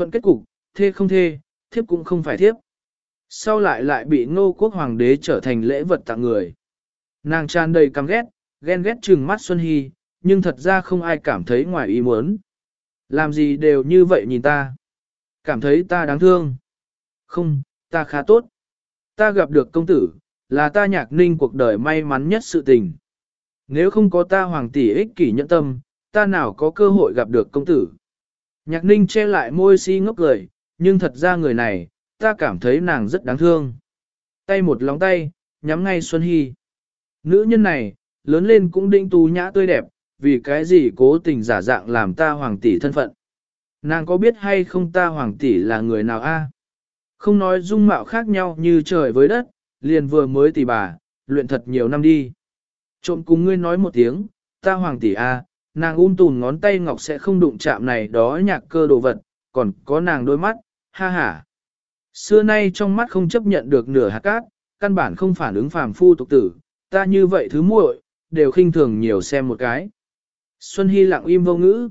thuận kết cục, thê không thê, thiếp cũng không phải thiếp. Sau lại lại bị ngô quốc hoàng đế trở thành lễ vật tặng người. Nàng tràn đầy căm ghét, ghen ghét trừng mắt Xuân Hy, nhưng thật ra không ai cảm thấy ngoài ý muốn. Làm gì đều như vậy nhìn ta. Cảm thấy ta đáng thương. Không, ta khá tốt. Ta gặp được công tử, là ta nhạc ninh cuộc đời may mắn nhất sự tình. Nếu không có ta hoàng tỷ ích kỷ nhẫn tâm, ta nào có cơ hội gặp được công tử. Nhạc ninh che lại môi si ngốc cười, nhưng thật ra người này, ta cảm thấy nàng rất đáng thương. Tay một lóng tay, nhắm ngay Xuân Hy. Nữ nhân này, lớn lên cũng đinh tú nhã tươi đẹp, vì cái gì cố tình giả dạng làm ta hoàng tỷ thân phận. Nàng có biết hay không ta hoàng tỷ là người nào a? Không nói dung mạo khác nhau như trời với đất, liền vừa mới tỷ bà, luyện thật nhiều năm đi. Trộm cùng ngươi nói một tiếng, ta hoàng tỷ a, nàng um tùn ngón tay ngọc sẽ không đụng chạm này đó nhạc cơ đồ vật, còn có nàng đôi mắt, ha ha. Xưa nay trong mắt không chấp nhận được nửa hạt cát, căn bản không phản ứng phàm phu tục tử, ta như vậy thứ muội, đều khinh thường nhiều xem một cái. Xuân Hy lặng im vô ngữ.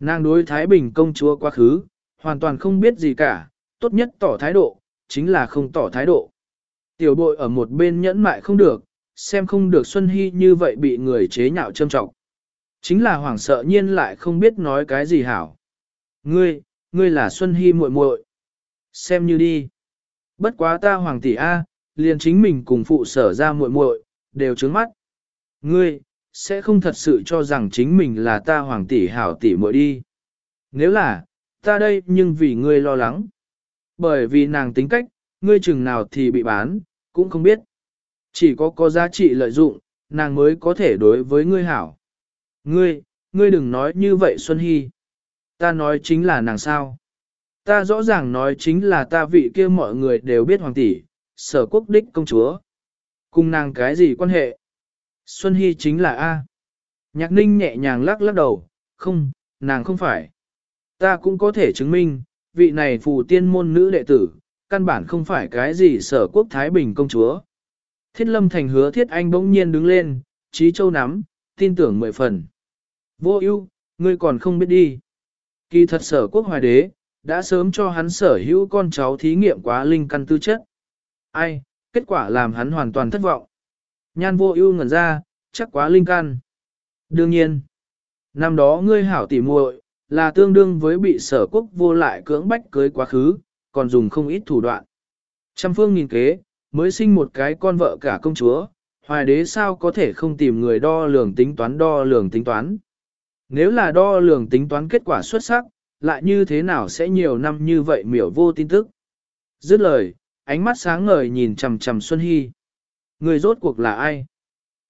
Nàng đối Thái Bình công chúa quá khứ, hoàn toàn không biết gì cả, tốt nhất tỏ thái độ, chính là không tỏ thái độ. Tiểu bội ở một bên nhẫn mại không được, xem không được Xuân Hy như vậy bị người chế nhạo châm trọng. Chính là hoảng sợ nhiên lại không biết nói cái gì hảo. Ngươi, ngươi là Xuân Hy muội muội. Xem như đi. Bất quá ta hoàng tỷ A, liền chính mình cùng phụ sở ra muội muội, đều trướng mắt. Ngươi, sẽ không thật sự cho rằng chính mình là ta hoàng tỷ hảo tỷ muội đi. Nếu là, ta đây nhưng vì ngươi lo lắng. Bởi vì nàng tính cách, ngươi chừng nào thì bị bán, cũng không biết. Chỉ có có giá trị lợi dụng, nàng mới có thể đối với ngươi hảo. Ngươi, ngươi đừng nói như vậy Xuân Hy. Ta nói chính là nàng sao. Ta rõ ràng nói chính là ta vị kia mọi người đều biết hoàng tỷ, sở quốc đích công chúa. Cùng nàng cái gì quan hệ? Xuân Hy chính là A. Nhạc ninh nhẹ nhàng lắc lắc đầu, không, nàng không phải. Ta cũng có thể chứng minh, vị này phù tiên môn nữ đệ tử, căn bản không phải cái gì sở quốc Thái Bình công chúa. Thiết lâm thành hứa thiết anh bỗng nhiên đứng lên, trí châu nắm, tin tưởng mười phần. Vô ưu, ngươi còn không biết đi. Kỳ thật sở quốc hoài đế, đã sớm cho hắn sở hữu con cháu thí nghiệm quá linh căn tư chất. Ai, kết quả làm hắn hoàn toàn thất vọng. Nhan vô ưu ngẩn ra, chắc quá linh căn. Đương nhiên, năm đó ngươi hảo tỉ muội là tương đương với bị sở quốc vô lại cưỡng bách cưới quá khứ, còn dùng không ít thủ đoạn. Trăm phương nghìn kế, mới sinh một cái con vợ cả công chúa, hoài đế sao có thể không tìm người đo lường tính toán đo lường tính toán. Nếu là đo lường tính toán kết quả xuất sắc, lại như thế nào sẽ nhiều năm như vậy miểu vô tin tức. Dứt lời, ánh mắt sáng ngời nhìn chằm chằm Xuân Hy. Người rốt cuộc là ai?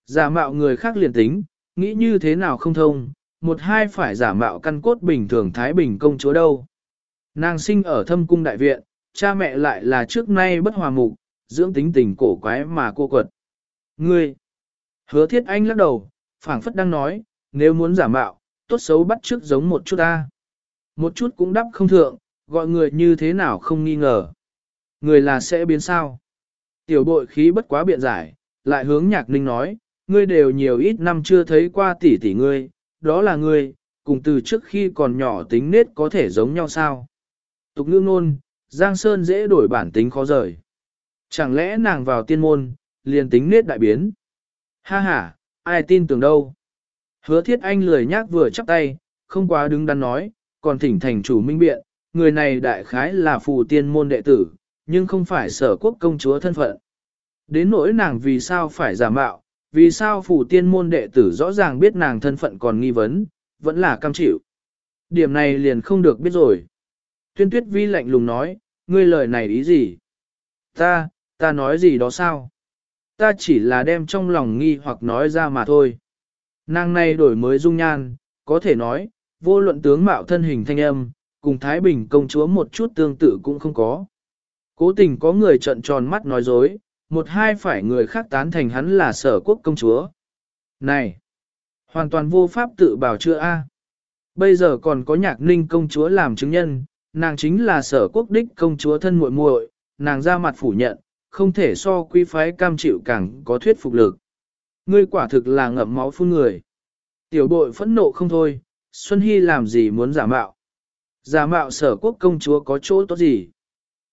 Giả mạo người khác liền tính, nghĩ như thế nào không thông, một hai phải giả mạo căn cốt bình thường Thái Bình công chúa đâu. Nàng sinh ở thâm cung đại viện, cha mẹ lại là trước nay bất hòa mục, dưỡng tính tình cổ quái mà cô quật. Ngươi! Hứa thiết anh lắc đầu, phảng phất đang nói, nếu muốn giả mạo, tốt xấu bắt trước giống một chút ta. Một chút cũng đắp không thượng, gọi người như thế nào không nghi ngờ. Người là sẽ biến sao. Tiểu bội khí bất quá biện giải, lại hướng nhạc ninh nói, ngươi đều nhiều ít năm chưa thấy qua tỷ tỷ ngươi, đó là ngươi, cùng từ trước khi còn nhỏ tính nết có thể giống nhau sao. Tục ngữ nôn, Giang Sơn dễ đổi bản tính khó rời. Chẳng lẽ nàng vào tiên môn, liền tính nết đại biến? Ha ha, ai tin tưởng đâu? Hứa thiết anh lười nhác vừa chắp tay, không quá đứng đắn nói, còn thỉnh thành chủ minh biện, người này đại khái là phù tiên môn đệ tử, nhưng không phải sở quốc công chúa thân phận. Đến nỗi nàng vì sao phải giả mạo, vì sao phù tiên môn đệ tử rõ ràng biết nàng thân phận còn nghi vấn, vẫn là cam chịu. Điểm này liền không được biết rồi. Tuyên tuyết vi lạnh lùng nói, ngươi lời này ý gì? Ta, ta nói gì đó sao? Ta chỉ là đem trong lòng nghi hoặc nói ra mà thôi. Nàng này đổi mới dung nhan, có thể nói, vô luận tướng mạo thân hình thanh âm, cùng Thái Bình công chúa một chút tương tự cũng không có. Cố tình có người trận tròn mắt nói dối, một hai phải người khác tán thành hắn là sở quốc công chúa. Này! Hoàn toàn vô pháp tự bảo chưa a. Bây giờ còn có nhạc ninh công chúa làm chứng nhân, nàng chính là sở quốc đích công chúa thân muội muội, nàng ra mặt phủ nhận, không thể so quý phái cam chịu càng có thuyết phục lực. Ngươi quả thực là ngậm máu phun người. Tiểu bội phẫn nộ không thôi, Xuân Hy làm gì muốn giả mạo. Giả mạo sở quốc công chúa có chỗ tốt gì?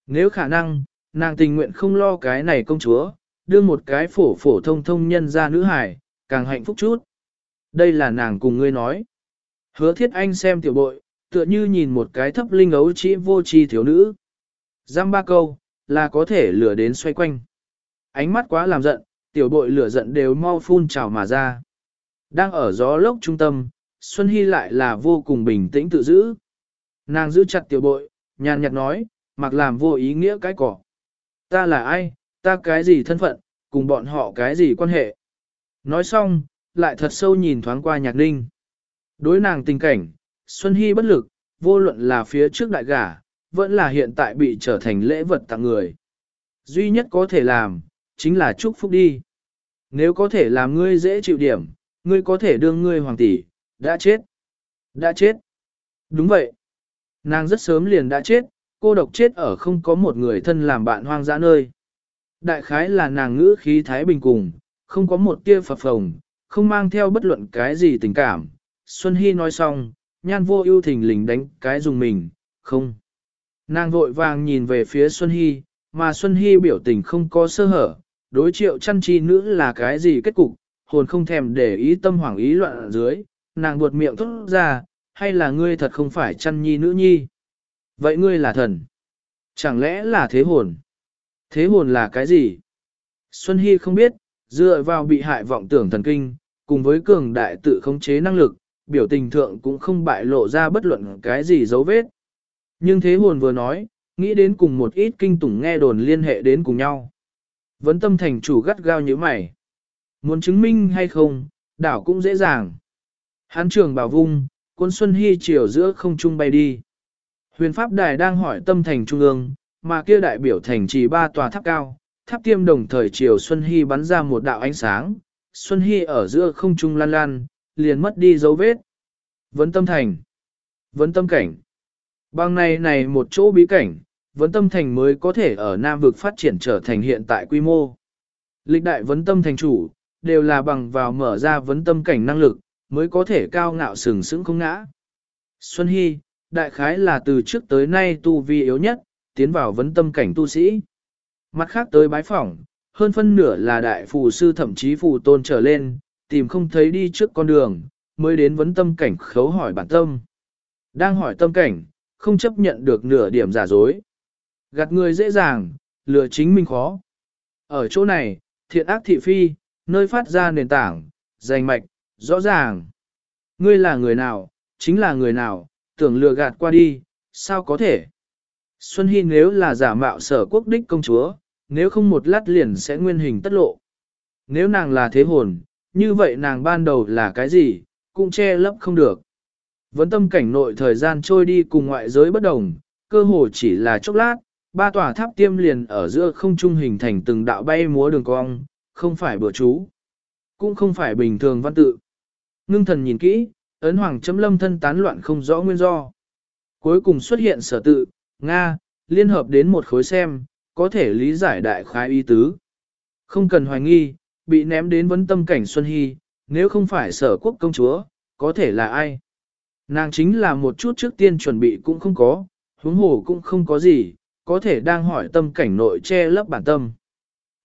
Nếu khả năng, nàng tình nguyện không lo cái này công chúa, đưa một cái phổ phổ thông thông nhân ra nữ hải, càng hạnh phúc chút. Đây là nàng cùng ngươi nói. Hứa thiết anh xem tiểu bội, tựa như nhìn một cái thấp linh ấu chỉ vô tri thiếu nữ. Giam ba câu, là có thể lửa đến xoay quanh. Ánh mắt quá làm giận, tiểu bội lửa giận đều mau phun trào mà ra. Đang ở gió lốc trung tâm, Xuân Hy lại là vô cùng bình tĩnh tự giữ. Nàng giữ chặt tiểu bội, nhàn nhạt nói, mặc làm vô ý nghĩa cái cỏ. Ta là ai, ta cái gì thân phận, cùng bọn họ cái gì quan hệ. Nói xong, lại thật sâu nhìn thoáng qua nhạc ninh. Đối nàng tình cảnh, Xuân Hy bất lực, vô luận là phía trước đại gả, vẫn là hiện tại bị trở thành lễ vật tặng người. Duy nhất có thể làm, chính là chúc phúc đi. Nếu có thể làm ngươi dễ chịu điểm, ngươi có thể đương ngươi hoàng tỷ, đã chết. Đã chết. Đúng vậy. Nàng rất sớm liền đã chết, cô độc chết ở không có một người thân làm bạn hoang dã nơi. Đại khái là nàng ngữ khí thái bình cùng, không có một tia phập phồng, không mang theo bất luận cái gì tình cảm. Xuân Hy nói xong, nhan vô ưu thình lình đánh cái dùng mình, không. Nàng vội vàng nhìn về phía Xuân Hy, mà Xuân Hy biểu tình không có sơ hở, đối triệu chăn chi nữ là cái gì kết cục, hồn không thèm để ý tâm hoảng ý loạn ở dưới, nàng buột miệng thốt ra, hay là ngươi thật không phải chăn nhi nữ nhi? Vậy ngươi là thần? Chẳng lẽ là thế hồn? Thế hồn là cái gì? Xuân Hy không biết, dựa vào bị hại vọng tưởng thần kinh, cùng với cường đại tự khống chế năng lực, biểu tình thượng cũng không bại lộ ra bất luận cái gì dấu vết. Nhưng thế hồn vừa nói, nghĩ đến cùng một ít kinh tủng nghe đồn liên hệ đến cùng nhau. Vấn tâm thành chủ gắt gao như mày. Muốn chứng minh hay không, đảo cũng dễ dàng. Hán trường bảo vung, quân Xuân Hy chiều giữa không trung bay đi. Huyền Pháp Đài đang hỏi tâm thành trung ương, mà kia đại biểu thành trì ba tòa tháp cao, tháp tiêm đồng thời chiều Xuân Hy bắn ra một đạo ánh sáng, Xuân Hy ở giữa không trung lan lan, liền mất đi dấu vết. Vấn tâm thành. Vấn tâm cảnh. Bằng này này một chỗ bí cảnh, vấn tâm thành mới có thể ở Nam vực phát triển trở thành hiện tại quy mô. Lịch đại vấn tâm thành chủ, đều là bằng vào mở ra vấn tâm cảnh năng lực, mới có thể cao ngạo sừng sững không ngã. Xuân Hy, đại khái là từ trước tới nay tu vi yếu nhất, tiến vào vấn tâm cảnh tu sĩ. Mặt khác tới bái phỏng, hơn phân nửa là đại phù sư thậm chí phù tôn trở lên, tìm không thấy đi trước con đường, mới đến vấn tâm cảnh khấu hỏi bản tâm. Đang hỏi tâm cảnh, không chấp nhận được nửa điểm giả dối. Gạt người dễ dàng, lừa chính mình khó. Ở chỗ này, thiện ác thị phi, nơi phát ra nền tảng, rành mạch, rõ ràng. Ngươi là người nào, chính là người nào, tưởng lừa gạt qua đi, sao có thể? Xuân Hy nếu là giả mạo sở quốc đích công chúa, nếu không một lát liền sẽ nguyên hình tất lộ. Nếu nàng là thế hồn, như vậy nàng ban đầu là cái gì, cũng che lấp không được. Vấn tâm cảnh nội thời gian trôi đi cùng ngoại giới bất đồng, cơ hồ chỉ là chốc lát, ba tòa tháp tiêm liền ở giữa không trung hình thành từng đạo bay múa đường cong, không phải bữa chú, cũng không phải bình thường văn tự. Ngưng thần nhìn kỹ, ấn hoàng chấm lâm thân tán loạn không rõ nguyên do. Cuối cùng xuất hiện sở tự, Nga, liên hợp đến một khối xem, có thể lý giải đại khái y tứ. Không cần hoài nghi, bị ném đến vấn tâm cảnh Xuân Hy, nếu không phải sở quốc công chúa, có thể là ai? Nàng chính là một chút trước tiên chuẩn bị cũng không có, huống hồ cũng không có gì, có thể đang hỏi tâm cảnh nội che lấp bản tâm.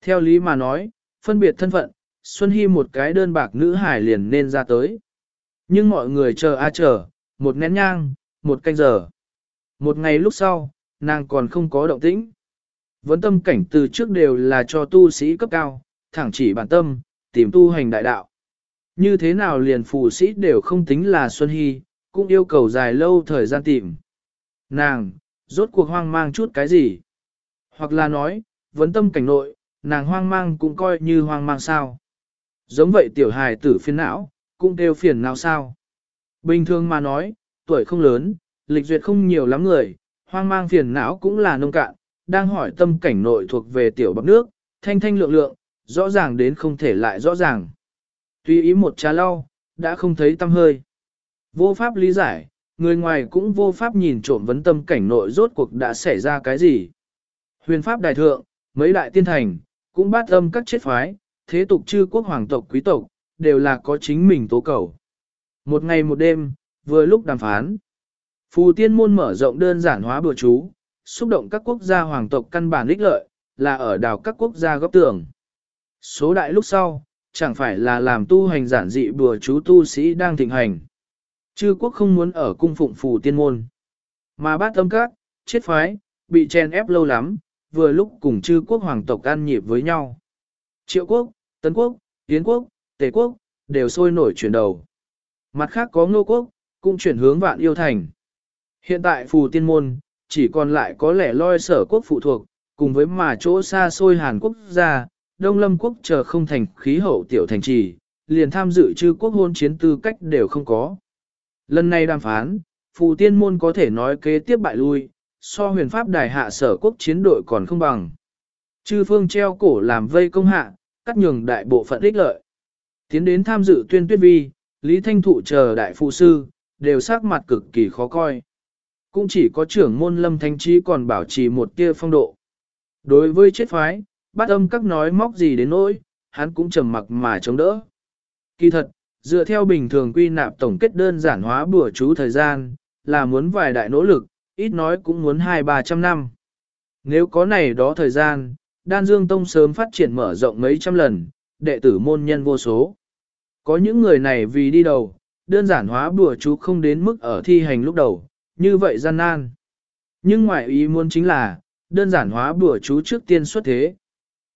Theo lý mà nói, phân biệt thân phận, Xuân Hy một cái đơn bạc nữ hải liền nên ra tới. Nhưng mọi người chờ a chờ, một nén nhang, một canh giờ. Một ngày lúc sau, nàng còn không có động tĩnh. Vấn tâm cảnh từ trước đều là cho tu sĩ cấp cao, thẳng chỉ bản tâm, tìm tu hành đại đạo. Như thế nào liền phù sĩ đều không tính là Xuân Hy, cũng yêu cầu dài lâu thời gian tìm. Nàng, rốt cuộc hoang mang chút cái gì? Hoặc là nói, vấn tâm cảnh nội, nàng hoang mang cũng coi như hoang mang sao. Giống vậy tiểu hài tử phiền não, cũng đều phiền não sao. Bình thường mà nói, tuổi không lớn, lịch duyệt không nhiều lắm người, hoang mang phiền não cũng là nông cạn, đang hỏi tâm cảnh nội thuộc về tiểu bậc nước, thanh thanh lượng lượng, rõ ràng đến không thể lại rõ ràng. Tuy ý một trà lau, đã không thấy tâm hơi. Vô pháp lý giải, người ngoài cũng vô pháp nhìn trộm vấn tâm cảnh nội rốt cuộc đã xảy ra cái gì. Huyền pháp đại thượng, mấy đại tiên thành, cũng bát âm các chết phái, thế tục chư quốc hoàng tộc quý tộc, đều là có chính mình tố cầu. Một ngày một đêm, vừa lúc đàm phán. Phù tiên môn mở rộng đơn giản hóa bừa chú, xúc động các quốc gia hoàng tộc căn bản ích lợi, là ở đảo các quốc gia góp tường. Số đại lúc sau, chẳng phải là làm tu hành giản dị bừa chú tu sĩ đang thịnh hành. Chư quốc không muốn ở cung phụng phù tiên môn. Mà bát âm các, chết phái, bị chen ép lâu lắm, vừa lúc cùng chư quốc hoàng tộc ăn nhịp với nhau. Triệu quốc, Tấn quốc, Yến quốc, Tề quốc, đều sôi nổi chuyển đầu. Mặt khác có ngô quốc, cũng chuyển hướng vạn yêu thành. Hiện tại phù tiên môn, chỉ còn lại có lẻ loi sở quốc phụ thuộc, cùng với mà chỗ xa xôi Hàn Quốc gia, Đông Lâm Quốc chờ không thành khí hậu tiểu thành trì, liền tham dự chư quốc hôn chiến tư cách đều không có. Lần này đàm phán, phù tiên môn có thể nói kế tiếp bại lui, so huyền pháp đài hạ sở quốc chiến đội còn không bằng. Chư phương treo cổ làm vây công hạ, cắt nhường đại bộ phận ích lợi. Tiến đến tham dự tuyên tuyết vi, Lý Thanh Thụ chờ đại phụ sư, đều sắc mặt cực kỳ khó coi. Cũng chỉ có trưởng môn lâm thanh trí còn bảo trì một tia phong độ. Đối với chết phái, bắt âm các nói móc gì đến nỗi, hắn cũng trầm mặc mà chống đỡ. Kỳ thật, dựa theo bình thường quy nạp tổng kết đơn giản hóa bữa chú thời gian, là muốn vài đại nỗ lực, ít nói cũng muốn hai ba trăm năm. Nếu có này đó thời gian, đan dương tông sớm phát triển mở rộng mấy trăm lần, đệ tử môn nhân vô số. Có những người này vì đi đầu, đơn giản hóa bùa chú không đến mức ở thi hành lúc đầu, như vậy gian nan. Nhưng ngoại ý muốn chính là, đơn giản hóa bùa chú trước tiên xuất thế.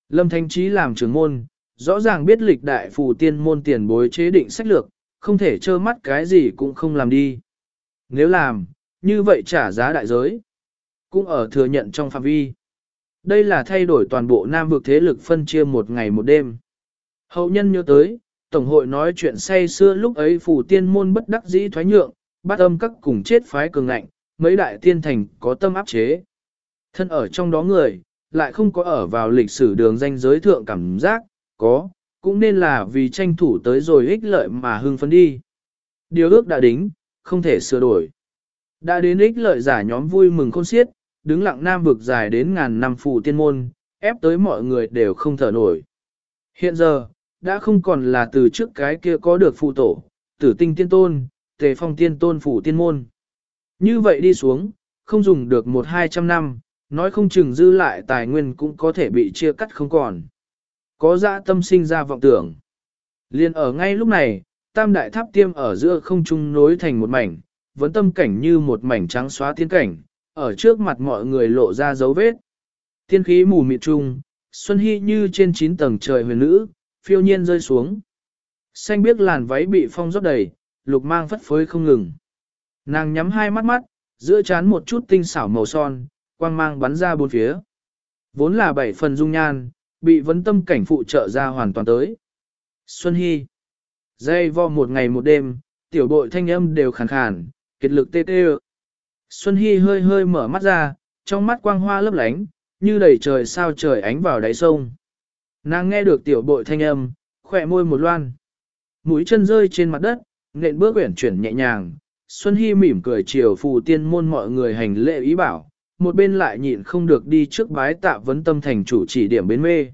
Lâm Thanh Trí làm trưởng môn, rõ ràng biết lịch đại phù tiên môn tiền bối chế định sách lược, không thể trơ mắt cái gì cũng không làm đi. Nếu làm, như vậy trả giá đại giới, cũng ở thừa nhận trong phạm vi. Đây là thay đổi toàn bộ nam vực thế lực phân chia một ngày một đêm. Hậu nhân nhớ tới, Tổng hội nói chuyện say xưa lúc ấy phù tiên môn bất đắc dĩ thoái nhượng, bắt âm các cùng chết phái cường ngạnh, mấy đại tiên thành có tâm áp chế. Thân ở trong đó người, lại không có ở vào lịch sử đường danh giới thượng cảm giác, có, cũng nên là vì tranh thủ tới rồi ích lợi mà hưng phấn đi. Điều ước đã đính, không thể sửa đổi. Đã đến ích lợi giả nhóm vui mừng khôn xiết, đứng lặng nam vực dài đến ngàn năm phù tiên môn, ép tới mọi người đều không thở nổi. Hiện giờ, đã không còn là từ trước cái kia có được phụ tổ, tử tinh tiên tôn, tề phong tiên tôn phủ tiên môn. Như vậy đi xuống, không dùng được một hai trăm năm, nói không chừng dư lại tài nguyên cũng có thể bị chia cắt không còn. Có dạ tâm sinh ra vọng tưởng. Liên ở ngay lúc này, tam đại tháp tiêm ở giữa không trung nối thành một mảnh, vẫn tâm cảnh như một mảnh trắng xóa thiên cảnh, ở trước mặt mọi người lộ ra dấu vết. thiên khí mù mịt trung, Xuân Hy như trên chín tầng trời huyền nữ, phiêu nhiên rơi xuống. Xanh biếc làn váy bị phong rót đầy, lục mang phất phới không ngừng. Nàng nhắm hai mắt mắt, giữa chán một chút tinh xảo màu son, quang mang bắn ra bốn phía. Vốn là bảy phần dung nhan, bị vấn tâm cảnh phụ trợ ra hoàn toàn tới. Xuân Hy. Dây vo một ngày một đêm, tiểu bội thanh âm đều khàn khàn, kiệt lực tê tê Xuân Hy hơi hơi mở mắt ra, trong mắt quang hoa lấp lánh, như đầy trời sao trời ánh vào đáy sông. Nàng nghe được tiểu bội thanh âm, khỏe môi một loan. Mũi chân rơi trên mặt đất, nện bước uyển chuyển nhẹ nhàng. Xuân Hy mỉm cười chiều phù tiên môn mọi người hành lễ ý bảo, một bên lại nhịn không được đi trước bái tạ vấn tâm thành chủ chỉ điểm bến mê.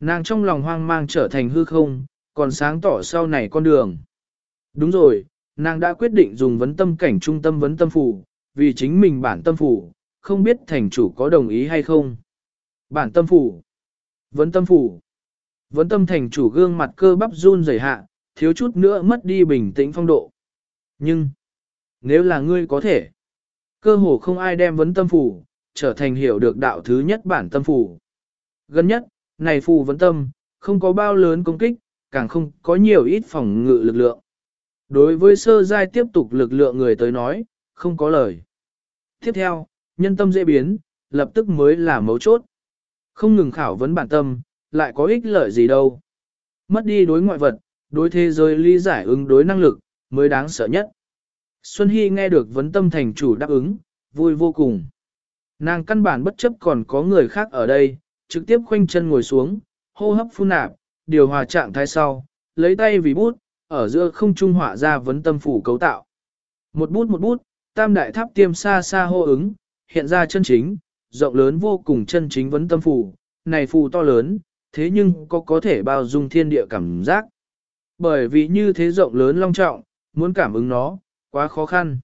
Nàng trong lòng hoang mang trở thành hư không, còn sáng tỏ sau này con đường. Đúng rồi, nàng đã quyết định dùng vấn tâm cảnh trung tâm vấn tâm phủ, vì chính mình bản tâm phủ, không biết thành chủ có đồng ý hay không. Bản tâm phủ, vấn tâm phủ, vấn tâm thành chủ gương mặt cơ bắp run rẩy hạ, thiếu chút nữa mất đi bình tĩnh phong độ. Nhưng, nếu là ngươi có thể, cơ hồ không ai đem vấn tâm phủ, trở thành hiểu được đạo thứ nhất bản tâm phủ. Gần nhất, này phù vấn tâm, không có bao lớn công kích, càng không có nhiều ít phòng ngự lực lượng. Đối với sơ giai tiếp tục lực lượng người tới nói, không có lời. Tiếp theo, nhân tâm dễ biến, lập tức mới là mấu chốt. Không ngừng khảo vấn bản tâm, lại có ích lợi gì đâu. Mất đi đối ngoại vật, đối thế giới lý giải ứng đối năng lực, mới đáng sợ nhất. Xuân Hy nghe được vấn tâm thành chủ đáp ứng, vui vô cùng. Nàng căn bản bất chấp còn có người khác ở đây, trực tiếp khoanh chân ngồi xuống, hô hấp phun nạp, điều hòa trạng thái sau, lấy tay vì bút, ở giữa không trung họa ra vấn tâm phủ cấu tạo. Một bút một bút, tam đại tháp tiêm xa xa hô ứng, hiện ra chân chính, rộng lớn vô cùng chân chính vấn tâm phủ, này phù to lớn, thế nhưng có có thể bao dung thiên địa cảm giác. Bởi vì như thế rộng lớn long trọng, muốn cảm ứng nó, quá khó khăn.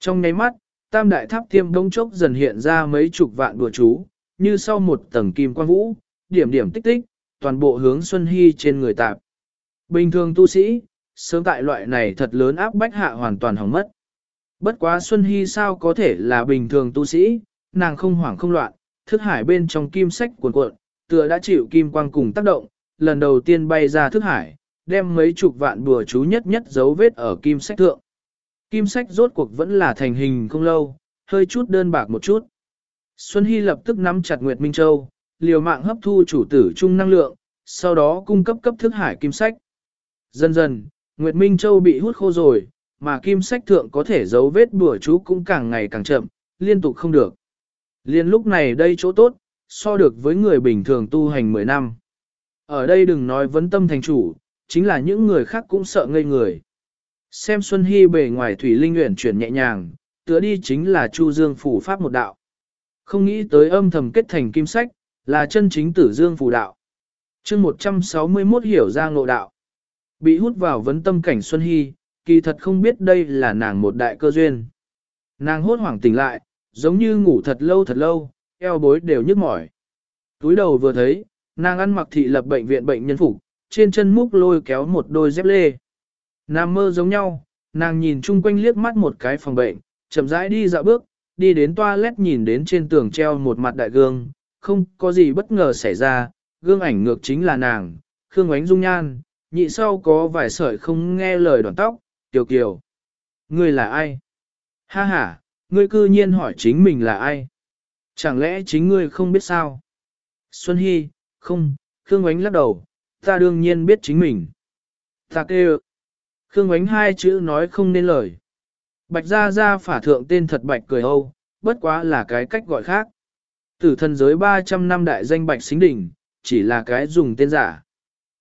Trong nháy mắt, tam đại tháp tiêm đông chốc dần hiện ra mấy chục vạn đùa chú, như sau một tầng kim quang vũ, điểm điểm tích tích, toàn bộ hướng Xuân Hy trên người tạp. Bình thường tu sĩ, sớm tại loại này thật lớn áp bách hạ hoàn toàn hỏng mất. Bất quá Xuân Hy sao có thể là bình thường tu sĩ, nàng không hoảng không loạn, thức hải bên trong kim sách cuộn cuộn, tựa đã chịu kim quang cùng tác động, lần đầu tiên bay ra thức hải, đem mấy chục vạn bùa chú nhất nhất dấu vết ở kim sách thượng. Kim sách rốt cuộc vẫn là thành hình không lâu, hơi chút đơn bạc một chút. Xuân Hy lập tức nắm chặt Nguyệt Minh Châu, liều mạng hấp thu chủ tử chung năng lượng, sau đó cung cấp cấp thức hải kim sách. Dần dần, Nguyệt Minh Châu bị hút khô rồi, mà kim sách thượng có thể giấu vết bùa chú cũng càng ngày càng chậm, liên tục không được. Liên lúc này đây chỗ tốt, so được với người bình thường tu hành 10 năm. Ở đây đừng nói vấn tâm thành chủ, chính là những người khác cũng sợ ngây người. Xem Xuân Hy bề ngoài thủy linh nguyện chuyển nhẹ nhàng, tựa đi chính là Chu Dương phủ pháp một đạo. Không nghĩ tới âm thầm kết thành kim sách, là chân chính tử Dương phủ đạo. chương 161 hiểu ra ngộ đạo. Bị hút vào vấn tâm cảnh Xuân Hy, kỳ thật không biết đây là nàng một đại cơ duyên. Nàng hốt hoảng tỉnh lại, giống như ngủ thật lâu thật lâu, eo bối đều nhức mỏi. Túi đầu vừa thấy, nàng ăn mặc thị lập bệnh viện bệnh nhân phục, trên chân múc lôi kéo một đôi dép lê. Nam mơ giống nhau, nàng nhìn chung quanh liếc mắt một cái phòng bệnh, chậm rãi đi dạo bước, đi đến toilet nhìn đến trên tường treo một mặt đại gương, không có gì bất ngờ xảy ra, gương ảnh ngược chính là nàng, Khương Ánh Dung Nhan, nhị sau có vài sợi không nghe lời đoạn tóc, tiểu kiều. Ngươi là ai? Ha ha, ngươi cư nhiên hỏi chính mình là ai? Chẳng lẽ chính ngươi không biết sao? Xuân Hy, không, Khương Ánh lắc đầu, ta đương nhiên biết chính mình. Ta kêu. Khương Ánh hai chữ nói không nên lời. Bạch Gia Gia phả thượng tên thật Bạch cười âu, bất quá là cái cách gọi khác. Tử thần giới 300 năm đại danh Bạch Xính Đỉnh, chỉ là cái dùng tên giả.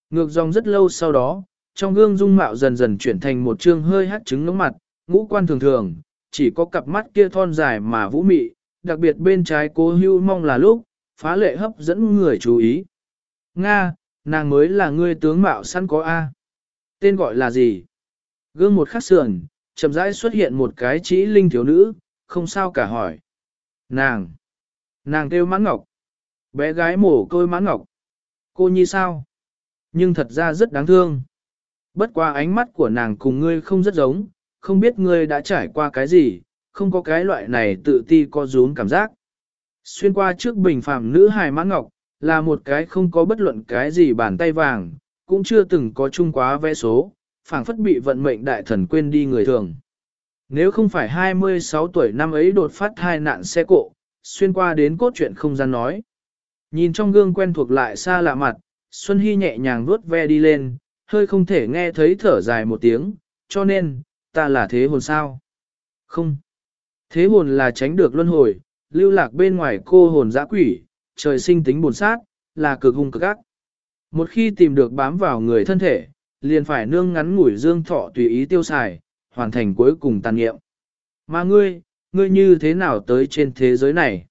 Ngược dòng rất lâu sau đó, trong gương dung mạo dần dần chuyển thành một trương hơi hát trứng ngưỡng mặt, ngũ quan thường thường, chỉ có cặp mắt kia thon dài mà vũ mị, đặc biệt bên trái cố hưu mong là lúc, phá lệ hấp dẫn người chú ý. Nga, nàng mới là ngươi tướng mạo săn có A. Tên gọi là gì? Gương một khắc sườn, chậm rãi xuất hiện một cái chỉ linh thiếu nữ, không sao cả hỏi. Nàng! Nàng kêu mãn ngọc. Bé gái mổ côi mãn ngọc. Cô nhi sao? Nhưng thật ra rất đáng thương. Bất qua ánh mắt của nàng cùng ngươi không rất giống, không biết ngươi đã trải qua cái gì, không có cái loại này tự ti có rún cảm giác. Xuyên qua trước bình phàm nữ hài mãn ngọc, là một cái không có bất luận cái gì bàn tay vàng, cũng chưa từng có chung quá vẽ số, phảng phất bị vận mệnh đại thần quên đi người thường. Nếu không phải 26 tuổi năm ấy đột phát hai nạn xe cộ, xuyên qua đến cốt truyện không gian nói. Nhìn trong gương quen thuộc lại xa lạ mặt, Xuân Hy nhẹ nhàng vuốt ve đi lên, hơi không thể nghe thấy thở dài một tiếng, cho nên, ta là thế hồn sao? Không. Thế hồn là tránh được luân hồi, lưu lạc bên ngoài cô hồn dã quỷ, trời sinh tính buồn sát, là cực hung cực ác. Một khi tìm được bám vào người thân thể, liền phải nương ngắn ngủi dương thọ tùy ý tiêu xài, hoàn thành cuối cùng tàn nghiệm. Mà ngươi, ngươi như thế nào tới trên thế giới này?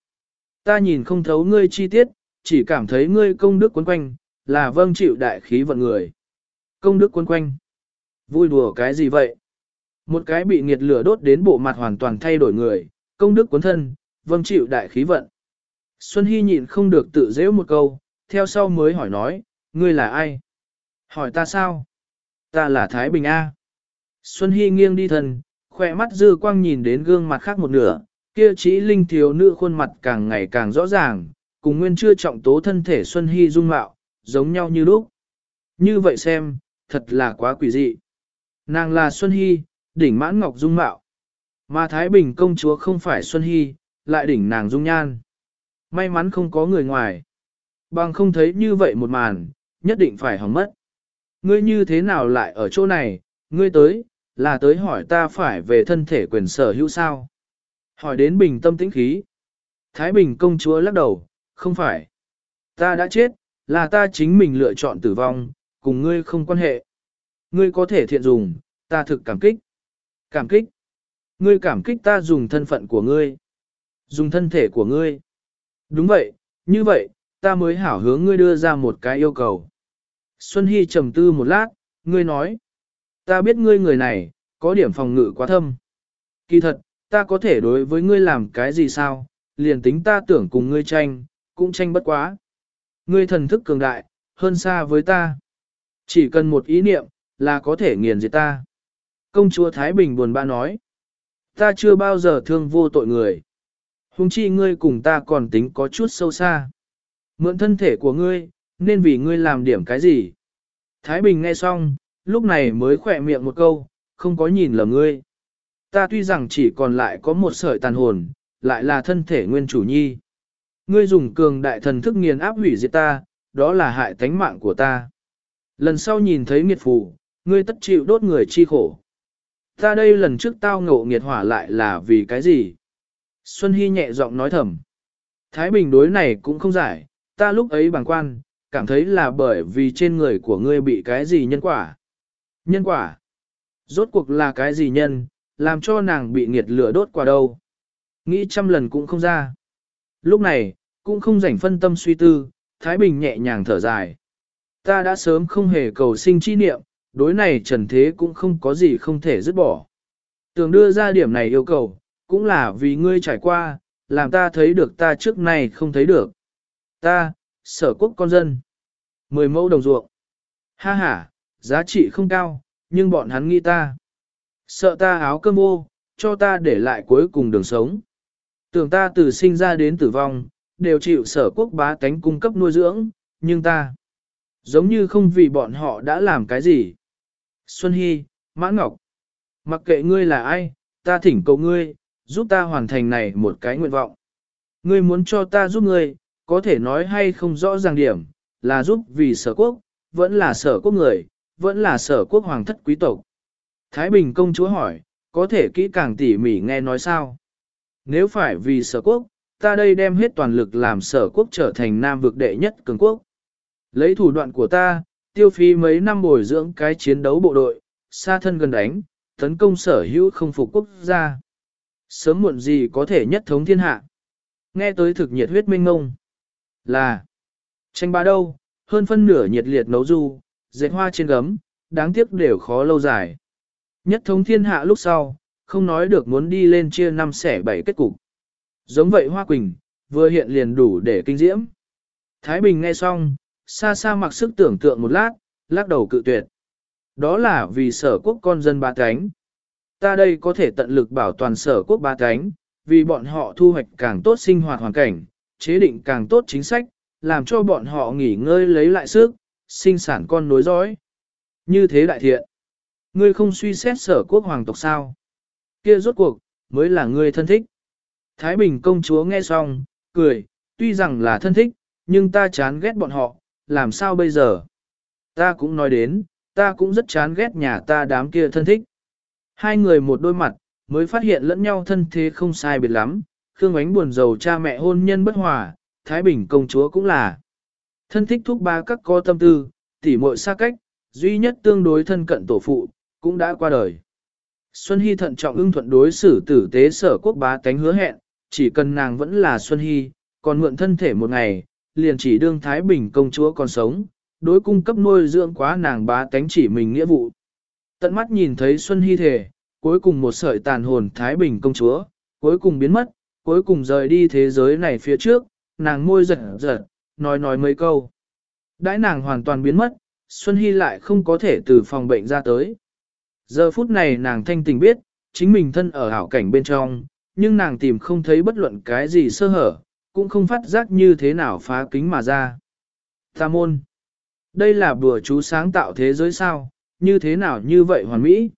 Ta nhìn không thấu ngươi chi tiết, chỉ cảm thấy ngươi công đức quấn quanh, là vâng chịu đại khí vận người. Công đức quấn quanh. Vui đùa cái gì vậy? Một cái bị nghiệt lửa đốt đến bộ mặt hoàn toàn thay đổi người, công đức cuốn thân, vâng chịu đại khí vận. Xuân Hy nhịn không được tự dễ một câu, theo sau mới hỏi nói, ngươi là ai? Hỏi ta sao? Ta là Thái Bình A. Xuân Hy nghiêng đi thần, khỏe mắt dư quang nhìn đến gương mặt khác một nửa, kia chỉ linh thiếu nữ khuôn mặt càng ngày càng rõ ràng, cùng nguyên chưa trọng tố thân thể Xuân Hy dung mạo, giống nhau như lúc. Như vậy xem, thật là quá quỷ dị. Nàng là Xuân Hy, đỉnh mãn ngọc dung mạo. Mà Thái Bình công chúa không phải Xuân Hy, lại đỉnh nàng dung nhan. May mắn không có người ngoài. Bằng không thấy như vậy một màn, nhất định phải hỏng mất. Ngươi như thế nào lại ở chỗ này, ngươi tới, là tới hỏi ta phải về thân thể quyền sở hữu sao. Hỏi đến bình tâm tĩnh khí. Thái Bình công chúa lắc đầu, không phải. Ta đã chết, là ta chính mình lựa chọn tử vong, cùng ngươi không quan hệ. Ngươi có thể thiện dùng, ta thực cảm kích. Cảm kích. Ngươi cảm kích ta dùng thân phận của ngươi. Dùng thân thể của ngươi. Đúng vậy, như vậy, ta mới hảo hướng ngươi đưa ra một cái yêu cầu. Xuân Hy trầm tư một lát, ngươi nói. Ta biết ngươi người này, có điểm phòng ngự quá thâm. Kỳ thật, ta có thể đối với ngươi làm cái gì sao, liền tính ta tưởng cùng ngươi tranh, cũng tranh bất quá. Ngươi thần thức cường đại, hơn xa với ta. Chỉ cần một ý niệm, là có thể nghiền diệt ta. Công chúa Thái Bình buồn bã nói. Ta chưa bao giờ thương vô tội người. Hùng chi ngươi cùng ta còn tính có chút sâu xa. Mượn thân thể của ngươi, nên vì ngươi làm điểm cái gì? Thái Bình nghe xong, lúc này mới khỏe miệng một câu, không có nhìn lầm ngươi. Ta tuy rằng chỉ còn lại có một sợi tàn hồn, lại là thân thể nguyên chủ nhi. Ngươi dùng cường đại thần thức nghiền áp hủy diệt ta, đó là hại tánh mạng của ta. Lần sau nhìn thấy nghiệt phù, ngươi tất chịu đốt người chi khổ. Ta đây lần trước tao ngộ nghiệt hỏa lại là vì cái gì? Xuân Hy nhẹ giọng nói thầm. Thái Bình đối này cũng không giải, ta lúc ấy bằng quan, cảm thấy là bởi vì trên người của ngươi bị cái gì nhân quả. Nhân quả? Rốt cuộc là cái gì nhân, làm cho nàng bị nghiệt lửa đốt quả đâu? Nghĩ trăm lần cũng không ra. Lúc này, cũng không rảnh phân tâm suy tư, Thái Bình nhẹ nhàng thở dài. Ta đã sớm không hề cầu sinh chi niệm, đối này trần thế cũng không có gì không thể dứt bỏ. Tưởng đưa ra điểm này yêu cầu, cũng là vì ngươi trải qua, làm ta thấy được ta trước này không thấy được. Ta, sở quốc con dân. Mười mẫu đồng ruộng. Ha ha, giá trị không cao, nhưng bọn hắn nghĩ ta. Sợ ta áo cơm ô, cho ta để lại cuối cùng đường sống. Tưởng ta từ sinh ra đến tử vong, đều chịu sở quốc bá tánh cung cấp nuôi dưỡng, nhưng ta, giống như không vì bọn họ đã làm cái gì. Xuân Hy, Mã Ngọc, mặc kệ ngươi là ai, ta thỉnh cầu ngươi, giúp ta hoàn thành này một cái nguyện vọng. Ngươi muốn cho ta giúp ngươi, có thể nói hay không rõ ràng điểm, là giúp vì sở quốc, vẫn là sở quốc người, vẫn là sở quốc hoàng thất quý tộc. Thái Bình công chúa hỏi, có thể kỹ càng tỉ mỉ nghe nói sao? Nếu phải vì sở quốc, ta đây đem hết toàn lực làm sở quốc trở thành nam vực đệ nhất cường quốc. Lấy thủ đoạn của ta, tiêu phí mấy năm bồi dưỡng cái chiến đấu bộ đội, xa thân gần đánh, tấn công sở hữu không phục quốc gia. Sớm muộn gì có thể nhất thống thiên hạ. Nghe tới thực nhiệt huyết minh ngông. Là, tranh ba đâu, hơn phân nửa nhiệt liệt nấu du, dệt hoa trên gấm, đáng tiếc đều khó lâu dài. Nhất thống thiên hạ lúc sau, không nói được muốn đi lên chia năm xẻ bảy kết cục. Giống vậy Hoa Quỳnh, vừa hiện liền đủ để kinh diễm. Thái Bình nghe xong, xa xa mặc sức tưởng tượng một lát, lắc đầu cự tuyệt. Đó là vì sở quốc con dân ba cánh. Ta đây có thể tận lực bảo toàn sở quốc ba cánh, vì bọn họ thu hoạch càng tốt sinh hoạt hoàn cảnh, chế định càng tốt chính sách, làm cho bọn họ nghỉ ngơi lấy lại sức, sinh sản con nối dõi. Như thế đại thiện. Ngươi không suy xét sở quốc hoàng tộc sao? Kia rốt cuộc, mới là ngươi thân thích. Thái Bình công chúa nghe xong, cười, tuy rằng là thân thích, nhưng ta chán ghét bọn họ, làm sao bây giờ? Ta cũng nói đến, ta cũng rất chán ghét nhà ta đám kia thân thích. Hai người một đôi mặt, mới phát hiện lẫn nhau thân thế không sai biệt lắm, Khương Ánh buồn giàu cha mẹ hôn nhân bất hòa, Thái Bình công chúa cũng là. Thân thích thúc ba các co tâm tư, tỉ muội xa cách, duy nhất tương đối thân cận tổ phụ, cũng đã qua đời. Xuân Hy thận trọng ưng thuận đối xử tử tế sở quốc bá tánh hứa hẹn, chỉ cần nàng vẫn là Xuân Hy, còn mượn thân thể một ngày, liền chỉ đương Thái Bình công chúa còn sống, đối cung cấp nuôi dưỡng quá nàng bá tánh chỉ mình nghĩa vụ. Tận mắt nhìn thấy Xuân Hy thể, cuối cùng một sợi tàn hồn Thái Bình công chúa, cuối cùng biến mất, cuối cùng rời đi thế giới này phía trước, nàng môi giật giật, nói nói mấy câu. Đãi nàng hoàn toàn biến mất, Xuân Hy lại không có thể từ phòng bệnh ra tới. Giờ phút này nàng thanh tình biết, chính mình thân ở hảo cảnh bên trong, nhưng nàng tìm không thấy bất luận cái gì sơ hở, cũng không phát giác như thế nào phá kính mà ra. Ta môn. Đây là bùa chú sáng tạo thế giới sao, như thế nào như vậy hoàn mỹ.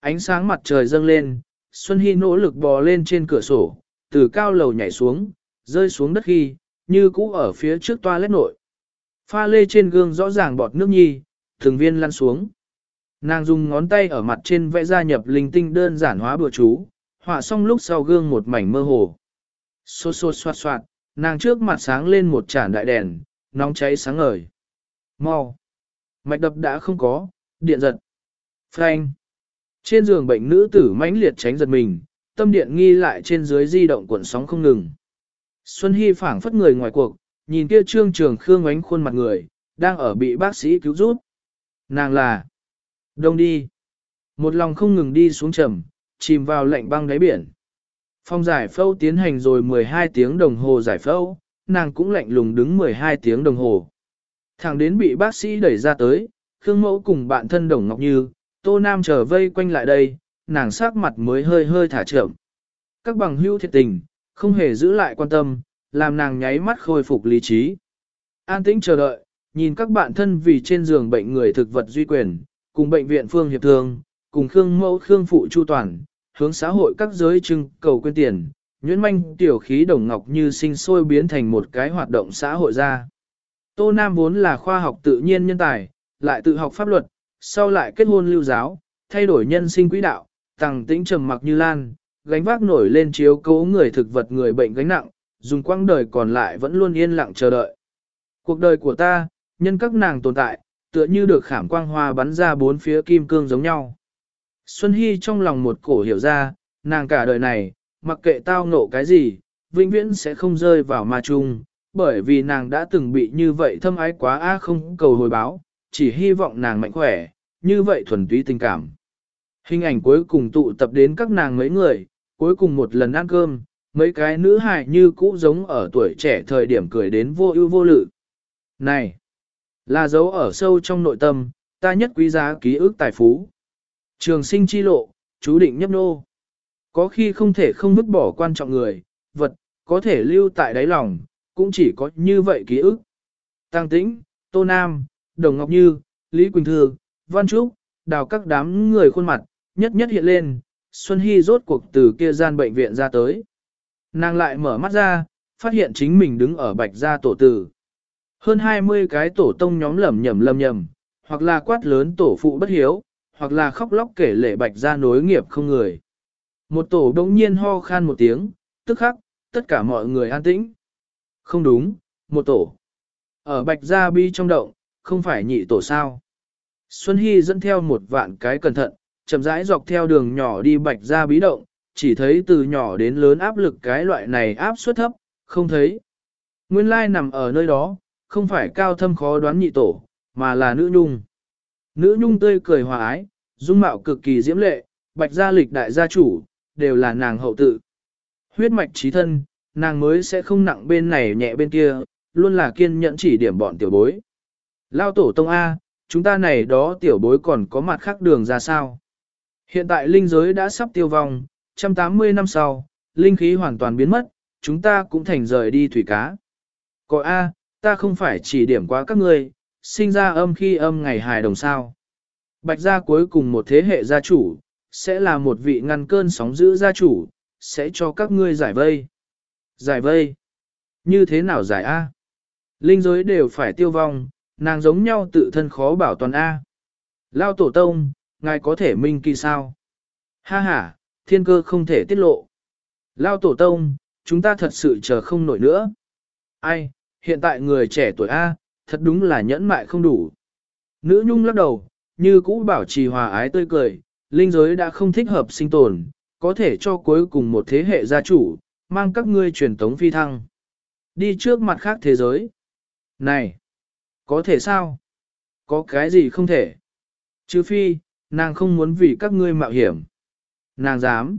Ánh sáng mặt trời dâng lên, Xuân Hy nỗ lực bò lên trên cửa sổ, từ cao lầu nhảy xuống, rơi xuống đất khi, như cũ ở phía trước toa lét nội. Pha lê trên gương rõ ràng bọt nước nhi, thường viên lăn xuống. Nàng dùng ngón tay ở mặt trên vẽ ra nhập linh tinh đơn giản hóa bừa chú, họa xong lúc sau gương một mảnh mơ hồ. Xô xô xoạt xoạt, nàng trước mặt sáng lên một chản đại đèn, nóng cháy sáng ngời. Mau! Mạch đập đã không có, điện giật. Phanh! Trên giường bệnh nữ tử mãnh liệt tránh giật mình, tâm điện nghi lại trên dưới di động cuộn sóng không ngừng. Xuân Hy phảng phất người ngoài cuộc, nhìn kia trương trường khương ánh khuôn mặt người, đang ở bị bác sĩ cứu giúp. Nàng là Đông đi. Một lòng không ngừng đi xuống trầm, chìm vào lạnh băng đáy biển. phong giải phẫu tiến hành rồi 12 tiếng đồng hồ giải phẫu, nàng cũng lạnh lùng đứng 12 tiếng đồng hồ. Thẳng đến bị bác sĩ đẩy ra tới, Khương Mẫu cùng bạn thân Đồng Ngọc Như, Tô Nam trở vây quanh lại đây, nàng sắc mặt mới hơi hơi thả trưởng. Các bằng hữu thiệt tình, không hề giữ lại quan tâm, làm nàng nháy mắt khôi phục lý trí. An tĩnh chờ đợi, nhìn các bạn thân vì trên giường bệnh người thực vật duy quyền, cùng bệnh viện phương hiệp thương, cùng Khương Mẫu Khương Phụ Chu Toàn, hướng xã hội các giới trưng cầu quyên tiền, nhuyễn manh tiểu khí đồng ngọc như sinh sôi biến thành một cái hoạt động xã hội ra. Tô Nam vốn là khoa học tự nhiên nhân tài, lại tự học pháp luật, sau lại kết hôn lưu giáo, thay đổi nhân sinh quỹ đạo, tăng tĩnh trầm mặc như lan, gánh vác nổi lên chiếu cố người thực vật người bệnh gánh nặng, dùng quãng đời còn lại vẫn luôn yên lặng chờ đợi. Cuộc đời của ta, nhân các nàng tồn tại, tựa như được khảm quang hoa bắn ra bốn phía kim cương giống nhau. Xuân Hy trong lòng một cổ hiểu ra, nàng cả đời này, mặc kệ tao ngộ cái gì, vĩnh viễn sẽ không rơi vào ma chung, bởi vì nàng đã từng bị như vậy thâm ái quá a không cầu hồi báo, chỉ hy vọng nàng mạnh khỏe, như vậy thuần túy tình cảm. Hình ảnh cuối cùng tụ tập đến các nàng mấy người, cuối cùng một lần ăn cơm, mấy cái nữ hài như cũ giống ở tuổi trẻ thời điểm cười đến vô ưu vô lự. Này, là dấu ở sâu trong nội tâm, ta nhất quý giá ký ức tài phú. Trường sinh chi lộ, chú định nhấp nô. Có khi không thể không vứt bỏ quan trọng người, vật, có thể lưu tại đáy lòng, cũng chỉ có như vậy ký ức. Tăng tĩnh, Tô Nam, Đồng Ngọc Như, Lý Quỳnh Thư, Văn Trúc, đào các đám người khuôn mặt, nhất nhất hiện lên, Xuân Hy rốt cuộc từ kia gian bệnh viện ra tới. Nàng lại mở mắt ra, phát hiện chính mình đứng ở bạch gia tổ tử. Hơn 20 cái tổ tông nhóm lầm nhầm lầm nhầm, hoặc là quát lớn tổ phụ bất hiếu, hoặc là khóc lóc kể lệ bạch gia nối nghiệp không người. Một tổ đống nhiên ho khan một tiếng, tức khắc, tất cả mọi người an tĩnh. Không đúng, một tổ. Ở bạch gia bi trong động, không phải nhị tổ sao. Xuân Hy dẫn theo một vạn cái cẩn thận, chậm rãi dọc theo đường nhỏ đi bạch gia bí động, chỉ thấy từ nhỏ đến lớn áp lực cái loại này áp suất thấp, không thấy. Nguyên lai nằm ở nơi đó, không phải cao thâm khó đoán nhị tổ, mà là nữ nhung. Nữ nhung tươi cười hòa ái, dung mạo cực kỳ diễm lệ, bạch gia lịch đại gia chủ, đều là nàng hậu tự. Huyết mạch trí thân, nàng mới sẽ không nặng bên này nhẹ bên kia, luôn là kiên nhẫn chỉ điểm bọn tiểu bối. Lao tổ tông A, chúng ta này đó tiểu bối còn có mặt khác đường ra sao? Hiện tại linh giới đã sắp tiêu vong, 180 năm sau, linh khí hoàn toàn biến mất, chúng ta cũng thành rời đi thủy cá. Có A, ta không phải chỉ điểm quá các ngươi, sinh ra âm khi âm ngày hài đồng sao. Bạch gia cuối cùng một thế hệ gia chủ, sẽ là một vị ngăn cơn sóng giữ gia chủ, sẽ cho các ngươi giải vây. Giải vây? Như thế nào giải A? Linh giới đều phải tiêu vong, nàng giống nhau tự thân khó bảo toàn A. Lao tổ tông, ngài có thể minh kỳ sao? Ha ha, thiên cơ không thể tiết lộ. Lao tổ tông, chúng ta thật sự chờ không nổi nữa. Ai, hiện tại người trẻ tuổi A, thật đúng là nhẫn mại không đủ. Nữ nhung lắc đầu, như cũ bảo trì hòa ái tươi cười, linh giới đã không thích hợp sinh tồn, có thể cho cuối cùng một thế hệ gia chủ, mang các ngươi truyền tống phi thăng. Đi trước mặt khác thế giới. Này, có thể sao? Có cái gì không thể? Chứ phi, nàng không muốn vì các ngươi mạo hiểm. Nàng dám.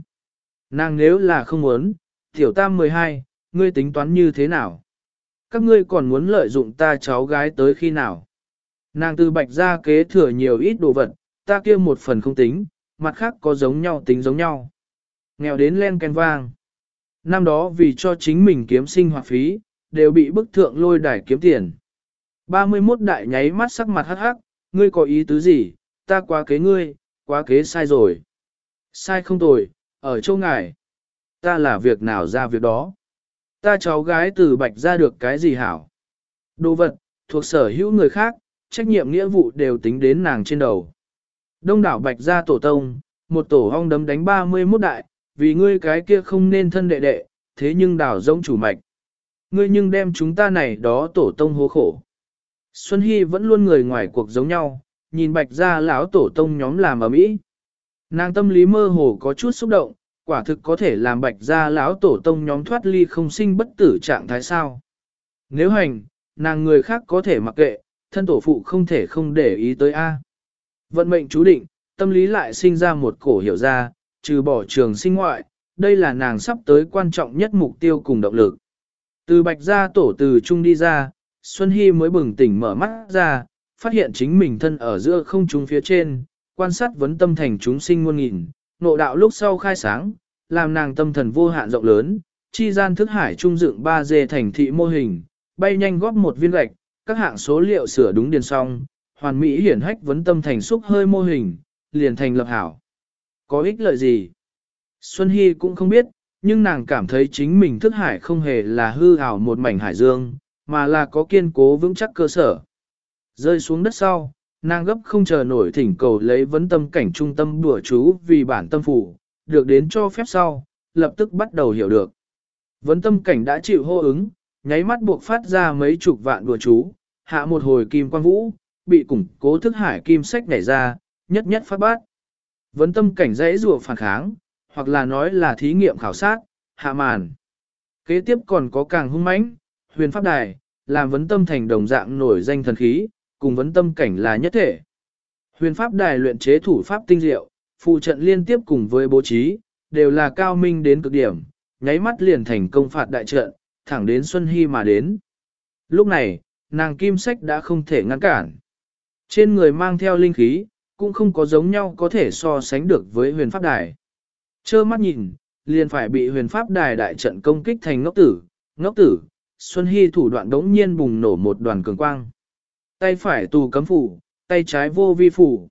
Nàng nếu là không muốn, tiểu tam 12, ngươi tính toán như thế nào? Các ngươi còn muốn lợi dụng ta cháu gái tới khi nào? Nàng từ bạch ra kế thừa nhiều ít đồ vật, ta kia một phần không tính, mặt khác có giống nhau tính giống nhau. Nghèo đến len ken vang. Năm đó vì cho chính mình kiếm sinh hoạt phí, đều bị bức thượng lôi đài kiếm tiền. 31 đại nháy mắt sắc mặt hắc hắc, ngươi có ý tứ gì, ta quá kế ngươi, quá kế sai rồi. Sai không tồi, ở châu ngài. Ta là việc nào ra việc đó. Ta cháu gái từ bạch ra được cái gì hảo. Đồ vật, thuộc sở hữu người khác, trách nhiệm nghĩa vụ đều tính đến nàng trên đầu. Đông đảo bạch ra tổ tông, một tổ hong đấm đánh 31 đại, vì ngươi cái kia không nên thân đệ đệ, thế nhưng đảo giống chủ mạch. Ngươi nhưng đem chúng ta này đó tổ tông hố khổ. Xuân Hy vẫn luôn người ngoài cuộc giống nhau, nhìn bạch ra lão tổ tông nhóm làm ở mỹ. Nàng tâm lý mơ hồ có chút xúc động, quả thực có thể làm bạch ra lão tổ tông nhóm thoát ly không sinh bất tử trạng thái sao. Nếu hành, nàng người khác có thể mặc kệ, thân tổ phụ không thể không để ý tới A. Vận mệnh chú định, tâm lý lại sinh ra một cổ hiểu ra, trừ bỏ trường sinh ngoại, đây là nàng sắp tới quan trọng nhất mục tiêu cùng động lực. Từ bạch gia tổ từ trung đi ra, Xuân Hy mới bừng tỉnh mở mắt ra, phát hiện chính mình thân ở giữa không trung phía trên, quan sát vấn tâm thành chúng sinh muôn nghìn, nộ đạo lúc sau khai sáng, làm nàng tâm thần vô hạn rộng lớn, chi gian thức hải trung dựng 3 dê thành thị mô hình, bay nhanh góp một viên gạch, các hạng số liệu sửa đúng điền xong, hoàn mỹ hiển hách vấn tâm thành xúc hơi mô hình, liền thành lập hảo. Có ích lợi gì? Xuân Hy cũng không biết, nhưng nàng cảm thấy chính mình thức hải không hề là hư ảo một mảnh hải dương, mà là có kiên cố vững chắc cơ sở. Rơi xuống đất sau, nàng gấp không chờ nổi thỉnh cầu lấy vấn tâm cảnh trung tâm đùa chú vì bản tâm phủ, được đến cho phép sau, lập tức bắt đầu hiểu được. Vấn tâm cảnh đã chịu hô ứng, nháy mắt buộc phát ra mấy chục vạn đùa chú, hạ một hồi kim quan vũ, bị củng cố thức hải kim sách nhảy ra, nhất nhất phát bát. Vấn tâm cảnh dãy rùa phản kháng, hoặc là nói là thí nghiệm khảo sát, hạ màn. Kế tiếp còn có càng hung mãnh, huyền pháp đài, làm vấn tâm thành đồng dạng nổi danh thần khí, cùng vấn tâm cảnh là nhất thể. Huyền pháp đài luyện chế thủ pháp tinh diệu, phụ trận liên tiếp cùng với bố trí, đều là cao minh đến cực điểm, nháy mắt liền thành công phạt đại trận, thẳng đến Xuân Hy mà đến. Lúc này, nàng kim sách đã không thể ngăn cản. Trên người mang theo linh khí, cũng không có giống nhau có thể so sánh được với huyền pháp đài. Chơ mắt nhìn, liền phải bị huyền pháp đài đại trận công kích thành ngốc tử, ngốc tử, Xuân Hy thủ đoạn đống nhiên bùng nổ một đoàn cường quang. Tay phải tù cấm phủ, tay trái vô vi phủ.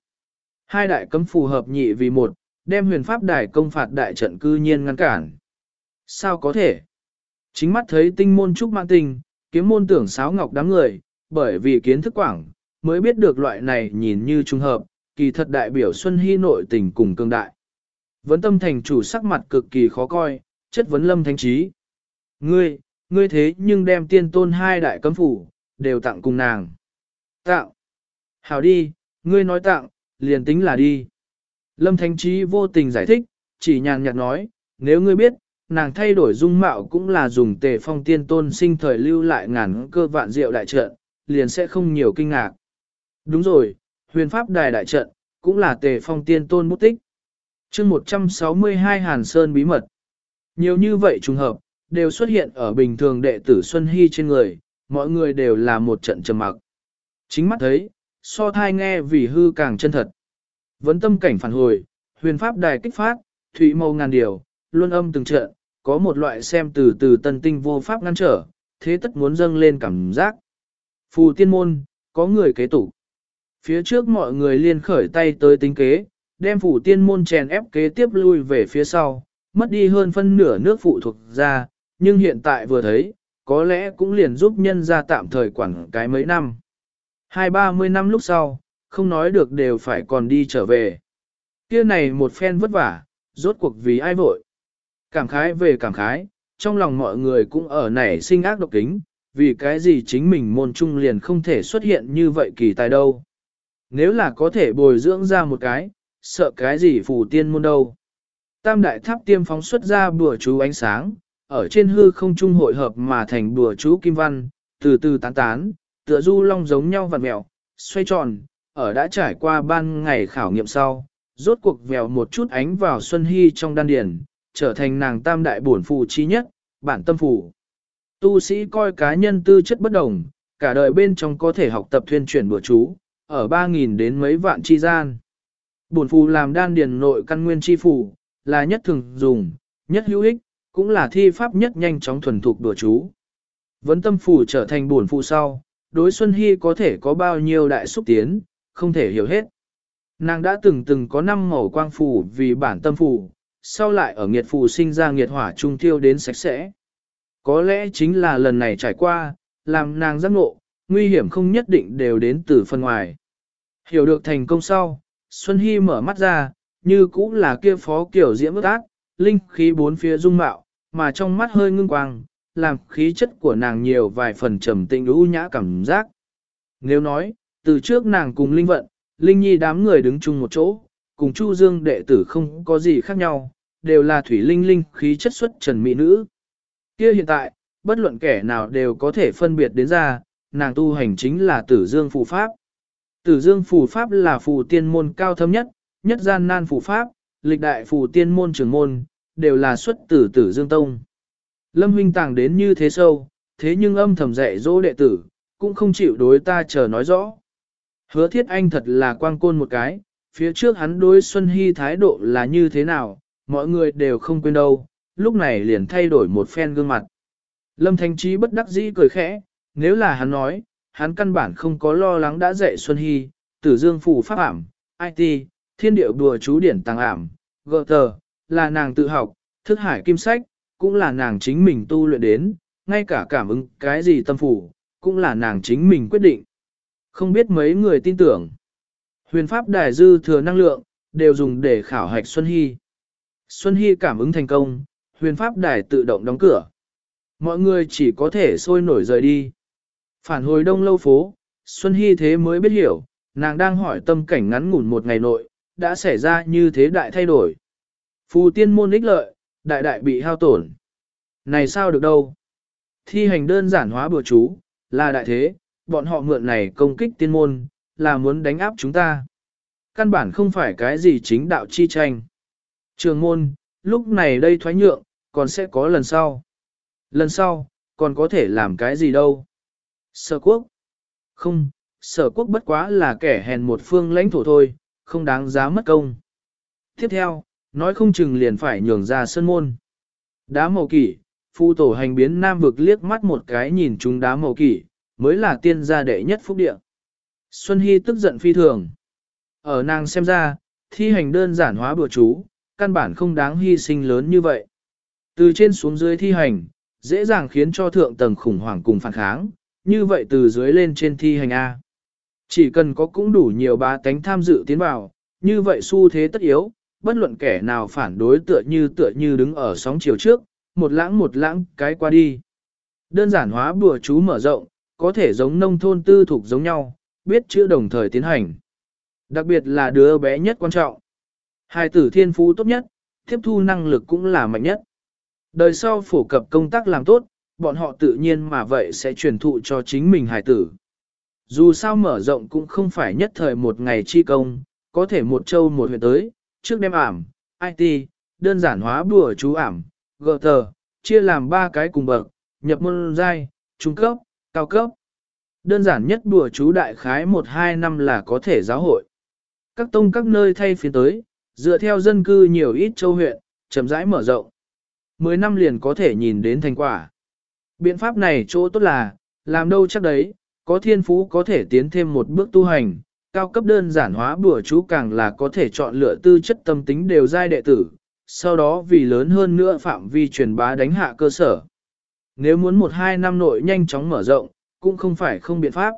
Hai đại cấm phù hợp nhị vì một, đem huyền pháp đài công phạt đại trận cư nhiên ngăn cản. Sao có thể? Chính mắt thấy tinh môn trúc mạng tinh, kiếm môn tưởng sáo ngọc đám người, bởi vì kiến thức quảng, mới biết được loại này nhìn như trùng hợp, kỳ thật đại biểu Xuân Hy nội tình cùng cương đại. Vấn tâm thành chủ sắc mặt cực kỳ khó coi, chất vấn lâm thánh trí. Ngươi, ngươi thế nhưng đem tiên tôn hai đại cấm phủ, đều tặng cùng nàng. Tặng. Hảo đi, ngươi nói tặng, liền tính là đi. Lâm thánh trí vô tình giải thích, chỉ nhàn nhạt nói, nếu ngươi biết, nàng thay đổi dung mạo cũng là dùng tề phong tiên tôn sinh thời lưu lại ngàn cơ vạn diệu đại trận, liền sẽ không nhiều kinh ngạc. Đúng rồi, huyền pháp đài đại trận, cũng là tề phong tiên tôn bút tích chương 162 Hàn Sơn bí mật. Nhiều như vậy trùng hợp, đều xuất hiện ở bình thường đệ tử Xuân Hy trên người, mọi người đều là một trận trầm mặc. Chính mắt thấy, so thai nghe vì hư càng chân thật. Vấn tâm cảnh phản hồi, huyền pháp đài kích phát, thủy mâu ngàn điều, luân âm từng trận, có một loại xem từ từ tân tinh vô pháp ngăn trở, thế tất muốn dâng lên cảm giác. Phù tiên môn, có người kế tủ. Phía trước mọi người liên khởi tay tới tính kế, đem phủ tiên môn chèn ép kế tiếp lui về phía sau, mất đi hơn phân nửa nước phụ thuộc ra, nhưng hiện tại vừa thấy, có lẽ cũng liền giúp nhân ra tạm thời quản cái mấy năm. Hai ba mươi năm lúc sau, không nói được đều phải còn đi trở về. Kia này một phen vất vả, rốt cuộc vì ai vội. Cảm khái về cảm khái, trong lòng mọi người cũng ở nảy sinh ác độc kính, vì cái gì chính mình môn trung liền không thể xuất hiện như vậy kỳ tài đâu. Nếu là có thể bồi dưỡng ra một cái, sợ cái gì phù tiên môn đâu. Tam đại tháp tiêm phóng xuất ra bùa chú ánh sáng, ở trên hư không trung hội hợp mà thành bùa chú kim văn, từ từ tán tán, tựa du long giống nhau vặn mèo xoay tròn, ở đã trải qua ban ngày khảo nghiệm sau, rốt cuộc vèo một chút ánh vào Xuân Hy trong đan điển, trở thành nàng tam đại bổn phù chi nhất, bản tâm phù. Tu sĩ coi cá nhân tư chất bất đồng, cả đời bên trong có thể học tập thuyên chuyển bữa chú, ở 3.000 đến mấy vạn chi gian. Bổn phù làm đan điền nội căn nguyên chi phù, là nhất thường dùng, nhất hữu ích, cũng là thi pháp nhất nhanh chóng thuần thục bữa chú. Vấn tâm phù trở thành bổn phù sau, đối Xuân Hy có thể có bao nhiêu đại xúc tiến, không thể hiểu hết. Nàng đã từng từng có năm màu quang phù vì bản tâm phù, sau lại ở nghiệt phù sinh ra nghiệt hỏa trung tiêu đến sạch sẽ. Có lẽ chính là lần này trải qua, làm nàng giác ngộ, nguy hiểm không nhất định đều đến từ phần ngoài. Hiểu được thành công sau, Xuân Hy mở mắt ra, như cũng là kia phó kiểu diễm ước ác, linh khí bốn phía dung mạo, mà trong mắt hơi ngưng quang, làm khí chất của nàng nhiều vài phần trầm tĩnh ưu nhã cảm giác. Nếu nói, từ trước nàng cùng Linh Vận, Linh Nhi đám người đứng chung một chỗ, cùng Chu Dương đệ tử không có gì khác nhau, đều là thủy linh linh khí chất xuất trần mỹ nữ. Kia hiện tại, bất luận kẻ nào đều có thể phân biệt đến ra, nàng tu hành chính là tử dương phù pháp. Tử dương phù pháp là phù tiên môn cao thâm nhất, nhất gian nan phù pháp, lịch đại phù tiên môn trưởng môn, đều là xuất tử tử dương tông. Lâm huynh tàng đến như thế sâu, thế nhưng âm thầm dạy dỗ đệ tử, cũng không chịu đối ta chờ nói rõ. Hứa thiết anh thật là quang côn một cái, phía trước hắn đối Xuân Hy thái độ là như thế nào, mọi người đều không quên đâu, lúc này liền thay đổi một phen gương mặt. Lâm Thanh Trí bất đắc dĩ cười khẽ, nếu là hắn nói, hắn căn bản không có lo lắng đã dạy Xuân Hy, tử dương phủ pháp ảm, IT, thiên điệu đùa chú điển tăng ảm, gợt tờ, là nàng tự học, thức hải kim sách, cũng là nàng chính mình tu luyện đến, ngay cả cảm ứng cái gì tâm phủ, cũng là nàng chính mình quyết định. Không biết mấy người tin tưởng. Huyền pháp đài dư thừa năng lượng, đều dùng để khảo hạch Xuân Hy. Xuân Hy cảm ứng thành công, huyền pháp đài tự động đóng cửa. Mọi người chỉ có thể sôi nổi rời đi. Phản hồi đông lâu phố, Xuân Hy thế mới biết hiểu, nàng đang hỏi tâm cảnh ngắn ngủn một ngày nội, đã xảy ra như thế đại thay đổi. Phù tiên môn ích lợi, đại đại bị hao tổn. Này sao được đâu? Thi hành đơn giản hóa bừa chú, là đại thế, bọn họ mượn này công kích tiên môn, là muốn đánh áp chúng ta. Căn bản không phải cái gì chính đạo chi tranh. Trường môn, lúc này đây thoái nhượng, còn sẽ có lần sau. Lần sau, còn có thể làm cái gì đâu. Sở quốc. Không, sở quốc bất quá là kẻ hèn một phương lãnh thổ thôi, không đáng giá mất công. Tiếp theo, nói không chừng liền phải nhường ra sân môn. Đá màu kỷ, phu tổ hành biến nam vực liếc mắt một cái nhìn chúng đá màu kỷ, mới là tiên gia đệ nhất phúc địa. Xuân Hy tức giận phi thường. Ở nàng xem ra, thi hành đơn giản hóa bữa chú, căn bản không đáng hy sinh lớn như vậy. Từ trên xuống dưới thi hành, dễ dàng khiến cho thượng tầng khủng hoảng cùng phản kháng, như vậy từ dưới lên trên thi hành A. Chỉ cần có cũng đủ nhiều bá tánh tham dự tiến vào, như vậy xu thế tất yếu, bất luận kẻ nào phản đối tựa như tựa như đứng ở sóng chiều trước, một lãng một lãng cái qua đi. Đơn giản hóa bùa chú mở rộng, có thể giống nông thôn tư thuộc giống nhau, biết chữ đồng thời tiến hành. Đặc biệt là đứa bé nhất quan trọng. Hai tử thiên phú tốt nhất, tiếp thu năng lực cũng là mạnh nhất. Đời sau phổ cập công tác làm tốt, bọn họ tự nhiên mà vậy sẽ truyền thụ cho chính mình hài tử. Dù sao mở rộng cũng không phải nhất thời một ngày chi công, có thể một châu một huyện tới, trước đem ảm, IT, đơn giản hóa bùa chú ảm, gờ tờ, chia làm ba cái cùng bậc, nhập môn giai, trung cấp, cao cấp. Đơn giản nhất bùa chú đại khái 1-2 năm là có thể giáo hội. Các tông các nơi thay phiên tới, dựa theo dân cư nhiều ít châu huyện, chậm rãi mở rộng. 10 năm liền có thể nhìn đến thành quả. Biện pháp này chỗ tốt là, làm đâu chắc đấy, có thiên phú có thể tiến thêm một bước tu hành, cao cấp đơn giản hóa bùa chú càng là có thể chọn lựa tư chất tâm tính đều giai đệ tử, sau đó vì lớn hơn nữa phạm vi truyền bá đánh hạ cơ sở. Nếu muốn một hai năm nội nhanh chóng mở rộng, cũng không phải không biện pháp.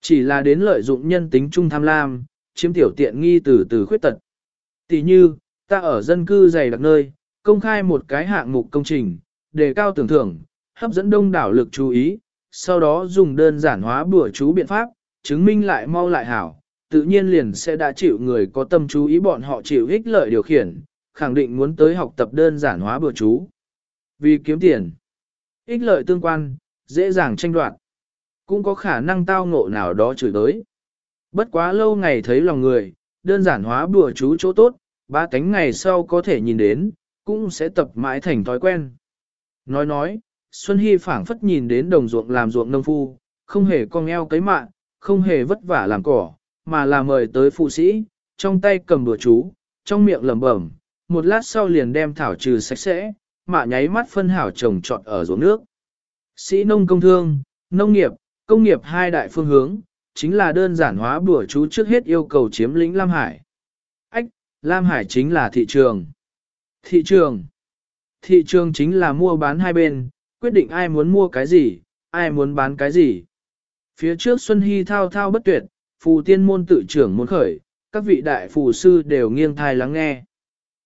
Chỉ là đến lợi dụng nhân tính trung tham lam, chiếm tiểu tiện nghi từ từ khuyết tật. Tỷ như, ta ở dân cư dày đặc nơi, công khai một cái hạng mục công trình, đề cao tưởng thưởng, hấp dẫn đông đảo lực chú ý, sau đó dùng đơn giản hóa bữa chú biện pháp, chứng minh lại mau lại hảo, tự nhiên liền sẽ đã chịu người có tâm chú ý bọn họ chịu ích lợi điều khiển, khẳng định muốn tới học tập đơn giản hóa bữa chú. Vì kiếm tiền, ích lợi tương quan, dễ dàng tranh đoạt cũng có khả năng tao ngộ nào đó chửi tới. Bất quá lâu ngày thấy lòng người, đơn giản hóa bừa chú chỗ tốt, ba cánh ngày sau có thể nhìn đến, cũng sẽ tập mãi thành thói quen. Nói nói, Xuân Hy phảng phất nhìn đến đồng ruộng làm ruộng nông phu, không hề cong eo cấy mạng, không hề vất vả làm cỏ, mà là mời tới phụ sĩ, trong tay cầm đùa chú, trong miệng lẩm bẩm, một lát sau liền đem thảo trừ sạch sẽ, mạ nháy mắt phân hảo trồng trọt ở ruộng nước. Sĩ nông công thương, nông nghiệp, công nghiệp hai đại phương hướng, chính là đơn giản hóa bùa chú trước hết yêu cầu chiếm lĩnh Lam Hải. Ách, Lam Hải chính là thị trường. Thị trường. Thị trường chính là mua bán hai bên, quyết định ai muốn mua cái gì, ai muốn bán cái gì. Phía trước Xuân Hy thao thao bất tuyệt, phù tiên môn tự trưởng muốn khởi, các vị đại phù sư đều nghiêng thai lắng nghe.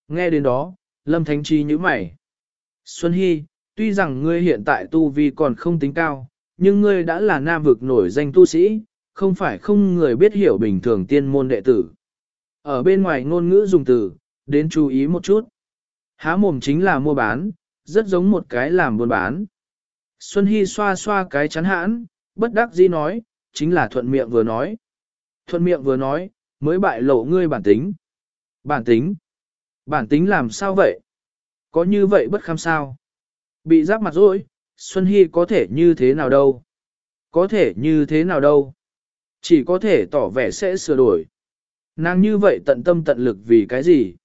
Nghe đến đó, Lâm Thánh Chi nhíu mày. Xuân Hy, tuy rằng ngươi hiện tại tu vi còn không tính cao, nhưng ngươi đã là nam vực nổi danh tu sĩ, không phải không người biết hiểu bình thường tiên môn đệ tử. Ở bên ngoài ngôn ngữ dùng từ, đến chú ý một chút. Há mồm chính là mua bán, rất giống một cái làm buôn bán. Xuân Hy xoa xoa cái chắn hãn, bất đắc dĩ nói, chính là thuận miệng vừa nói. Thuận miệng vừa nói, mới bại lộ ngươi bản tính. Bản tính? Bản tính làm sao vậy? Có như vậy bất kham sao? Bị giáp mặt rồi, Xuân Hy có thể như thế nào đâu? Có thể như thế nào đâu? Chỉ có thể tỏ vẻ sẽ sửa đổi. Nàng như vậy tận tâm tận lực vì cái gì?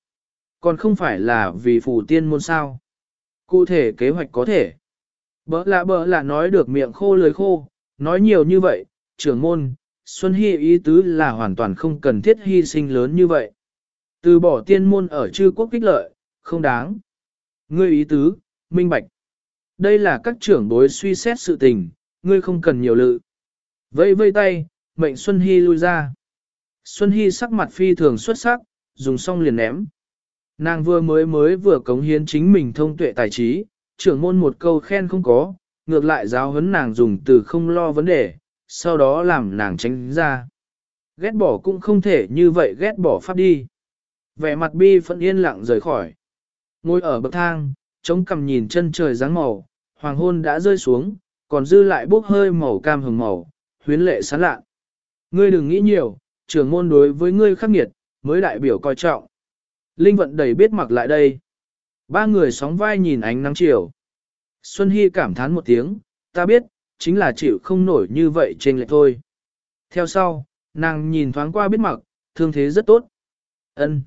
Còn không phải là vì phù tiên môn sao? Cụ thể kế hoạch có thể. Bỡ lạ bỡ lạ nói được miệng khô lưới khô, nói nhiều như vậy, trưởng môn, Xuân Hy ý tứ là hoàn toàn không cần thiết hy sinh lớn như vậy. Từ bỏ tiên môn ở chư quốc kích lợi, không đáng. Ngươi ý tứ, minh bạch. Đây là các trưởng bối suy xét sự tình, ngươi không cần nhiều lự. Vây vây tay, mệnh Xuân Hy lui ra. Xuân Hy sắc mặt phi thường xuất sắc, dùng xong liền ném. Nàng vừa mới mới vừa cống hiến chính mình thông tuệ tài trí, trưởng môn một câu khen không có, ngược lại giáo huấn nàng dùng từ không lo vấn đề, sau đó làm nàng tránh ra. Ghét bỏ cũng không thể như vậy ghét bỏ pháp đi. Vẻ mặt bi phận yên lặng rời khỏi. Ngồi ở bậc thang, chống cằm nhìn chân trời dáng màu, hoàng hôn đã rơi xuống, còn dư lại bốc hơi màu cam hừng màu, huyến lệ sán lạ. Ngươi đừng nghĩ nhiều, trưởng môn đối với ngươi khắc nghiệt, mới đại biểu coi trọng. Linh vận đầy biết mặc lại đây. Ba người sóng vai nhìn ánh nắng chiều. Xuân Hy cảm thán một tiếng, ta biết, chính là chịu không nổi như vậy trên lệch thôi. Theo sau, nàng nhìn thoáng qua biết mặc, thương thế rất tốt. ân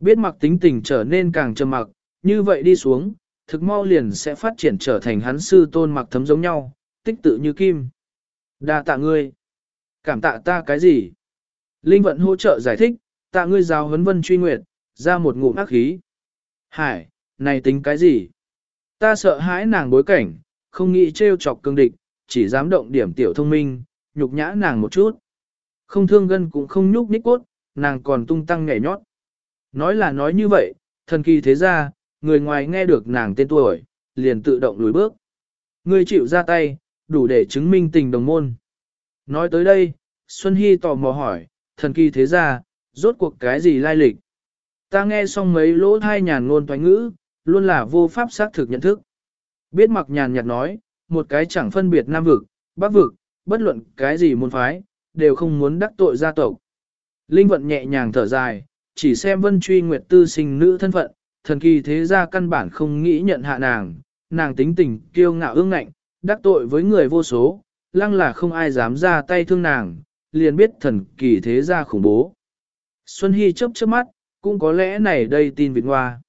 Biết mặc tính tình trở nên càng trầm mặc, như vậy đi xuống, thực mau liền sẽ phát triển trở thành hắn sư tôn mặc thấm giống nhau, tích tự như kim. Đa tạ ngươi. Cảm tạ ta cái gì? Linh vận hỗ trợ giải thích, tạ ngươi giáo huấn vân truy nguyệt, ra một ngụm ác khí. Hải, này tính cái gì? Ta sợ hãi nàng bối cảnh, không nghĩ trêu chọc cương địch, chỉ dám động điểm tiểu thông minh, nhục nhã nàng một chút. Không thương gân cũng không nhúc nhích cốt, nàng còn tung tăng nhảy nhót. Nói là nói như vậy, thần kỳ thế ra, người ngoài nghe được nàng tên tuổi, liền tự động lùi bước. Người chịu ra tay, đủ để chứng minh tình đồng môn. Nói tới đây, Xuân Hy tò mò hỏi, thần kỳ thế ra, rốt cuộc cái gì lai lịch? Ta nghe xong mấy lỗ thai nhàn ngôn toán ngữ, luôn là vô pháp xác thực nhận thức. Biết mặc nhàn nhạt nói, một cái chẳng phân biệt nam vực, bắc vực, bất luận cái gì môn phái, đều không muốn đắc tội gia tộc. Linh vận nhẹ nhàng thở dài, chỉ xem vân truy nguyệt tư sinh nữ thân phận, thần kỳ thế gia căn bản không nghĩ nhận hạ nàng, nàng tính tình kiêu ngạo ương ngạnh, đắc tội với người vô số, lăng là không ai dám ra tay thương nàng, liền biết thần kỳ thế gia khủng bố. Xuân Hy chớp chớp mắt, cũng có lẽ này đây tin vịt Hoa.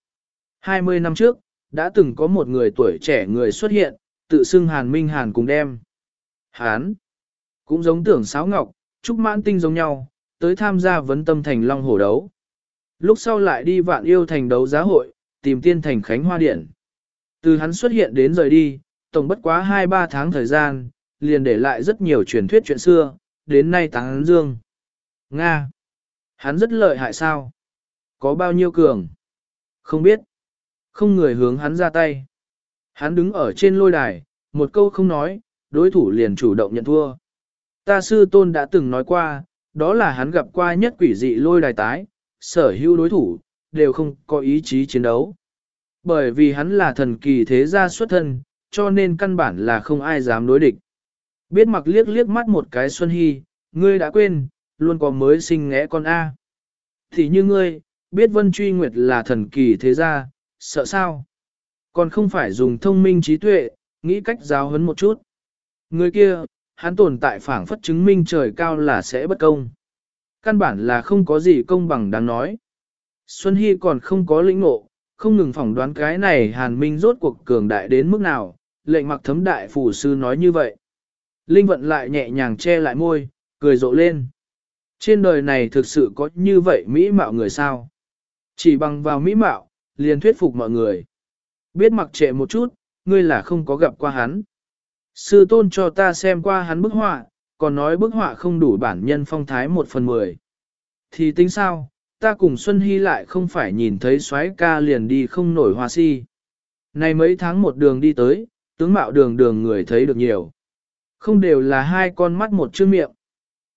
20 năm trước, đã từng có một người tuổi trẻ người xuất hiện, tự xưng Hàn Minh Hàn cùng đem. Hán, cũng giống tưởng sáo ngọc, trúc mãn tinh giống nhau, tới tham gia vấn tâm thành long hổ đấu. Lúc sau lại đi vạn yêu thành đấu giá hội, tìm tiên thành Khánh Hoa Điện. Từ hắn xuất hiện đến rời đi, tổng bất quá 2-3 tháng thời gian, liền để lại rất nhiều truyền thuyết chuyện xưa, đến nay táng dương. Nga! Hắn rất lợi hại sao? Có bao nhiêu cường? Không biết. Không người hướng hắn ra tay. Hắn đứng ở trên lôi đài, một câu không nói, đối thủ liền chủ động nhận thua. Ta sư tôn đã từng nói qua, đó là hắn gặp qua nhất quỷ dị lôi đài tái, sở hữu đối thủ, đều không có ý chí chiến đấu. Bởi vì hắn là thần kỳ thế gia xuất thân, cho nên căn bản là không ai dám đối địch. Biết mặc liếc liếc mắt một cái Xuân Hy, ngươi đã quên, luôn có mới sinh ngẽ con A. Thì như ngươi, biết Vân Truy Nguyệt là thần kỳ thế gia, sợ sao? Còn không phải dùng thông minh trí tuệ, nghĩ cách giáo huấn một chút. Người kia, hắn tồn tại phảng phất chứng minh trời cao là sẽ bất công. Căn bản là không có gì công bằng đáng nói. Xuân Hy còn không có lĩnh ngộ, không ngừng phỏng đoán cái này hàn minh rốt cuộc cường đại đến mức nào, lệnh mặc thấm đại phủ sư nói như vậy. Linh vận lại nhẹ nhàng che lại môi, cười rộ lên. Trên đời này thực sự có như vậy mỹ mạo người sao? Chỉ bằng vào mỹ mạo, liền thuyết phục mọi người. Biết mặc trệ một chút, ngươi là không có gặp qua hắn. Sư tôn cho ta xem qua hắn bức họa, còn nói bức họa không đủ bản nhân phong thái một phần mười. Thì tính sao, ta cùng Xuân Hy lại không phải nhìn thấy xoáy ca liền đi không nổi hoa si. Này mấy tháng một đường đi tới, tướng mạo đường đường người thấy được nhiều. Không đều là hai con mắt một chữ miệng.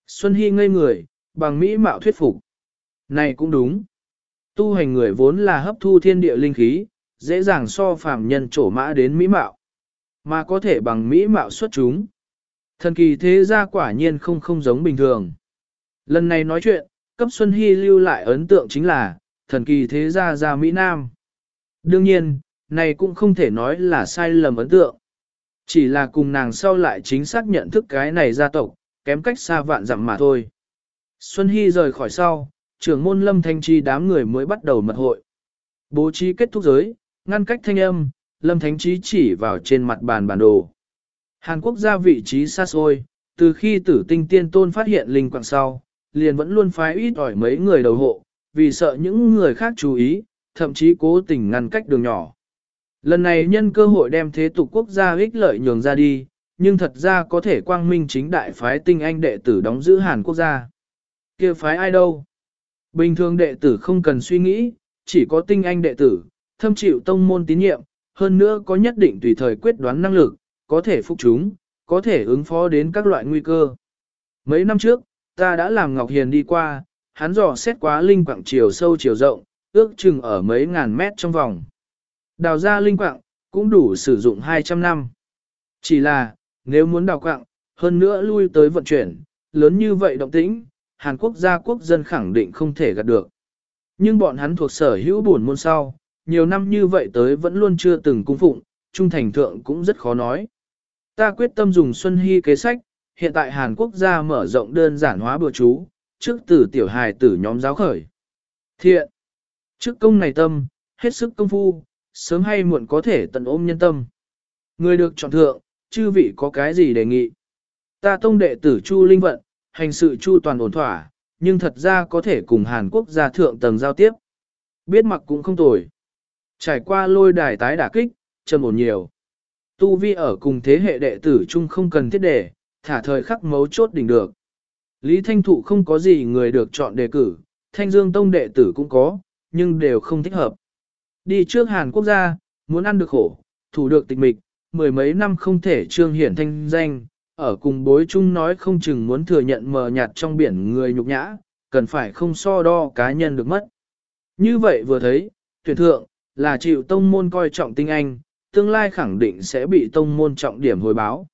Xuân Hy ngây người, bằng mỹ mạo thuyết phục. Này cũng đúng. Tu hành người vốn là hấp thu thiên địa linh khí, dễ dàng so phàm nhân trổ mã đến mỹ mạo. Mà có thể bằng mỹ mạo xuất chúng. Thần kỳ thế gia quả nhiên không không giống bình thường. Lần này nói chuyện, cấp Xuân Hy lưu lại ấn tượng chính là, thần kỳ thế gia gia Mỹ Nam. Đương nhiên, này cũng không thể nói là sai lầm ấn tượng. Chỉ là cùng nàng sau lại chính xác nhận thức cái này gia tộc, kém cách xa vạn dặm mà thôi. Xuân Hy rời khỏi sau, trưởng môn lâm thanh chi đám người mới bắt đầu mật hội. Bố trí kết thúc giới, ngăn cách thanh âm, lâm thánh trí chỉ vào trên mặt bàn bản đồ. Hàn Quốc ra vị trí xa xôi, từ khi tử tinh tiên tôn phát hiện linh quạng sau, liền vẫn luôn phái ít ỏi mấy người đầu hộ, vì sợ những người khác chú ý, thậm chí cố tình ngăn cách đường nhỏ. Lần này nhân cơ hội đem thế tục quốc gia ích lợi nhường ra đi, nhưng thật ra có thể quang minh chính đại phái tinh anh đệ tử đóng giữ Hàn Quốc gia. kia phái ai đâu? Bình thường đệ tử không cần suy nghĩ, chỉ có tinh anh đệ tử, thâm chịu tông môn tín nhiệm, hơn nữa có nhất định tùy thời quyết đoán năng lực, có thể phục chúng, có thể ứng phó đến các loại nguy cơ. Mấy năm trước, ta đã làm Ngọc Hiền đi qua, hắn dò xét quá linh quạng chiều sâu chiều rộng, ước chừng ở mấy ngàn mét trong vòng. Đào ra linh quạng, cũng đủ sử dụng 200 năm. Chỉ là, nếu muốn đào quạng, hơn nữa lui tới vận chuyển, lớn như vậy động tĩnh, Hàn Quốc gia quốc dân khẳng định không thể gạt được. Nhưng bọn hắn thuộc sở hữu buồn môn sau, nhiều năm như vậy tới vẫn luôn chưa từng cung phụng, trung thành thượng cũng rất khó nói. Ta quyết tâm dùng Xuân Hy kế sách, hiện tại Hàn Quốc gia mở rộng đơn giản hóa bừa chú, trước từ tiểu hài tử nhóm giáo khởi. Thiện! Trước công này tâm, hết sức công phu, sớm hay muộn có thể tận ôm nhân tâm. Người được chọn thượng, chư vị có cái gì đề nghị? Ta tông đệ tử Chu Linh Vận, hành sự chu toàn ổn thỏa, nhưng thật ra có thể cùng Hàn Quốc gia thượng tầng giao tiếp. Biết mặc cũng không tồi. Trải qua lôi đài tái đả kích, trầm ổn nhiều. Tu vi ở cùng thế hệ đệ tử chung không cần thiết đề, thả thời khắc mấu chốt đỉnh được. Lý Thanh Thụ không có gì người được chọn đề cử, Thanh Dương Tông đệ tử cũng có, nhưng đều không thích hợp. Đi trước Hàn Quốc gia, muốn ăn được khổ, thủ được tịch mịch, mười mấy năm không thể trương hiển thanh danh, ở cùng bối chung nói không chừng muốn thừa nhận mờ nhạt trong biển người nhục nhã, cần phải không so đo cá nhân được mất. Như vậy vừa thấy, tuyển thượng, là chịu tông môn coi trọng tinh anh, tương lai khẳng định sẽ bị tông môn trọng điểm hồi báo.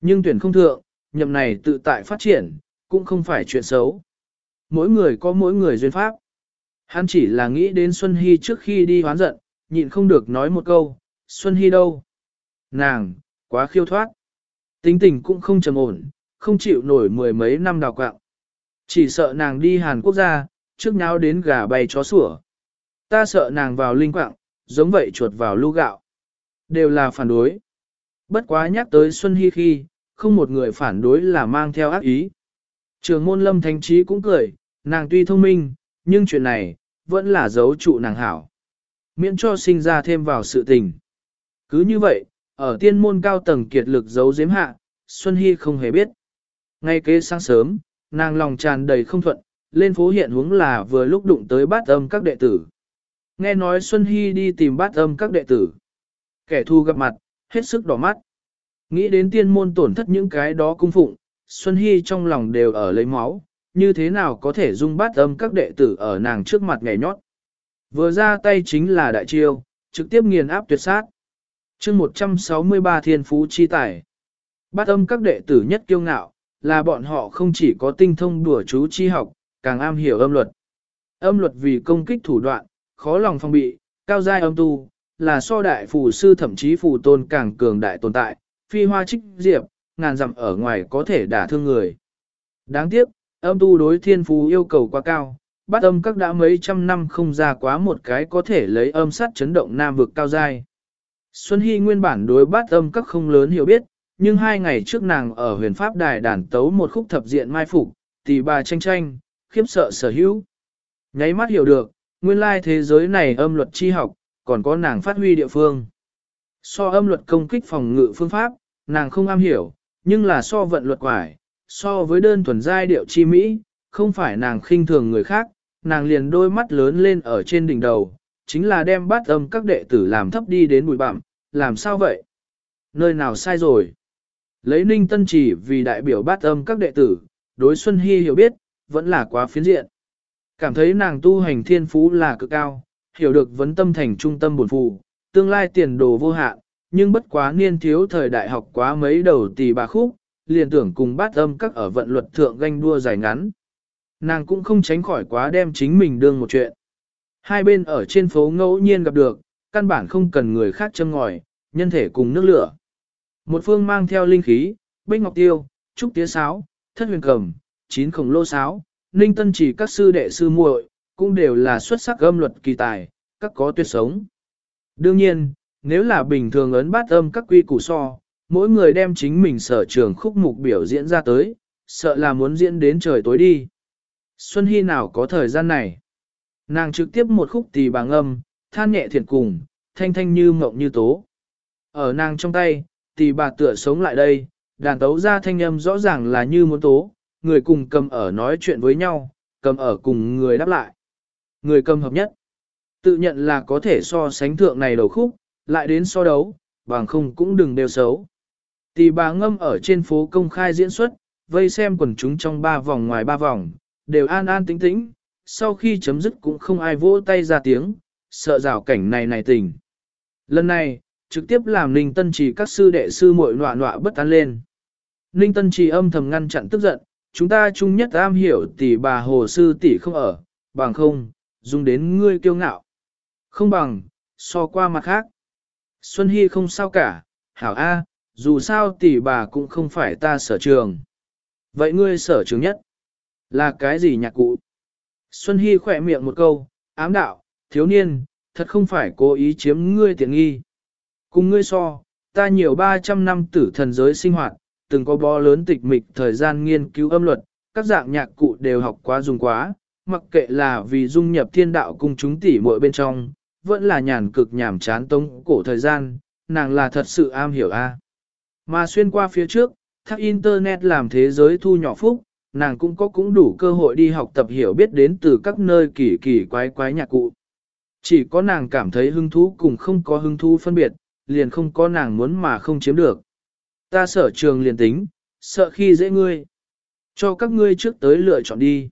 Nhưng tuyển không thượng, nhậm này tự tại phát triển, cũng không phải chuyện xấu. Mỗi người có mỗi người duyên pháp. Hắn chỉ là nghĩ đến Xuân Hy trước khi đi hoán giận, nhịn không được nói một câu, Xuân Hy đâu? Nàng, quá khiêu thoát. Tính tình cũng không trầm ổn, không chịu nổi mười mấy năm đào quạng. Chỉ sợ nàng đi Hàn Quốc ra, trước nháo đến gà bay chó sủa. Ta sợ nàng vào linh quạng, giống vậy chuột vào lưu gạo. Đều là phản đối. Bất quá nhắc tới Xuân Hy khi, không một người phản đối là mang theo ác ý. Trường môn lâm thánh trí cũng cười, nàng tuy thông minh, nhưng chuyện này, vẫn là dấu trụ nàng hảo. Miễn cho sinh ra thêm vào sự tình. Cứ như vậy, ở tiên môn cao tầng kiệt lực giấu giếm hạ, Xuân Hy không hề biết. Ngay kế sáng sớm, nàng lòng tràn đầy không thuận, lên phố hiện hướng là vừa lúc đụng tới bát âm các đệ tử. Nghe nói Xuân Hy đi tìm bát âm các đệ tử. Kẻ thù gặp mặt, hết sức đỏ mắt. Nghĩ đến tiên môn tổn thất những cái đó cung phụng, Xuân Hy trong lòng đều ở lấy máu, như thế nào có thể dung bát âm các đệ tử ở nàng trước mặt ngày nhót. Vừa ra tay chính là đại chiêu, trực tiếp nghiền áp tuyệt sát chương 163 thiên phú chi tài. Bát âm các đệ tử nhất kiêu ngạo, là bọn họ không chỉ có tinh thông đùa chú chi học, càng am hiểu âm luật. Âm luật vì công kích thủ đoạn, khó lòng phong bị, cao giai âm tu, là so đại phù sư thậm chí phù tôn càng cường đại tồn tại, phi hoa trích diệp, ngàn dặm ở ngoài có thể đả thương người. Đáng tiếc, âm tu đối thiên phú yêu cầu quá cao, bắt âm các đã mấy trăm năm không ra quá một cái có thể lấy âm sát chấn động nam vực cao giai. Xuân Hy nguyên bản đối bát âm các không lớn hiểu biết, nhưng hai ngày trước nàng ở huyền pháp đài đàn tấu một khúc thập diện mai phục, tỷ bà tranh tranh, khiếp sợ sở hữu. Nháy mắt hiểu được, nguyên lai thế giới này âm luật chi học, còn có nàng phát huy địa phương. So âm luật công kích phòng ngự phương pháp, nàng không am hiểu, nhưng là so vận luật quải, so với đơn thuần giai điệu chi mỹ, không phải nàng khinh thường người khác, nàng liền đôi mắt lớn lên ở trên đỉnh đầu, chính là đem bát âm các đệ tử làm thấp đi đến bụi bặm, làm sao vậy? Nơi nào sai rồi? Lấy ninh tân chỉ vì đại biểu bát âm các đệ tử, đối Xuân Hy hiểu biết, vẫn là quá phiến diện. Cảm thấy nàng tu hành thiên phú là cực cao, hiểu được vấn tâm thành trung tâm bổn phụ, tương lai tiền đồ vô hạn, nhưng bất quá niên thiếu thời đại học quá mấy đầu tỷ bà khúc, liền tưởng cùng bát âm các ở vận luật thượng ganh đua dài ngắn. Nàng cũng không tránh khỏi quá đem chính mình đương một chuyện. Hai bên ở trên phố ngẫu nhiên gặp được, căn bản không cần người khác châm ngòi, nhân thể cùng nước lửa. Một phương mang theo linh khí, bích ngọc tiêu, trúc tía sáo, thất huyền cầm, chín khổng lô sáo, ninh tân chỉ các sư đệ sư muội cũng đều là xuất sắc âm luật kỳ tài, các có tuyệt sống. Đương nhiên, nếu là bình thường ấn bát âm các quy củ so, mỗi người đem chính mình sở trường khúc mục biểu diễn ra tới, sợ là muốn diễn đến trời tối đi. Xuân Hy nào có thời gian này. Nàng trực tiếp một khúc tỳ bà ngâm than nhẹ thiệt cùng, thanh thanh như mộng như tố. Ở nàng trong tay, tỳ bà tựa sống lại đây, đàn tấu ra thanh âm rõ ràng là như muốn tố, người cùng cầm ở nói chuyện với nhau, cầm ở cùng người đáp lại. Người cầm hợp nhất. Tự nhận là có thể so sánh thượng này đầu khúc, lại đến so đấu, bằng không cũng đừng đều xấu. Tỳ bà ngâm ở trên phố công khai diễn xuất, vây xem quần chúng trong ba vòng ngoài ba vòng, đều an an tĩnh tĩnh, sau khi chấm dứt cũng không ai vỗ tay ra tiếng, sợ rào cảnh này này tình. Lần này, trực tiếp làm Ninh Tân Trì các sư đệ sư muội nọa nọa bất an lên. Ninh Tân Trì âm thầm ngăn chặn tức giận, chúng ta chung nhất am hiểu tỷ bà hồ sư tỷ không ở, bằng không, dùng đến ngươi kiêu ngạo. Không bằng, so qua mặt khác. Xuân Hy không sao cả, hảo A, dù sao tỷ bà cũng không phải ta sở trường. Vậy ngươi sở trường nhất? Là cái gì nhạc cụ? Xuân Hy khỏe miệng một câu, ám đạo, thiếu niên, thật không phải cố ý chiếm ngươi tiện nghi. Cùng ngươi so, ta nhiều 300 năm tử thần giới sinh hoạt, từng có bó lớn tịch mịch thời gian nghiên cứu âm luật, các dạng nhạc cụ đều học quá dùng quá, mặc kệ là vì dung nhập thiên đạo cùng chúng tỉ muội bên trong, vẫn là nhàn cực nhảm chán tông cổ thời gian, nàng là thật sự am hiểu a. Mà xuyên qua phía trước, thác internet làm thế giới thu nhỏ phúc, nàng cũng có cũng đủ cơ hội đi học tập hiểu biết đến từ các nơi kỳ kỳ quái quái nhạc cụ. Chỉ có nàng cảm thấy hứng thú cùng không có hứng thú phân biệt, liền không có nàng muốn mà không chiếm được. Ta sở trường liền tính, sợ khi dễ ngươi. Cho các ngươi trước tới lựa chọn đi.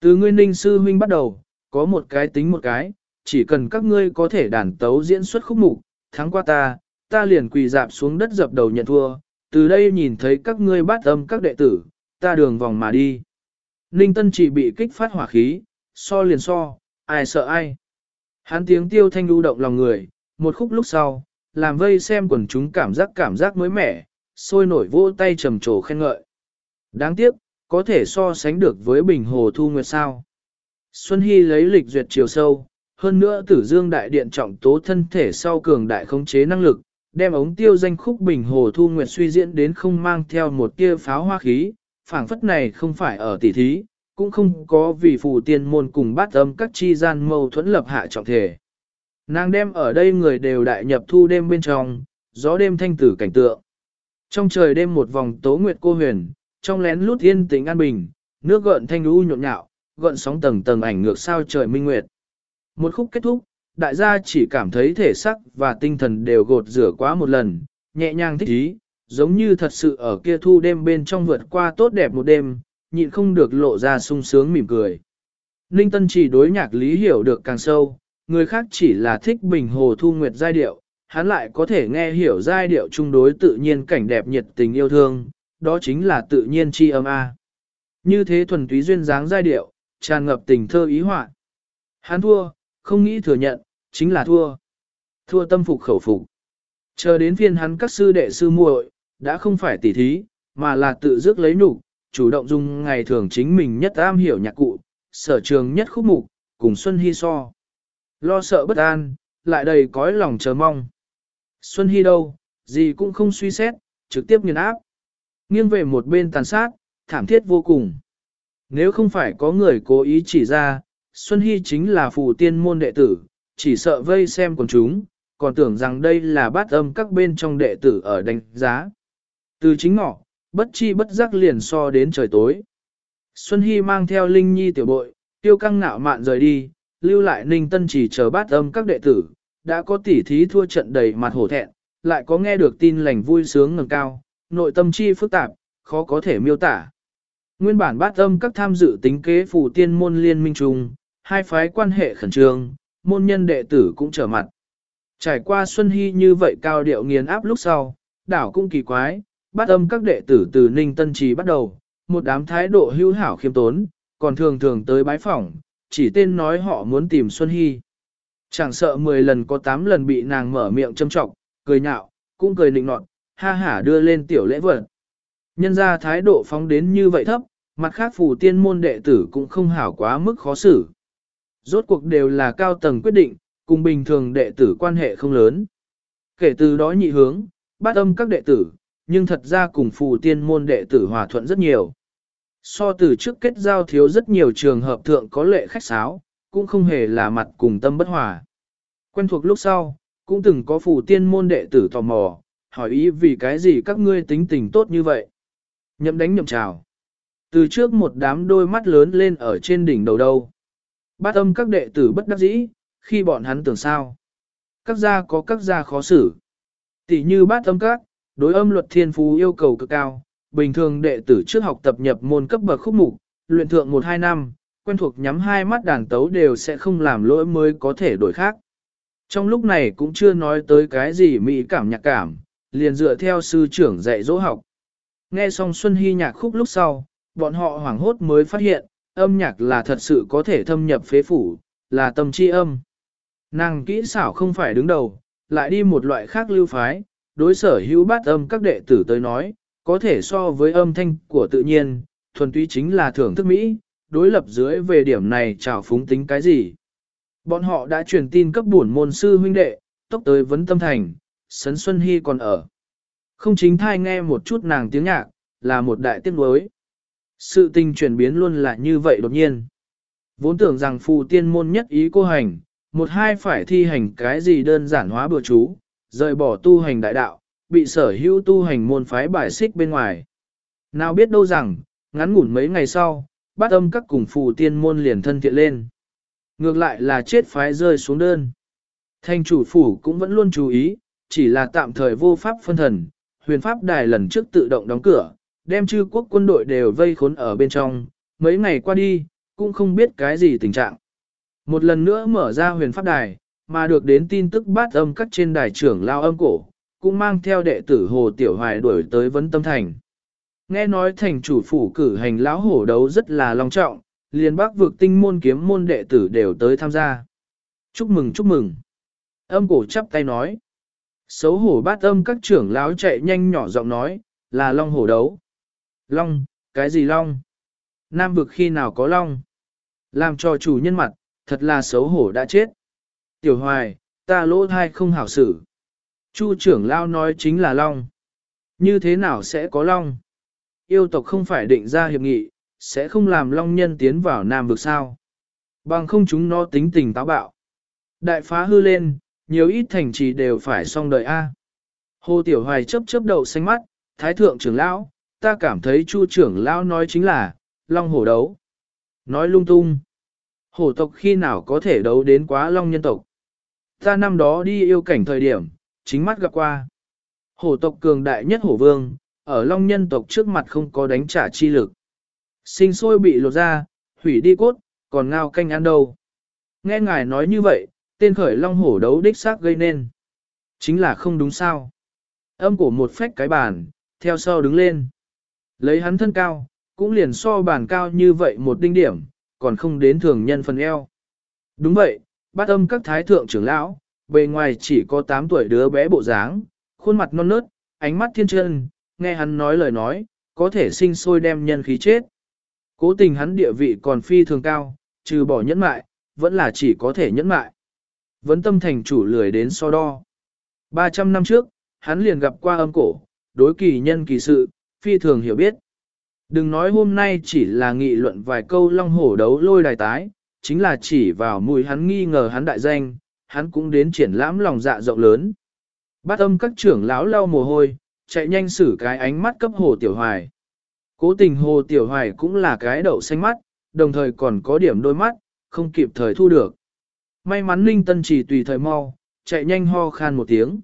Từ ngươi ninh sư huynh bắt đầu, có một cái tính một cái, chỉ cần các ngươi có thể đàn tấu diễn xuất khúc mục, thắng qua ta, ta liền quỳ dạp xuống đất dập đầu nhận thua, từ đây nhìn thấy các ngươi bắt âm các đệ tử, ta đường vòng mà đi. Ninh Tân chỉ bị kích phát hỏa khí, so liền so, ai sợ ai. Hắn tiếng tiêu thanh lưu động lòng người, một khúc lúc sau, làm vây xem quần chúng cảm giác cảm giác mới mẻ, sôi nổi vỗ tay trầm trồ khen ngợi. Đáng tiếc, có thể so sánh được với bình hồ thu nguyệt sao. Xuân Hy lấy lịch duyệt chiều sâu, hơn nữa tử dương đại điện trọng tố thân thể sau cường đại khống chế năng lực, đem ống tiêu danh khúc bình hồ thu nguyệt suy diễn đến không mang theo một tia pháo hoa khí, phảng phất này không phải ở tỷ thí, cũng không có vì phù tiên môn cùng bát âm các chi gian mâu thuẫn lập hạ trọng thể. Nàng đem ở đây người đều đại nhập thu đêm bên trong, gió đêm thanh tử cảnh tượng. Trong trời đêm một vòng tố nguyệt cô huyền, trong lén lút yên tĩnh an bình, nước gợn thanh u nhộn nhạo, gợn sóng tầng tầng ảnh ngược sao trời minh nguyệt. Một khúc kết thúc, đại gia chỉ cảm thấy thể sắc và tinh thần đều gột rửa quá một lần, nhẹ nhàng thích ý, giống như thật sự ở kia thu đêm bên trong vượt qua tốt đẹp một đêm, nhịn không được lộ ra sung sướng mỉm cười. Ninh Tân chỉ đối nhạc lý hiểu được càng sâu, người khác chỉ là thích bình hồ thu nguyệt giai điệu, hắn lại có thể nghe hiểu giai điệu chung đối tự nhiên cảnh đẹp nhiệt tình yêu thương, đó chính là tự nhiên chi âm A. Như thế thuần túy duyên dáng giai điệu, tràn ngập tình thơ ý họa. Hắn thua, không nghĩ thừa nhận, chính là thua. Thua tâm phục khẩu phục. Chờ đến phiên hắn các sư đệ sư muội, đã không phải tỉ thí, mà là tự dứt lấy nhục, chủ động dùng ngày thường chính mình nhất am hiểu nhạc cụ, sở trường nhất khúc mục, cùng Xuân Hy so. Lo sợ bất an, lại đầy cõi lòng chờ mong. Xuân Hy đâu, gì cũng không suy xét, trực tiếp nghiền áp. Nghiêng về một bên tàn sát, thảm thiết vô cùng. Nếu không phải có người cố ý chỉ ra, Xuân Hy chính là phù tiên môn đệ tử, chỉ sợ vây xem con chúng, còn tưởng rằng đây là bát âm các bên trong đệ tử ở đánh giá. Từ chính ngọ, bất chi bất giác liền so đến trời tối. Xuân Hy mang theo Linh Nhi tiểu bội, tiêu căng nạo mạn rời đi, lưu lại Ninh Tân chỉ chờ bát âm các đệ tử, đã có tỉ thí thua trận đầy mặt hổ thẹn, lại có nghe được tin lành vui sướng ngầm cao, nội tâm chi phức tạp, khó có thể miêu tả. Nguyên bản bát âm các tham dự tính kế phù tiên môn liên minh trùng, hai phái quan hệ khẩn trương, môn nhân đệ tử cũng trở mặt. Trải qua Xuân Hy như vậy cao điệu nghiền áp lúc sau, đảo cũng kỳ quái, bắt âm các đệ tử từ Ninh Tân Trì bắt đầu, một đám thái độ hữu hảo khiêm tốn, còn thường thường tới bái phỏng, chỉ tên nói họ muốn tìm Xuân Hy. Chẳng sợ 10 lần có 8 lần bị nàng mở miệng châm trọng, cười nhạo, cũng cười nịnh nọt, ha hả đưa lên tiểu lễ vật. Nhân ra thái độ phóng đến như vậy thấp, mặt khác phù tiên môn đệ tử cũng không hảo quá mức khó xử. Rốt cuộc đều là cao tầng quyết định, cùng bình thường đệ tử quan hệ không lớn. Kể từ đó nhị hướng, bát âm các đệ tử, nhưng thật ra cùng phù tiên môn đệ tử hòa thuận rất nhiều. So từ trước kết giao thiếu rất nhiều trường hợp thượng có lệ khách sáo, cũng không hề là mặt cùng tâm bất hòa. Quen thuộc lúc sau, cũng từng có phù tiên môn đệ tử tò mò, hỏi ý vì cái gì các ngươi tính tình tốt như vậy. Nhậm đánh nhậm chào. Từ trước một đám đôi mắt lớn lên ở trên đỉnh đầu đâu. Bát âm các đệ tử bất đắc dĩ, khi bọn hắn tưởng sao. Các gia có các gia khó xử. Tỷ như bát âm các, đối âm luật thiên phú yêu cầu cực cao, bình thường đệ tử trước học tập nhập môn cấp bậc khúc mục, luyện thượng 1-2 năm, quen thuộc nhắm hai mắt đàn tấu đều sẽ không làm lỗi mới có thể đổi khác. Trong lúc này cũng chưa nói tới cái gì mỹ cảm nhạc cảm, liền dựa theo sư trưởng dạy dỗ học. Nghe xong Xuân Hy nhạc khúc lúc sau, bọn họ hoảng hốt mới phát hiện, âm nhạc là thật sự có thể thâm nhập phế phủ, là tâm chi âm. Nàng kỹ xảo không phải đứng đầu, lại đi một loại khác lưu phái, đối sở hữu bát âm các đệ tử tới nói, có thể so với âm thanh của tự nhiên, thuần túy chính là thưởng thức Mỹ, đối lập dưới về điểm này trào phúng tính cái gì. Bọn họ đã truyền tin cấp bổn môn sư huynh đệ, tốc tới vấn tâm thành, Sấn Xuân Hy còn ở. Không chính thai nghe một chút nàng tiếng nhạc, là một đại tiếc nuối. Sự tình chuyển biến luôn là như vậy đột nhiên. Vốn tưởng rằng phù tiên môn nhất ý cô hành, một hai phải thi hành cái gì đơn giản hóa bừa chú, rời bỏ tu hành đại đạo, bị sở hữu tu hành môn phái bài xích bên ngoài. Nào biết đâu rằng, ngắn ngủn mấy ngày sau, bát âm các cùng phù tiên môn liền thân thiện lên. Ngược lại là chết phái rơi xuống đơn. Thanh chủ phủ cũng vẫn luôn chú ý, chỉ là tạm thời vô pháp phân thần, huyền pháp đài lần trước tự động đóng cửa, đem chư quốc quân đội đều vây khốn ở bên trong, mấy ngày qua đi, cũng không biết cái gì tình trạng. Một lần nữa mở ra huyền pháp đài, mà được đến tin tức bát âm cắt trên đài trưởng lao âm cổ, cũng mang theo đệ tử Hồ Tiểu Hoài đuổi tới Vấn Tâm Thành. Nghe nói thành chủ phủ cử hành lão hổ đấu rất là long trọng, liền bác vực tinh môn kiếm môn đệ tử đều tới tham gia. Chúc mừng chúc mừng. Âm cổ chắp tay nói. Xấu hổ bát âm các trưởng lão chạy nhanh nhỏ giọng nói, là long hổ đấu. Long, cái gì long? Nam vực khi nào có long? Làm cho chủ nhân mặt, thật là xấu hổ đã chết. Tiểu hoài, ta lỗ thai không hảo xử. Chu trưởng lão nói chính là long. Như thế nào sẽ có long? Yêu tộc không phải định ra hiệp nghị, sẽ không làm long nhân tiến vào nam vực sao. Bằng không chúng nó tính tình táo bạo. Đại phá hư lên, nhiều ít thành trì đều phải xong đợi A. Hồ Tiểu Hoài chớp chớp đầu xanh mắt, Thái Thượng trưởng lão, ta cảm thấy Chu trưởng lão nói chính là, long hổ đấu. Nói lung tung. Hổ tộc khi nào có thể đấu đến quá long nhân tộc. Ta năm đó đi yêu cảnh thời điểm, chính mắt gặp qua. Hổ tộc cường đại nhất hổ vương, ở long nhân tộc trước mặt không có đánh trả chi lực. Sinh sôi bị lột ra, hủy đi cốt, còn ngao canh ăn đâu. Nghe ngài nói như vậy, tên khởi long hổ đấu đích xác gây nên. Chính là không đúng sao. Âm cổ một phách cái bàn, theo sau đứng lên. Lấy hắn thân cao, cũng liền so bàn cao như vậy một đinh điểm, còn không đến thường nhân phần eo. Đúng vậy, bát âm các thái thượng trưởng lão, bề ngoài chỉ có 8 tuổi đứa bé bộ dáng, khuôn mặt non nớt, ánh mắt thiên chân, nghe hắn nói lời nói, có thể sinh sôi đem nhân khí chết. Cố tình hắn địa vị còn phi thường cao, trừ bỏ nhẫn mại, vẫn là chỉ có thể nhẫn mại. Vấn tâm thành chủ lười đến so đo. 300 năm trước, hắn liền gặp qua âm cổ, đối kỳ nhân kỳ sự, phi thường hiểu biết. Đừng nói hôm nay chỉ là nghị luận vài câu long hổ đấu lôi đài tái, chính là chỉ vào mùi hắn nghi ngờ hắn đại danh, hắn cũng đến triển lãm lòng dạ rộng lớn. Bát âm các trưởng lão lau mồ hôi, chạy nhanh xử cái ánh mắt cấp hồ tiểu hoài. Cố tình hồ tiểu hoài cũng là cái đậu xanh mắt, đồng thời còn có điểm đôi mắt, không kịp thời thu được. May mắn Ninh Tân chỉ tùy thời mau, chạy nhanh ho khan một tiếng.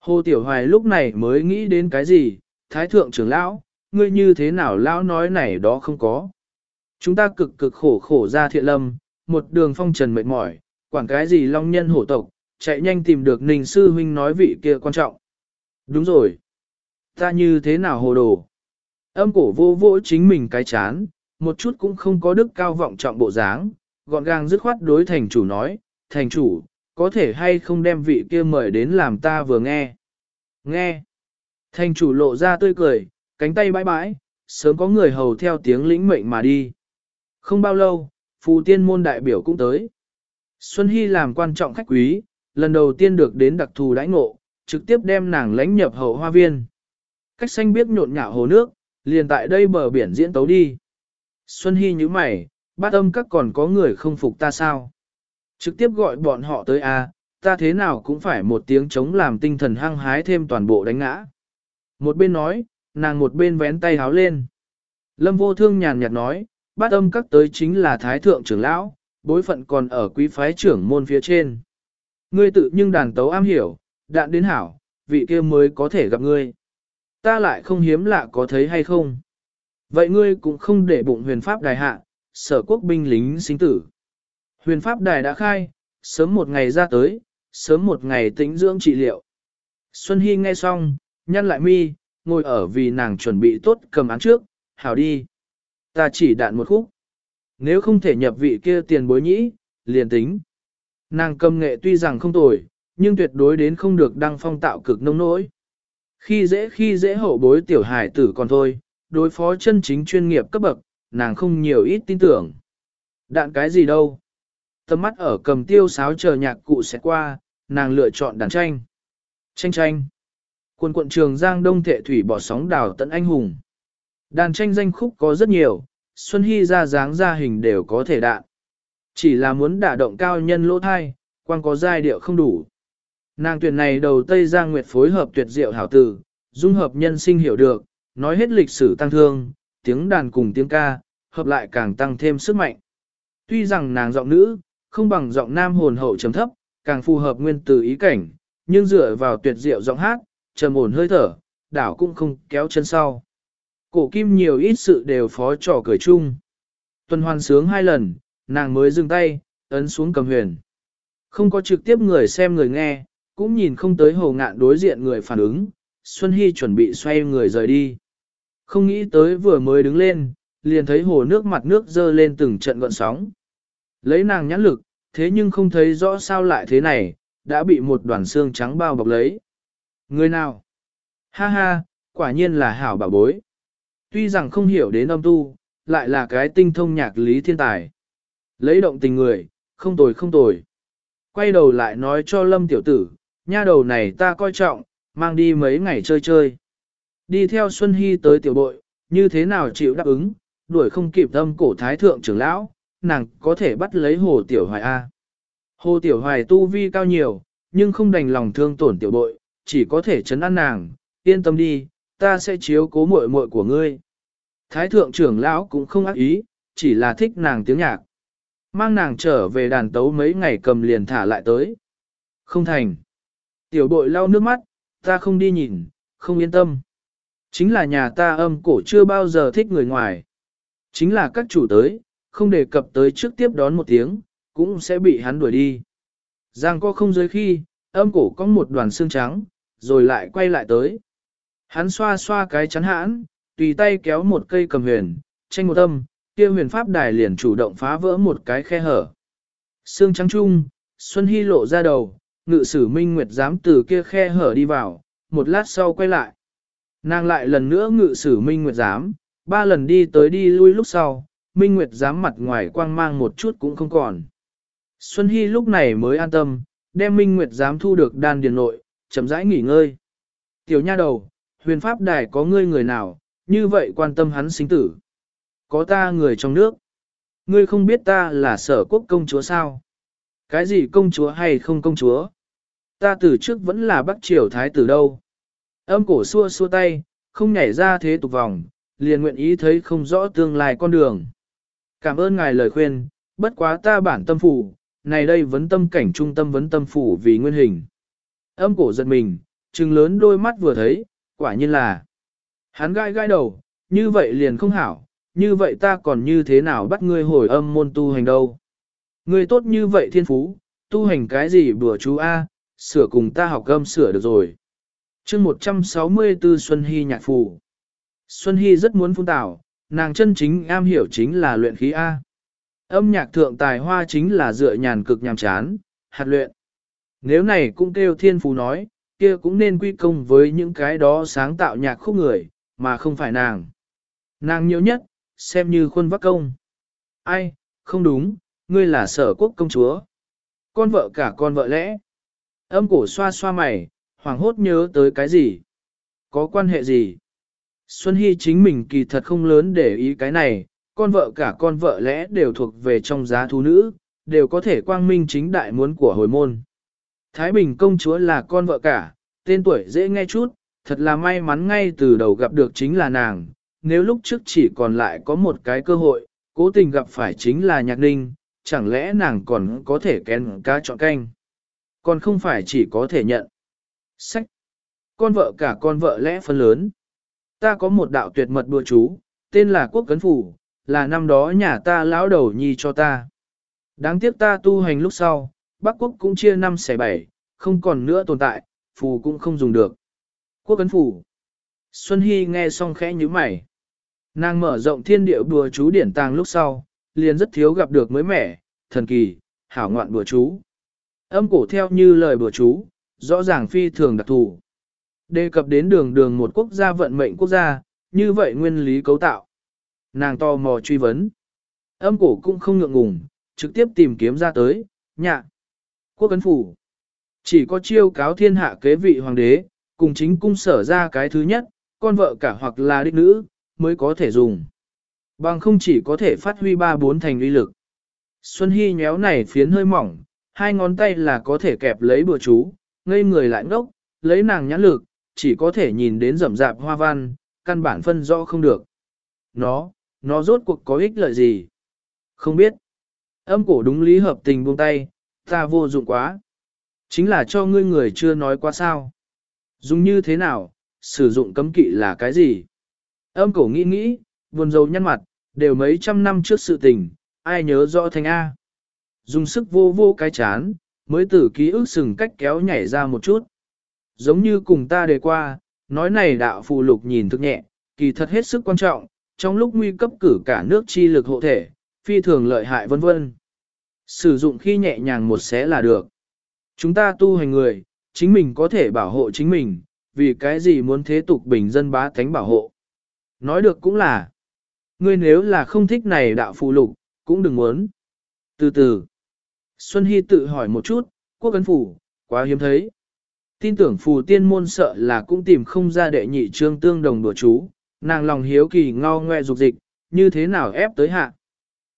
Hồ Tiểu Hoài lúc này mới nghĩ đến cái gì, Thái Thượng trưởng lão, ngươi như thế nào lão nói này đó không có. Chúng ta cực cực khổ khổ ra thiện lâm, một đường phong trần mệt mỏi, quản cái gì long nhân hổ tộc, chạy nhanh tìm được Ninh Sư Huynh nói vị kia quan trọng. Đúng rồi. Ta như thế nào hồ đồ. Âm cổ vô vỗ chính mình cái chán, một chút cũng không có đức cao vọng trọng bộ dáng, gọn gàng dứt khoát đối thành chủ nói, thành chủ, có thể hay không đem vị kia mời đến làm ta vừa nghe. Nghe. Thành chủ lộ ra tươi cười, cánh tay bãi bãi, sớm có người hầu theo tiếng lĩnh mệnh mà đi. Không bao lâu, phù tiên môn đại biểu cũng tới. Xuân Hy làm quan trọng khách quý, lần đầu tiên được đến đặc thù đãi ngộ, trực tiếp đem nàng lãnh nhập hậu hoa viên. Cách xanh biết nhộn nhạo hồ nước, liền tại đây bờ biển diễn tấu đi. Xuân Hy như mày, bát âm các còn có người không phục ta sao? Trực tiếp gọi bọn họ tới a, à, ta thế nào cũng phải một tiếng chống làm tinh thần hăng hái thêm toàn bộ đánh ngã. Một bên nói, nàng một bên vén tay háo lên. Lâm vô thương nhàn nhạt nói, bát âm các tới chính là thái thượng trưởng lão, bối phận còn ở quý phái trưởng môn phía trên. Ngươi tự nhưng đàn tấu am hiểu, đạn đến hảo, vị kia mới có thể gặp ngươi. Ta lại không hiếm lạ có thấy hay không. Vậy ngươi cũng không để bụng huyền pháp đài hạ, sở quốc binh lính sinh tử. Huyền pháp đài đã khai, sớm một ngày ra tới, sớm một ngày tĩnh dưỡng trị liệu. Xuân Hy nghe xong, nhăn lại mi, ngồi ở vì nàng chuẩn bị tốt cầm án trước, hảo đi. Ta chỉ đạn một khúc. Nếu không thể nhập vị kia tiền bối nhĩ, liền tính. Nàng cầm nghệ tuy rằng không tồi, nhưng tuyệt đối đến không được đăng phong tạo cực nông nỗi. Khi dễ khi dễ hậu bối tiểu hải tử còn thôi, đối phó chân chính chuyên nghiệp cấp bậc, nàng không nhiều ít tin tưởng. Đạn cái gì đâu. Tầm mắt ở cầm tiêu sáo chờ nhạc cụ sẽ qua, nàng lựa chọn đàn tranh. Tranh tranh. Quân quận trường Giang Đông Thệ Thủy bỏ sóng đào tận anh hùng. Đàn tranh danh khúc có rất nhiều, Xuân Hy ra dáng ra hình đều có thể đạn. Chỉ là muốn đả động cao nhân lỗ thai, quan có giai điệu không đủ. Nàng tuyển này đầu Tây Giang Nguyệt phối hợp tuyệt diệu hảo tử, dung hợp nhân sinh hiểu được, nói hết lịch sử tăng thương, tiếng đàn cùng tiếng ca, hợp lại càng tăng thêm sức mạnh. Tuy rằng nàng giọng nữ, không bằng giọng nam hồn hậu chấm thấp, càng phù hợp nguyên từ ý cảnh, nhưng dựa vào tuyệt diệu giọng hát, trầm ổn hơi thở, đảo cũng không kéo chân sau. Cổ kim nhiều ít sự đều phó trò cười chung. Tuần hoàn sướng hai lần, nàng mới dừng tay, ấn xuống cầm huyền. Không có trực tiếp người xem người nghe, cũng nhìn không tới hồ ngạn đối diện người phản ứng, Xuân Hy chuẩn bị xoay người rời đi. Không nghĩ tới vừa mới đứng lên, liền thấy hồ nước mặt nước dơ lên từng trận gọn sóng. Lấy nàng nhãn lực, thế nhưng không thấy rõ sao lại thế này, đã bị một đoàn xương trắng bao bọc lấy. Người nào? Ha ha, quả nhiên là hảo bảo bối. Tuy rằng không hiểu đến âm tu, lại là cái tinh thông nhạc lý thiên tài. Lấy động tình người, không tồi không tồi. Quay đầu lại nói cho lâm tiểu tử, nha đầu này ta coi trọng, mang đi mấy ngày chơi chơi. Đi theo Xuân Hy tới tiểu bội, như thế nào chịu đáp ứng, đuổi không kịp tâm cổ thái thượng trưởng lão, nàng có thể bắt lấy hồ tiểu hoài A. Hồ tiểu hoài tu vi cao nhiều, nhưng không đành lòng thương tổn tiểu bội, chỉ có thể chấn an nàng, yên tâm đi, ta sẽ chiếu cố muội muội của ngươi. Thái thượng trưởng lão cũng không ác ý, chỉ là thích nàng tiếng nhạc. Mang nàng trở về đàn tấu mấy ngày cầm liền thả lại tới. Không thành. Tiểu bội lau nước mắt, ta không đi nhìn, không yên tâm. Chính là nhà ta âm cổ chưa bao giờ thích người ngoài. Chính là các chủ tới, không đề cập tới trước tiếp đón một tiếng, cũng sẽ bị hắn đuổi đi. Giang có không dưới khi, âm cổ có một đoàn xương trắng, rồi lại quay lại tới. Hắn xoa xoa cái chắn hãn, tùy tay kéo một cây cầm huyền, tranh một âm, kia huyền pháp đài liền chủ động phá vỡ một cái khe hở. Sương trắng trung, Xuân Hy lộ ra đầu, ngự sử minh nguyệt dám từ kia khe hở đi vào, một lát sau quay lại. Nàng lại lần nữa ngự sử minh nguyệt dám, ba lần đi tới đi lui lúc sau, minh nguyệt dám mặt ngoài quang mang một chút cũng không còn. Xuân Hy lúc này mới an tâm, đem minh nguyệt dám thu được đan điền nội, chậm rãi nghỉ ngơi. Tiểu nha đầu, huyền pháp đài có ngươi người nào, như vậy quan tâm hắn sinh tử. Có ta người trong nước. Ngươi không biết ta là sở quốc công chúa sao? Cái gì công chúa hay không công chúa? Ta từ trước vẫn là bắc triều thái tử đâu. Âm cổ xua xua tay, không nhảy ra thế tục vòng, liền nguyện ý thấy không rõ tương lai con đường. Cảm ơn ngài lời khuyên, bất quá ta bản tâm phủ, này đây vấn tâm cảnh trung tâm vấn tâm phủ vì nguyên hình. Âm cổ giật mình, trừng lớn đôi mắt vừa thấy, quả nhiên là. Hắn gai gai đầu, như vậy liền không hảo, như vậy ta còn như thế nào bắt ngươi hồi âm môn tu hành đâu. Ngươi tốt như vậy thiên phú, tu hành cái gì bữa chú A, sửa cùng ta học âm sửa được rồi. chương 164 Xuân Hy nhạc phù. Xuân Hy rất muốn phun tảo, nàng chân chính am hiểu chính là luyện khí A. Âm nhạc thượng tài hoa chính là dựa nhàn cực nhàm chán, hạt luyện. Nếu này cũng kêu thiên phú nói, kia cũng nên quy công với những cái đó sáng tạo nhạc khúc người, mà không phải nàng. Nàng nhiều nhất, xem như khuôn vắc công. Ai, không đúng, ngươi là sở quốc công chúa. Con vợ cả con vợ lẽ. Âm cổ xoa xoa mày, hoảng hốt nhớ tới cái gì? Có quan hệ gì? Xuân Hy chính mình kỳ thật không lớn để ý cái này, con vợ cả con vợ lẽ đều thuộc về trong giá thú nữ, đều có thể quang minh chính đại muốn của hồi môn. Thái Bình công chúa là con vợ cả, tên tuổi dễ nghe chút, thật là may mắn ngay từ đầu gặp được chính là nàng, nếu lúc trước chỉ còn lại có một cái cơ hội, cố tình gặp phải chính là nhạc ninh, chẳng lẽ nàng còn có thể kén cá chọn canh. Còn không phải chỉ có thể nhận. Sách. Con vợ cả con vợ lẽ phân lớn. Ta có một đạo tuyệt mật đùa chú, tên là quốc cấn phủ, là năm đó nhà ta lão đầu nhi cho ta. Đáng tiếc ta tu hành lúc sau, Bắc quốc cũng chia năm xẻ bảy, không còn nữa tồn tại, phù cũng không dùng được. Quốc cấn phù. Xuân Hy nghe xong khẽ như mày. Nàng mở rộng thiên địa bùa chú điển tàng lúc sau, liền rất thiếu gặp được mới mẻ, thần kỳ, hảo ngoạn bùa chú. Âm cổ theo như lời bùa chú, rõ ràng phi thường đặc thù. Đề cập đến đường đường một quốc gia vận mệnh quốc gia, như vậy nguyên lý cấu tạo. Nàng to mò truy vấn. Âm cổ cũng không ngượng ngùng, trực tiếp tìm kiếm ra tới, nhạc. Quốc cấn phủ. Chỉ có chiêu cáo thiên hạ kế vị hoàng đế, cùng chính cung sở ra cái thứ nhất, con vợ cả hoặc là đích nữ, mới có thể dùng. Bằng không chỉ có thể phát huy ba bốn thành uy lực. Xuân Hy nhéo này phiến hơi mỏng, hai ngón tay là có thể kẹp lấy bừa chú, ngây người lại ngốc, lấy nàng nhãn lực, chỉ có thể nhìn đến rậm rạp hoa văn, căn bản phân rõ không được. Nó, nó rốt cuộc có ích lợi gì? Không biết. Âm cổ đúng lý hợp tình buông tay, ta vô dụng quá. Chính là cho ngươi người chưa nói qua sao. Dùng như thế nào, sử dụng cấm kỵ là cái gì? Âm cổ nghĩ nghĩ, buồn rầu nhăn mặt, đều mấy trăm năm trước sự tình, ai nhớ rõ thành A. Dùng sức vô vô cái chán, mới tử ký ức sừng cách kéo nhảy ra một chút. Giống như cùng ta đề qua, nói này đạo phù lục nhìn thực nhẹ, kỳ thật hết sức quan trọng, trong lúc nguy cấp cử cả nước chi lực hộ thể, phi thường lợi hại vân vân. Sử dụng khi nhẹ nhàng một xé là được. Chúng ta tu hành người, chính mình có thể bảo hộ chính mình, vì cái gì muốn thế tục bình dân bá thánh bảo hộ. Nói được cũng là, ngươi nếu là không thích này đạo phù lục, cũng đừng muốn. Từ từ, Xuân Hy tự hỏi một chút, quốc ấn phủ, quá hiếm thấy. Tin tưởng phù tiên môn sợ là cũng tìm không ra đệ nhị trương tương đồng đùa chú, nàng lòng hiếu kỳ ngao ngoe dục dịch, như thế nào ép tới hạ.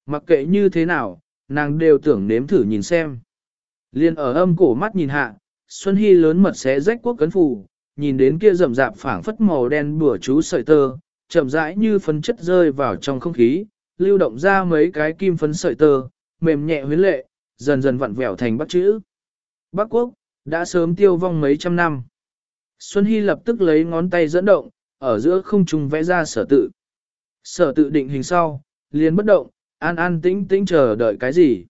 Mặc kệ như thế nào, nàng đều tưởng nếm thử nhìn xem. Liên ở âm cổ mắt nhìn hạ, Xuân Hy lớn mật xé rách quốc cấn phù, nhìn đến kia rậm rạp phảng phất màu đen bùa chú sợi tơ, chậm rãi như phấn chất rơi vào trong không khí, lưu động ra mấy cái kim phấn sợi tơ, mềm nhẹ huyến lệ, dần dần vặn vẹo thành bắt chữ. Bắc quốc, đã sớm tiêu vong mấy trăm năm. Xuân Hy lập tức lấy ngón tay dẫn động, ở giữa không trung vẽ ra sở tự. Sở tự định hình sau, liền bất động, an an tĩnh tĩnh chờ đợi cái gì.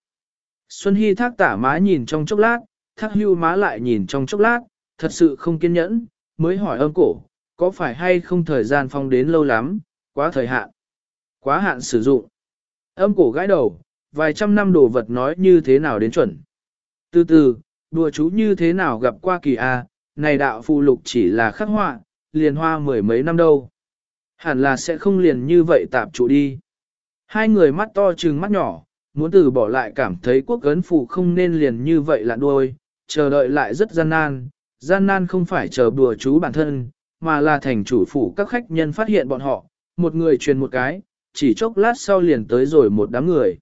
Xuân Hy thác tả má nhìn trong chốc lát, thác hưu má lại nhìn trong chốc lát, thật sự không kiên nhẫn, mới hỏi âm cổ, có phải hay không thời gian phong đến lâu lắm, quá thời hạn, quá hạn sử dụng. Âm cổ gãi đầu, vài trăm năm đồ vật nói như thế nào đến chuẩn. Từ từ, đùa chú như thế nào gặp qua kỳ A, này đạo phù lục chỉ là khắc họa, liền hoa mười mấy năm đâu. Hẳn là sẽ không liền như vậy tạp trụ đi. Hai người mắt to trừng mắt nhỏ, muốn từ bỏ lại cảm thấy quốc ấn phụ không nên liền như vậy là đuôi, chờ đợi lại rất gian nan. Gian nan không phải chờ đùa chú bản thân, mà là thành chủ phủ các khách nhân phát hiện bọn họ, một người truyền một cái, chỉ chốc lát sau liền tới rồi một đám người.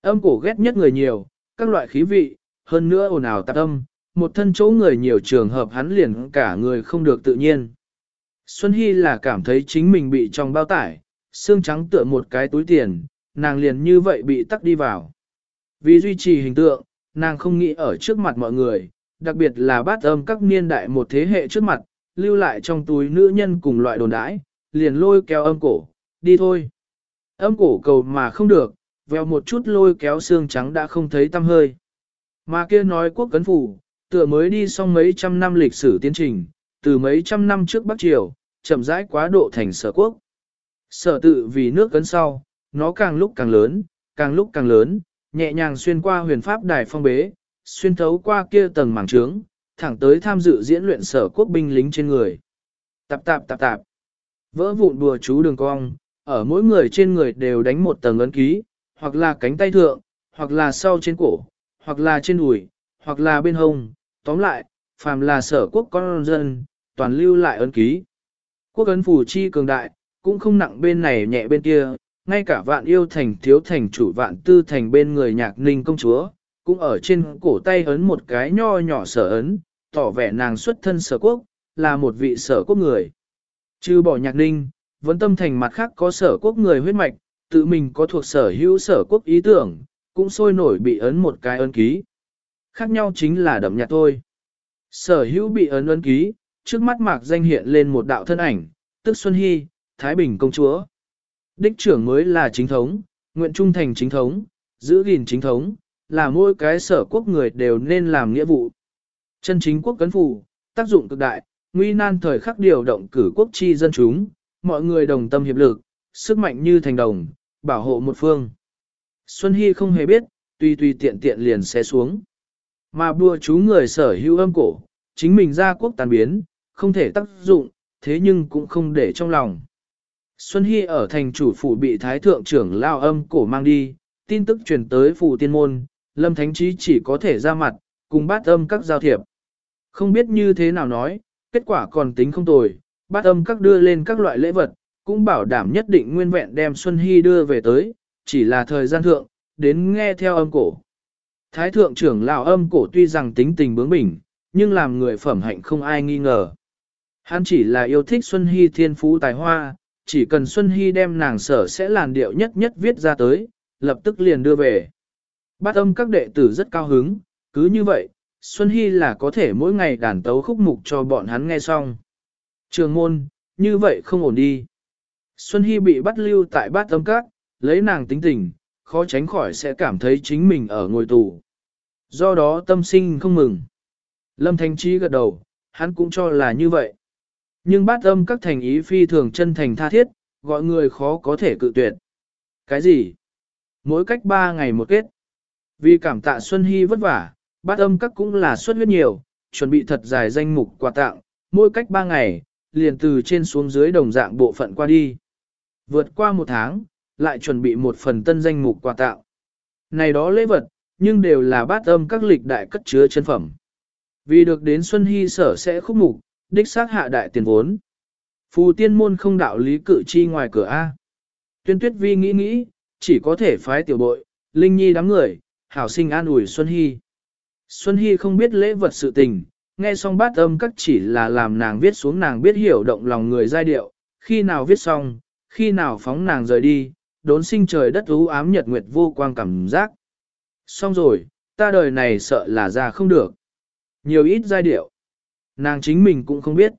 Âm cổ ghét nhất người nhiều, các loại khí vị, hơn nữa ồn ào tạp âm, một thân chỗ người nhiều trường hợp hắn liền cả người không được tự nhiên. Xuân Hy là cảm thấy chính mình bị trong bao tải, xương trắng tựa một cái túi tiền, nàng liền như vậy bị tắc đi vào. Vì duy trì hình tượng, nàng không nghĩ ở trước mặt mọi người, đặc biệt là bát âm các niên đại một thế hệ trước mặt, lưu lại trong túi nữ nhân cùng loại đồn đãi, liền lôi kéo âm cổ, đi thôi. Âm cổ cầu mà không được, veo một chút lôi kéo xương trắng đã không thấy tâm hơi. Mà kia nói quốc cấn phủ, tựa mới đi xong mấy trăm năm lịch sử tiến trình, từ mấy trăm năm trước Bắc Triều, chậm rãi quá độ thành sở quốc. Sở tự vì nước cấn sau, nó càng lúc càng lớn, càng lúc càng lớn, nhẹ nhàng xuyên qua huyền pháp đài phong bế, xuyên thấu qua kia tầng màng trướng, thẳng tới tham dự diễn luyện sở quốc binh lính trên người. Tạp tạp tạp tạp. Vỡ vụn bùa chú đường cong, ở mỗi người trên người đều đánh một tầng ấn ký, hoặc là cánh tay thượng, hoặc là sau trên cổ, hoặc là trên đùi, hoặc là bên hông. Tóm lại, phàm là sở quốc con dân, toàn lưu lại ấn ký. Quốc ấn phủ chi cường đại, cũng không nặng bên này nhẹ bên kia, ngay cả vạn yêu thành thiếu thành chủ vạn tư thành bên người nhạc ninh công chúa, cũng ở trên cổ tay ấn một cái nho nhỏ sở ấn, tỏ vẻ nàng xuất thân sở quốc, là một vị sở quốc người. Trừ bỏ nhạc ninh, vẫn tâm thành mặt khác có sở quốc người huyết mạch, tự mình có thuộc sở hữu sở quốc ý tưởng, cũng sôi nổi bị ấn một cái ấn ký. Khác nhau chính là đậm nhạt thôi. Sở hữu bị ấn ấn ký, trước mắt mạc danh hiện lên một đạo thân ảnh, tức Xuân Hy, Thái Bình công chúa. Đích trưởng mới là chính thống, nguyện trung thành chính thống, giữ gìn chính thống, là mỗi cái sở quốc người đều nên làm nghĩa vụ. Chân chính quốc cấn phủ, tác dụng cực đại, nguy nan thời khắc điều động cử quốc chi dân chúng, mọi người đồng tâm hiệp lực, sức mạnh như thành đồng, bảo hộ một phương. Xuân Hy không hề biết, tùy tùy tiện tiện liền sẽ xuống. Mà bùa chú người sở hữu âm cổ, chính mình ra quốc tàn biến, không thể tác dụng, thế nhưng cũng không để trong lòng. Xuân Hy ở thành chủ phủ bị thái thượng trưởng lao âm cổ mang đi, tin tức truyền tới phủ tiên môn, lâm thánh trí chỉ có thể ra mặt, cùng bát âm các giao thiệp. Không biết như thế nào nói, kết quả còn tính không tồi, bát âm các đưa lên các loại lễ vật, cũng bảo đảm nhất định nguyên vẹn đem Xuân Hy đưa về tới, chỉ là thời gian thượng, đến nghe theo âm cổ. Thái thượng trưởng lão âm cổ tuy rằng tính tình bướng bỉnh, nhưng làm người phẩm hạnh không ai nghi ngờ. Hắn chỉ là yêu thích Xuân Hy thiên phú tài hoa, chỉ cần Xuân Hy đem nàng sở sẽ làn điệu nhất nhất viết ra tới, lập tức liền đưa về. Bát âm các đệ tử rất cao hứng, cứ như vậy, Xuân Hy là có thể mỗi ngày đàn tấu khúc mục cho bọn hắn nghe xong. Trường môn, như vậy không ổn đi. Xuân Hy bị bắt lưu tại bát âm các, lấy nàng tính tình, khó tránh khỏi sẽ cảm thấy chính mình ở ngồi tù. Do đó tâm sinh không mừng. Lâm Thanh Trí gật đầu, hắn cũng cho là như vậy. Nhưng bát âm các thành ý phi thường chân thành tha thiết, gọi người khó có thể cự tuyệt. Cái gì? Mỗi cách ba ngày một kết. Vì cảm tạ Xuân Hy vất vả, bát âm các cũng là xuất huyết nhiều, chuẩn bị thật dài danh mục quà tặng, mỗi cách ba ngày, liền từ trên xuống dưới đồng dạng bộ phận qua đi. Vượt qua một tháng, lại chuẩn bị một phần tân danh mục quà tặng. Này đó lễ vật, nhưng đều là bát âm các lịch đại cất chứa chân phẩm. Vì được đến Xuân Hy sở sẽ khúc mục, đích xác hạ đại tiền vốn. Phù tiên môn không đạo lý cử chi ngoài cửa A. Tuyên tuyết vi nghĩ nghĩ, chỉ có thể phái tiểu bội, linh nhi đám người, hảo sinh an ủi Xuân Hy. Xuân Hy không biết lễ vật sự tình, nghe xong bát âm các chỉ là làm nàng viết xuống nàng biết hiểu động lòng người giai điệu, khi nào viết xong, khi nào phóng nàng rời đi, đốn sinh trời đất ú ám nhật nguyệt vô quang cảm giác. Xong rồi, ta đời này sợ là ra không được. Nhiều ít giai điệu. Nàng chính mình cũng không biết.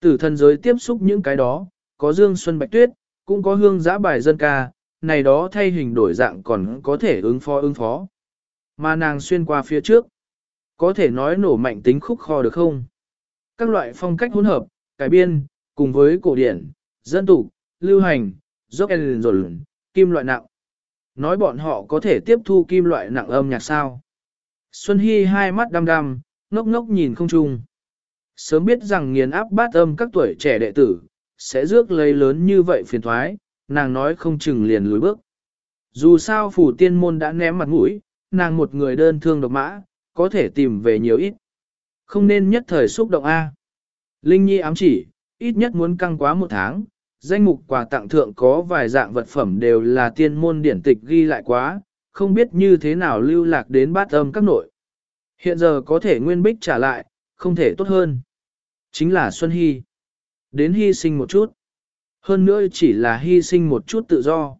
Tử thần giới tiếp xúc những cái đó, có dương xuân bạch tuyết, cũng có hương giã bài dân ca, này đó thay hình đổi dạng còn có thể ứng phó ứng phó. Mà nàng xuyên qua phía trước, có thể nói nổ mạnh tính khúc kho được không? Các loại phong cách hỗn hợp, cải biên, cùng với cổ điển, dân tục, lưu hành, dốc rồi kim loại nặng. Nói bọn họ có thể tiếp thu kim loại nặng âm nhạc sao? Xuân Hy hai mắt đăm đăm, ngốc ngốc nhìn không chung. Sớm biết rằng nghiền áp bát âm các tuổi trẻ đệ tử, sẽ rước lấy lớn như vậy phiền thoái, nàng nói không chừng liền lùi bước. Dù sao phủ tiên môn đã ném mặt mũi, nàng một người đơn thương độc mã, có thể tìm về nhiều ít. Không nên nhất thời xúc động A. Linh Nhi ám chỉ, ít nhất muốn căng quá một tháng, danh mục quà tặng thượng có vài dạng vật phẩm đều là tiên môn điển tịch ghi lại quá, không biết như thế nào lưu lạc đến bát âm các nội. Hiện giờ có thể nguyên bích trả lại, không thể tốt hơn. Chính là Xuân Hy. Đến hy sinh một chút. Hơn nữa chỉ là hy sinh một chút tự do.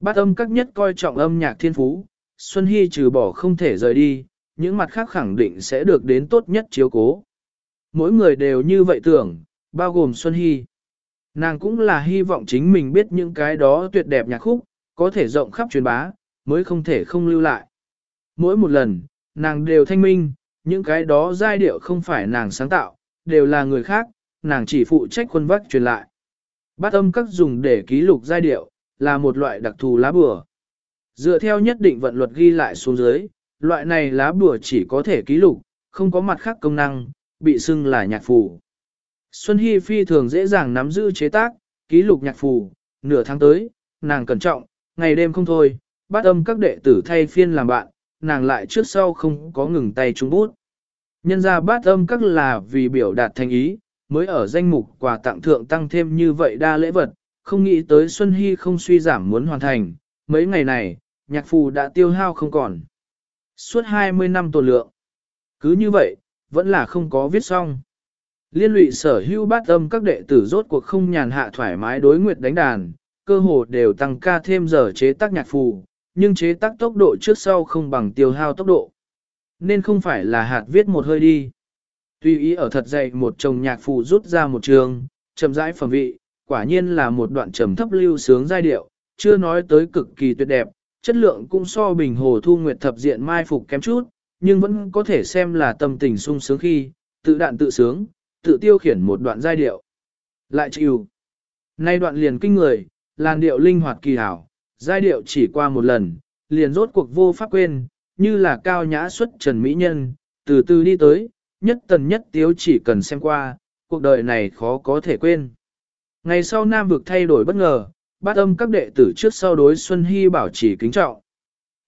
Bát âm các nhất coi trọng âm nhạc thiên phú, Xuân Hy trừ bỏ không thể rời đi, những mặt khác khẳng định sẽ được đến tốt nhất chiếu cố. Mỗi người đều như vậy tưởng, bao gồm Xuân Hy. Nàng cũng là hy vọng chính mình biết những cái đó tuyệt đẹp nhạc khúc, có thể rộng khắp truyền bá, mới không thể không lưu lại. Mỗi một lần, nàng đều thanh minh, những cái đó giai điệu không phải nàng sáng tạo, đều là người khác, nàng chỉ phụ trách quân vắc truyền lại. Bát âm các dùng để ký lục giai điệu, là một loại đặc thù lá bừa. Dựa theo nhất định vận luật ghi lại xuống dưới, loại này lá bùa chỉ có thể ký lục, không có mặt khác công năng, bị xưng là nhạc phù. Xuân Hy phi thường dễ dàng nắm giữ chế tác, ký lục nhạc phù, nửa tháng tới, nàng cẩn trọng, ngày đêm không thôi, bắt âm các đệ tử thay phiên làm bạn, nàng lại trước sau không có ngừng tay trung bút. Nhân ra bát âm các là vì biểu đạt thành ý, mới ở danh mục quà tặng thượng tăng thêm như vậy đa lễ vật, không nghĩ tới Xuân Hy không suy giảm muốn hoàn thành, mấy ngày này, nhạc phù đã tiêu hao không còn. Suốt 20 năm tổ lượng. Cứ như vậy, vẫn là không có viết xong. Liên lụy sở hữu bát âm các đệ tử rốt cuộc không nhàn hạ thoải mái đối nguyệt đánh đàn, cơ hồ đều tăng ca thêm giờ chế tác nhạc phù, nhưng chế tác tốc độ trước sau không bằng tiêu hao tốc độ. Nên không phải là hạt viết một hơi đi. Tuy ý ở thật dày một chồng nhạc phụ rút ra một trường, chậm rãi phẩm vị, quả nhiên là một đoạn trầm thấp lưu sướng giai điệu, chưa nói tới cực kỳ tuyệt đẹp, chất lượng cũng so bình hồ thu nguyệt thập diện mai phục kém chút, nhưng vẫn có thể xem là tâm tình sung sướng khi, tự đạn tự sướng, tự tiêu khiển một đoạn giai điệu. Lại chịu. Nay đoạn liền kinh người, làn điệu linh hoạt kỳ hảo, giai điệu chỉ qua một lần, liền rốt cuộc vô pháp quên, như là cao nhã xuất trần mỹ nhân, từ từ đi tới, nhất tần nhất tiếu chỉ cần xem qua, cuộc đời này khó có thể quên. Ngày sau Nam vực thay đổi bất ngờ, bát âm các đệ tử trước sau đối Xuân Hy bảo chỉ kính trọng.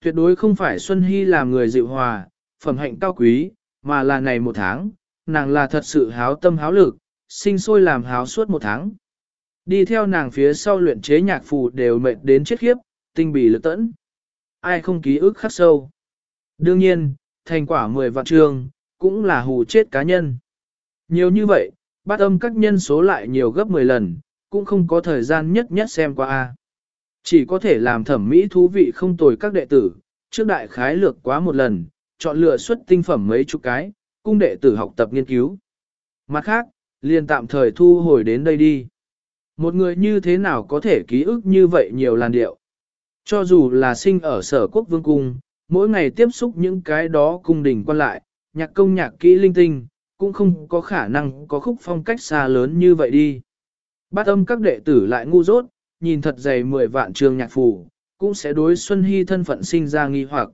Tuyệt đối không phải Xuân Hy làm người dịu hòa, phẩm hạnh cao quý, mà là này một tháng, nàng là thật sự háo tâm háo lực, sinh sôi làm háo suốt một tháng. Đi theo nàng phía sau luyện chế nhạc phù đều mệt đến chết khiếp, tinh bì lực tẫn. Ai không ký ức khắc sâu. Đương nhiên, thành quả 10 vạn trường, cũng là hù chết cá nhân. Nhiều như vậy, bát âm các nhân số lại nhiều gấp 10 lần, cũng không có thời gian nhất nhất xem qua. a Chỉ có thể làm thẩm mỹ thú vị không tồi các đệ tử, trước đại khái lược quá một lần, chọn lựa xuất tinh phẩm mấy chục cái, cung đệ tử học tập nghiên cứu. Mặt khác, liền tạm thời thu hồi đến đây đi. Một người như thế nào có thể ký ức như vậy nhiều làn điệu? Cho dù là sinh ở sở quốc vương cung, mỗi ngày tiếp xúc những cái đó cung đình quan lại, nhạc công nhạc kỹ linh tinh, cũng không có khả năng có khúc phong cách xa lớn như vậy đi. Bát âm các đệ tử lại ngu dốt, nhìn thật dày 10 vạn trường nhạc phù, cũng sẽ đối Xuân Hy thân phận sinh ra nghi hoặc.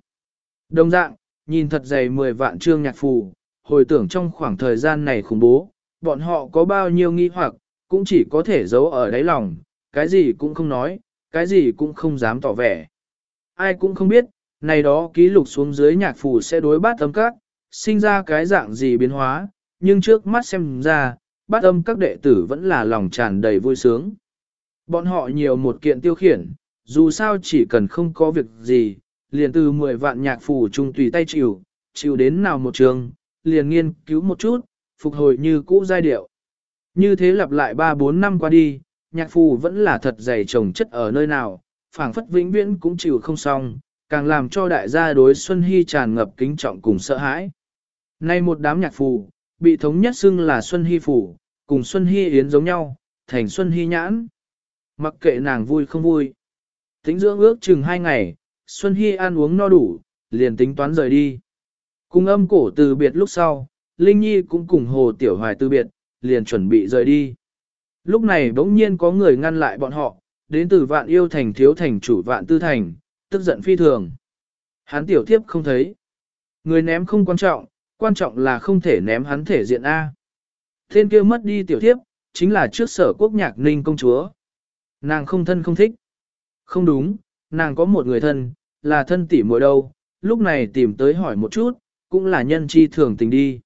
Đồng dạng, nhìn thật dày 10 vạn trương nhạc phù, hồi tưởng trong khoảng thời gian này khủng bố, bọn họ có bao nhiêu nghi hoặc, cũng chỉ có thể giấu ở đáy lòng, cái gì cũng không nói, cái gì cũng không dám tỏ vẻ. Ai cũng không biết, này đó ký lục xuống dưới nhạc phù sẽ đối bát âm các, sinh ra cái dạng gì biến hóa, nhưng trước mắt xem ra, bát âm các đệ tử vẫn là lòng tràn đầy vui sướng. Bọn họ nhiều một kiện tiêu khiển, dù sao chỉ cần không có việc gì, liền từ 10 vạn nhạc phù chung tùy tay chịu, chịu đến nào một trường, liền nghiên cứu một chút, phục hồi như cũ giai điệu. Như thế lặp lại 3-4 năm qua đi, nhạc phù vẫn là thật dày trồng chất ở nơi nào, phảng phất vĩnh viễn cũng chịu không xong, càng làm cho đại gia đối Xuân Hy tràn ngập kính trọng cùng sợ hãi. Nay một đám nhạc phù, bị thống nhất xưng là Xuân Hy Phủ, cùng Xuân Hy Yến giống nhau, thành Xuân Hy Nhãn. Mặc kệ nàng vui không vui. Tính dưỡng ước chừng hai ngày, Xuân Hy ăn uống no đủ, liền tính toán rời đi. Cùng âm cổ từ biệt lúc sau, Linh Nhi cũng cùng Hồ Tiểu Hoài từ biệt, liền chuẩn bị rời đi. Lúc này bỗng nhiên có người ngăn lại bọn họ, đến từ vạn yêu thành thiếu thành chủ vạn tư thành, tức giận phi thường. Hắn tiểu thiếp không thấy. Người ném không quan trọng, quan trọng là không thể ném hắn thể diện A. Thiên kia mất đi tiểu thiếp, chính là trước sở quốc nhạc ninh công chúa. Nàng không thân không thích. Không đúng, nàng có một người thân, là thân tỷ muội đâu, lúc này tìm tới hỏi một chút, cũng là nhân chi thường tình đi.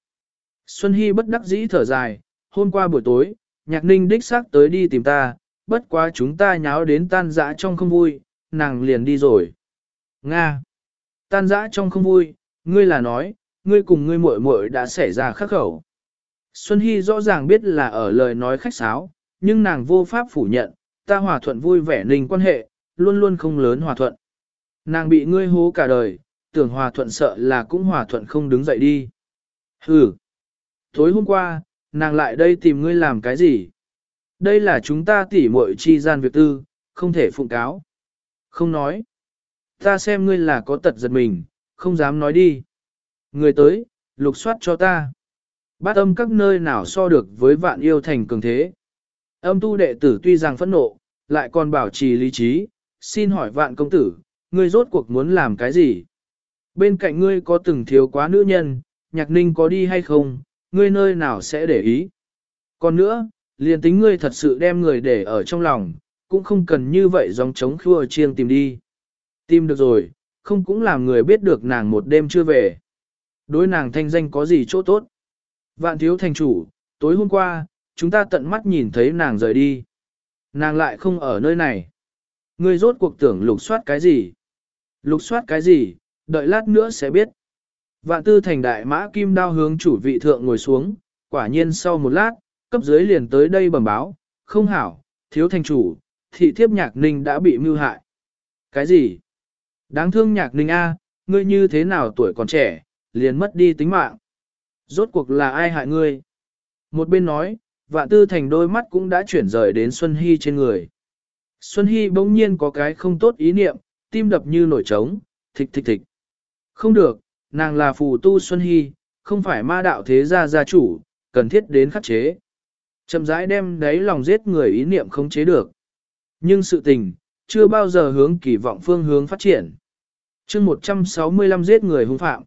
Xuân Hy bất đắc dĩ thở dài, hôm qua buổi tối, nhạc ninh đích xác tới đi tìm ta, bất quá chúng ta nháo đến tan dã trong không vui, nàng liền đi rồi. Nga! Tan dã trong không vui, ngươi là nói, ngươi cùng ngươi muội muội đã xảy ra khắc khẩu. Xuân Hy rõ ràng biết là ở lời nói khách sáo, nhưng nàng vô pháp phủ nhận, ta hòa thuận vui vẻ ninh quan hệ, luôn luôn không lớn hòa thuận. Nàng bị ngươi hố cả đời, tưởng hòa thuận sợ là cũng hòa thuận không đứng dậy đi. Hừ. Tối hôm qua, nàng lại đây tìm ngươi làm cái gì? Đây là chúng ta tỉ muội chi gian việc tư, không thể phụng cáo. Không nói. Ta xem ngươi là có tật giật mình, không dám nói đi. Người tới, lục soát cho ta. Bát âm các nơi nào so được với vạn yêu thành cường thế. Âm tu đệ tử tuy rằng phẫn nộ, lại còn bảo trì lý trí, xin hỏi vạn công tử, ngươi rốt cuộc muốn làm cái gì? Bên cạnh ngươi có từng thiếu quá nữ nhân, nhạc ninh có đi hay không, ngươi nơi nào sẽ để ý. Còn nữa, liền tính ngươi thật sự đem người để ở trong lòng, cũng không cần như vậy dòng chống khua chiêng tìm đi. Tìm được rồi, không cũng làm người biết được nàng một đêm chưa về. Đối nàng thanh danh có gì chỗ tốt. Vạn thiếu thành chủ, tối hôm qua, chúng ta tận mắt nhìn thấy nàng rời đi. Nàng lại không ở nơi này. Ngươi rốt cuộc tưởng lục soát cái gì? Lục soát cái gì, đợi lát nữa sẽ biết. Vạn tư thành đại mã kim đao hướng chủ vị thượng ngồi xuống, quả nhiên sau một lát, cấp dưới liền tới đây bẩm báo, không hảo, thiếu thành chủ, thị thiếp nhạc ninh đã bị mưu hại. Cái gì? Đáng thương nhạc ninh A, ngươi như thế nào tuổi còn trẻ, liền mất đi tính mạng. Rốt cuộc là ai hại ngươi? Một bên nói, vạn tư thành đôi mắt cũng đã chuyển rời đến Xuân Hy trên người. Xuân Hy bỗng nhiên có cái không tốt ý niệm, tim đập như nổi trống, thịch thịch thịch. Không được, nàng là phù tu Xuân Hy, không phải ma đạo thế gia gia chủ, cần thiết đến khắc chế. Chậm rãi đem đấy lòng giết người ý niệm không chế được. Nhưng sự tình, chưa bao giờ hướng kỳ vọng phương hướng phát triển. chương 165 giết người hung phạm.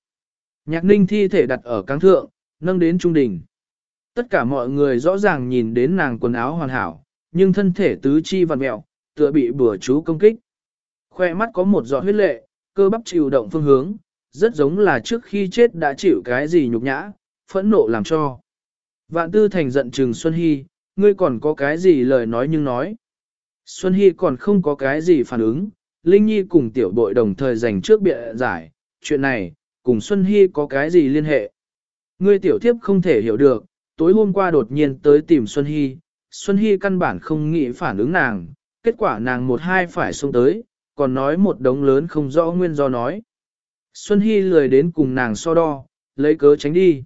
Nhạc ninh thi thể đặt ở cáng thượng, nâng đến trung đỉnh. Tất cả mọi người rõ ràng nhìn đến nàng quần áo hoàn hảo, nhưng thân thể tứ chi vặn mẹo, tựa bị bừa chú công kích. Khoe mắt có một giọt huyết lệ, cơ bắp chịu động phương hướng, rất giống là trước khi chết đã chịu cái gì nhục nhã, phẫn nộ làm cho. Vạn tư thành giận trừng Xuân Hy, ngươi còn có cái gì lời nói nhưng nói. Xuân Hy còn không có cái gì phản ứng, Linh Nhi cùng tiểu bội đồng thời dành trước bịa giải, chuyện này, cùng Xuân Hy có cái gì liên hệ. Ngươi tiểu thiếp không thể hiểu được, tối hôm qua đột nhiên tới tìm Xuân Hy, Xuân Hy căn bản không nghĩ phản ứng nàng, kết quả nàng một hai phải xông tới, còn nói một đống lớn không rõ nguyên do nói. Xuân Hy lười đến cùng nàng so đo, lấy cớ tránh đi.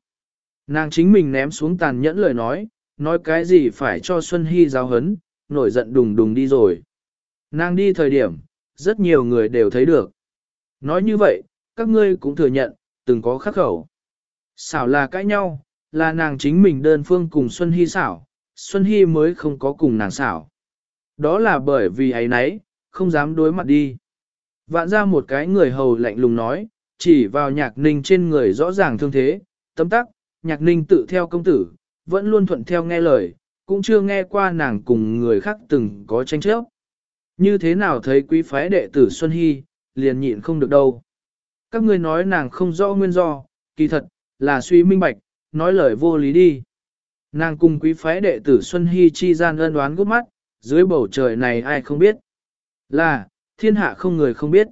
Nàng chính mình ném xuống tàn nhẫn lời nói, nói cái gì phải cho Xuân Hy giáo hấn, nổi giận đùng đùng đi rồi. Nàng đi thời điểm, rất nhiều người đều thấy được. Nói như vậy, các ngươi cũng thừa nhận, từng có khắc khẩu. Xảo là cãi nhau, là nàng chính mình đơn phương cùng Xuân Hy xảo, Xuân Hy mới không có cùng nàng xảo. Đó là bởi vì ấy nấy, không dám đối mặt đi. Vạn ra một cái người hầu lạnh lùng nói, chỉ vào nhạc ninh trên người rõ ràng thương thế, tấm tắc, nhạc ninh tự theo công tử, vẫn luôn thuận theo nghe lời, cũng chưa nghe qua nàng cùng người khác từng có tranh chấp. Như thế nào thấy quý phái đệ tử Xuân Hy, liền nhịn không được đâu. Các ngươi nói nàng không rõ nguyên do, kỳ thật, là suy minh bạch, nói lời vô lý đi. Nàng cùng quý phái đệ tử Xuân Hy chi gian ân đoán gút mắt, dưới bầu trời này ai không biết. Là, thiên hạ không người không biết.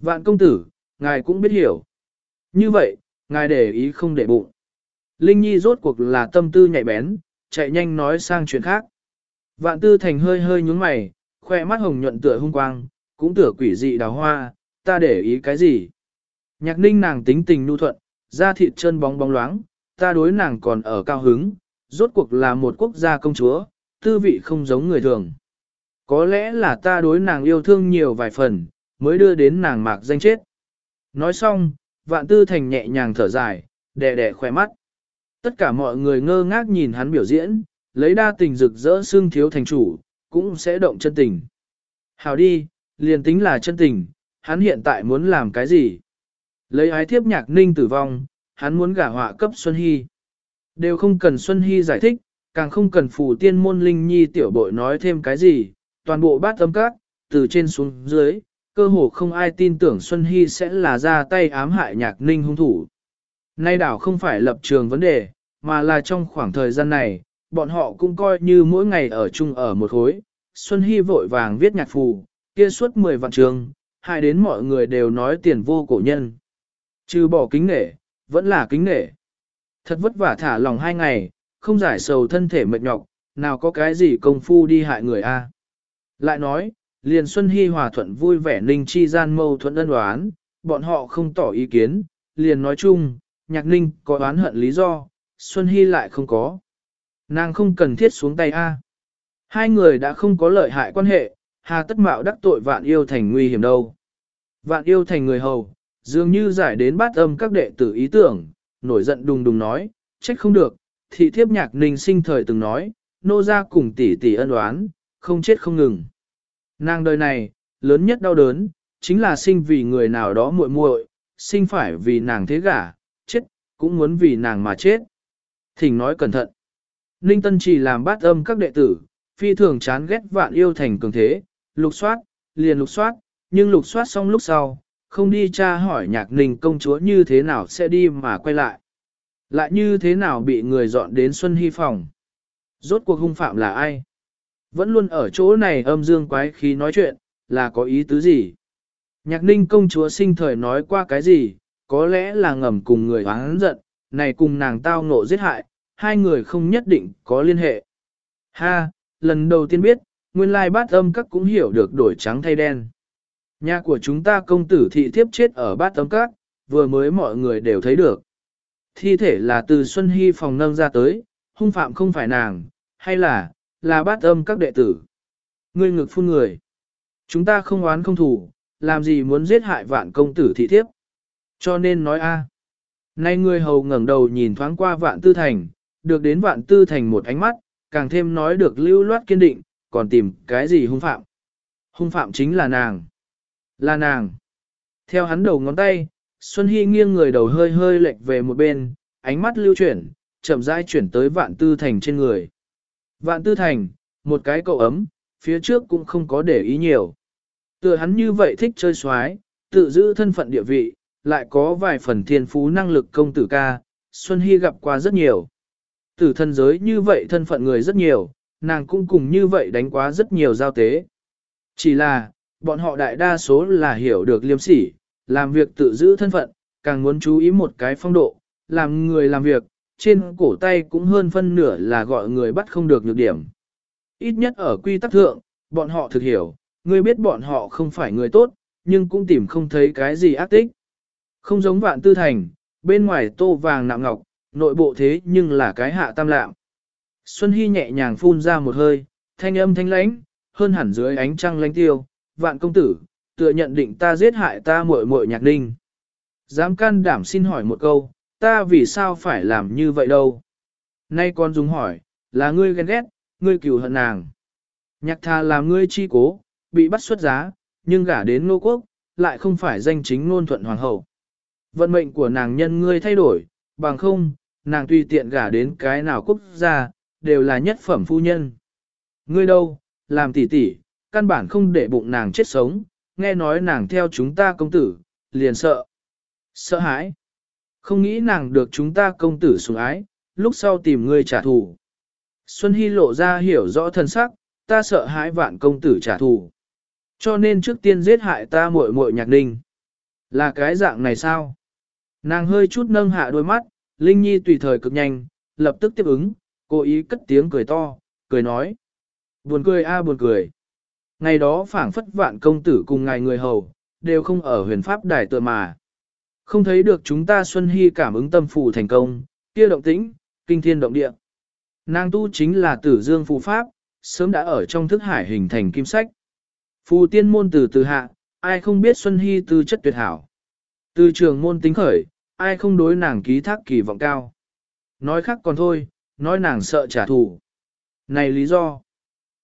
Vạn công tử, ngài cũng biết hiểu. Như vậy, ngài để ý không để bụng. Linh Nhi rốt cuộc là tâm tư nhạy bén, chạy nhanh nói sang chuyện khác. Vạn tư thành hơi hơi nhúng mày, khoe mắt hồng nhuận tựa hung quang, cũng tựa quỷ dị đào hoa, ta để ý cái gì. Nhạc ninh nàng tính tình nu thuận, da thịt chân bóng bóng loáng, ta đối nàng còn ở cao hứng, rốt cuộc là một quốc gia công chúa, tư vị không giống người thường. Có lẽ là ta đối nàng yêu thương nhiều vài phần, mới đưa đến nàng mạc danh chết. Nói xong, vạn tư thành nhẹ nhàng thở dài, đè đè khỏe mắt. Tất cả mọi người ngơ ngác nhìn hắn biểu diễn, lấy đa tình rực rỡ xương thiếu thành chủ, cũng sẽ động chân tình. Hào đi, liền tính là chân tình, hắn hiện tại muốn làm cái gì? Lấy ái thiếp nhạc ninh tử vong, hắn muốn gả họa cấp Xuân Hy. Đều không cần Xuân Hy giải thích, càng không cần phù tiên môn linh nhi tiểu bội nói thêm cái gì, toàn bộ bát âm các, từ trên xuống dưới, cơ hồ không ai tin tưởng Xuân Hy sẽ là ra tay ám hại nhạc ninh hung thủ. Nay đảo không phải lập trường vấn đề, mà là trong khoảng thời gian này, bọn họ cũng coi như mỗi ngày ở chung ở một khối. Xuân Hy vội vàng viết nhạc phù, kia suốt 10 vạn trường, hại đến mọi người đều nói tiền vô cổ nhân. Trừ bỏ kính nể, vẫn là kính nể. Thật vất vả thả lòng hai ngày, không giải sầu thân thể mệt nhọc, nào có cái gì công phu đi hại người a. Lại nói, liền Xuân Hy hòa thuận vui vẻ ninh chi gian mâu thuẫn ân đoán, bọn họ không tỏ ý kiến, liền nói chung, nhạc ninh có oán hận lý do, Xuân Hy lại không có. Nàng không cần thiết xuống tay A. Hai người đã không có lợi hại quan hệ, hà tất mạo đắc tội vạn yêu thành nguy hiểm đâu. Vạn yêu thành người hầu, dường như giải đến bát âm các đệ tử ý tưởng, nổi giận đùng đùng nói, trách không được, thị thiếp nhạc ninh sinh thời từng nói, nô ra cùng tỷ tỷ ân oán, không chết không ngừng. Nàng đời này, lớn nhất đau đớn, chính là sinh vì người nào đó muội muội, sinh phải vì nàng thế gả, chết, cũng muốn vì nàng mà chết. Thỉnh nói cẩn thận. Ninh Tân chỉ làm bát âm các đệ tử, phi thường chán ghét vạn yêu thành cường thế, lục soát, liền lục soát, nhưng lục soát xong lúc sau, không đi tra hỏi nhạc ninh công chúa như thế nào sẽ đi mà quay lại. Lại như thế nào bị người dọn đến Xuân Hy phòng. Rốt cuộc hung phạm là ai? Vẫn luôn ở chỗ này âm dương quái khí nói chuyện, là có ý tứ gì? Nhạc ninh công chúa sinh thời nói qua cái gì, có lẽ là ngầm cùng người oán giận, này cùng nàng tao ngộ giết hại, hai người không nhất định có liên hệ. Ha, lần đầu tiên biết, nguyên lai bát âm các cũng hiểu được đổi trắng thay đen. Nhà của chúng ta công tử thị thiếp chết ở bát âm các, vừa mới mọi người đều thấy được. Thi thể là từ Xuân Hy phòng nâng ra tới, hung phạm không phải nàng, hay là, là bát âm các đệ tử. Ngươi ngực phun người. Chúng ta không oán không thủ, làm gì muốn giết hại vạn công tử thị thiếp. Cho nên nói a. Nay ngươi hầu ngẩng đầu nhìn thoáng qua vạn tư thành, được đến vạn tư thành một ánh mắt, càng thêm nói được lưu loát kiên định, còn tìm cái gì hung phạm. Hung phạm chính là nàng. Là nàng. Theo hắn đầu ngón tay, Xuân Hy nghiêng người đầu hơi hơi lệch về một bên, ánh mắt lưu chuyển, chậm rãi chuyển tới vạn tư thành trên người. Vạn tư thành, một cái cậu ấm, phía trước cũng không có để ý nhiều. Tựa hắn như vậy thích chơi xoái, tự giữ thân phận địa vị, lại có vài phần thiên phú năng lực công tử ca, Xuân Hy gặp qua rất nhiều. Tử thân giới như vậy thân phận người rất nhiều, nàng cũng cùng như vậy đánh quá rất nhiều giao tế. Chỉ là, bọn họ đại đa số là hiểu được liêm sỉ, làm việc tự giữ thân phận, càng muốn chú ý một cái phong độ, làm người làm việc, trên cổ tay cũng hơn phân nửa là gọi người bắt không được nhược điểm. Ít nhất ở quy tắc thượng, bọn họ thực hiểu, người biết bọn họ không phải người tốt, nhưng cũng tìm không thấy cái gì ác tích. Không giống vạn tư thành, bên ngoài tô vàng nạm ngọc, nội bộ thế nhưng là cái hạ tam lạm. Xuân Hy nhẹ nhàng phun ra một hơi, thanh âm thanh lãnh, hơn hẳn dưới ánh trăng lánh tiêu, vạn công tử, tựa nhận định ta giết hại ta muội muội nhạc ninh. Dám can đảm xin hỏi một câu, ta vì sao phải làm như vậy đâu? Nay con dùng hỏi, là ngươi ghen ghét, ngươi cừu hận nàng. Nhạc thà làm ngươi chi cố, bị bắt xuất giá, nhưng gả đến nô quốc, lại không phải danh chính ngôn thuận hoàng hậu. Vận mệnh của nàng nhân ngươi thay đổi, bằng không, nàng tùy tiện gả đến cái nào quốc gia, đều là nhất phẩm phu nhân. Ngươi đâu, làm tỷ tỷ, căn bản không để bụng nàng chết sống, nghe nói nàng theo chúng ta công tử, liền sợ. Sợ hãi. Không nghĩ nàng được chúng ta công tử sủng ái, lúc sau tìm ngươi trả thù. Xuân Hy lộ ra hiểu rõ thân sắc, ta sợ hãi vạn công tử trả thù. Cho nên trước tiên giết hại ta muội muội nhạc ninh. Là cái dạng này sao? Nàng hơi chút nâng hạ đôi mắt, Linh Nhi tùy thời cực nhanh, lập tức tiếp ứng, cố ý cất tiếng cười to, cười nói. Buồn cười a buồn cười. Ngày đó phảng phất vạn công tử cùng ngài người hầu, đều không ở huyền pháp đài tựa mà. Không thấy được chúng ta Xuân Hy cảm ứng tâm phù thành công, kia động tĩnh, kinh thiên động địa. Nàng tu chính là tử dương phù pháp, sớm đã ở trong thức hải hình thành kim sách. Phù tiên môn từ từ hạ, ai không biết Xuân Hy tư chất tuyệt hảo. Từ trường môn tính khởi, ai không đối nàng ký thác kỳ vọng cao. Nói khác còn thôi, nói nàng sợ trả thù. Này lý do,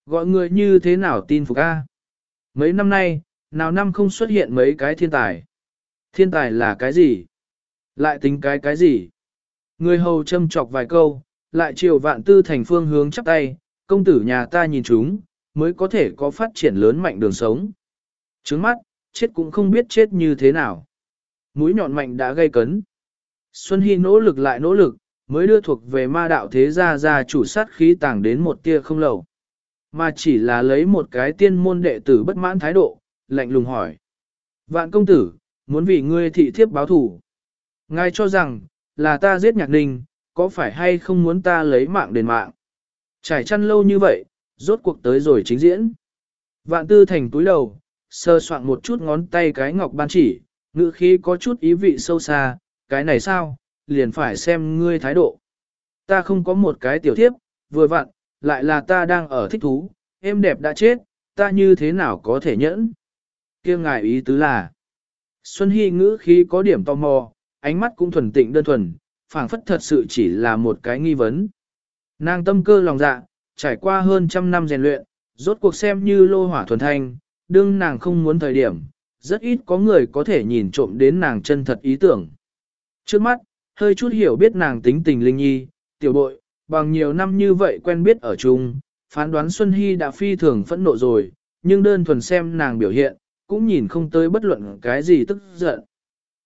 gọi người như thế nào tin phục a? Mấy năm nay, nào năm không xuất hiện mấy cái thiên tài. Thiên tài là cái gì? Lại tính cái cái gì? Người hầu châm chọc vài câu, lại chiều vạn tư thành phương hướng chắp tay, công tử nhà ta nhìn chúng, mới có thể có phát triển lớn mạnh đường sống. Trứng mắt, chết cũng không biết chết như thế nào. Mũi nhọn mạnh đã gây cấn. Xuân Hy nỗ lực lại nỗ lực, mới đưa thuộc về ma đạo thế gia gia chủ sát khí tàng đến một tia không lầu. Mà chỉ là lấy một cái tiên môn đệ tử bất mãn thái độ, lạnh lùng hỏi. Vạn công tử, muốn vì ngươi thị thiếp báo thủ. Ngài cho rằng, là ta giết nhạc ninh, có phải hay không muốn ta lấy mạng đền mạng? Trải chăn lâu như vậy, rốt cuộc tới rồi chính diễn. Vạn tư thành túi đầu, sơ soạn một chút ngón tay cái ngọc ban chỉ, ngữ khí có chút ý vị sâu xa, cái này sao, liền phải xem ngươi thái độ. Ta không có một cái tiểu thiếp, vừa vặn, lại là ta đang ở thích thú, em đẹp đã chết, ta như thế nào có thể nhẫn? kia ngài ý tứ là, Xuân Hy ngữ khí có điểm tò mò, ánh mắt cũng thuần tịnh đơn thuần, phảng phất thật sự chỉ là một cái nghi vấn. Nàng tâm cơ lòng dạ, trải qua hơn trăm năm rèn luyện, rốt cuộc xem như lô hỏa thuần thanh, đương nàng không muốn thời điểm, rất ít có người có thể nhìn trộm đến nàng chân thật ý tưởng. Trước mắt, hơi chút hiểu biết nàng tính tình linh nhi, tiểu bội, bằng nhiều năm như vậy quen biết ở chung, phán đoán Xuân Hy đã phi thường phẫn nộ rồi, nhưng đơn thuần xem nàng biểu hiện, cũng nhìn không tới bất luận cái gì tức giận.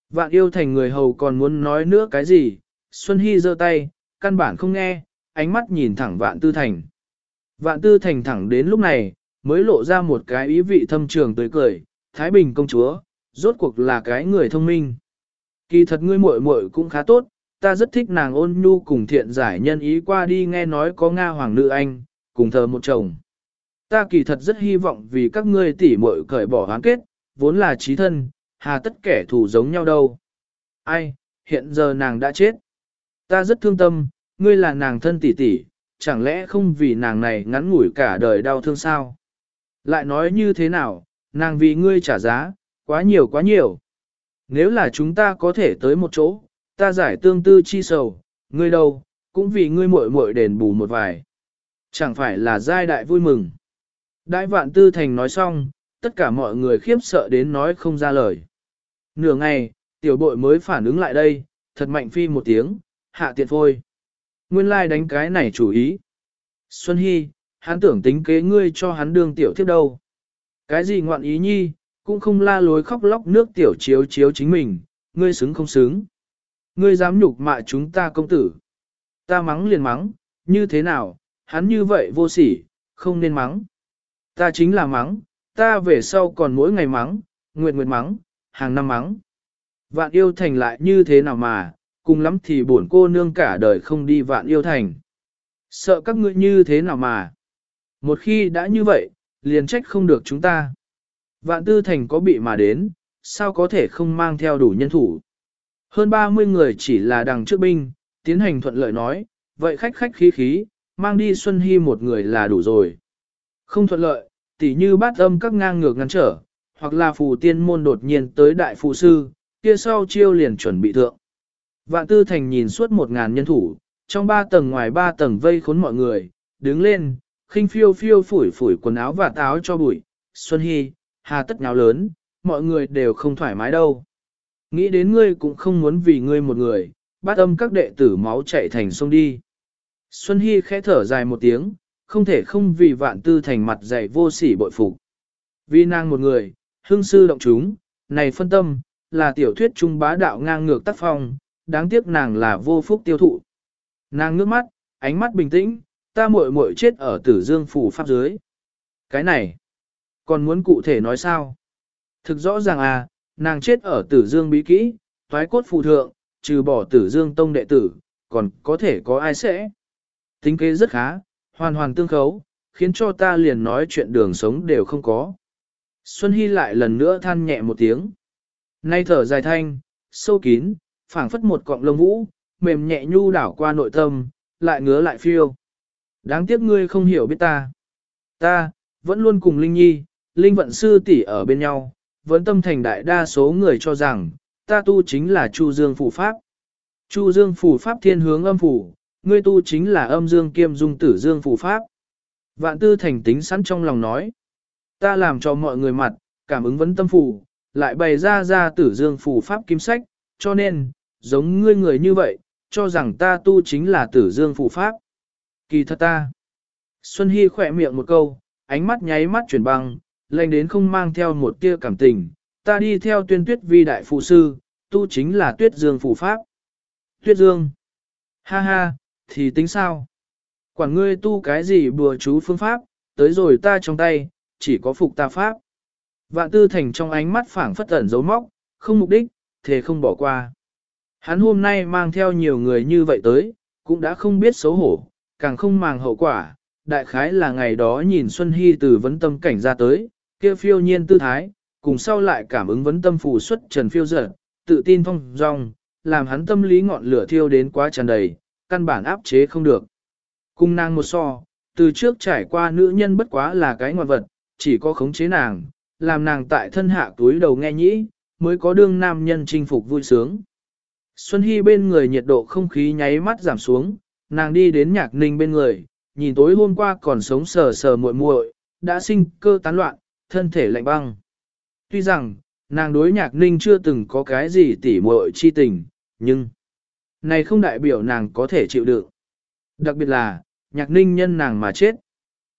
Vạn yêu thành người hầu còn muốn nói nữa cái gì, Xuân Hy giơ tay, căn bản không nghe, ánh mắt nhìn thẳng vạn tư thành. Vạn tư thành thẳng đến lúc này, mới lộ ra một cái ý vị thâm trường tới cười, Thái Bình công chúa, rốt cuộc là cái người thông minh. Kỳ thật ngươi muội muội cũng khá tốt, ta rất thích nàng ôn nhu cùng thiện giải nhân ý qua đi nghe nói có Nga hoàng nữ anh, cùng thờ một chồng. Ta kỳ thật rất hy vọng vì các ngươi tỉ muội cởi bỏ hoán kết, vốn là trí thân, hà tất kẻ thù giống nhau đâu. Ai, hiện giờ nàng đã chết. Ta rất thương tâm, ngươi là nàng thân tỷ tỷ, chẳng lẽ không vì nàng này ngắn ngủi cả đời đau thương sao? Lại nói như thế nào, nàng vì ngươi trả giá, quá nhiều quá nhiều. Nếu là chúng ta có thể tới một chỗ, ta giải tương tư chi sầu, ngươi đâu, cũng vì ngươi muội muội đền bù một vài. Chẳng phải là giai đại vui mừng. Đại vạn tư thành nói xong, tất cả mọi người khiếp sợ đến nói không ra lời. Nửa ngày, tiểu bội mới phản ứng lại đây, thật mạnh phi một tiếng, hạ tiện phôi. Nguyên lai like đánh cái này chủ ý. Xuân Hy, hắn tưởng tính kế ngươi cho hắn đương tiểu thiếp đâu. Cái gì ngoạn ý nhi, cũng không la lối khóc lóc nước tiểu chiếu chiếu chính mình, ngươi xứng không xứng. Ngươi dám nhục mạ chúng ta công tử. Ta mắng liền mắng, như thế nào, hắn như vậy vô sỉ, không nên mắng. Ta chính là mắng, ta về sau còn mỗi ngày mắng, nguyệt nguyệt mắng, hàng năm mắng. Vạn yêu thành lại như thế nào mà, cùng lắm thì bổn cô nương cả đời không đi vạn yêu thành. Sợ các ngươi như thế nào mà. Một khi đã như vậy, liền trách không được chúng ta. Vạn tư thành có bị mà đến, sao có thể không mang theo đủ nhân thủ. Hơn 30 người chỉ là đằng trước binh, tiến hành thuận lợi nói, vậy khách khách khí khí, mang đi Xuân Hy một người là đủ rồi. Không thuận lợi, tỉ như bát âm các ngang ngược ngăn trở, hoặc là phù tiên môn đột nhiên tới đại phù sư, kia sau chiêu liền chuẩn bị thượng. Vạn tư thành nhìn suốt một ngàn nhân thủ, trong ba tầng ngoài ba tầng vây khốn mọi người, đứng lên, khinh phiêu phiêu phủi phủi quần áo và táo cho bụi, Xuân Hy, hà tất nháo lớn, mọi người đều không thoải mái đâu. Nghĩ đến ngươi cũng không muốn vì ngươi một người, bát âm các đệ tử máu chạy thành sông đi. Xuân Hy khẽ thở dài một tiếng, không thể không vì vạn tư thành mặt dày vô sỉ bội phục. Vì nàng một người, hương sư động chúng, này phân tâm, là tiểu thuyết trung bá đạo ngang ngược tác phong, đáng tiếc nàng là vô phúc tiêu thụ. Nàng ngước mắt, ánh mắt bình tĩnh, ta muội muội chết ở tử dương phủ pháp dưới. Cái này, còn muốn cụ thể nói sao? Thực rõ ràng à, nàng chết ở tử dương bí kỹ, thoái cốt phù thượng, trừ bỏ tử dương tông đệ tử, còn có thể có ai sẽ? Tính kế rất khá, hoàn hoàn tương khấu, khiến cho ta liền nói chuyện đường sống đều không có. Xuân Hy lại lần nữa than nhẹ một tiếng. Nay thở dài thanh, sâu kín, phảng phất một cọng lông vũ, mềm nhẹ nhu đảo qua nội tâm, lại ngứa lại phiêu. Đáng tiếc ngươi không hiểu biết ta. Ta, vẫn luôn cùng Linh Nhi, Linh Vận Sư tỷ ở bên nhau, vẫn tâm thành đại đa số người cho rằng, ta tu chính là Chu Dương Phủ Pháp. Chu Dương Phủ Pháp thiên hướng âm phủ, ngươi tu chính là âm dương kiêm dung tử dương Phù Pháp. Vạn tư thành tính sẵn trong lòng nói. Ta làm cho mọi người mặt, cảm ứng vấn tâm phù, lại bày ra ra tử dương phù pháp kim sách, cho nên, giống ngươi người như vậy, cho rằng ta tu chính là tử dương phù pháp. Kỳ thật ta. Xuân Hy khỏe miệng một câu, ánh mắt nháy mắt chuyển băng, lành đến không mang theo một tia cảm tình, ta đi theo tuyên tuyết vi đại phụ sư, tu chính là tuyết dương phù pháp. Tuyết dương. Ha ha, thì tính sao? Quản ngươi tu cái gì bùa chú phương pháp, tới rồi ta trong tay, chỉ có phục ta pháp. Vạn tư thành trong ánh mắt phảng phất ẩn dấu móc, không mục đích, thề không bỏ qua. Hắn hôm nay mang theo nhiều người như vậy tới, cũng đã không biết xấu hổ, càng không màng hậu quả. Đại khái là ngày đó nhìn Xuân Hy từ vấn tâm cảnh ra tới, kia phiêu nhiên tư thái, cùng sau lại cảm ứng vấn tâm phù xuất trần phiêu dở, tự tin phong dong, làm hắn tâm lý ngọn lửa thiêu đến quá tràn đầy, căn bản áp chế không được. Cung nàng một so, từ trước trải qua nữ nhân bất quá là cái ngoại vật, chỉ có khống chế nàng, làm nàng tại thân hạ túi đầu nghe nhĩ, mới có đương nam nhân chinh phục vui sướng. Xuân Hy bên người nhiệt độ không khí nháy mắt giảm xuống, nàng đi đến nhạc ninh bên người, nhìn tối hôm qua còn sống sờ sờ muội muội, đã sinh cơ tán loạn, thân thể lạnh băng. Tuy rằng, nàng đối nhạc ninh chưa từng có cái gì tỉ muội chi tình, nhưng này không đại biểu nàng có thể chịu đựng. Đặc biệt là, nhạc ninh nhân nàng mà chết.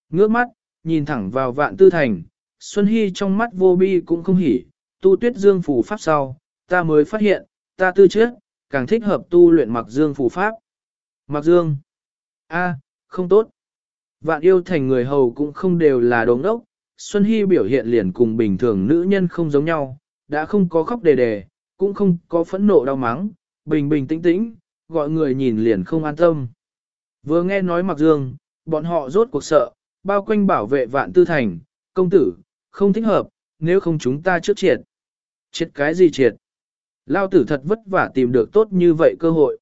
Ngước mắt, nhìn thẳng vào vạn tư thành, Xuân Hy trong mắt vô bi cũng không hỉ, tu tuyết dương phù pháp sau, ta mới phát hiện, ta tư trước, càng thích hợp tu luyện mặc dương phù pháp. Mặc dương, a, không tốt. Vạn yêu thành người hầu cũng không đều là đống đốc, Xuân Hy biểu hiện liền cùng bình thường nữ nhân không giống nhau, đã không có khóc đề đề, cũng không có phẫn nộ đau mắng, bình bình tĩnh tĩnh, gọi người nhìn liền không an tâm. Vừa nghe nói mặc dương, bọn họ rốt cuộc sợ, bao quanh bảo vệ vạn tư thành, công tử, không thích hợp, nếu không chúng ta trước triệt. Triệt cái gì triệt? Lao tử thật vất vả tìm được tốt như vậy cơ hội.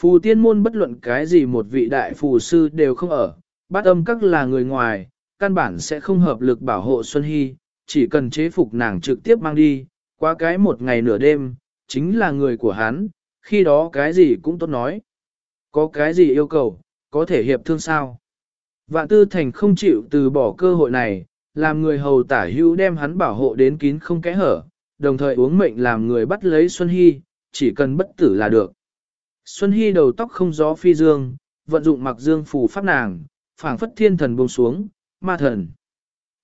Phù tiên môn bất luận cái gì một vị đại phù sư đều không ở, bát âm các là người ngoài, căn bản sẽ không hợp lực bảo hộ Xuân Hy, chỉ cần chế phục nàng trực tiếp mang đi, qua cái một ngày nửa đêm, chính là người của hắn, khi đó cái gì cũng tốt nói. Có cái gì yêu cầu, có thể hiệp thương sao? Vạn tư thành không chịu từ bỏ cơ hội này, làm người hầu tả hữu đem hắn bảo hộ đến kín không kẽ hở, đồng thời uống mệnh làm người bắt lấy Xuân Hy, chỉ cần bất tử là được. Xuân Hy đầu tóc không gió phi dương, vận dụng mặc dương phù pháp nàng, phảng phất thiên thần buông xuống, ma thần.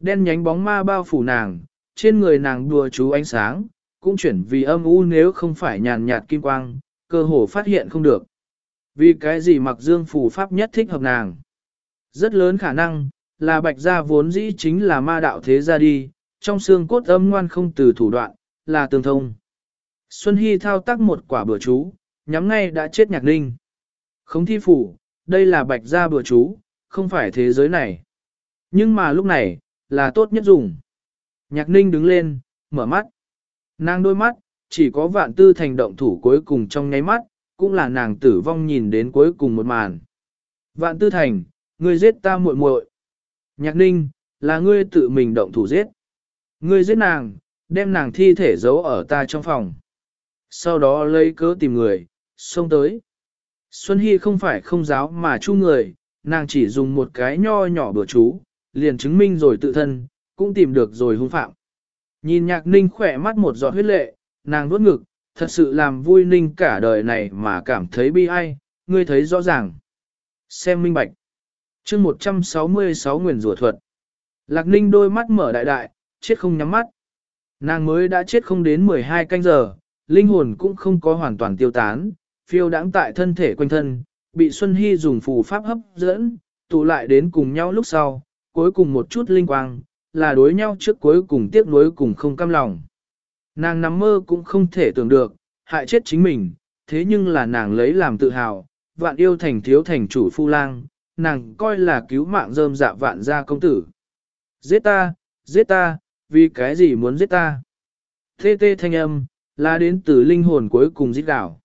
Đen nhánh bóng ma bao phủ nàng, trên người nàng đùa chú ánh sáng, cũng chuyển vì âm u nếu không phải nhàn nhạt kim quang, cơ hồ phát hiện không được. Vì cái gì mặc dương phù pháp nhất thích hợp nàng? Rất lớn khả năng, là bạch gia vốn dĩ chính là ma đạo thế gia đi, trong xương cốt âm ngoan không từ thủ đoạn, là tương thông. Xuân Hy thao tác một quả bữa chú, nhắm ngay đã chết nhạc ninh. Không thi phủ, đây là bạch gia bữa chú, không phải thế giới này. Nhưng mà lúc này, là tốt nhất dùng. Nhạc ninh đứng lên, mở mắt. Nàng đôi mắt, chỉ có vạn tư thành động thủ cuối cùng trong nháy mắt, cũng là nàng tử vong nhìn đến cuối cùng một màn. Vạn tư thành, ngươi giết ta muội muội. Nhạc ninh, là ngươi tự mình động thủ giết. Ngươi giết nàng, đem nàng thi thể giấu ở ta trong phòng. Sau đó lấy cớ tìm người, xông tới. Xuân Hy không phải không giáo mà chu người, nàng chỉ dùng một cái nho nhỏ bữa chú, liền chứng minh rồi tự thân, cũng tìm được rồi hung phạm. Nhìn nhạc ninh khỏe mắt một giọt huyết lệ, nàng nuốt ngực, thật sự làm vui ninh cả đời này mà cảm thấy bi ai, ngươi thấy rõ ràng. Xem minh bạch. chương 166 nguyền rủa thuật. Lạc ninh đôi mắt mở đại đại, chết không nhắm mắt. Nàng mới đã chết không đến 12 canh giờ, linh hồn cũng không có hoàn toàn tiêu tán, phiêu đãng tại thân thể quanh thân, bị Xuân Hy dùng phù pháp hấp dẫn, tụ lại đến cùng nhau lúc sau, cuối cùng một chút linh quang, là đối nhau trước cuối cùng tiếc nuối cùng không cam lòng. Nàng nằm mơ cũng không thể tưởng được, hại chết chính mình, thế nhưng là nàng lấy làm tự hào, vạn yêu thành thiếu thành chủ phu lang, nàng coi là cứu mạng rơm dạ vạn gia công tử. Giết ta, giết ta, vì cái gì muốn giết ta? Thê tê thanh âm, là đến từ linh hồn cuối cùng giết đảo.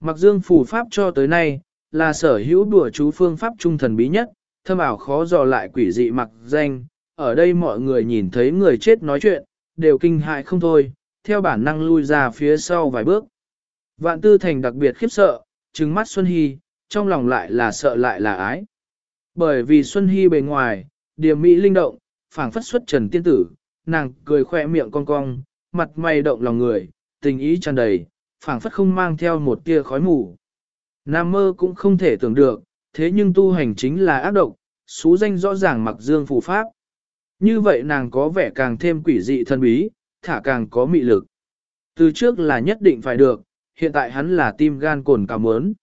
Mặc dương phủ pháp cho tới nay, là sở hữu đùa chú phương pháp trung thần bí nhất, thâm ảo khó dò lại quỷ dị mặc danh. Ở đây mọi người nhìn thấy người chết nói chuyện, đều kinh hại không thôi, theo bản năng lui ra phía sau vài bước. Vạn tư thành đặc biệt khiếp sợ, trừng mắt Xuân Hy, trong lòng lại là sợ lại là ái. Bởi vì Xuân Hy bề ngoài, điểm mỹ linh động, phảng phất xuất trần tiên tử, nàng cười khoe miệng cong cong, mặt mày động lòng người, tình ý tràn đầy, phảng phất không mang theo một tia khói mù. Nam mơ cũng không thể tưởng được, thế nhưng tu hành chính là ác độc, xú danh rõ ràng mặc dương phù pháp. Như vậy nàng có vẻ càng thêm quỷ dị thân bí, thả càng có mị lực. Từ trước là nhất định phải được, hiện tại hắn là tim gan cồn cả mớn.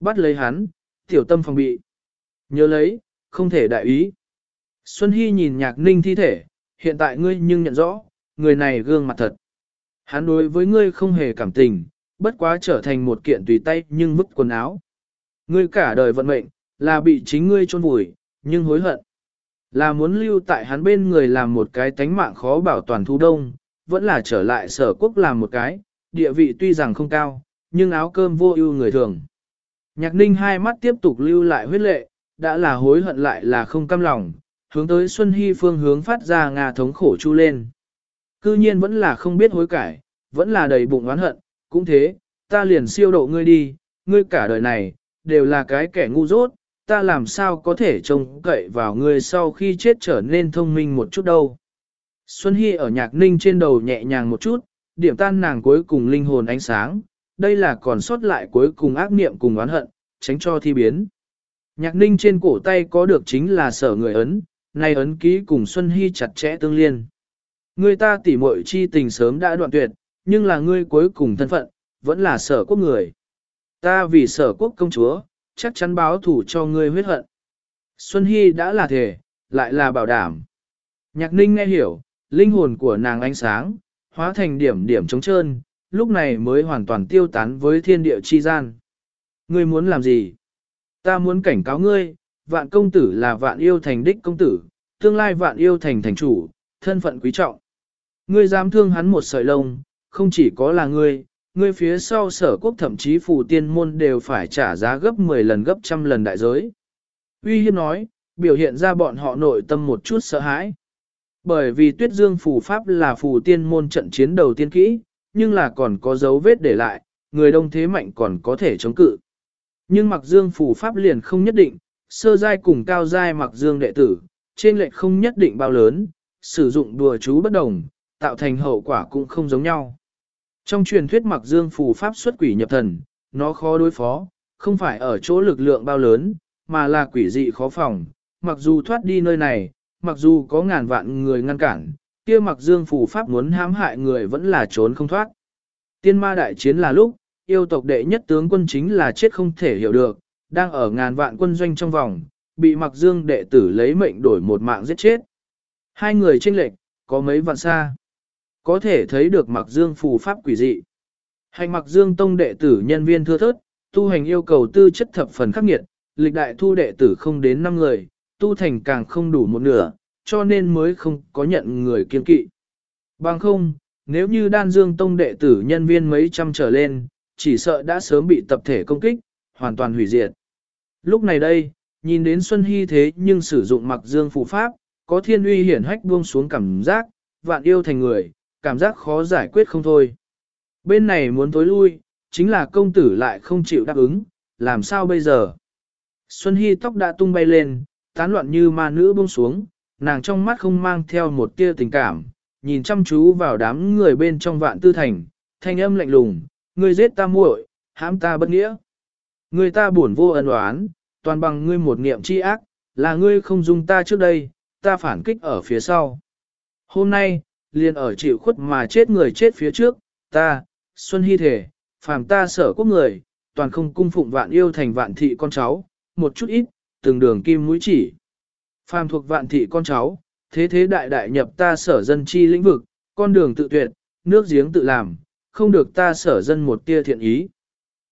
Bắt lấy hắn, tiểu tâm phòng bị. Nhớ lấy, không thể đại ý. Xuân Hy nhìn nhạc ninh thi thể, hiện tại ngươi nhưng nhận rõ, người này gương mặt thật. Hắn đối với ngươi không hề cảm tình, bất quá trở thành một kiện tùy tay nhưng vứt quần áo. Ngươi cả đời vận mệnh, là bị chính ngươi chôn vùi, nhưng hối hận. Là muốn lưu tại hắn bên người làm một cái tánh mạng khó bảo toàn thu đông, vẫn là trở lại sở quốc làm một cái, địa vị tuy rằng không cao, nhưng áo cơm vô ưu người thường. Nhạc ninh hai mắt tiếp tục lưu lại huyết lệ, đã là hối hận lại là không cam lòng, hướng tới Xuân Hy phương hướng phát ra ngà thống khổ chu lên. Cư nhiên vẫn là không biết hối cải, vẫn là đầy bụng oán hận, cũng thế, ta liền siêu độ ngươi đi, ngươi cả đời này, đều là cái kẻ ngu dốt, ta làm sao có thể trông cậy vào ngươi sau khi chết trở nên thông minh một chút đâu. Xuân Hy ở nhạc ninh trên đầu nhẹ nhàng một chút, điểm tan nàng cuối cùng linh hồn ánh sáng, đây là còn sót lại cuối cùng ác niệm cùng oán hận, tránh cho thi biến. Nhạc ninh trên cổ tay có được chính là sở người ấn, nay ấn ký cùng Xuân Hy chặt chẽ tương liên. Người ta tỉ muội chi tình sớm đã đoạn tuyệt, nhưng là ngươi cuối cùng thân phận, vẫn là sở quốc người. Ta vì sở quốc công chúa, chắc chắn báo thủ cho ngươi huyết hận. Xuân Hy đã là thể, lại là bảo đảm. Nhạc ninh nghe hiểu, linh hồn của nàng ánh sáng, hóa thành điểm điểm trống trơn, lúc này mới hoàn toàn tiêu tán với thiên địa chi gian. Ngươi muốn làm gì? Ta muốn cảnh cáo ngươi, vạn công tử là vạn yêu thành đích công tử, tương lai vạn yêu thành thành chủ, thân phận quý trọng. Ngươi dám thương hắn một sợi lông, không chỉ có là ngươi, ngươi phía sau sở quốc thậm chí phù tiên môn đều phải trả giá gấp 10 lần gấp trăm lần đại giới. Uy hiếp nói, biểu hiện ra bọn họ nội tâm một chút sợ hãi. Bởi vì tuyết dương phù pháp là phù tiên môn trận chiến đầu tiên kỹ, nhưng là còn có dấu vết để lại, người đông thế mạnh còn có thể chống cự. Nhưng mặc dương phù pháp liền không nhất định, sơ giai cùng cao giai mặc dương đệ tử, trên lệch không nhất định bao lớn, sử dụng đùa chú bất đồng, tạo thành hậu quả cũng không giống nhau. Trong truyền thuyết mặc dương phù pháp xuất quỷ nhập thần, nó khó đối phó, không phải ở chỗ lực lượng bao lớn, mà là quỷ dị khó phòng. Mặc dù thoát đi nơi này, mặc dù có ngàn vạn người ngăn cản, kia mặc dương phù pháp muốn hãm hại người vẫn là trốn không thoát. Tiên ma đại chiến là lúc, yêu tộc đệ nhất tướng quân chính là chết không thể hiểu được, đang ở ngàn vạn quân doanh trong vòng, bị mặc dương đệ tử lấy mệnh đổi một mạng giết chết. Hai người tranh lệch, có mấy vạn xa. Có thể thấy được mặc dương phù pháp quỷ dị. Hành mặc dương tông đệ tử nhân viên thưa thớt, tu hành yêu cầu tư chất thập phần khắc nghiệt, lịch đại thu đệ tử không đến 5 người, tu thành càng không đủ một nửa, cho nên mới không có nhận người kiên kỵ. Bằng không, nếu như đan dương tông đệ tử nhân viên mấy trăm trở lên, chỉ sợ đã sớm bị tập thể công kích, hoàn toàn hủy diệt. Lúc này đây, nhìn đến Xuân Hy thế nhưng sử dụng mặc dương phù pháp, có thiên uy hiển hách buông xuống cảm giác, vạn yêu thành người, cảm giác khó giải quyết không thôi. Bên này muốn tối lui, chính là công tử lại không chịu đáp ứng, làm sao bây giờ? Xuân Hy tóc đã tung bay lên, tán loạn như ma nữ buông xuống, nàng trong mắt không mang theo một tia tình cảm, nhìn chăm chú vào đám người bên trong vạn tư thành, thanh âm lạnh lùng, ngươi giết ta muội, hãm ta bất nghĩa. Người ta buồn vô ân oán, toàn bằng ngươi một niệm chi ác, là ngươi không dung ta trước đây, ta phản kích ở phía sau. Hôm nay, liền ở chịu khuất mà chết người chết phía trước, ta, Xuân Hy thể, phàm ta sở quốc người, toàn không cung phụng vạn yêu thành vạn thị con cháu, một chút ít, từng đường kim mũi chỉ. Phàm thuộc vạn thị con cháu, thế thế đại đại nhập ta sở dân chi lĩnh vực, con đường tự tuyệt, nước giếng tự làm, không được ta sở dân một tia thiện ý.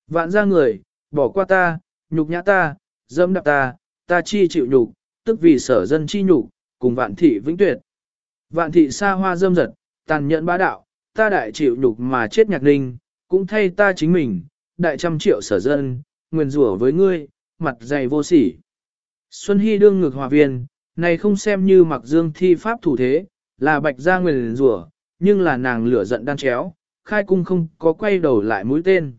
Vạn ra người, bỏ qua ta, nhục nhã ta, dâm đạp ta, ta chi chịu nhục, tức vì sở dân chi nhục, cùng vạn thị vĩnh tuyệt. Vạn thị xa hoa dâm giật, tàn nhẫn bá đạo, ta đại chịu nhục mà chết nhạc ninh, cũng thay ta chính mình, đại trăm triệu sở dân, nguyền rủa với ngươi, mặt dày vô sỉ. Xuân Hy đương ngược hòa viên, này không xem như mặc dương thi pháp thủ thế, là bạch gia nguyền rủa, nhưng là nàng lửa giận đan chéo, khai cung không có quay đầu lại mũi tên.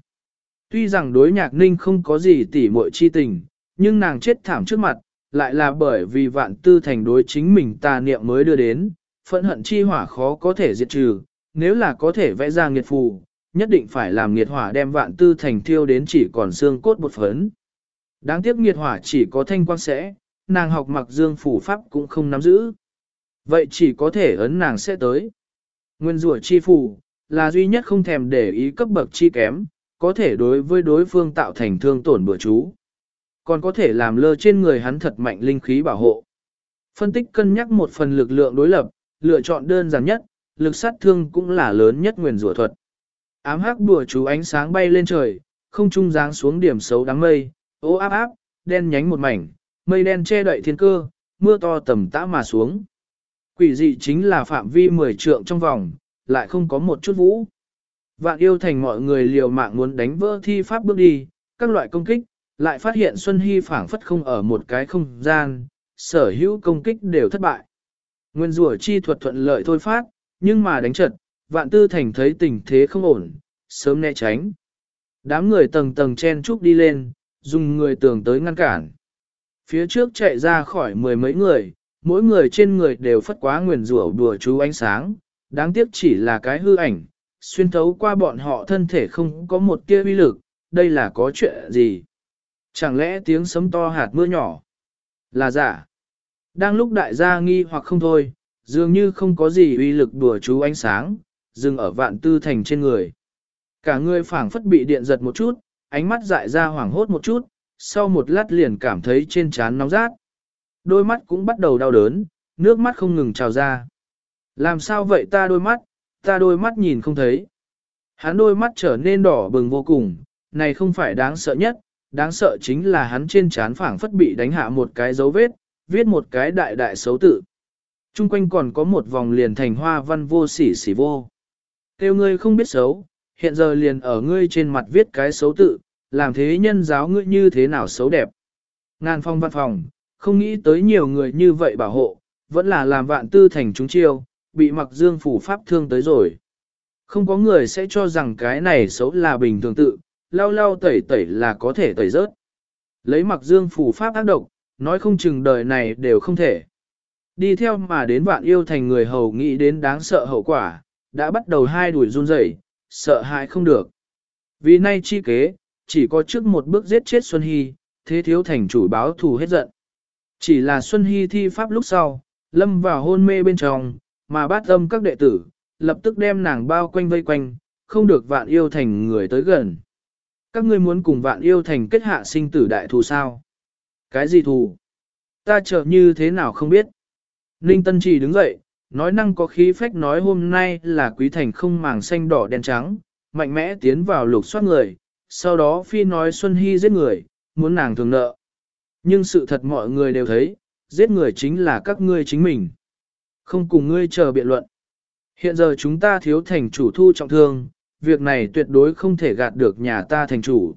Tuy rằng đối nhạc ninh không có gì tỉ muội chi tình, nhưng nàng chết thảm trước mặt, lại là bởi vì vạn tư thành đối chính mình tà niệm mới đưa đến, phẫn hận chi hỏa khó có thể diệt trừ, nếu là có thể vẽ ra nghiệt phù, nhất định phải làm nghiệt hỏa đem vạn tư thành thiêu đến chỉ còn xương cốt một phấn. Đáng tiếc nghiệt hỏa chỉ có thanh quang sẽ, nàng học mặc dương phủ pháp cũng không nắm giữ. Vậy chỉ có thể ấn nàng sẽ tới. Nguyên rủa chi phủ, là duy nhất không thèm để ý cấp bậc chi kém, có thể đối với đối phương tạo thành thương tổn bữa chú. Còn có thể làm lơ trên người hắn thật mạnh linh khí bảo hộ. Phân tích cân nhắc một phần lực lượng đối lập, lựa chọn đơn giản nhất, lực sát thương cũng là lớn nhất nguyên rủa thuật. Ám hắc đùa chú ánh sáng bay lên trời, không trung giáng xuống điểm xấu đám mây, ô áp áp, đen nhánh một mảnh, mây đen che đậy thiên cơ, mưa to tầm tã mà xuống. Quỷ dị chính là phạm vi mười trượng trong vòng, lại không có một chút vũ. Vạn yêu thành mọi người liều mạng muốn đánh vỡ thi pháp bước đi, các loại công kích, lại phát hiện Xuân Hy phảng phất không ở một cái không gian, sở hữu công kích đều thất bại. Nguyên rủa chi thuật thuận lợi thôi phát, nhưng mà đánh trận, vạn tư thành thấy tình thế không ổn, sớm né tránh. Đám người tầng tầng chen trúc đi lên, dùng người tường tới ngăn cản. Phía trước chạy ra khỏi mười mấy người, mỗi người trên người đều phất quá nguyền rủa đùa chú ánh sáng, đáng tiếc chỉ là cái hư ảnh, xuyên thấu qua bọn họ thân thể không có một tia uy lực, đây là có chuyện gì? Chẳng lẽ tiếng sấm to hạt mưa nhỏ? Là giả. Đang lúc đại gia nghi hoặc không thôi, dường như không có gì uy lực đùa chú ánh sáng, dừng ở vạn tư thành trên người. Cả người phảng phất bị điện giật một chút, ánh mắt dại ra hoảng hốt một chút, sau một lát liền cảm thấy trên trán nóng rát. Đôi mắt cũng bắt đầu đau đớn, nước mắt không ngừng trào ra. Làm sao vậy ta đôi mắt, ta đôi mắt nhìn không thấy. Hắn đôi mắt trở nên đỏ bừng vô cùng, này không phải đáng sợ nhất, đáng sợ chính là hắn trên trán phảng phất bị đánh hạ một cái dấu vết, viết một cái đại đại xấu tự. Trung quanh còn có một vòng liền thành hoa văn vô sỉ sỉ vô. Tiêu ngươi không biết xấu, hiện giờ liền ở ngươi trên mặt viết cái xấu tự, làm thế nhân giáo ngươi như thế nào xấu đẹp. Ngàn phong văn phòng, không nghĩ tới nhiều người như vậy bảo hộ, vẫn là làm vạn tư thành chúng chiêu, bị mặc dương phủ pháp thương tới rồi. Không có người sẽ cho rằng cái này xấu là bình thường tự, lau lau tẩy tẩy là có thể tẩy rớt. Lấy mặc dương phủ pháp ác độc, nói không chừng đời này đều không thể. Đi theo mà đến vạn yêu thành người hầu nghĩ đến đáng sợ hậu quả, đã bắt đầu hai đuổi run rẩy, sợ hãi không được. Vì nay chi kế, chỉ có trước một bước giết chết Xuân Hy, thế thiếu thành chủ báo thù hết giận. Chỉ là Xuân Hy thi pháp lúc sau, lâm vào hôn mê bên trong, mà bát âm các đệ tử, lập tức đem nàng bao quanh vây quanh, không được vạn yêu thành người tới gần. Các ngươi muốn cùng vạn yêu thành kết hạ sinh tử đại thù sao? Cái gì thù? Ta chợt như thế nào không biết. Ninh Tân Trì đứng dậy, nói năng có khí phách nói hôm nay là quý thành không màng xanh đỏ đen trắng, mạnh mẽ tiến vào lục soát người, sau đó phi nói Xuân Hy giết người, muốn nàng thường nợ. Nhưng sự thật mọi người đều thấy, giết người chính là các ngươi chính mình. Không cùng ngươi chờ biện luận. Hiện giờ chúng ta thiếu thành chủ thu trọng thương, việc này tuyệt đối không thể gạt được nhà ta thành chủ.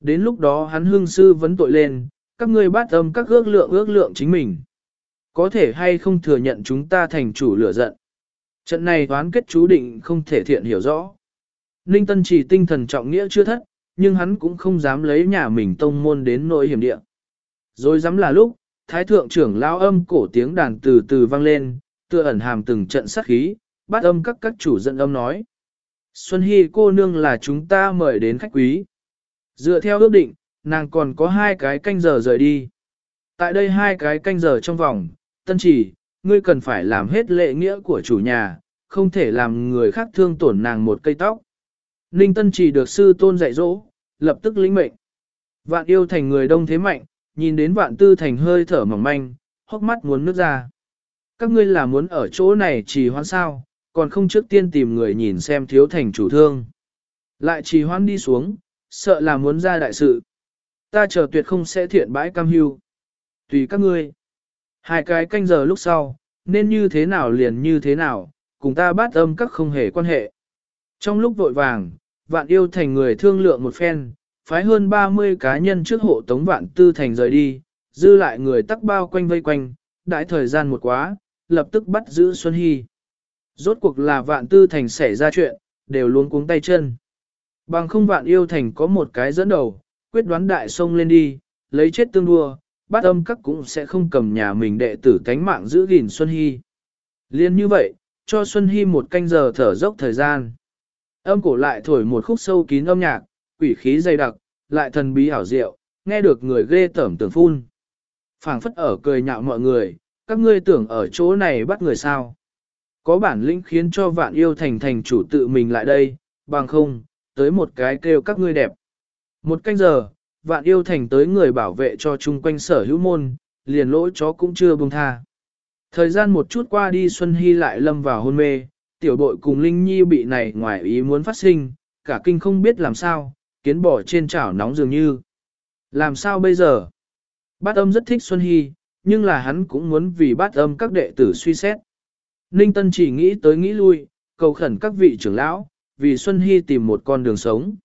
Đến lúc đó hắn hương sư vấn tội lên, các ngươi bắt âm các ước lượng ước lượng chính mình. Có thể hay không thừa nhận chúng ta thành chủ lửa giận. Trận này toán kết chú định không thể thiện hiểu rõ. Ninh Tân chỉ tinh thần trọng nghĩa chưa thất, nhưng hắn cũng không dám lấy nhà mình tông môn đến nỗi hiểm địa. Rồi dám là lúc, thái thượng trưởng lao âm cổ tiếng đàn từ từ vang lên, tựa ẩn hàm từng trận sát khí, bắt âm các các chủ dẫn âm nói. Xuân Hy cô nương là chúng ta mời đến khách quý. Dựa theo ước định, nàng còn có hai cái canh giờ rời đi. Tại đây hai cái canh giờ trong vòng, tân chỉ, ngươi cần phải làm hết lệ nghĩa của chủ nhà, không thể làm người khác thương tổn nàng một cây tóc. Ninh tân chỉ được sư tôn dạy dỗ, lập tức lĩnh mệnh. Vạn yêu thành người đông thế mạnh, nhìn đến vạn tư thành hơi thở mỏng manh, hốc mắt muốn nước ra. Các ngươi là muốn ở chỗ này trì hoãn sao, còn không trước tiên tìm người nhìn xem thiếu thành chủ thương. Lại trì hoãn đi xuống, sợ là muốn ra đại sự. Ta chờ tuyệt không sẽ thiện bãi cam hưu. Tùy các ngươi. Hai cái canh giờ lúc sau, nên như thế nào liền như thế nào, cùng ta bắt âm các không hề quan hệ. Trong lúc vội vàng, vạn yêu thành người thương lượng một phen, phái hơn 30 cá nhân trước hộ tống vạn tư thành rời đi, dư lại người tắc bao quanh vây quanh, đãi thời gian một quá, lập tức bắt giữ Xuân Hy. Rốt cuộc là vạn tư thành xảy ra chuyện, đều luôn cuống tay chân. Bằng không vạn yêu thành có một cái dẫn đầu, quyết đoán đại sông lên đi, lấy chết tương đua, Bát âm các cũng sẽ không cầm nhà mình đệ tử cánh mạng giữ gìn Xuân Hy. Liên như vậy, cho Xuân Hy một canh giờ thở dốc thời gian. Âm cổ lại thổi một khúc sâu kín âm nhạc, quỷ khí dày đặc, lại thần bí ảo diệu, nghe được người ghê tởm tưởng phun. phảng phất ở cười nhạo mọi người, các ngươi tưởng ở chỗ này bắt người sao. Có bản lĩnh khiến cho vạn yêu thành thành chủ tự mình lại đây, bằng không, tới một cái kêu các ngươi đẹp. Một canh giờ, vạn yêu thành tới người bảo vệ cho chung quanh sở hữu môn, liền lỗi chó cũng chưa buông tha. Thời gian một chút qua đi Xuân Hy lại lâm vào hôn mê, tiểu bội cùng Linh Nhi bị này ngoài ý muốn phát sinh, cả kinh không biết làm sao, kiến bỏ trên chảo nóng dường như. Làm sao bây giờ? Bát âm rất thích Xuân Hy, nhưng là hắn cũng muốn vì bát âm các đệ tử suy xét. Ninh Tân chỉ nghĩ tới nghĩ lui, cầu khẩn các vị trưởng lão, vì Xuân Hy tìm một con đường sống.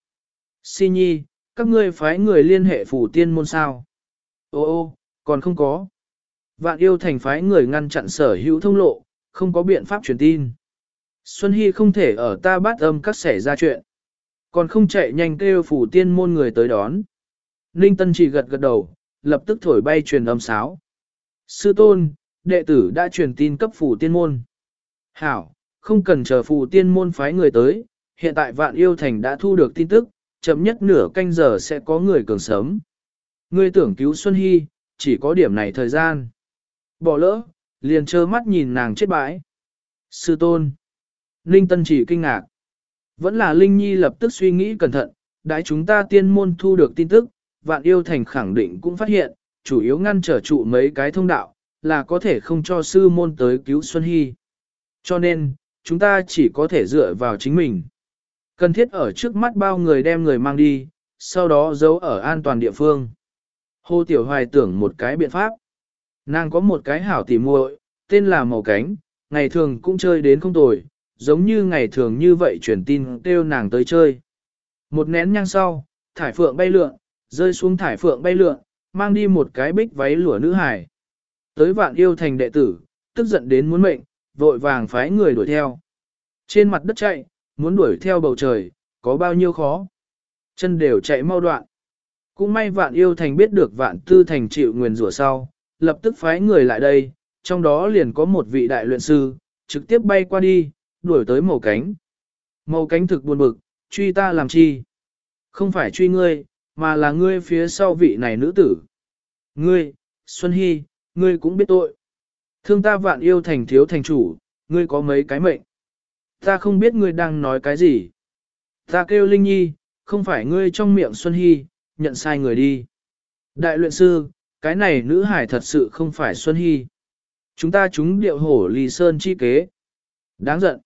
Si Nhi, các ngươi phái người liên hệ phủ tiên môn sao? Ô ô, còn không có. Vạn yêu thành phái người ngăn chặn sở hữu thông lộ, không có biện pháp truyền tin. Xuân Hy không thể ở ta bát âm các xảy ra chuyện. Còn không chạy nhanh kêu phủ tiên môn người tới đón. Ninh Tân chỉ gật gật đầu, lập tức thổi bay truyền âm sáo. Sư tôn, đệ tử đã truyền tin cấp phủ tiên môn. Hảo, không cần chờ phủ tiên môn phái người tới, hiện tại vạn yêu thành đã thu được tin tức, chậm nhất nửa canh giờ sẽ có người cường sớm. Ngươi tưởng cứu Xuân Hy, chỉ có điểm này thời gian. Bỏ lỡ, liền trơ mắt nhìn nàng chết bãi. Sư tôn. Linh Tân chỉ kinh ngạc. Vẫn là Linh Nhi lập tức suy nghĩ cẩn thận, đãi chúng ta tiên môn thu được tin tức, vạn yêu thành khẳng định cũng phát hiện, chủ yếu ngăn trở trụ mấy cái thông đạo, là có thể không cho sư môn tới cứu Xuân Hy. Cho nên, chúng ta chỉ có thể dựa vào chính mình. Cần thiết ở trước mắt bao người đem người mang đi, sau đó giấu ở an toàn địa phương. Hồ Tiểu Hoài tưởng một cái biện pháp. Nàng có một cái hảo tỉ muội, tên là Màu Cánh, ngày thường cũng chơi đến không tồi, giống như ngày thường như vậy truyền tin kêu nàng tới chơi. Một nén nhang sau, thải phượng bay lượn, rơi xuống thải phượng bay lượn, mang đi một cái bích váy lụa nữ hải. Tới vạn yêu thành đệ tử, tức giận đến muốn mệnh, vội vàng phái người đuổi theo. Trên mặt đất chạy, muốn đuổi theo bầu trời, có bao nhiêu khó. Chân đều chạy mau đoạn. Cũng may vạn yêu thành biết được vạn tư thành chịu nguyền rủa sau, lập tức phái người lại đây, trong đó liền có một vị đại luyện sư, trực tiếp bay qua đi, đuổi tới màu cánh. Màu cánh thực buồn bực, truy ta làm chi? Không phải truy ngươi, mà là ngươi phía sau vị này nữ tử. Ngươi, Xuân Hy, ngươi cũng biết tội. Thương ta vạn yêu thành thiếu thành chủ, ngươi có mấy cái mệnh. Ta không biết ngươi đang nói cái gì. Ta kêu Linh Nhi, không phải ngươi trong miệng Xuân Hy, nhận sai người đi. Đại luyện sư, cái này nữ hải thật sự không phải Xuân Hy. Chúng ta chúng điệu hổ lì sơn chi kế. Đáng giận.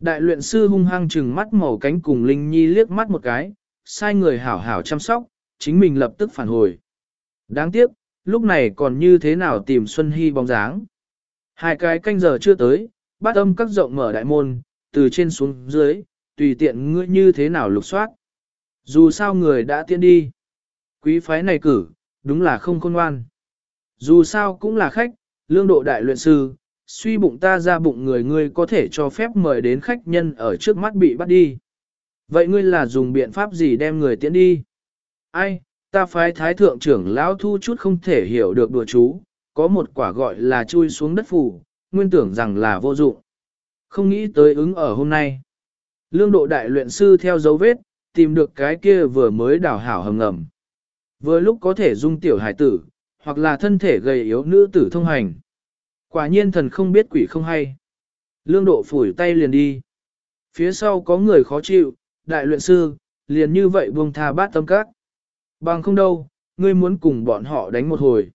Đại luyện sư hung hăng trừng mắt màu cánh cùng Linh Nhi liếc mắt một cái, sai người hảo hảo chăm sóc, chính mình lập tức phản hồi. Đáng tiếc, lúc này còn như thế nào tìm Xuân Hy bóng dáng. Hai cái canh giờ chưa tới, bát âm các rộng mở đại môn, từ trên xuống dưới, tùy tiện ngươi như thế nào lục soát. Dù sao người đã tiến đi. Quý phái này cử, đúng là không khôn ngoan. Dù sao cũng là khách, lương độ đại luyện sư, suy bụng ta ra bụng người ngươi có thể cho phép mời đến khách nhân ở trước mắt bị bắt đi. Vậy ngươi là dùng biện pháp gì đem người tiễn đi? Ai, ta phái thái thượng trưởng lão thu chút không thể hiểu được đùa chú, có một quả gọi là chui xuống đất phủ, nguyên tưởng rằng là vô dụng. Không nghĩ tới ứng ở hôm nay. Lương độ đại luyện sư theo dấu vết, tìm được cái kia vừa mới đào hảo hầm ngầm. Vừa lúc có thể dung tiểu hải tử, hoặc là thân thể gầy yếu nữ tử thông hành. Quả nhiên thần không biết quỷ không hay. Lương độ phủi tay liền đi. Phía sau có người khó chịu, đại luyện sư, liền như vậy buông tha bát tâm các. Bằng không đâu, ngươi muốn cùng bọn họ đánh một hồi.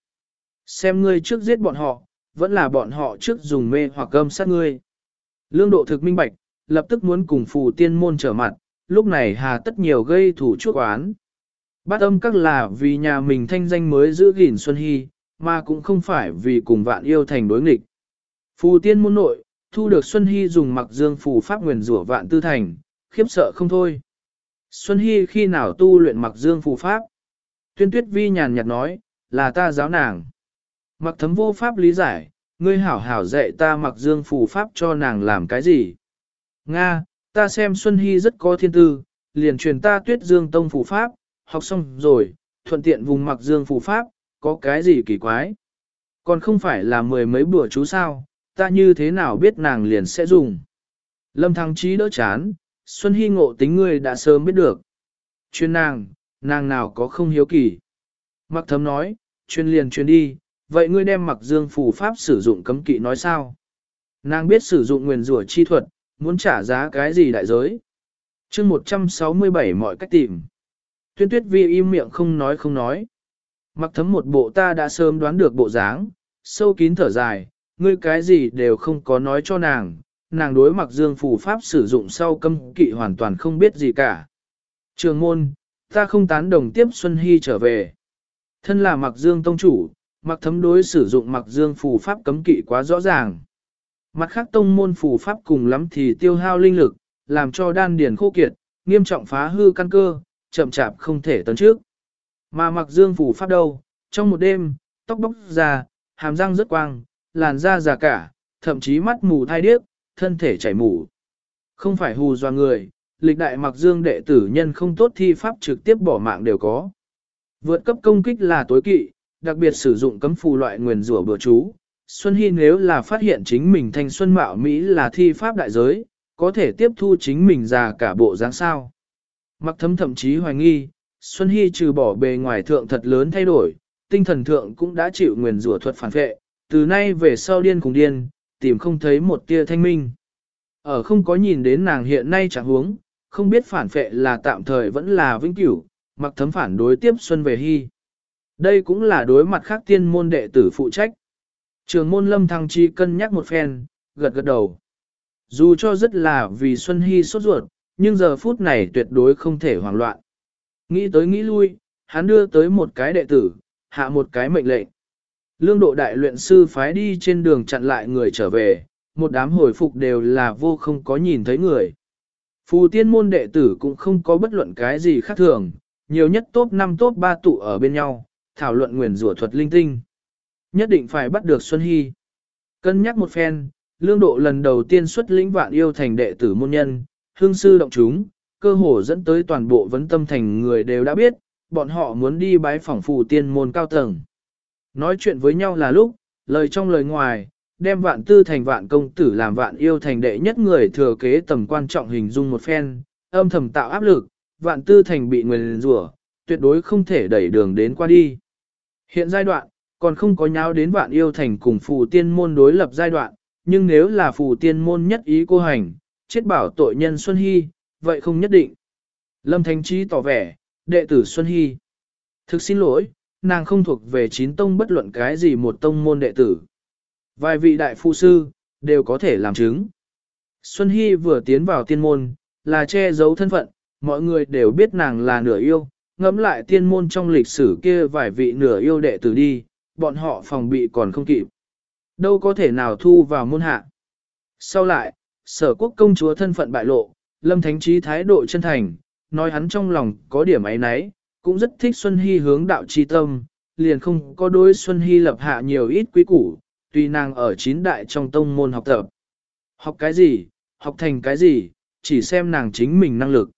Xem ngươi trước giết bọn họ, vẫn là bọn họ trước dùng mê hoặc gâm sát ngươi. Lương độ thực minh bạch, lập tức muốn cùng phù tiên môn trở mặt, lúc này hà tất nhiều gây thủ chuốc oán. Bát âm các là vì nhà mình thanh danh mới giữ gìn Xuân Hy, mà cũng không phải vì cùng vạn yêu thành đối nghịch. Phù tiên môn nội, thu được Xuân Hy dùng mặc dương phù pháp nguyền rủa vạn tư thành, khiếp sợ không thôi. Xuân Hy khi nào tu luyện mặc dương phù pháp? Tuyên tuyết vi nhàn nhạt nói, là ta giáo nàng. Mặc thấm vô pháp lý giải, ngươi hảo hảo dạy ta mặc dương phù pháp cho nàng làm cái gì? Nga, ta xem Xuân Hy rất có thiên tư, liền truyền ta tuyết dương tông phù pháp, học xong rồi, thuận tiện vùng mặc dương phù pháp, có cái gì kỳ quái? Còn không phải là mười mấy bữa chú sao, ta như thế nào biết nàng liền sẽ dùng? Lâm Thăng Trí đỡ chán, Xuân Hy ngộ tính ngươi đã sớm biết được. Chuyên nàng, nàng nào có không hiếu kỳ. Mặc thấm nói, chuyên liền chuyên đi, vậy ngươi đem mặc dương phù pháp sử dụng cấm kỵ nói sao? Nàng biết sử dụng nguyền rủa chi thuật, muốn trả giá cái gì đại giới? chương 167 mọi cách tìm. Tuyên tuyết vi im miệng không nói không nói. Mặc thấm một bộ ta đã sớm đoán được bộ dáng, sâu kín thở dài, ngươi cái gì đều không có nói cho nàng, nàng đối mặc dương phù pháp sử dụng sau cấm kỵ hoàn toàn không biết gì cả. Trường môn, ta không tán đồng tiếp Xuân Hy trở về. Thân là mặc dương tông chủ, mặc thấm đối sử dụng mặc dương phù pháp cấm kỵ quá rõ ràng. Mặt khác tông môn phù pháp cùng lắm thì tiêu hao linh lực, làm cho đan điền khô kiệt, nghiêm trọng phá hư căn cơ, chậm chạp không thể tấn trước. Mà mặc dương phù pháp đâu, trong một đêm, tóc bóc ra, hàm răng rất quang, làn da già cả, thậm chí mắt mù thai điếc, thân thể chảy mù. Không phải hù doa người, lịch đại mặc dương đệ tử nhân không tốt thi pháp trực tiếp bỏ mạng đều có. Vượt cấp công kích là tối kỵ, đặc biệt sử dụng cấm phù loại nguyền rủa bừa chú, Xuân Hy nếu là phát hiện chính mình thanh xuân mạo Mỹ là thi pháp đại giới, có thể tiếp thu chính mình già cả bộ dáng sao. Mặc thấm thậm chí hoài nghi, Xuân Hy trừ bỏ bề ngoài thượng thật lớn thay đổi, tinh thần thượng cũng đã chịu nguyền rủa thuật phản vệ, từ nay về sau điên cùng điên, tìm không thấy một tia thanh minh. Ở không có nhìn đến nàng hiện nay chẳng huống, không biết phản phệ là tạm thời vẫn là vĩnh cửu, mặc thấm phản đối tiếp Xuân về hy. Đây cũng là đối mặt khác tiên môn đệ tử phụ trách. Trường môn lâm thăng chi cân nhắc một phen, gật gật đầu. Dù cho rất là vì Xuân Hy sốt ruột, nhưng giờ phút này tuyệt đối không thể hoảng loạn. Nghĩ tới nghĩ lui, hắn đưa tới một cái đệ tử, hạ một cái mệnh lệnh. Lương độ đại luyện sư phái đi trên đường chặn lại người trở về, một đám hồi phục đều là vô không có nhìn thấy người. Phù tiên môn đệ tử cũng không có bất luận cái gì khác thường, nhiều nhất top 5 top 3 tụ ở bên nhau, thảo luận nguyền rủa thuật linh tinh. Nhất định phải bắt được Xuân Hy. Cân nhắc một phen, lương độ lần đầu tiên xuất lĩnh vạn yêu thành đệ tử môn nhân, hương sư động chúng, cơ hồ dẫn tới toàn bộ vấn tâm thành người đều đã biết, bọn họ muốn đi bái phỏng phù tiên môn cao tầng. Nói chuyện với nhau là lúc, lời trong lời ngoài, đem vạn tư thành vạn công tử làm vạn yêu thành đệ nhất người thừa kế tầm quan trọng hình dung một phen, âm thầm tạo áp lực, vạn tư thành bị nguyền rủa, tuyệt đối không thể đẩy đường đến qua đi. Hiện giai đoạn, còn không có nháo đến vạn yêu thành cùng phù tiên môn đối lập giai đoạn, nhưng nếu là phù tiên môn nhất ý cô hành, chết bảo tội nhân Xuân Hy, vậy không nhất định. Lâm Thánh Trí tỏ vẻ, đệ tử Xuân Hy. Thực xin lỗi, nàng không thuộc về chín tông bất luận cái gì một tông môn đệ tử. Vài vị đại phu sư, đều có thể làm chứng. Xuân Hy vừa tiến vào tiên môn, là che giấu thân phận, mọi người đều biết nàng là nửa yêu, ngẫm lại tiên môn trong lịch sử kia vài vị nửa yêu đệ tử đi, bọn họ phòng bị còn không kịp. Đâu có thể nào thu vào môn hạ. Sau lại, sở quốc công chúa thân phận bại lộ, lâm thánh trí thái độ chân thành, nói hắn trong lòng có điểm ấy nấy, cũng rất thích Xuân Hy hướng đạo chi tâm, liền không có đối Xuân Hy lập hạ nhiều ít quý củ, tuy nàng ở chín đại trong tông môn học tập. Học cái gì, học thành cái gì, chỉ xem nàng chính mình năng lực.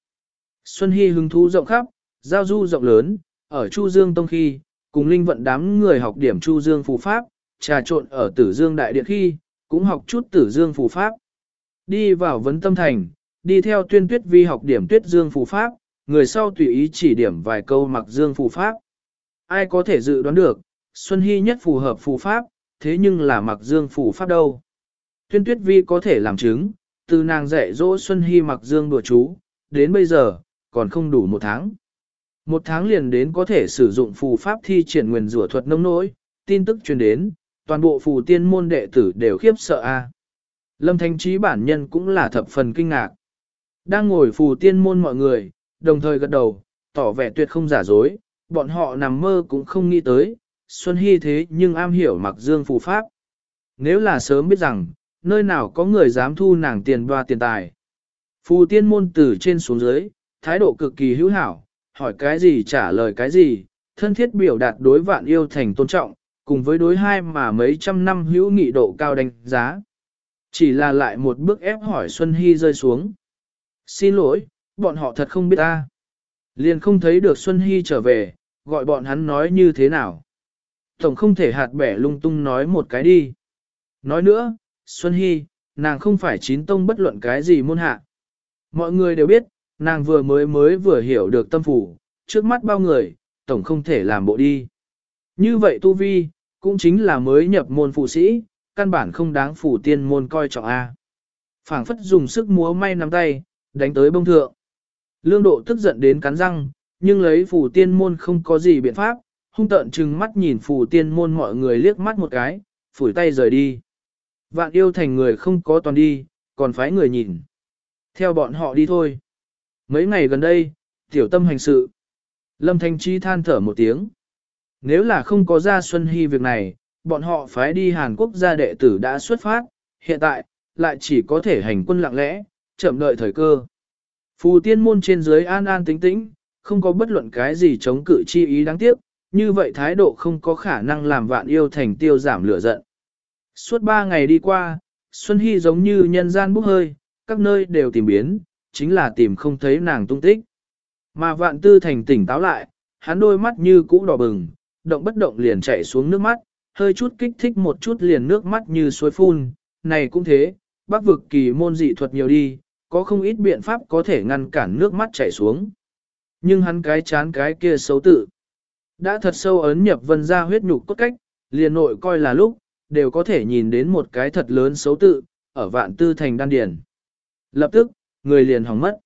Xuân Hy hứng thú rộng khắp, giao du rộng lớn, ở Chu Dương Tông khi, cùng linh vận đám người học điểm Chu Dương phù pháp, trà trộn ở Tử Dương Đại Điện khi, cũng học chút Tử Dương phù pháp. Đi vào vấn tâm thành, đi theo tuyên tuyết vi học điểm tuyết Dương phù pháp, người sau tùy ý chỉ điểm vài câu mặc Dương phù pháp. Ai có thể dự đoán được, Xuân Hy nhất phù hợp phù pháp, thế nhưng là mặc Dương phù pháp đâu. Tuyên tuyết vi có thể làm chứng, từ nàng dạy dỗ Xuân Hy mặc Dương đùa chú, đến bây giờ, còn không đủ một tháng. Một tháng liền đến có thể sử dụng phù pháp thi triển nguyền rủa thuật nông nỗi, tin tức truyền đến, toàn bộ phù tiên môn đệ tử đều khiếp sợ a. Lâm thánh Trí bản nhân cũng là thập phần kinh ngạc. Đang ngồi phù tiên môn mọi người, đồng thời gật đầu, tỏ vẻ tuyệt không giả dối, bọn họ nằm mơ cũng không nghĩ tới, Xuân Hy thế nhưng am hiểu mặc dương phù pháp. Nếu là sớm biết rằng, nơi nào có người dám thu nàng tiền đoa tiền tài. Phù tiên môn từ trên xuống dưới, thái độ cực kỳ hữu hảo, hỏi cái gì trả lời cái gì, thân thiết biểu đạt đối vạn yêu thành tôn trọng, cùng với đối hai mà mấy trăm năm hữu nghị độ cao đánh giá. Chỉ là lại một bước ép hỏi Xuân Hy rơi xuống. Xin lỗi, bọn họ thật không biết ta. Liền không thấy được Xuân Hy trở về, gọi bọn hắn nói như thế nào. Tổng không thể hạt bẻ lung tung nói một cái đi. Nói nữa, Xuân Hy, nàng không phải chín tông bất luận cái gì môn hạ. Mọi người đều biết, nàng vừa mới mới vừa hiểu được tâm phủ, trước mắt bao người, tổng không thể làm bộ đi. Như vậy Tu Vi, cũng chính là mới nhập môn phụ sĩ, căn bản không đáng phủ tiên môn coi trọng A. phảng phất dùng sức múa may nắm tay, đánh tới bông thượng. Lương độ tức giận đến cắn răng, nhưng lấy phủ tiên môn không có gì biện pháp, hung tợn chừng mắt nhìn phủ tiên môn mọi người liếc mắt một cái, phủi tay rời đi. Vạn yêu thành người không có toàn đi, còn phái người nhìn. Theo bọn họ đi thôi. Mấy ngày gần đây, tiểu tâm hành sự. Lâm Thanh Chi than thở một tiếng. Nếu là không có ra Xuân Hy việc này, bọn họ phái đi Hàn Quốc gia đệ tử đã xuất phát, hiện tại, lại chỉ có thể hành quân lặng lẽ, chậm đợi thời cơ. Phù tiên môn trên dưới an an tĩnh tĩnh, không có bất luận cái gì chống cự chi ý đáng tiếc, như vậy thái độ không có khả năng làm vạn yêu thành tiêu giảm lửa giận. Suốt ba ngày đi qua, Xuân Hy giống như nhân gian bốc hơi, các nơi đều tìm biến, chính là tìm không thấy nàng tung tích. Mà vạn tư thành tỉnh táo lại, hắn đôi mắt như cũ đỏ bừng, động bất động liền chạy xuống nước mắt, hơi chút kích thích một chút liền nước mắt như suối phun, này cũng thế, bác vực kỳ môn dị thuật nhiều đi, có không ít biện pháp có thể ngăn cản nước mắt chảy xuống. Nhưng hắn cái chán cái kia xấu tự. Đã thật sâu ấn nhập vân ra huyết nhục cốt cách, liền nội coi là lúc, đều có thể nhìn đến một cái thật lớn xấu tự, ở vạn tư thành đan điền. Lập tức, người liền hỏng mất.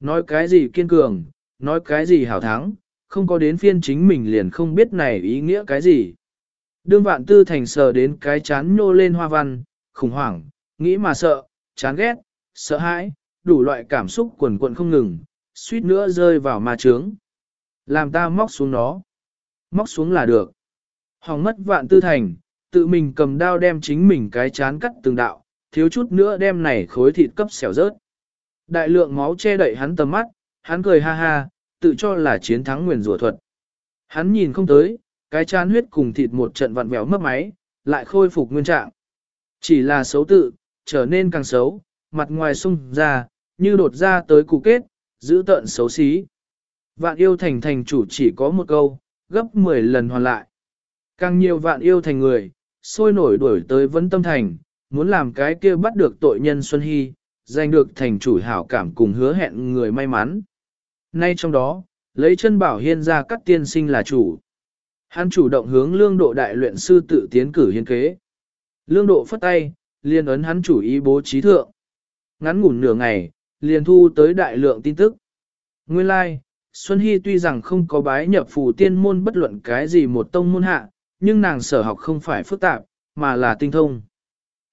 Nói cái gì kiên cường, nói cái gì hảo thắng, không có đến phiên chính mình liền không biết này ý nghĩa cái gì. Đương vạn tư thành sờ đến cái chán nhô lên hoa văn, khủng hoảng, nghĩ mà sợ, chán ghét, sợ hãi, đủ loại cảm xúc quần quận không ngừng, suýt nữa rơi vào ma trướng. Làm ta móc xuống nó. Móc xuống là được. Hỏng mất vạn tư thành, tự mình cầm đao đem chính mình cái chán cắt từng đạo, thiếu chút nữa đem này khối thịt cấp xẻo rớt. Đại lượng máu che đậy hắn tầm mắt, hắn cười ha ha, tự cho là chiến thắng nguyền rủa thuật. Hắn nhìn không tới, cái chán huyết cùng thịt một trận vặn vẹo mất máy, lại khôi phục nguyên trạng. Chỉ là xấu tự, trở nên càng xấu, mặt ngoài sung ra, như đột ra tới cụ kết, giữ tợn xấu xí. Vạn yêu thành thành chủ chỉ có một câu, gấp 10 lần hoàn lại. Càng nhiều vạn yêu thành người, sôi nổi đuổi tới vấn tâm thành, muốn làm cái kia bắt được tội nhân Xuân Hy, giành được thành chủ hảo cảm cùng hứa hẹn người may mắn. Nay trong đó, lấy chân bảo hiên ra các tiên sinh là chủ. Hắn chủ động hướng lương độ đại luyện sư tự tiến cử hiên kế. Lương độ phất tay, liền ấn hắn chủ ý bố trí thượng. Ngắn ngủn nửa ngày, liền thu tới đại lượng tin tức. Nguyên lai, like, Xuân Hy tuy rằng không có bái nhập phù tiên môn bất luận cái gì một tông môn hạ, nhưng nàng sở học không phải phức tạp, mà là tinh thông.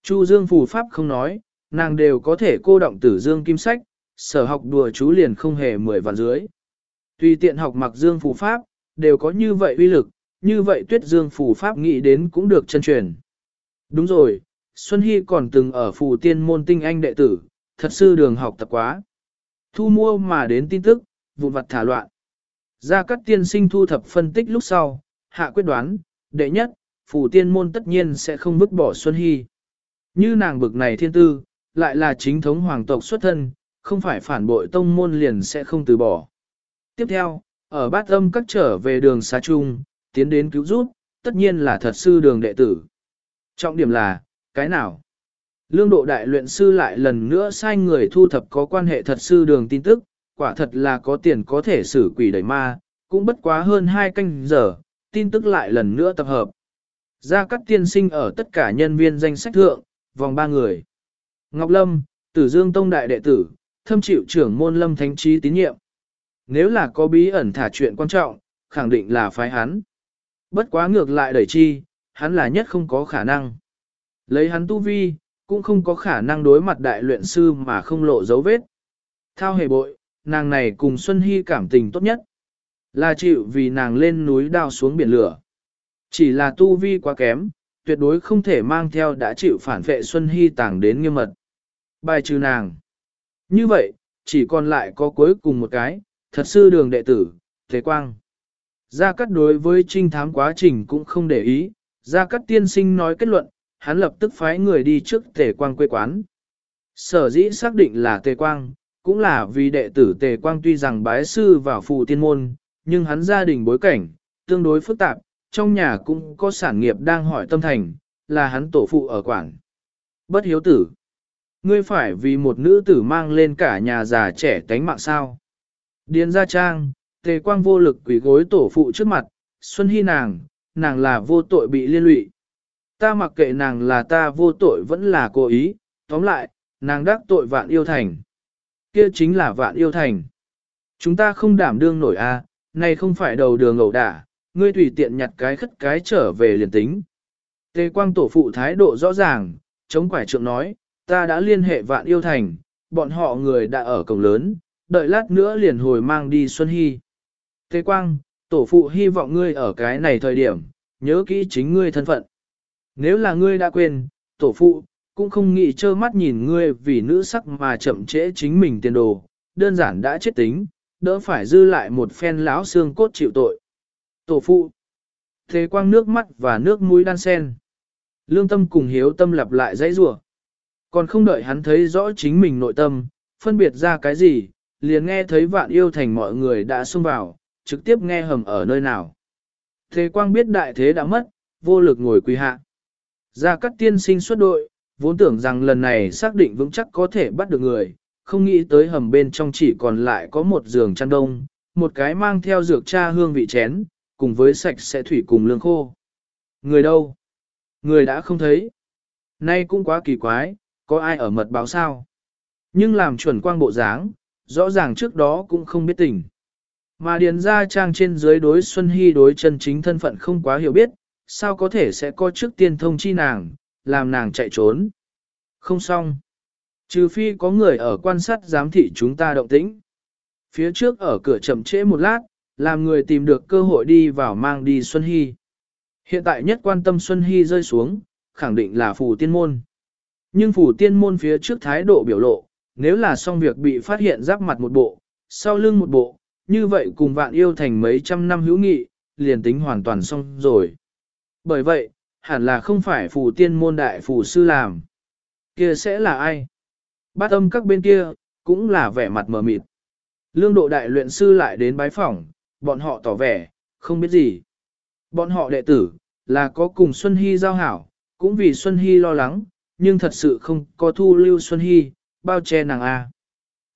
Chu Dương phù pháp không nói, nàng đều có thể cô động tử Dương kim sách, sở học đùa chú liền không hề mười vạn dưới. Tùy tiện học mặc Dương phù pháp, đều có như vậy uy lực, như vậy tuyết Dương phù pháp nghĩ đến cũng được chân truyền. Đúng rồi, Xuân Hy còn từng ở phù tiên môn tinh anh đệ tử, thật sư đường học tập quá. Thu mua mà đến tin tức, vụn vặt thả loạn. Ra các tiên sinh thu thập phân tích lúc sau, hạ quyết đoán, đệ nhất, phù tiên môn tất nhiên sẽ không vứt bỏ Xuân Hy. Như nàng bực này thiên tư, lại là chính thống hoàng tộc xuất thân, không phải phản bội tông môn liền sẽ không từ bỏ. Tiếp theo, ở bát âm các trở về đường xa trung, tiến đến cứu rút, tất nhiên là thật sư đường đệ tử. Trọng điểm là, cái nào? Lương độ đại luyện sư lại lần nữa sai người thu thập có quan hệ thật sư đường tin tức, quả thật là có tiền có thể xử quỷ đẩy ma, cũng bất quá hơn hai canh giờ, tin tức lại lần nữa tập hợp. Ra các tiên sinh ở tất cả nhân viên danh sách thượng, vòng ba người. Ngọc Lâm, Tử Dương Tông Đại Đệ Tử, thâm chịu trưởng môn Lâm Thánh Trí tín nhiệm. Nếu là có bí ẩn thả chuyện quan trọng, khẳng định là phái hắn. Bất quá ngược lại đẩy chi, hắn là nhất không có khả năng. Lấy hắn tu vi, cũng không có khả năng đối mặt đại luyện sư mà không lộ dấu vết. Thao hề bội, nàng này cùng Xuân Hy cảm tình tốt nhất. Là chịu vì nàng lên núi đào xuống biển lửa. Chỉ là tu vi quá kém, tuyệt đối không thể mang theo đã chịu phản vệ Xuân Hy tàng đến nghiêm mật. Bài trừ nàng. Như vậy, chỉ còn lại có cuối cùng một cái, thật sư đường đệ tử, Thế Quang. Gia Cát đối với trinh thám quá trình cũng không để ý, Gia Cát tiên sinh nói kết luận, hắn lập tức phái người đi trước Tề Quang quê quán. Sở dĩ xác định là Tề Quang, cũng là vì đệ tử Tề Quang tuy rằng bái sư vào phù tiên môn, nhưng hắn gia đình bối cảnh, tương đối phức tạp, trong nhà cũng có sản nghiệp đang hỏi tâm thành, là hắn tổ phụ ở quảng. Bất hiếu tử. Ngươi phải vì một nữ tử mang lên cả nhà già trẻ tánh mạng sao. Điền gia trang, tề quang vô lực quỷ gối tổ phụ trước mặt, Xuân Hy nàng, nàng là vô tội bị liên lụy. Ta mặc kệ nàng là ta vô tội vẫn là cố ý, tóm lại, nàng đắc tội vạn yêu thành. Kia chính là vạn yêu thành. Chúng ta không đảm đương nổi a, à, này không phải đầu đường ẩu đả, ngươi tùy tiện nhặt cái khất cái trở về liền tính. Tề quang tổ phụ thái độ rõ ràng, chống quải trượng nói, ta đã liên hệ vạn yêu thành, bọn họ người đã ở cổng lớn, đợi lát nữa liền hồi mang đi Xuân Hy. thế quang, tổ phụ hy vọng ngươi ở cái này thời điểm, nhớ kỹ chính ngươi thân phận. Nếu là ngươi đã quên, tổ phụ, cũng không nghĩ trơ mắt nhìn ngươi vì nữ sắc mà chậm trễ chính mình tiền đồ, đơn giản đã chết tính, đỡ phải dư lại một phen lão xương cốt chịu tội. Tổ phụ. Thế quang nước mắt và nước mũi đan sen. Lương tâm cùng hiếu tâm lặp lại dãy rủa còn không đợi hắn thấy rõ chính mình nội tâm, phân biệt ra cái gì, liền nghe thấy vạn yêu thành mọi người đã xông vào, trực tiếp nghe hầm ở nơi nào. Thế quang biết đại thế đã mất, vô lực ngồi quỳ hạ. Ra các tiên sinh xuất đội, vốn tưởng rằng lần này xác định vững chắc có thể bắt được người, không nghĩ tới hầm bên trong chỉ còn lại có một giường chăn đông, một cái mang theo dược cha hương vị chén, cùng với sạch sẽ thủy cùng lương khô. Người đâu? Người đã không thấy. Nay cũng quá kỳ quái, có ai ở mật báo sao? Nhưng làm chuẩn quang bộ dáng, rõ ràng trước đó cũng không biết tình. Mà điền ra trang trên dưới đối Xuân Hy đối chân chính thân phận không quá hiểu biết, sao có thể sẽ có trước tiên thông chi nàng, làm nàng chạy trốn. Không xong. Trừ phi có người ở quan sát giám thị chúng ta động tĩnh. Phía trước ở cửa chậm trễ một lát, làm người tìm được cơ hội đi vào mang đi Xuân Hy. Hiện tại nhất quan tâm Xuân Hy rơi xuống, khẳng định là phù tiên môn. Nhưng phù tiên môn phía trước thái độ biểu lộ, nếu là xong việc bị phát hiện giáp mặt một bộ, sau lưng một bộ, như vậy cùng vạn yêu thành mấy trăm năm hữu nghị, liền tính hoàn toàn xong rồi. Bởi vậy, hẳn là không phải phù tiên môn đại phù sư làm. kia sẽ là ai? Bát âm các bên kia, cũng là vẻ mặt mờ mịt. Lương độ đại luyện sư lại đến bái phỏng, bọn họ tỏ vẻ, không biết gì. Bọn họ đệ tử, là có cùng Xuân Hy giao hảo, cũng vì Xuân Hy lo lắng, nhưng thật sự không có thu lưu Xuân Hy, bao che nàng A.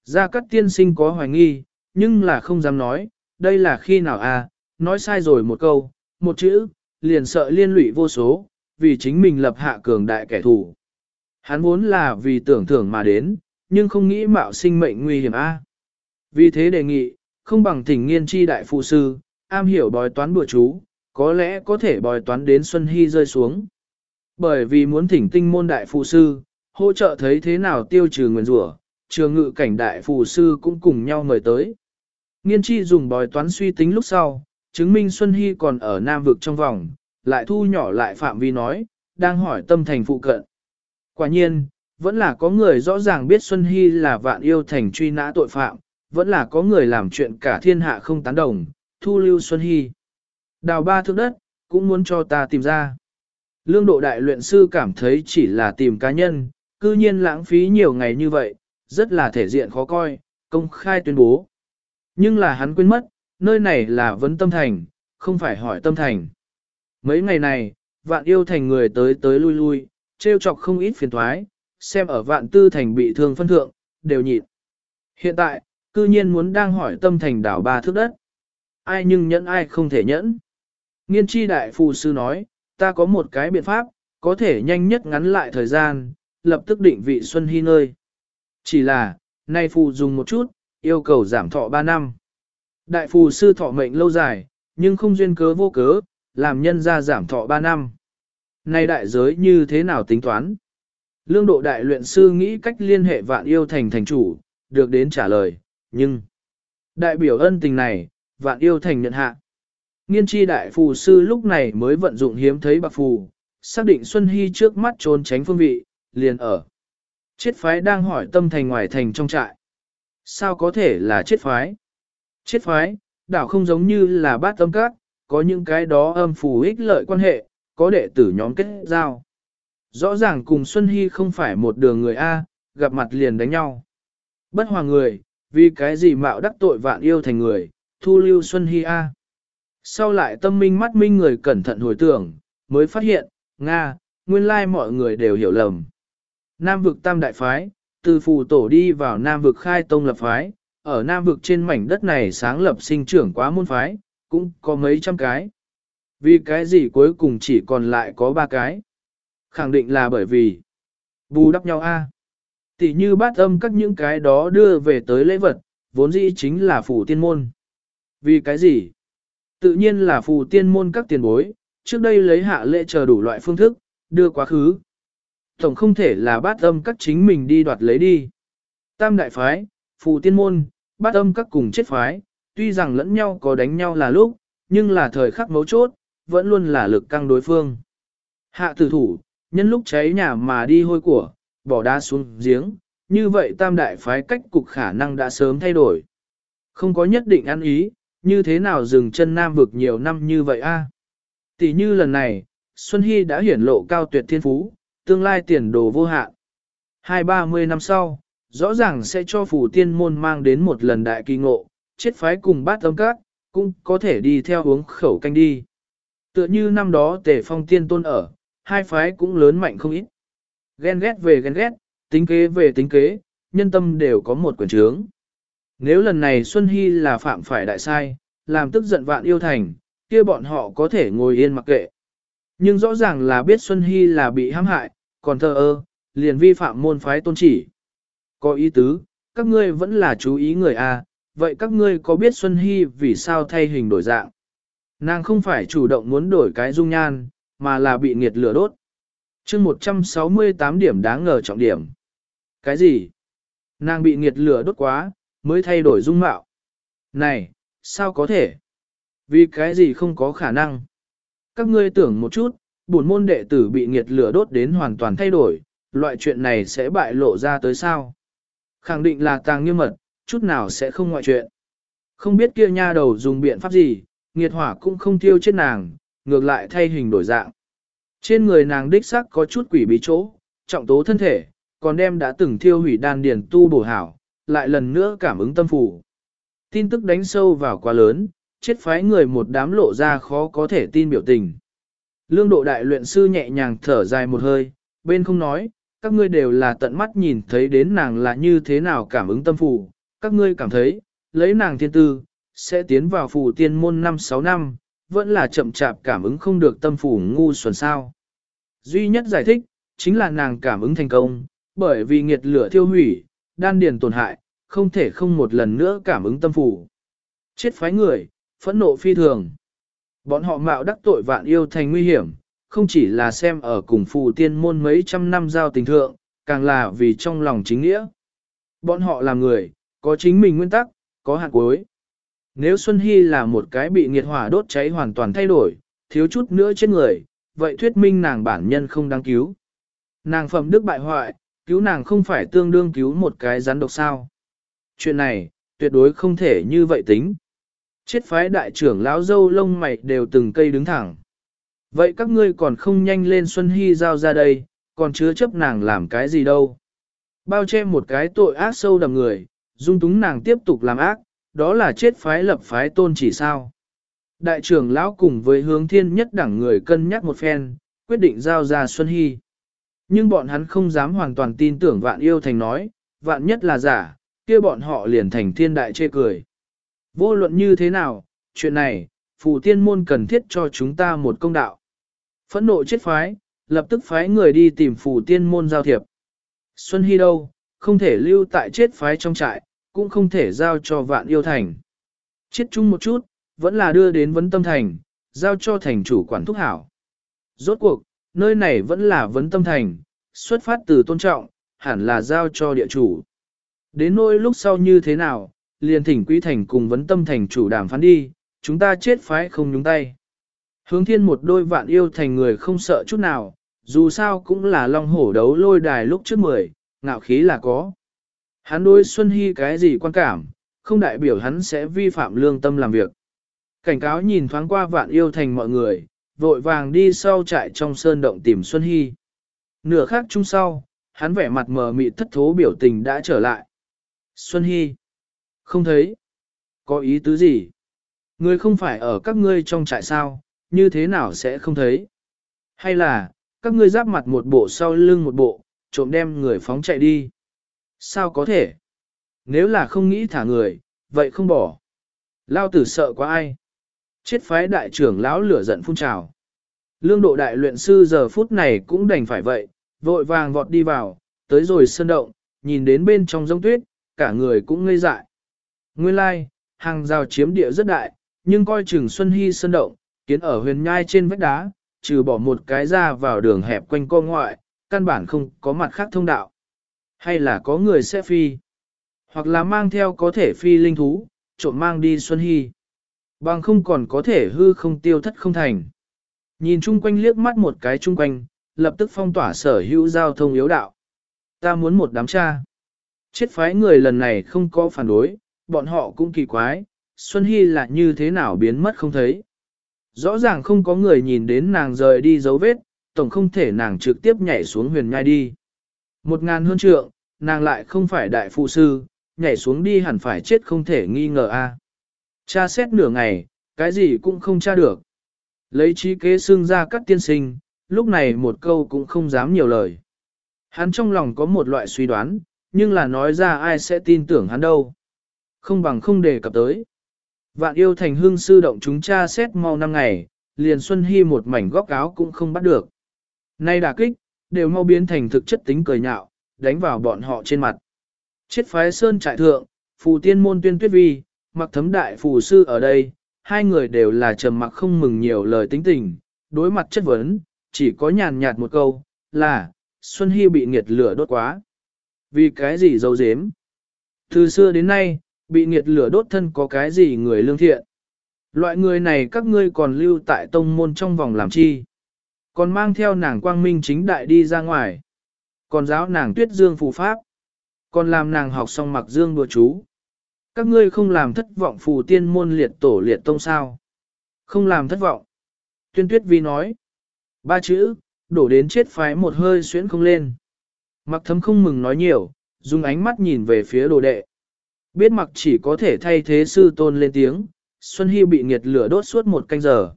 Gia Cát tiên sinh có hoài nghi, nhưng là không dám nói, đây là khi nào A, nói sai rồi một câu, một chữ, liền sợ liên lụy vô số, vì chính mình lập hạ cường đại kẻ thù. Hắn vốn là vì tưởng thưởng mà đến, nhưng không nghĩ mạo sinh mệnh nguy hiểm A. Vì thế đề nghị, không bằng thỉnh nghiên chi đại phụ sư, am hiểu bói toán bùa chú, có lẽ có thể bói toán đến Xuân Hy rơi xuống. Bởi vì muốn thỉnh tinh môn đại phụ sư, hỗ trợ thấy thế nào tiêu trừ nguyên rủa, trường ngự cảnh đại phụ sư cũng cùng nhau mời tới. Nghiên chi dùng bói toán suy tính lúc sau, chứng minh Xuân Hy còn ở Nam vực trong vòng, lại thu nhỏ lại phạm vi nói, đang hỏi tâm thành phụ cận. Quả nhiên, vẫn là có người rõ ràng biết Xuân Hy là vạn yêu thành truy nã tội phạm, vẫn là có người làm chuyện cả thiên hạ không tán đồng, thu lưu Xuân Hy. Đào ba thước đất, cũng muốn cho ta tìm ra. Lương độ đại luyện sư cảm thấy chỉ là tìm cá nhân, cư nhiên lãng phí nhiều ngày như vậy, rất là thể diện khó coi, công khai tuyên bố. Nhưng là hắn quên mất, nơi này là vấn tâm thành, không phải hỏi tâm thành. Mấy ngày này, vạn yêu thành người tới tới lui lui, trêu chọc không ít phiền thoái, xem ở vạn tư thành bị thương phân thượng, đều nhịn. Hiện tại, cư nhiên muốn đang hỏi tâm thành đảo ba thước đất. Ai nhưng nhẫn ai không thể nhẫn. Nghiên chi đại phù sư nói, ta có một cái biện pháp, có thể nhanh nhất ngắn lại thời gian, lập tức định vị Xuân Hy nơi. Chỉ là, nay phù dùng một chút, yêu cầu giảm thọ 3 năm. Đại phù sư thọ mệnh lâu dài, nhưng không duyên cớ vô cớ, làm nhân ra giảm thọ 3 năm. Nay đại giới như thế nào tính toán? Lương độ đại luyện sư nghĩ cách liên hệ vạn yêu thành thành chủ, được đến trả lời, nhưng... Đại biểu ân tình này, vạn yêu thành nhận hạ. Nghiên tri đại phù sư lúc này mới vận dụng hiếm thấy bạc phù, xác định Xuân Hy trước mắt trốn tránh phương vị, liền ở. Chết phái đang hỏi tâm thành ngoài thành trong trại. Sao có thể là chết phái? Chết phái, đảo không giống như là bát tâm các, có những cái đó âm phù ích lợi quan hệ, có đệ tử nhóm kết giao. Rõ ràng cùng Xuân Hy không phải một đường người A, gặp mặt liền đánh nhau. Bất hòa người, vì cái gì mạo đắc tội vạn yêu thành người, thu lưu Xuân Hy A. Sau lại tâm minh mắt minh người cẩn thận hồi tưởng, mới phát hiện, Nga, nguyên lai mọi người đều hiểu lầm. Nam vực tam đại phái, từ phù tổ đi vào Nam vực khai tông lập phái, ở Nam vực trên mảnh đất này sáng lập sinh trưởng quá môn phái, cũng có mấy trăm cái. Vì cái gì cuối cùng chỉ còn lại có ba cái? Khẳng định là bởi vì bù đắp nhau a. Tỷ như bát âm các những cái đó đưa về tới lễ vật, vốn dĩ chính là phủ tiên môn. Vì cái gì? Tự nhiên là phù tiên môn các tiền bối, trước đây lấy hạ lễ chờ đủ loại phương thức, đưa quá khứ. Tổng không thể là bát âm các chính mình đi đoạt lấy đi. Tam đại phái, phù tiên môn, bát âm các cùng chết phái, tuy rằng lẫn nhau có đánh nhau là lúc, nhưng là thời khắc mấu chốt, vẫn luôn là lực căng đối phương. Hạ tử thủ, nhân lúc cháy nhà mà đi hôi của, bỏ đá xuống giếng, như vậy tam đại phái cách cục khả năng đã sớm thay đổi. Không có nhất định ăn ý, như thế nào dừng chân nam vực nhiều năm như vậy a? Tỷ như lần này, Xuân Hy đã hiển lộ cao tuyệt thiên phú, tương lai tiền đồ vô hạn. Hai ba mươi năm sau, rõ ràng sẽ cho phủ tiên môn mang đến một lần đại kỳ ngộ, chết phái cùng bát âm các, cũng có thể đi theo uống khẩu canh đi. Tựa như năm đó tề phong tiên tôn ở, hai phái cũng lớn mạnh không ít. Ghen ghét về ghen ghét, tính kế về tính kế, nhân tâm đều có một quyền trướng. Nếu lần này Xuân Hy là phạm phải đại sai, làm tức giận vạn yêu thành, kia bọn họ có thể ngồi yên mặc kệ. Nhưng rõ ràng là biết Xuân Hy là bị hãm hại, còn thờ ơ, liền vi phạm môn phái tôn chỉ. Có ý tứ, các ngươi vẫn là chú ý người A, vậy các ngươi có biết Xuân Hy vì sao thay hình đổi dạng? Nàng không phải chủ động muốn đổi cái dung nhan, mà là bị nghiệt lửa đốt. chương 168 điểm đáng ngờ trọng điểm. Cái gì? Nàng bị nghiệt lửa đốt quá, mới thay đổi dung mạo. Này, sao có thể? Vì cái gì không có khả năng? Các ngươi tưởng một chút, bổn môn đệ tử bị nghiệt lửa đốt đến hoàn toàn thay đổi, loại chuyện này sẽ bại lộ ra tới sao? Khẳng định là tàng nghiêm mật, chút nào sẽ không ngoại chuyện. Không biết kia nha đầu dùng biện pháp gì, nghiệt hỏa cũng không tiêu chết nàng, ngược lại thay hình đổi dạng. Trên người nàng đích sắc có chút quỷ bí chỗ, trọng tố thân thể, còn đem đã từng thiêu hủy đan điền tu bổ hảo, lại lần nữa cảm ứng tâm phủ. Tin tức đánh sâu vào quá lớn, chết phái người một đám lộ ra khó có thể tin biểu tình. Lương độ đại luyện sư nhẹ nhàng thở dài một hơi, bên không nói, các ngươi đều là tận mắt nhìn thấy đến nàng là như thế nào cảm ứng tâm phủ, các ngươi cảm thấy, lấy nàng thiên tư, sẽ tiến vào phủ tiên môn 5-6 năm, vẫn là chậm chạp cảm ứng không được tâm phủ ngu xuẩn sao. Duy nhất giải thích, chính là nàng cảm ứng thành công, bởi vì nghiệt lửa thiêu hủy, đan điền tổn hại, không thể không một lần nữa cảm ứng tâm phủ. Chết phái người, phẫn nộ phi thường. Bọn họ mạo đắc tội vạn yêu thành nguy hiểm, không chỉ là xem ở cùng phù tiên môn mấy trăm năm giao tình thượng, càng là vì trong lòng chính nghĩa. Bọn họ là người, có chính mình nguyên tắc, có hạn cuối. Nếu Xuân Hy là một cái bị nghiệt hỏa đốt cháy hoàn toàn thay đổi, thiếu chút nữa chết người, vậy thuyết minh nàng bản nhân không đáng cứu. Nàng phẩm đức bại hoại, cứu nàng không phải tương đương cứu một cái rắn độc sao. Chuyện này, tuyệt đối không thể như vậy tính. Chết phái đại trưởng lão dâu lông mày đều từng cây đứng thẳng. Vậy các ngươi còn không nhanh lên Xuân Hy giao ra đây, còn chứa chấp nàng làm cái gì đâu. Bao che một cái tội ác sâu đầm người, dung túng nàng tiếp tục làm ác, đó là chết phái lập phái tôn chỉ sao. Đại trưởng lão cùng với hướng thiên nhất đẳng người cân nhắc một phen, quyết định giao ra Xuân Hy. Nhưng bọn hắn không dám hoàn toàn tin tưởng vạn yêu thành nói, vạn nhất là giả, kia bọn họ liền thành thiên đại chê cười. Vô luận như thế nào, chuyện này, phù tiên môn cần thiết cho chúng ta một công đạo. Phẫn nộ chết phái, lập tức phái người đi tìm phù tiên môn giao thiệp. Xuân Hy đâu, không thể lưu tại chết phái trong trại, cũng không thể giao cho vạn yêu thành. Chết chung một chút, vẫn là đưa đến vấn tâm thành, giao cho thành chủ quản thúc hảo. Rốt cuộc, nơi này vẫn là vấn tâm thành, xuất phát từ tôn trọng, hẳn là giao cho địa chủ. Đến nỗi lúc sau như thế nào, liền thỉnh quý thành cùng vấn tâm thành chủ đàm phán đi, chúng ta chết phái không nhúng tay. Hướng thiên một đôi vạn yêu thành người không sợ chút nào, dù sao cũng là long hổ đấu lôi đài lúc trước mười, ngạo khí là có. Hắn đối Xuân Hy cái gì quan cảm, không đại biểu hắn sẽ vi phạm lương tâm làm việc. Cảnh cáo nhìn thoáng qua vạn yêu thành mọi người, vội vàng đi sau trại trong sơn động tìm Xuân Hy. Nửa khác chung sau, hắn vẻ mặt mờ mịt thất thố biểu tình đã trở lại. Xuân Hy. Không thấy. Có ý tứ gì? Ngươi không phải ở các ngươi trong trại sao, như thế nào sẽ không thấy? Hay là, các ngươi giáp mặt một bộ sau lưng một bộ, trộm đem người phóng chạy đi? Sao có thể? Nếu là không nghĩ thả người, vậy không bỏ. Lao tử sợ quá ai? Chết phái đại trưởng lão lửa giận phun trào. Lương độ đại luyện sư giờ phút này cũng đành phải vậy, vội vàng vọt đi vào, tới rồi sơn động, nhìn đến bên trong giống tuyết, cả người cũng ngây dại. Nguyên lai, like, hàng rào chiếm địa rất đại, nhưng coi chừng Xuân Hy sơn động, kiến ở huyền nhai trên vách đá, trừ bỏ một cái ra vào đường hẹp quanh co ngoại, căn bản không có mặt khác thông đạo. Hay là có người sẽ phi, hoặc là mang theo có thể phi linh thú, trộm mang đi Xuân Hy. Bằng không còn có thể hư không tiêu thất không thành. Nhìn chung quanh liếc mắt một cái chung quanh, lập tức phong tỏa sở hữu giao thông yếu đạo. Ta muốn một đám cha. Chết phái người lần này không có phản đối, bọn họ cũng kỳ quái, Xuân Hy là như thế nào biến mất không thấy. Rõ ràng không có người nhìn đến nàng rời đi dấu vết, tổng không thể nàng trực tiếp nhảy xuống huyền nhai đi. Một ngàn hơn trượng, nàng lại không phải đại phụ sư, nhảy xuống đi hẳn phải chết không thể nghi ngờ a. Cha xét nửa ngày, cái gì cũng không tra được. Lấy trí kế xưng ra các tiên sinh, lúc này một câu cũng không dám nhiều lời. Hắn trong lòng có một loại suy đoán, nhưng là nói ra ai sẽ tin tưởng hắn đâu. Không bằng không đề cập tới. Vạn yêu thành hương sư động chúng cha xét mau năm ngày, liền Xuân Hy một mảnh góc áo cũng không bắt được. Nay đả kích, đều mau biến thành thực chất tính cười nhạo, đánh vào bọn họ trên mặt. Chết phái sơn trại thượng, phù tiên môn tuyên tuyết vi, mặc thấm đại phù sư ở đây, hai người đều là trầm mặc không mừng nhiều lời tính tình, đối mặt chất vấn, chỉ có nhàn nhạt một câu, là, Xuân Hy bị nghiệt lửa đốt quá. Vì cái gì dấu dếm? Từ xưa đến nay, bị nghiệt lửa đốt thân có cái gì người lương thiện? Loại người này các ngươi còn lưu tại tông môn trong vòng làm chi? Còn mang theo nàng quang minh chính đại đi ra ngoài. Còn giáo nàng tuyết dương phù pháp. Còn làm nàng học xong mặc dương đùa chú. Các ngươi không làm thất vọng phù tiên môn liệt tổ liệt tông sao. Không làm thất vọng. Tuyên tuyết vi nói. Ba chữ, đổ đến chết phái một hơi xuyến không lên. Mặc thấm không mừng nói nhiều, dùng ánh mắt nhìn về phía đồ đệ. Biết mặc chỉ có thể thay thế sư tôn lên tiếng, Xuân Hy bị nghiệt lửa đốt suốt một canh giờ.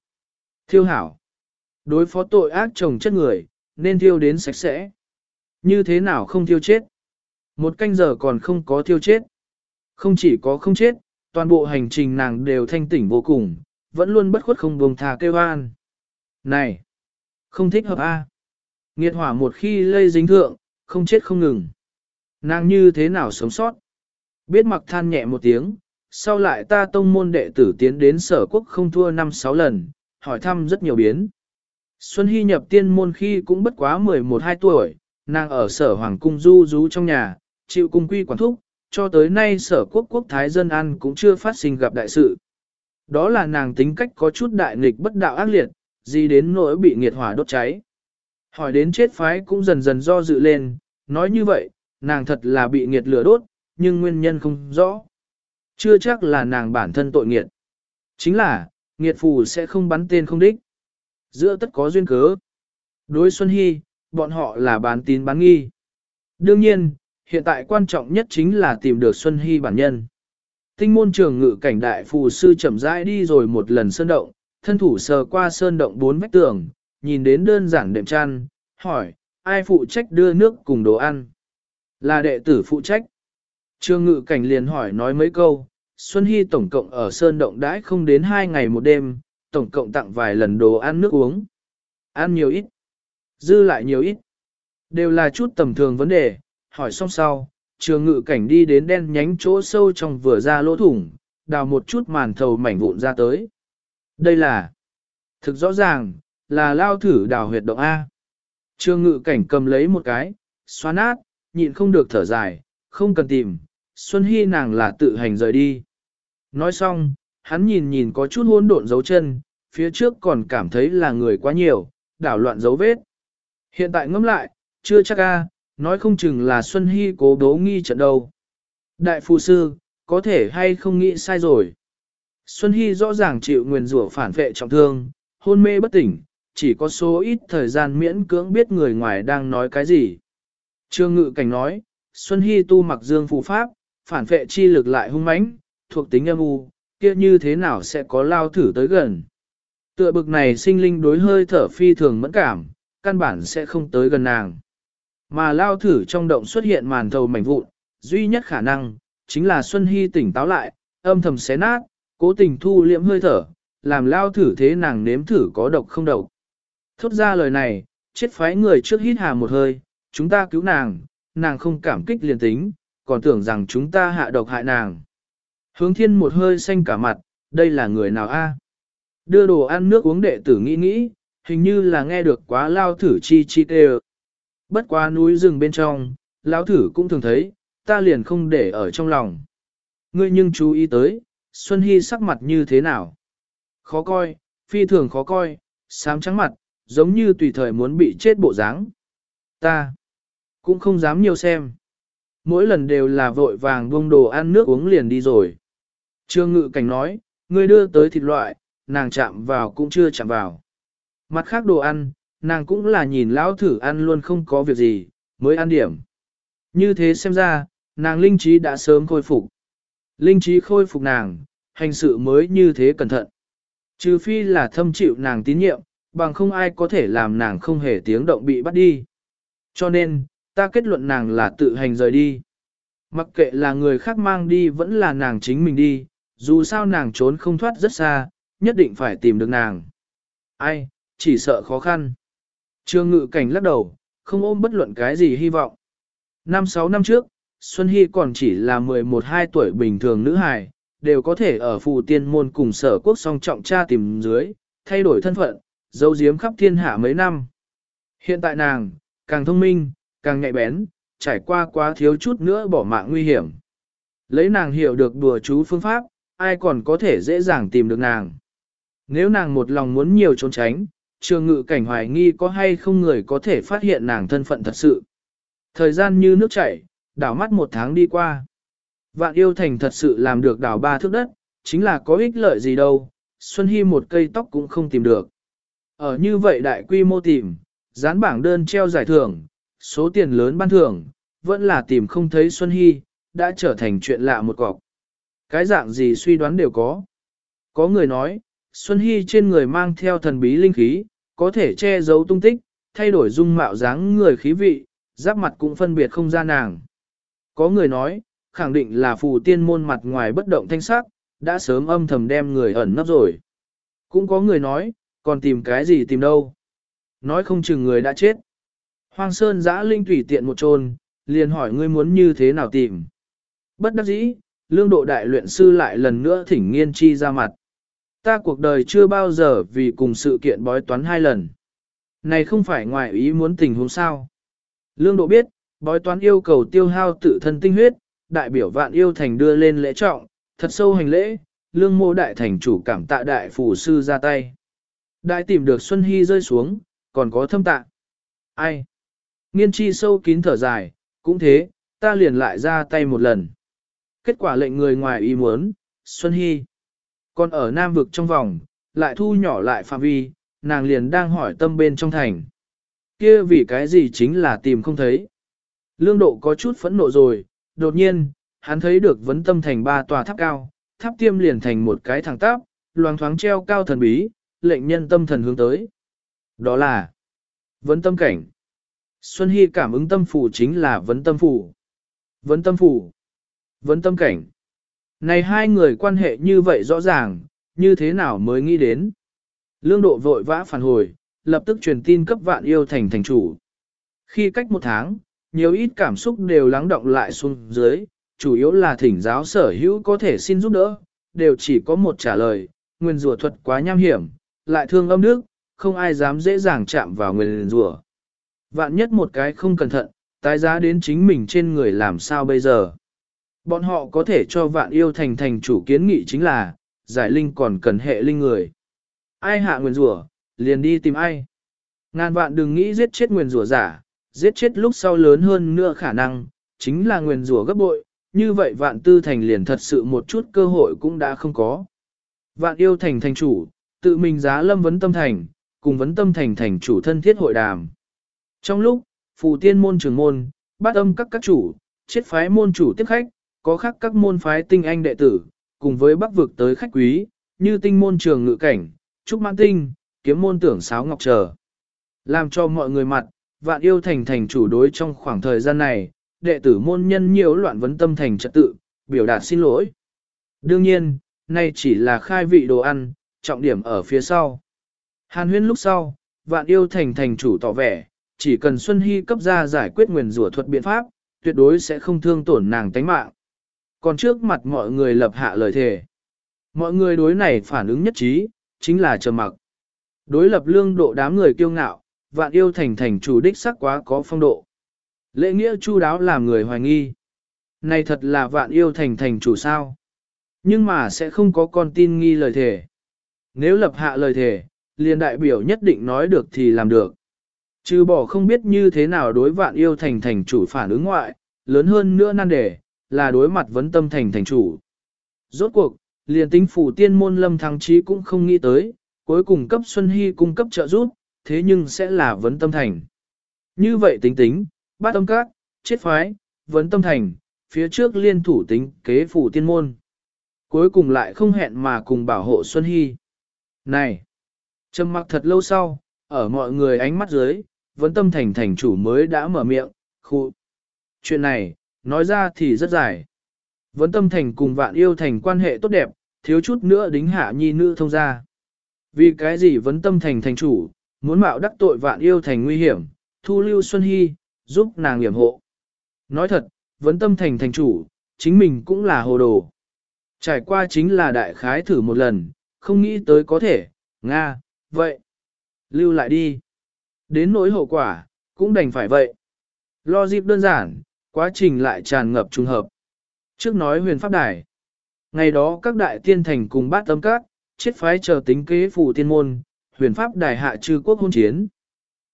Thiêu hảo. Đối phó tội ác chồng chất người, nên thiêu đến sạch sẽ. Như thế nào không thiêu chết? Một canh giờ còn không có thiêu chết. Không chỉ có không chết, toàn bộ hành trình nàng đều thanh tỉnh vô cùng, vẫn luôn bất khuất không buông thà kêu an. Này! Không thích hợp a. Nghiệt hỏa một khi lây dính thượng, không chết không ngừng. Nàng như thế nào sống sót? Biết mặc than nhẹ một tiếng, sau lại ta tông môn đệ tử tiến đến sở quốc không thua năm sáu lần, hỏi thăm rất nhiều biến. Xuân Hy nhập tiên môn khi cũng bất quá 11-12 tuổi, nàng ở sở hoàng cung du rú trong nhà, chịu cung quy quản thúc, cho tới nay sở quốc quốc thái dân ăn cũng chưa phát sinh gặp đại sự. Đó là nàng tính cách có chút đại nghịch bất đạo ác liệt, gì đến nỗi bị nghiệt hỏa đốt cháy. Hỏi đến chết phái cũng dần dần do dự lên, nói như vậy, nàng thật là bị nghiệt lửa đốt, nhưng nguyên nhân không rõ. Chưa chắc là nàng bản thân tội nghiệt. Chính là, nghiệt phù sẽ không bắn tên không đích. Giữa tất có duyên cớ. Đối Xuân Hy, bọn họ là bán tín bán nghi. Đương nhiên, hiện tại quan trọng nhất chính là tìm được Xuân Hy bản nhân. Tinh môn trường ngự cảnh đại phù sư chậm rãi đi rồi một lần sơn động, thân thủ sờ qua sơn động bốn vách tường, nhìn đến đơn giản đệm chăn, hỏi, ai phụ trách đưa nước cùng đồ ăn? Là đệ tử phụ trách. Trương ngự cảnh liền hỏi nói mấy câu, Xuân Hy tổng cộng ở sơn động đãi không đến hai ngày một đêm, tổng cộng tặng vài lần đồ ăn nước uống. Ăn nhiều ít, dư lại nhiều ít. Đều là chút tầm thường vấn đề, hỏi xong sau, trường ngự cảnh đi đến đen nhánh chỗ sâu trong vừa ra lỗ thủng, đào một chút màn thầu mảnh vụn ra tới. Đây là, thực rõ ràng, là lao thử đào huyệt động A. Trương ngự cảnh cầm lấy một cái, xoa nát, nhịn không được thở dài, không cần tìm, Xuân Hy nàng là tự hành rời đi. Nói xong, hắn nhìn nhìn có chút hỗn độn dấu chân, phía trước còn cảm thấy là người quá nhiều, đảo loạn dấu vết. Hiện tại ngẫm lại, chưa chắc a, nói không chừng là Xuân Hy cố đố nghi trận đâu. Đại phù sư, có thể hay không nghĩ sai rồi. Xuân Hy rõ ràng chịu nguyền rủa phản vệ trọng thương, hôn mê bất tỉnh, chỉ có số ít thời gian miễn cưỡng biết người ngoài đang nói cái gì. Trương Ngự Cảnh nói, Xuân Hy tu mặc dương phù pháp, phản vệ chi lực lại hung mãnh, thuộc tính âm u, kia như thế nào sẽ có lao thử tới gần. Tựa bực này sinh linh đối hơi thở phi thường mẫn cảm, căn bản sẽ không tới gần nàng. Mà lao thử trong động xuất hiện màn thầu mảnh vụn, duy nhất khả năng, chính là Xuân Hy tỉnh táo lại, âm thầm xé nát, cố tình thu liễm hơi thở, làm lao thử thế nàng nếm thử có độc không độc. Thốt ra lời này, chết phái người trước hít hà một hơi, chúng ta cứu nàng, nàng không cảm kích liền tính, còn tưởng rằng chúng ta hạ độc hại nàng. Hướng thiên một hơi xanh cả mặt, đây là người nào a? Đưa đồ ăn nước uống đệ tử nghĩ nghĩ, hình như là nghe được quá lao thử chi chi kêu, Bất quá núi rừng bên trong, lão thử cũng thường thấy, ta liền không để ở trong lòng. Ngươi nhưng chú ý tới, Xuân Hy sắc mặt như thế nào? Khó coi, phi thường khó coi, sám trắng mặt, giống như tùy thời muốn bị chết bộ dáng. Ta cũng không dám nhiều xem. Mỗi lần đều là vội vàng buông đồ ăn nước uống liền đi rồi. Trương ngự cảnh nói, ngươi đưa tới thịt loại, nàng chạm vào cũng chưa chạm vào. Mặt khác đồ ăn, nàng cũng là nhìn lão thử ăn luôn không có việc gì, mới ăn điểm. Như thế xem ra, nàng linh trí đã sớm khôi phục. Linh trí khôi phục nàng, hành sự mới như thế cẩn thận. Trừ phi là thâm chịu nàng tín nhiệm, bằng không ai có thể làm nàng không hề tiếng động bị bắt đi. Cho nên, ta kết luận nàng là tự hành rời đi. Mặc kệ là người khác mang đi vẫn là nàng chính mình đi, dù sao nàng trốn không thoát rất xa, nhất định phải tìm được nàng. Ai, chỉ sợ khó khăn. Trương ngự cảnh lắc đầu, không ôm bất luận cái gì hy vọng. Năm sáu năm trước, Xuân Hy còn chỉ là 11-12 tuổi bình thường nữ hài, đều có thể ở phù tiên môn cùng sở quốc song trọng cha tìm dưới, thay đổi thân phận, dấu diếm khắp thiên hạ mấy năm. Hiện tại nàng, càng thông minh, càng nhạy bén, trải qua quá thiếu chút nữa bỏ mạng nguy hiểm. Lấy nàng hiểu được đùa chú phương pháp, ai còn có thể dễ dàng tìm được nàng. Nếu nàng một lòng muốn nhiều trốn tránh, trường ngự cảnh hoài nghi có hay không người có thể phát hiện nàng thân phận thật sự. Thời gian như nước chảy, đảo mắt một tháng đi qua. Vạn yêu thành thật sự làm được đảo ba thước đất, chính là có ích lợi gì đâu, Xuân Hy một cây tóc cũng không tìm được. Ở như vậy đại quy mô tìm, dán bảng đơn treo giải thưởng, số tiền lớn ban thưởng, vẫn là tìm không thấy Xuân Hy, đã trở thành chuyện lạ một cọc. Cái dạng gì suy đoán đều có. Có người nói, Xuân Hy trên người mang theo thần bí linh khí, có thể che giấu tung tích, thay đổi dung mạo dáng người khí vị, giáp mặt cũng phân biệt không ra nàng. Có người nói, khẳng định là phù tiên môn mặt ngoài bất động thanh sắc, đã sớm âm thầm đem người ẩn nấp rồi. Cũng có người nói, còn tìm cái gì tìm đâu. Nói không chừng người đã chết. Hoàng Sơn giã linh tùy tiện một trồn, liền hỏi ngươi muốn như thế nào tìm. Bất đắc dĩ, lương độ đại luyện sư lại lần nữa thỉnh nghiên chi ra mặt. Ta cuộc đời chưa bao giờ vì cùng sự kiện bói toán hai lần. Này không phải ngoài ý muốn tình huống sao. Lương độ biết, bói toán yêu cầu tiêu hao tự thân tinh huyết, đại biểu vạn yêu thành đưa lên lễ trọng, thật sâu hành lễ, lương mô đại thành chủ cảm tạ đại phủ sư ra tay. Đại tìm được Xuân Hy rơi xuống, còn có thâm tạ. Ai? Nghiên chi sâu kín thở dài, cũng thế, ta liền lại ra tay một lần. Kết quả lệnh người ngoài ý muốn, Xuân Hy. Còn ở Nam vực trong vòng, lại thu nhỏ lại phạm vi, nàng liền đang hỏi tâm bên trong thành. Kia vì cái gì chính là tìm không thấy. Lương độ có chút phẫn nộ rồi, đột nhiên, hắn thấy được vấn tâm thành ba tòa tháp cao, tháp tiêm liền thành một cái thẳng táp, loáng thoáng treo cao thần bí, lệnh nhân tâm thần hướng tới. Đó là vấn tâm cảnh. Xuân Hy cảm ứng tâm phủ chính là vấn tâm phủ. Vấn tâm phủ. Vấn tâm cảnh. Này hai người quan hệ như vậy rõ ràng, như thế nào mới nghĩ đến. Lương độ vội vã phản hồi, lập tức truyền tin cấp vạn yêu thành thành chủ. Khi cách một tháng, nhiều ít cảm xúc đều lắng động lại xuống dưới, chủ yếu là thỉnh giáo sở hữu có thể xin giúp đỡ, đều chỉ có một trả lời, nguyên rùa thuật quá nham hiểm, lại thương âm nước, không ai dám dễ dàng chạm vào nguyên rùa. Vạn nhất một cái không cẩn thận, tái giá đến chính mình trên người làm sao bây giờ. Bọn họ có thể cho vạn yêu thành thành chủ kiến nghị chính là, giải linh còn cần hệ linh người. Ai hạ nguyên rủa liền đi tìm ai. Ngàn vạn đừng nghĩ giết chết nguyên rủa giả, giết chết lúc sau lớn hơn nữa khả năng, chính là nguyên rủa gấp bội, như vậy vạn tư thành liền thật sự một chút cơ hội cũng đã không có. Vạn yêu thành thành chủ, tự mình giá lâm vấn tâm thành, cùng vấn tâm thành thành chủ thân thiết hội đàm. Trong lúc, phù tiên môn trường môn, bát âm các các chủ, chết phái môn chủ tiếp khách, có khác các môn phái tinh anh đệ tử, cùng với bắc vực tới khách quý, như tinh môn trường ngự cảnh, trúc mãn tinh, kiếm môn tưởng sáo ngọc trở. Làm cho mọi người mặt, vạn yêu thành thành chủ đối trong khoảng thời gian này, đệ tử môn nhân nhiều loạn vấn tâm thành trật tự, biểu đạt xin lỗi. Đương nhiên, nay chỉ là khai vị đồ ăn, trọng điểm ở phía sau. Hàn huyên lúc sau, vạn yêu thành thành chủ tỏ vẻ, chỉ cần Xuân Hy cấp ra giải quyết nguyền rủa thuật biện pháp, tuyệt đối sẽ không thương tổn nàng tánh mạng. Còn trước mặt mọi người lập hạ lời thề. Mọi người đối này phản ứng nhất trí, chính là trầm mặc. Đối lập lương độ đám người kiêu ngạo, vạn yêu thành thành chủ đích sắc quá có phong độ. Lễ nghĩa chu đáo làm người hoài nghi. Này thật là vạn yêu thành thành chủ sao. Nhưng mà sẽ không có con tin nghi lời thề. Nếu lập hạ lời thề, liền đại biểu nhất định nói được thì làm được. Trừ bỏ không biết như thế nào đối vạn yêu thành thành chủ phản ứng ngoại, lớn hơn nữa nan đề, là đối mặt vấn tâm thành thành chủ. Rốt cuộc, liền tính phủ tiên môn lâm thăng trí cũng không nghĩ tới, cuối cùng cấp Xuân Hy cung cấp trợ giúp, thế nhưng sẽ là vấn tâm thành. Như vậy tính tính, bát âm các, chết phái, vấn tâm thành, phía trước liên thủ tính kế phủ tiên môn. Cuối cùng lại không hẹn mà cùng bảo hộ Xuân Hy. Này! Trầm mặc thật lâu sau, ở mọi người ánh mắt dưới, vấn tâm thành thành chủ mới đã mở miệng, khu. Chuyện này, nói ra thì rất dài. Vấn tâm thành cùng vạn yêu thành quan hệ tốt đẹp, thiếu chút nữa đính hạ nhi nữ thông ra. Vì cái gì vấn tâm thành thành chủ, muốn mạo đắc tội vạn yêu thành nguy hiểm, thu lưu Xuân Hy, giúp nàng hiểm hộ. Nói thật, vấn tâm thành thành chủ, chính mình cũng là hồ đồ. Trải qua chính là đại khái thử một lần, không nghĩ tới có thể, Nga, vậy. Lưu lại đi. Đến nỗi hậu quả, cũng đành phải vậy. Lo dịp đơn giản, quá trình lại tràn ngập trùng hợp. Trước nói huyền pháp đài. Ngày đó các đại tiên thành cùng bát tâm các, chết phái chờ tính kế phù tiên môn, huyền pháp đài hạ trừ quốc hôn chiến.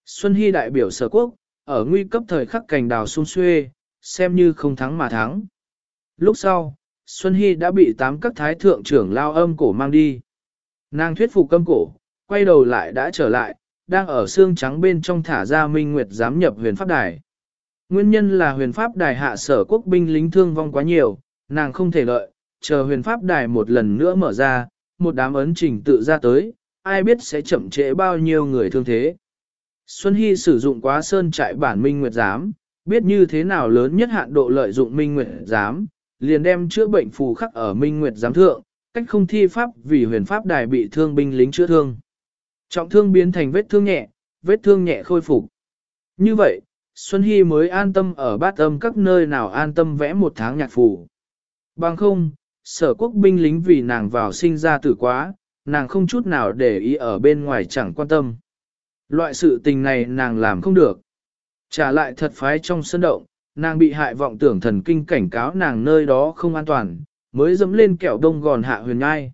Xuân Hy đại biểu sở quốc, ở nguy cấp thời khắc cảnh đào sung xuê, xem như không thắng mà thắng. Lúc sau, Xuân Hy đã bị tám các thái thượng trưởng lao âm cổ mang đi. Nàng thuyết phục âm cổ, quay đầu lại đã trở lại, đang ở xương trắng bên trong thả ra minh nguyệt giám nhập huyền pháp đài. Nguyên nhân là huyền pháp đài hạ sở quốc binh lính thương vong quá nhiều, nàng không thể lợi, chờ huyền pháp đài một lần nữa mở ra, một đám ấn trình tự ra tới, ai biết sẽ chậm trễ bao nhiêu người thương thế. Xuân Hy sử dụng quá sơn trại bản minh nguyệt giám, biết như thế nào lớn nhất hạn độ lợi dụng minh nguyệt giám, liền đem chữa bệnh phù khắc ở minh nguyệt giám thượng, cách không thi pháp vì huyền pháp đài bị thương binh lính chữa thương. Trọng thương biến thành vết thương nhẹ, vết thương nhẹ khôi phục. Như vậy, Xuân Hy mới an tâm ở bát âm các nơi nào an tâm vẽ một tháng nhạc phù. Bằng không, sở quốc binh lính vì nàng vào sinh ra tử quá, nàng không chút nào để ý ở bên ngoài chẳng quan tâm. Loại sự tình này nàng làm không được. Trả lại thật phái trong sân động, nàng bị hại vọng tưởng thần kinh cảnh cáo nàng nơi đó không an toàn, mới dẫm lên kẹo đông gòn hạ huyền ngai.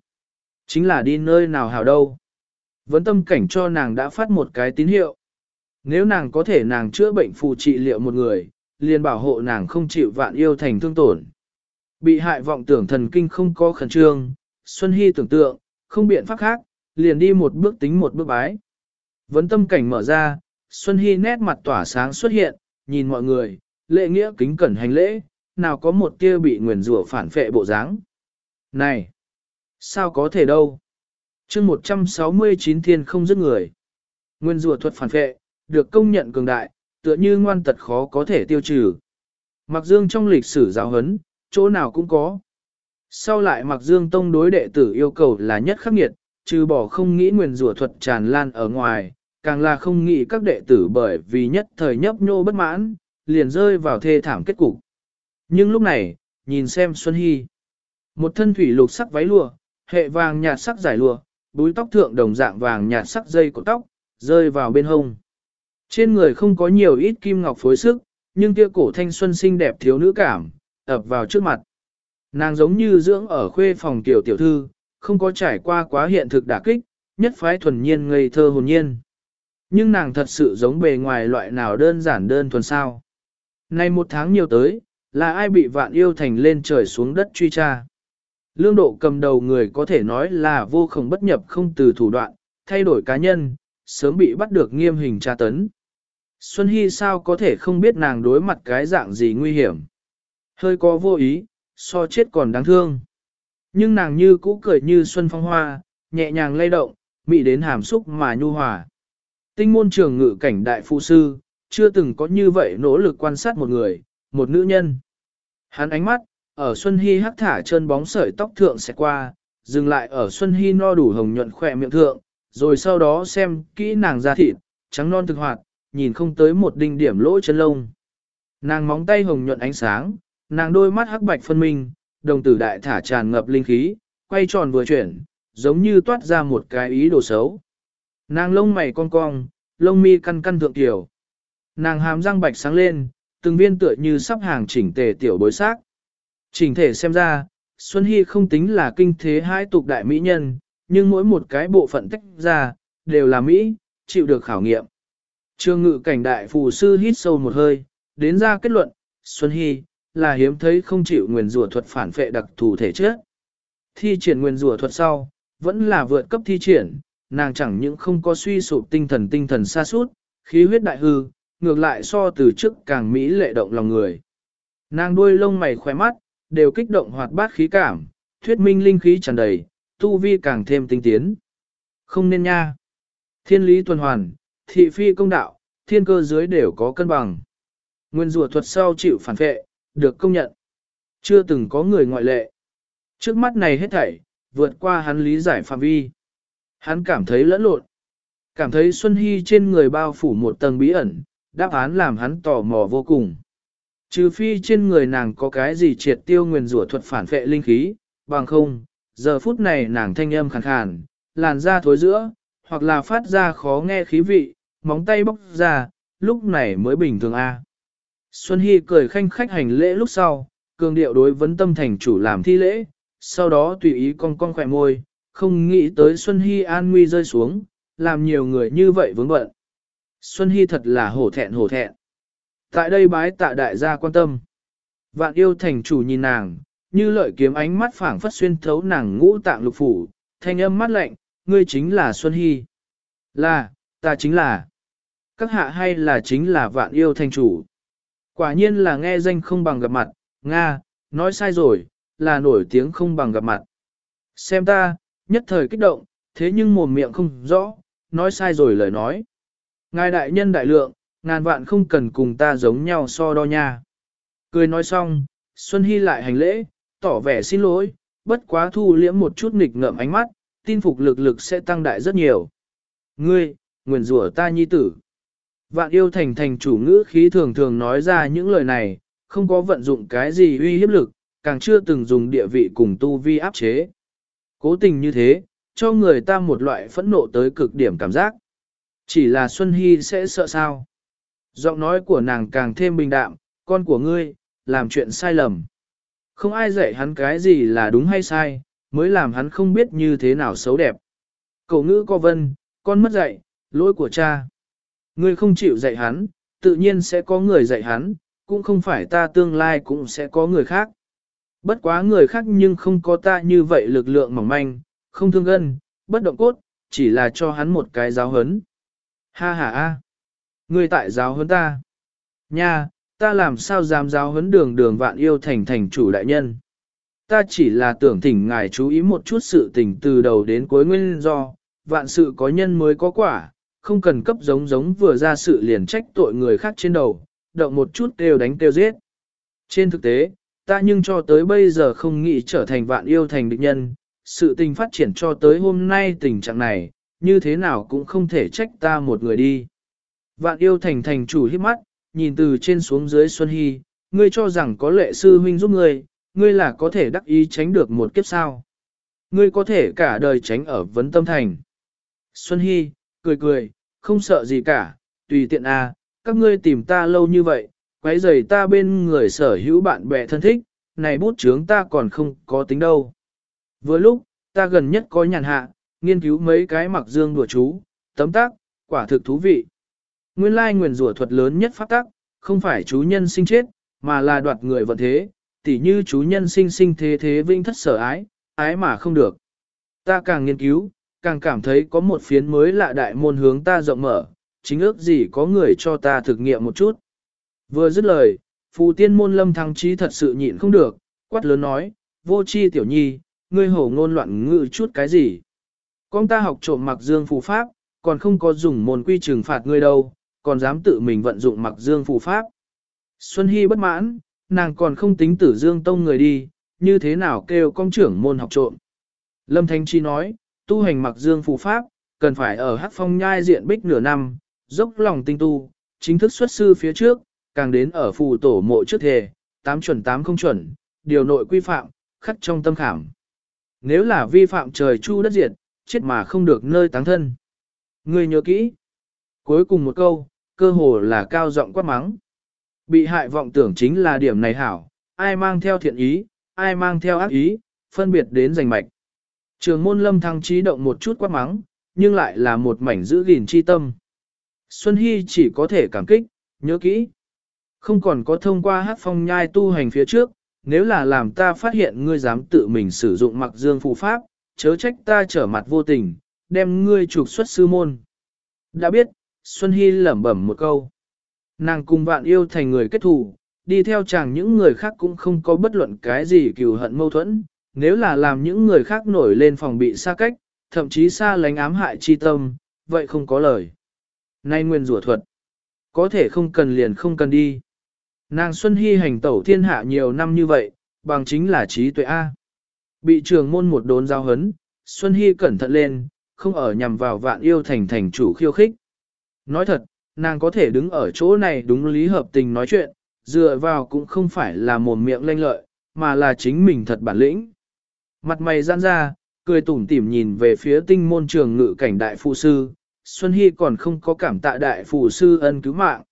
Chính là đi nơi nào hảo đâu. Vấn tâm cảnh cho nàng đã phát một cái tín hiệu. Nếu nàng có thể nàng chữa bệnh phù trị liệu một người, liền bảo hộ nàng không chịu vạn yêu thành thương tổn. Bị hại vọng tưởng thần kinh không có khẩn trương, Xuân Hy tưởng tượng, không biện pháp khác, liền đi một bước tính một bước bái. Vấn tâm cảnh mở ra, Xuân Hy nét mặt tỏa sáng xuất hiện, nhìn mọi người, lệ nghĩa kính cẩn hành lễ, nào có một tia bị nguyền rủa phản phệ bộ dáng. Này! Sao có thể đâu? chương 169 thiên không giết người. Nguyên rùa thuật phản phệ, được công nhận cường đại, tựa như ngoan tật khó có thể tiêu trừ. Mặc dương trong lịch sử giáo huấn, chỗ nào cũng có. Sau lại Mặc Dương Tông đối đệ tử yêu cầu là nhất khắc nghiệt, trừ bỏ không nghĩ nguyền rủa thuật tràn lan ở ngoài, càng là không nghĩ các đệ tử bởi vì nhất thời nhấp nhô bất mãn, liền rơi vào thê thảm kết cục. Nhưng lúc này, nhìn xem Xuân Hy. Một thân thủy lục sắc váy lụa, hệ vàng nhạt sắc giải lụa, búi tóc thượng đồng dạng vàng nhạt sắc dây của tóc, rơi vào bên hông. Trên người không có nhiều ít kim ngọc phối sức, nhưng kia cổ thanh xuân xinh đẹp thiếu nữ cảm, ập vào trước mặt. Nàng giống như dưỡng ở khuê phòng tiểu tiểu thư, không có trải qua quá hiện thực đả kích, nhất phái thuần nhiên ngây thơ hồn nhiên. Nhưng nàng thật sự giống bề ngoài loại nào đơn giản đơn thuần sao. Nay một tháng nhiều tới, là ai bị vạn yêu thành lên trời xuống đất truy tra. Lương độ cầm đầu người có thể nói là vô không bất nhập không từ thủ đoạn, thay đổi cá nhân, sớm bị bắt được nghiêm hình tra tấn. Xuân Hy sao có thể không biết nàng đối mặt cái dạng gì nguy hiểm. Hơi có vô ý, so chết còn đáng thương. Nhưng nàng như cũ cười như xuân phong hoa, nhẹ nhàng lay động, mị đến hàm xúc mà nhu hòa. Tinh môn trường ngự cảnh đại phụ sư, chưa từng có như vậy nỗ lực quan sát một người, một nữ nhân. Hắn ánh mắt, ở Xuân Hy hắc thả chân bóng sợi tóc thượng sẽ qua, dừng lại ở Xuân Hy no đủ hồng nhuận khỏe miệng thượng, rồi sau đó xem kỹ nàng da thịt, trắng non thực hoạt, nhìn không tới một đinh điểm lỗ chân lông. Nàng móng tay hồng nhuận ánh sáng, nàng đôi mắt hắc bạch phân minh, đồng tử đại thả tràn ngập linh khí, quay tròn vừa chuyển, giống như toát ra một cái ý đồ xấu. Nàng lông mày cong cong, lông mi căn căn thượng tiểu. Nàng hàm răng bạch sáng lên, từng viên tựa như sắp hàng chỉnh tề tiểu bối xác. Chỉnh thể xem ra, Xuân Hy không tính là kinh thế hai tục đại mỹ nhân, nhưng mỗi một cái bộ phận tách ra, đều là Mỹ, chịu được khảo nghiệm. Trương ngự cảnh đại phù sư hít sâu một hơi, đến ra kết luận, Xuân Hy, là hiếm thấy không chịu nguyền rủa thuật phản phệ đặc thù thể chất. Thi triển nguyền rủa thuật sau, vẫn là vượt cấp thi triển, nàng chẳng những không có suy sụp tinh thần tinh thần xa suốt, khí huyết đại hư, ngược lại so từ trước càng mỹ lệ động lòng người. Nàng đuôi lông mày khỏe mắt, đều kích động hoạt bát khí cảm, thuyết minh linh khí tràn đầy, tu vi càng thêm tinh tiến. Không nên nha. Thiên lý tuần hoàn, thị phi công đạo, thiên cơ dưới đều có cân bằng. Nguyên rùa thuật sau chịu phản vệ, được công nhận. Chưa từng có người ngoại lệ. Trước mắt này hết thảy, vượt qua hắn lý giải phạm vi. Hắn cảm thấy lẫn lộn. Cảm thấy Xuân Hy trên người bao phủ một tầng bí ẩn, đáp án làm hắn tò mò vô cùng. Trừ phi trên người nàng có cái gì triệt tiêu nguyền rủa thuật phản vệ linh khí, bằng không, giờ phút này nàng thanh âm khàn khàn, làn da thối giữa, hoặc là phát ra khó nghe khí vị, móng tay bóc ra, lúc này mới bình thường a. Xuân Hy cười khanh khách hành lễ lúc sau, cường điệu đối vấn tâm thành chủ làm thi lễ, sau đó tùy ý con con khỏe môi, không nghĩ tới Xuân Hy an nguy rơi xuống, làm nhiều người như vậy vướng bận. Xuân Hy thật là hổ thẹn hổ thẹn. Tại đây bái tạ đại gia quan tâm. Vạn yêu thành chủ nhìn nàng, như lợi kiếm ánh mắt phảng phất xuyên thấu nàng ngũ tạng lục phủ, thanh âm mắt lạnh, ngươi chính là Xuân Hy. Là, ta chính là. Các hạ hay là chính là vạn yêu thành chủ. Quả nhiên là nghe danh không bằng gặp mặt, Nga, nói sai rồi, là nổi tiếng không bằng gặp mặt. Xem ta, nhất thời kích động, thế nhưng mồm miệng không rõ, nói sai rồi lời nói. Ngài đại nhân đại lượng, ngàn vạn không cần cùng ta giống nhau so đo nha. Cười nói xong, Xuân Hy lại hành lễ, tỏ vẻ xin lỗi, bất quá thu liễm một chút nghịch ngợm ánh mắt, tin phục lực lực sẽ tăng đại rất nhiều. Ngươi, nguyền rủa ta nhi tử. Vạn yêu thành thành chủ ngữ khí thường thường nói ra những lời này, không có vận dụng cái gì uy hiếp lực, càng chưa từng dùng địa vị cùng tu vi áp chế. Cố tình như thế, cho người ta một loại phẫn nộ tới cực điểm cảm giác. Chỉ là Xuân Hy sẽ sợ sao. Giọng nói của nàng càng thêm bình đạm, con của ngươi, làm chuyện sai lầm. Không ai dạy hắn cái gì là đúng hay sai, mới làm hắn không biết như thế nào xấu đẹp. Cậu ngữ co vân, con mất dạy, lỗi của cha. Ngươi không chịu dạy hắn, tự nhiên sẽ có người dạy hắn, cũng không phải ta tương lai cũng sẽ có người khác. Bất quá người khác nhưng không có ta như vậy lực lượng mỏng manh, không thương gân, bất động cốt, chỉ là cho hắn một cái giáo hấn. Ha ha a, ngươi tại giáo hấn ta. Nha, ta làm sao dám giáo hấn đường đường vạn yêu thành thành chủ đại nhân. Ta chỉ là tưởng thỉnh ngài chú ý một chút sự tình từ đầu đến cuối nguyên do, vạn sự có nhân mới có quả, không cần cấp giống giống vừa ra sự liền trách tội người khác trên đầu, động một chút đều đánh tiêu giết. Trên thực tế, ta nhưng cho tới bây giờ không nghĩ trở thành vạn yêu thành địch nhân, sự tình phát triển cho tới hôm nay tình trạng này, như thế nào cũng không thể trách ta một người đi. Vạn yêu thành thành chủ hiếp mắt, nhìn từ trên xuống dưới Xuân Hy, ngươi cho rằng có lệ sư huynh giúp ngươi, ngươi là có thể đắc ý tránh được một kiếp sao. Ngươi có thể cả đời tránh ở vấn tâm thành. Xuân Hy, cười cười, không sợ gì cả, tùy tiện à, các ngươi tìm ta lâu như vậy, quấy rầy ta bên người sở hữu bạn bè thân thích, này bút chướng ta còn không có tính đâu. Vừa lúc, ta gần nhất có nhàn hạ, nghiên cứu mấy cái mặc dương đùa chú, tấm tác, quả thực thú vị. Nguyên lai nguyền rủa thuật lớn nhất phát tác, không phải chú nhân sinh chết, mà là đoạt người vận thế, tỉ như chú nhân sinh sinh thế thế vinh thất sở ái, ái mà không được. Ta càng nghiên cứu, càng cảm thấy có một phiến mới lạ đại môn hướng ta rộng mở, chính ước gì có người cho ta thực nghiệm một chút. Vừa dứt lời, phù tiên môn lâm thăng trí thật sự nhịn không được, quát lớn nói, vô chi tiểu nhi, ngươi hổ ngôn loạn ngự chút cái gì. Con ta học trộm mặc dương phù pháp, còn không có dùng môn quy trừng phạt ngươi đâu, còn dám tự mình vận dụng mặc dương phù pháp. Xuân Hy bất mãn, nàng còn không tính tử dương tông người đi, như thế nào kêu công trưởng môn học trộm. Lâm Thanh Chi nói, tu hành mặc dương phù pháp, cần phải ở hắc phong nhai diện bích nửa năm, dốc lòng tinh tu, chính thức xuất sư phía trước, càng đến ở phù tổ mộ trước thề, tám chuẩn tám không chuẩn, điều nội quy phạm, khắc trong tâm khảm. Nếu là vi phạm trời chu đất diệt, chết mà không được nơi táng thân. Người nhớ kỹ. Cuối cùng một câu, cơ hồ là cao giọng quát mắng. Bị hại vọng tưởng chính là điểm này hảo, ai mang theo thiện ý, ai mang theo ác ý, phân biệt đến giành mạch. Trường môn lâm thăng trí động một chút quát mắng, nhưng lại là một mảnh giữ gìn chi tâm. Xuân Hy chỉ có thể cảm kích, nhớ kỹ. Không còn có thông qua hát phong nhai tu hành phía trước, nếu là làm ta phát hiện ngươi dám tự mình sử dụng mặc dương phù pháp, chớ trách ta trở mặt vô tình, đem ngươi trục xuất sư môn. Đã biết, Xuân Hy lẩm bẩm một câu. Nàng cùng vạn yêu thành người kết thù, đi theo chàng những người khác cũng không có bất luận cái gì cừu hận mâu thuẫn, nếu là làm những người khác nổi lên phòng bị xa cách, thậm chí xa lánh ám hại chi tâm, vậy không có lời. Nay nguyên rủa thuật, có thể không cần liền không cần đi. Nàng Xuân Hy hành tẩu thiên hạ nhiều năm như vậy, bằng chính là trí tuệ A. Bị trường môn một đốn giao hấn, Xuân Hy cẩn thận lên, không ở nhằm vào vạn yêu thành thành chủ khiêu khích. Nói thật, nàng có thể đứng ở chỗ này đúng lý hợp tình nói chuyện, dựa vào cũng không phải là mồm miệng lanh lợi, mà là chính mình thật bản lĩnh. Mặt mày giãn ra, cười tủm tỉm nhìn về phía tinh môn trường ngự cảnh đại phụ sư, Xuân Hy còn không có cảm tạ đại phụ sư ân cứu mạng.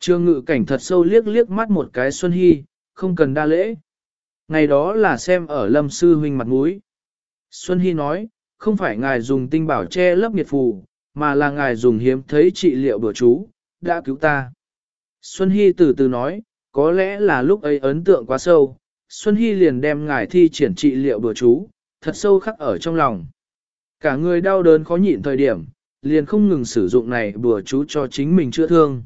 Trường ngự cảnh thật sâu liếc liếc mắt một cái Xuân Hy, không cần đa lễ. Ngày đó là xem ở lâm sư huynh mặt mũi. Xuân Hy nói, không phải ngài dùng tinh bảo che lấp nghiệt phù, mà là ngài dùng hiếm thấy trị liệu bữa chú, đã cứu ta. Xuân Hy từ từ nói, có lẽ là lúc ấy ấn tượng quá sâu, Xuân Hy liền đem ngài thi triển trị liệu bừa chú, thật sâu khắc ở trong lòng. Cả người đau đớn khó nhịn thời điểm, liền không ngừng sử dụng này bừa chú cho chính mình chữa thương.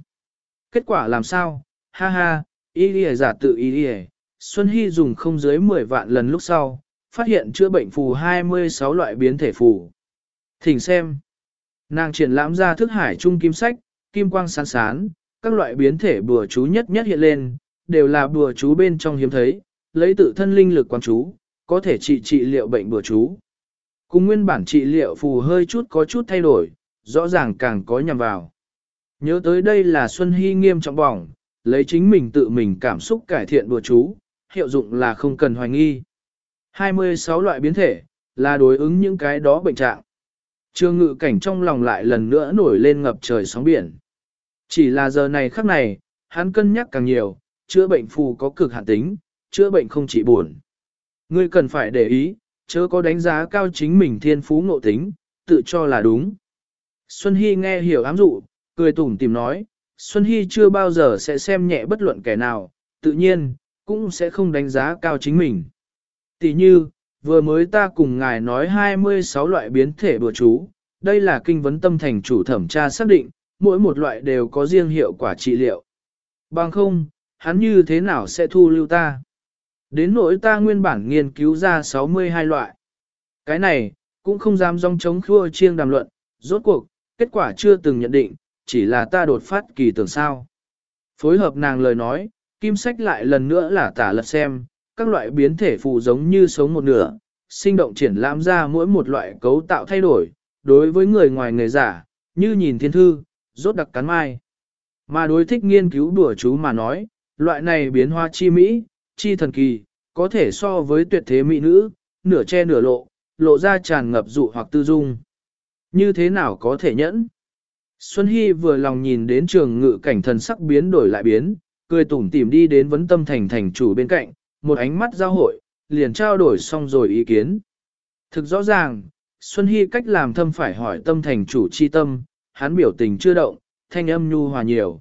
Kết quả làm sao? Ha ha, y đi giả tự y đi Xuân Hy dùng không dưới 10 vạn lần lúc sau, phát hiện chữa bệnh phù 26 loại biến thể phù. Thỉnh xem. Nàng triển lãm ra thức hải trung kim sách, kim quang sáng sán, các loại biến thể bùa chú nhất nhất hiện lên, đều là bùa chú bên trong hiếm thấy, lấy tự thân linh lực quan chú, có thể trị trị liệu bệnh bừa chú. Cùng nguyên bản trị liệu phù hơi chút có chút thay đổi, rõ ràng càng có nhằm vào. Nhớ tới đây là Xuân Hy nghiêm trọng bỏng, lấy chính mình tự mình cảm xúc cải thiện bừa chú, hiệu dụng là không cần hoài nghi. 26 loại biến thể, là đối ứng những cái đó bệnh trạng. Trương ngự cảnh trong lòng lại lần nữa nổi lên ngập trời sóng biển. Chỉ là giờ này khắc này, hắn cân nhắc càng nhiều, chữa bệnh phù có cực hạn tính, chữa bệnh không chỉ buồn. Ngươi cần phải để ý, chớ có đánh giá cao chính mình thiên phú ngộ tính, tự cho là đúng. Xuân Hy nghe hiểu ám dụ, cười tủm tìm nói, Xuân Hy chưa bao giờ sẽ xem nhẹ bất luận kẻ nào, tự nhiên, cũng sẽ không đánh giá cao chính mình. Tỷ như, vừa mới ta cùng ngài nói 26 loại biến thể bừa chú, đây là kinh vấn tâm thành chủ thẩm tra xác định, mỗi một loại đều có riêng hiệu quả trị liệu. Bằng không, hắn như thế nào sẽ thu lưu ta? Đến nỗi ta nguyên bản nghiên cứu ra 62 loại. Cái này, cũng không dám dòng chống khua chiêng đàm luận, rốt cuộc, kết quả chưa từng nhận định, chỉ là ta đột phát kỳ tưởng sao. Phối hợp nàng lời nói, kim sách lại lần nữa là tả lật xem, các loại biến thể phù giống như sống một nửa, sinh động triển lãm ra mỗi một loại cấu tạo thay đổi, đối với người ngoài người giả, như nhìn thiên thư, rốt đặc cắn mai. Mà đối thích nghiên cứu đùa chú mà nói, loại này biến hoa chi mỹ, chi thần kỳ, có thể so với tuyệt thế mỹ nữ, nửa che nửa lộ, lộ ra tràn ngập dụ hoặc tư dung. Như thế nào có thể nhẫn? Xuân Hy vừa lòng nhìn đến trường ngự cảnh thần sắc biến đổi lại biến, cười tủm tỉm đi đến vấn tâm thành thành chủ bên cạnh, một ánh mắt giao hội, liền trao đổi xong rồi ý kiến. Thực rõ ràng, Xuân Hy cách làm thâm phải hỏi tâm thành chủ chi tâm, hắn biểu tình chưa động, thanh âm nhu hòa nhiều.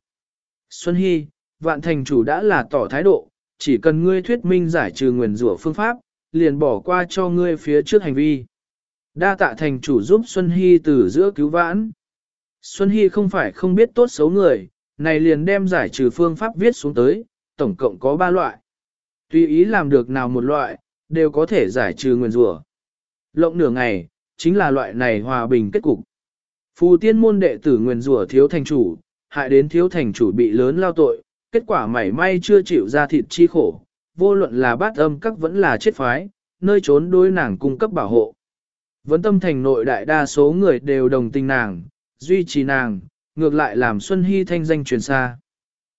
Xuân Hy, vạn thành chủ đã là tỏ thái độ, chỉ cần ngươi thuyết minh giải trừ nguyền rủa phương pháp, liền bỏ qua cho ngươi phía trước hành vi. Đa tạ thành chủ giúp Xuân Hy từ giữa cứu vãn. Xuân Hy không phải không biết tốt xấu người, này liền đem giải trừ phương pháp viết xuống tới, tổng cộng có 3 loại. Tùy ý làm được nào một loại, đều có thể giải trừ nguyền rủa. Lộng nửa ngày, chính là loại này hòa bình kết cục. Phù tiên môn đệ tử nguyền rủa thiếu thành chủ, hại đến thiếu thành chủ bị lớn lao tội, kết quả mảy may chưa chịu ra thịt chi khổ, vô luận là bát âm các vẫn là chết phái, nơi trốn đối nàng cung cấp bảo hộ. Vấn tâm thành nội đại đa số người đều đồng tình nàng, duy trì nàng, ngược lại làm Xuân Hy thanh danh truyền xa.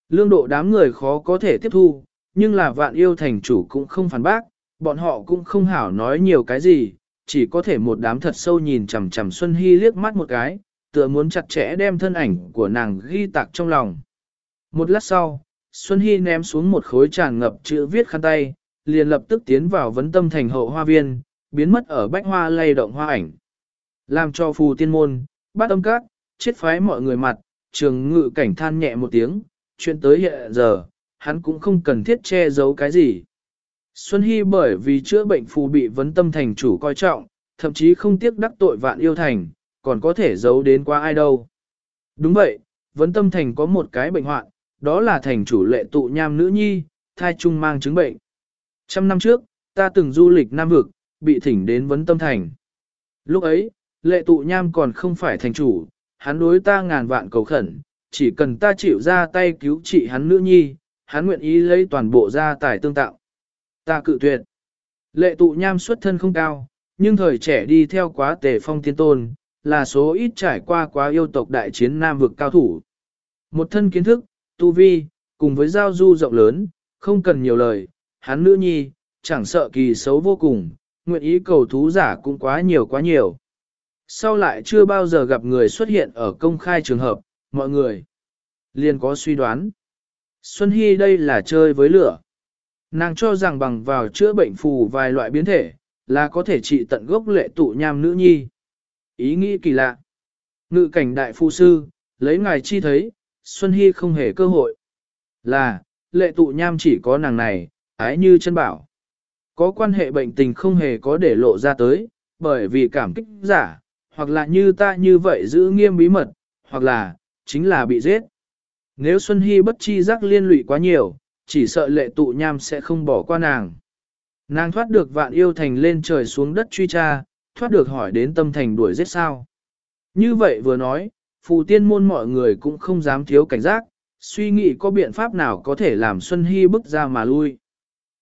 Lương độ đám người khó có thể tiếp thu, nhưng là vạn yêu thành chủ cũng không phản bác, bọn họ cũng không hảo nói nhiều cái gì, chỉ có thể một đám thật sâu nhìn chằm chằm Xuân Hy liếc mắt một cái, tựa muốn chặt chẽ đem thân ảnh của nàng ghi tạc trong lòng. Một lát sau, Xuân Hy ném xuống một khối tràn ngập chữ viết khăn tay, liền lập tức tiến vào vấn tâm thành hậu hoa viên, biến mất ở bách hoa lay động hoa ảnh. Làm cho phù tiên môn, bát âm các, chết phái mọi người mặt, trường ngự cảnh than nhẹ một tiếng, chuyện tới hiện giờ, hắn cũng không cần thiết che giấu cái gì. Xuân Hy bởi vì chữa bệnh phù bị vấn tâm thành chủ coi trọng, thậm chí không tiếc đắc tội vạn yêu thành, còn có thể giấu đến qua ai đâu. Đúng vậy, vấn tâm thành có một cái bệnh hoạn, đó là thành chủ lệ tụ nham nữ nhi, thai trung mang chứng bệnh. Trăm năm trước, ta từng du lịch Nam Vực, bị thỉnh đến vấn tâm thành. Lúc ấy, lệ tụ nham còn không phải thành chủ, hắn đối ta ngàn vạn cầu khẩn, chỉ cần ta chịu ra tay cứu trị hắn nữ nhi, hắn nguyện ý lấy toàn bộ gia tài tương tạo. Ta cự tuyệt. Lệ tụ nham xuất thân không cao, nhưng thời trẻ đi theo quá tề phong tiên tôn, là số ít trải qua quá yêu tộc đại chiến nam vực cao thủ. Một thân kiến thức, tu vi, cùng với giao du rộng lớn, không cần nhiều lời, hắn nữ nhi, chẳng sợ kỳ xấu vô cùng, nguyện ý cầu thú giả cũng quá nhiều quá nhiều. Sau lại chưa bao giờ gặp người xuất hiện ở công khai trường hợp, mọi người liền có suy đoán. Xuân Hy đây là chơi với lửa. Nàng cho rằng bằng vào chữa bệnh phù vài loại biến thể, là có thể trị tận gốc lệ tụ nham nữ nhi. Ý nghĩ kỳ lạ. Ngự cảnh đại phu sư, lấy ngài chi thấy, Xuân Hy không hề cơ hội. Là, lệ tụ nham chỉ có nàng này, ái như chân bảo. Có quan hệ bệnh tình không hề có để lộ ra tới, bởi vì cảm kích giả, hoặc là như ta như vậy giữ nghiêm bí mật, hoặc là, chính là bị giết. Nếu Xuân Hy bất chi giác liên lụy quá nhiều, chỉ sợ lệ tụ nham sẽ không bỏ qua nàng. Nàng thoát được vạn yêu thành lên trời xuống đất truy tra, thoát được hỏi đến tâm thành đuổi giết sao. Như vậy vừa nói, phù tiên môn mọi người cũng không dám thiếu cảnh giác, suy nghĩ có biện pháp nào có thể làm Xuân Hy bức ra mà lui.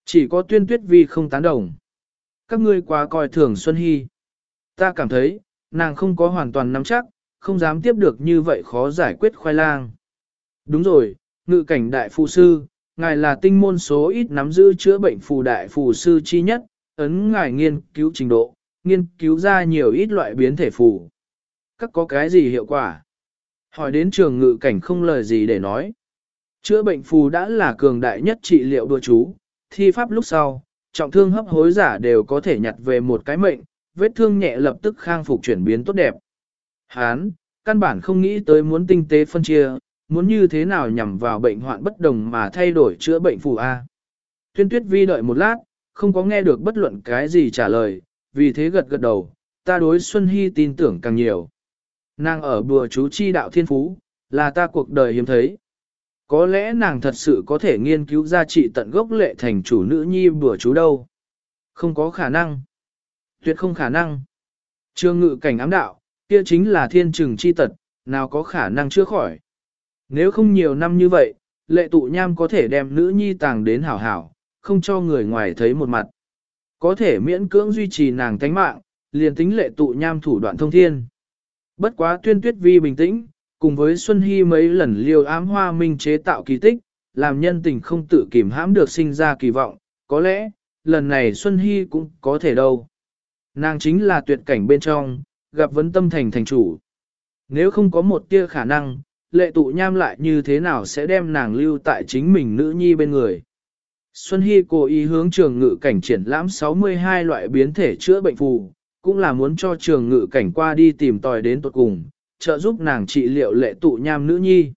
Chỉ có tuyên tuyết vi không tán đồng. Các ngươi quá coi thường Xuân Hy. Ta cảm thấy, nàng không có hoàn toàn nắm chắc, không dám tiếp được như vậy khó giải quyết khoai lang. Đúng rồi, ngự cảnh đại phù sư, ngài là tinh môn số ít nắm giữ chữa bệnh phù đại phù sư chi nhất, ấn ngài nghiên cứu trình độ, nghiên cứu ra nhiều ít loại biến thể phù. Các có cái gì hiệu quả? Hỏi đến trường ngự cảnh không lời gì để nói. Chữa bệnh phù đã là cường đại nhất trị liệu đùa chú, thi pháp lúc sau, trọng thương hấp hối giả đều có thể nhặt về một cái mệnh, vết thương nhẹ lập tức khang phục chuyển biến tốt đẹp. Hán, căn bản không nghĩ tới muốn tinh tế phân chia, muốn như thế nào nhằm vào bệnh hoạn bất đồng mà thay đổi chữa bệnh phù A. Tuyên tuyết vi đợi một lát, không có nghe được bất luận cái gì trả lời, vì thế gật gật đầu, ta đối Xuân Hy tin tưởng càng nhiều. Nàng ở bùa chú chi đạo thiên phú, là ta cuộc đời hiếm thấy. Có lẽ nàng thật sự có thể nghiên cứu ra trị tận gốc lệ thành chủ nữ nhi bùa chú đâu. Không có khả năng. Tuyệt không khả năng. Trương ngự cảnh ám đạo, kia chính là thiên trừng chi tật, nào có khả năng chữa khỏi. Nếu không nhiều năm như vậy, lệ tụ nham có thể đem nữ nhi tàng đến hảo hảo, không cho người ngoài thấy một mặt. Có thể miễn cưỡng duy trì nàng tánh mạng, liền tính lệ tụ nham thủ đoạn thông thiên. Bất quá tuyên tuyết vi bình tĩnh, cùng với Xuân Hy mấy lần liều ám hoa minh chế tạo kỳ tích, làm nhân tình không tự kìm hãm được sinh ra kỳ vọng, có lẽ, lần này Xuân Hy cũng có thể đâu. Nàng chính là tuyệt cảnh bên trong, gặp vấn tâm thành thành chủ. Nếu không có một tia khả năng, lệ tụ nham lại như thế nào sẽ đem nàng lưu tại chính mình nữ nhi bên người. Xuân Hy cố ý hướng trường ngự cảnh triển lãm 62 loại biến thể chữa bệnh phù, cũng là muốn cho trường ngự cảnh qua đi tìm tòi đến tuột cùng, trợ giúp nàng trị liệu lệ tụ nham nữ nhi.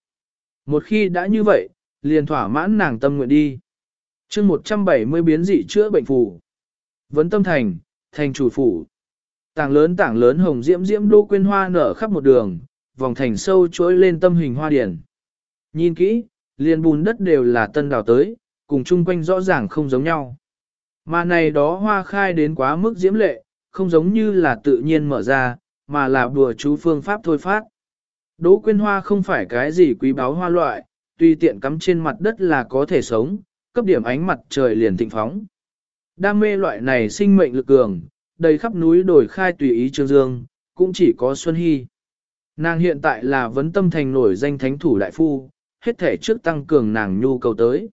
Một khi đã như vậy, liền thỏa mãn nàng tâm nguyện đi. chương 170 biến dị chữa bệnh phù. Vấn tâm thành, thành chủ phủ. Tảng lớn tảng lớn hồng diễm diễm đô quyên hoa nở khắp một đường, vòng thành sâu chuỗi lên tâm hình hoa điển. Nhìn kỹ, liền bùn đất đều là tân đào tới, cùng chung quanh rõ ràng không giống nhau. Mà này đó hoa khai đến quá mức diễm lệ, không giống như là tự nhiên mở ra, mà là đùa chú phương pháp thôi phát. Đỗ quyên hoa không phải cái gì quý báu hoa loại, tuy tiện cắm trên mặt đất là có thể sống, cấp điểm ánh mặt trời liền thịnh phóng. Đam mê loại này sinh mệnh lực cường, đầy khắp núi đồi khai tùy ý trương dương, cũng chỉ có Xuân Hy. Nàng hiện tại là vấn tâm thành nổi danh thánh thủ đại phu, hết thể trước tăng cường nàng nhu cầu tới.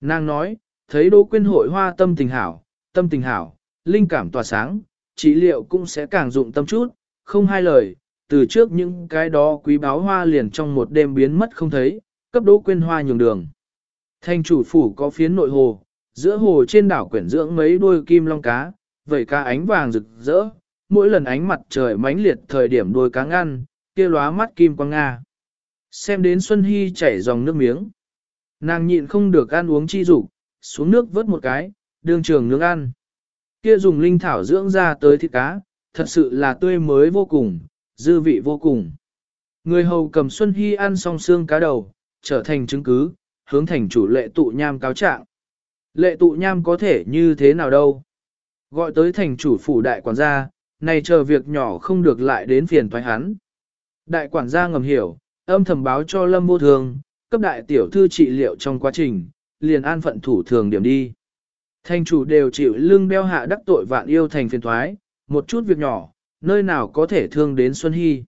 Nàng nói, thấy Đỗ Quyên hội hoa tâm tình hảo, tâm tình hảo, linh cảm tỏa sáng, trị liệu cũng sẽ càng dụng tâm chút, không hai lời, từ trước những cái đó quý báo hoa liền trong một đêm biến mất không thấy, cấp Đỗ quên hoa nhường đường. Thanh chủ phủ có phiến nội hồ, giữa hồ trên đảo quyển dưỡng mấy đuôi kim long cá, vẩy cá ánh vàng rực rỡ, mỗi lần ánh mặt trời mãnh liệt thời điểm đuôi cá ngăn, kia lóa mắt kim quang Nga. Xem đến Xuân Hy chảy dòng nước miếng. Nàng nhịn không được ăn uống chi dục xuống nước vớt một cái, đường trường nướng ăn. Kia dùng linh thảo dưỡng ra tới thịt cá, thật sự là tươi mới vô cùng, dư vị vô cùng. Người hầu cầm Xuân Hy ăn xong xương cá đầu, trở thành chứng cứ, hướng thành chủ lệ tụ nham cáo trạng. Lệ tụ nham có thể như thế nào đâu? Gọi tới thành chủ phủ đại quản gia, này chờ việc nhỏ không được lại đến phiền thoái hắn. Đại quản gia ngầm hiểu, âm thầm báo cho Lâm vô thường, cấp đại tiểu thư trị liệu trong quá trình, liền an phận thủ thường điểm đi. Thành chủ đều chịu lưng đeo hạ đắc tội vạn yêu thành phiền thoái, một chút việc nhỏ, nơi nào có thể thương đến Xuân Hy.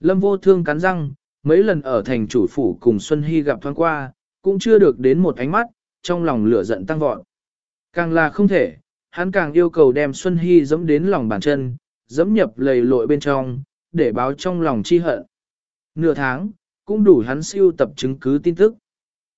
Lâm vô thương cắn răng, mấy lần ở thành chủ phủ cùng Xuân Hy gặp thoáng qua, cũng chưa được đến một ánh mắt, trong lòng lửa giận tăng vọt. Càng là không thể, hắn càng yêu cầu đem Xuân Hy dẫm đến lòng bàn chân, dẫm nhập lầy lội bên trong, để báo trong lòng chi hận. Nửa tháng, cũng đủ hắn siêu tập chứng cứ tin tức.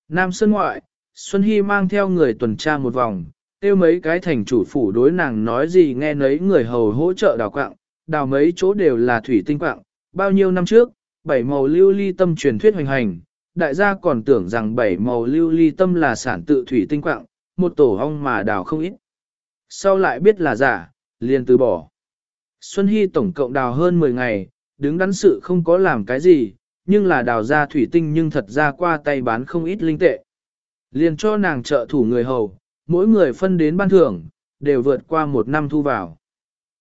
Nam Sơn ngoại, Xuân Hy mang theo người tuần tra một vòng, tiêu mấy cái thành chủ phủ đối nàng nói gì nghe nấy người hầu hỗ trợ đào quạng, đào mấy chỗ đều là thủy tinh quạng, bao nhiêu năm trước, bảy màu lưu ly tâm truyền thuyết hoành hành, đại gia còn tưởng rằng bảy màu lưu ly tâm là sản tự thủy tinh quạng, một tổ ong mà đào không ít. Sau lại biết là giả, liền từ bỏ. Xuân Hy tổng cộng đào hơn 10 ngày, đứng đắn sự không có làm cái gì, nhưng là đào ra thủy tinh nhưng thật ra qua tay bán không ít linh tệ. Liền cho nàng trợ thủ người hầu, mỗi người phân đến ban thưởng, đều vượt qua một năm thu vào.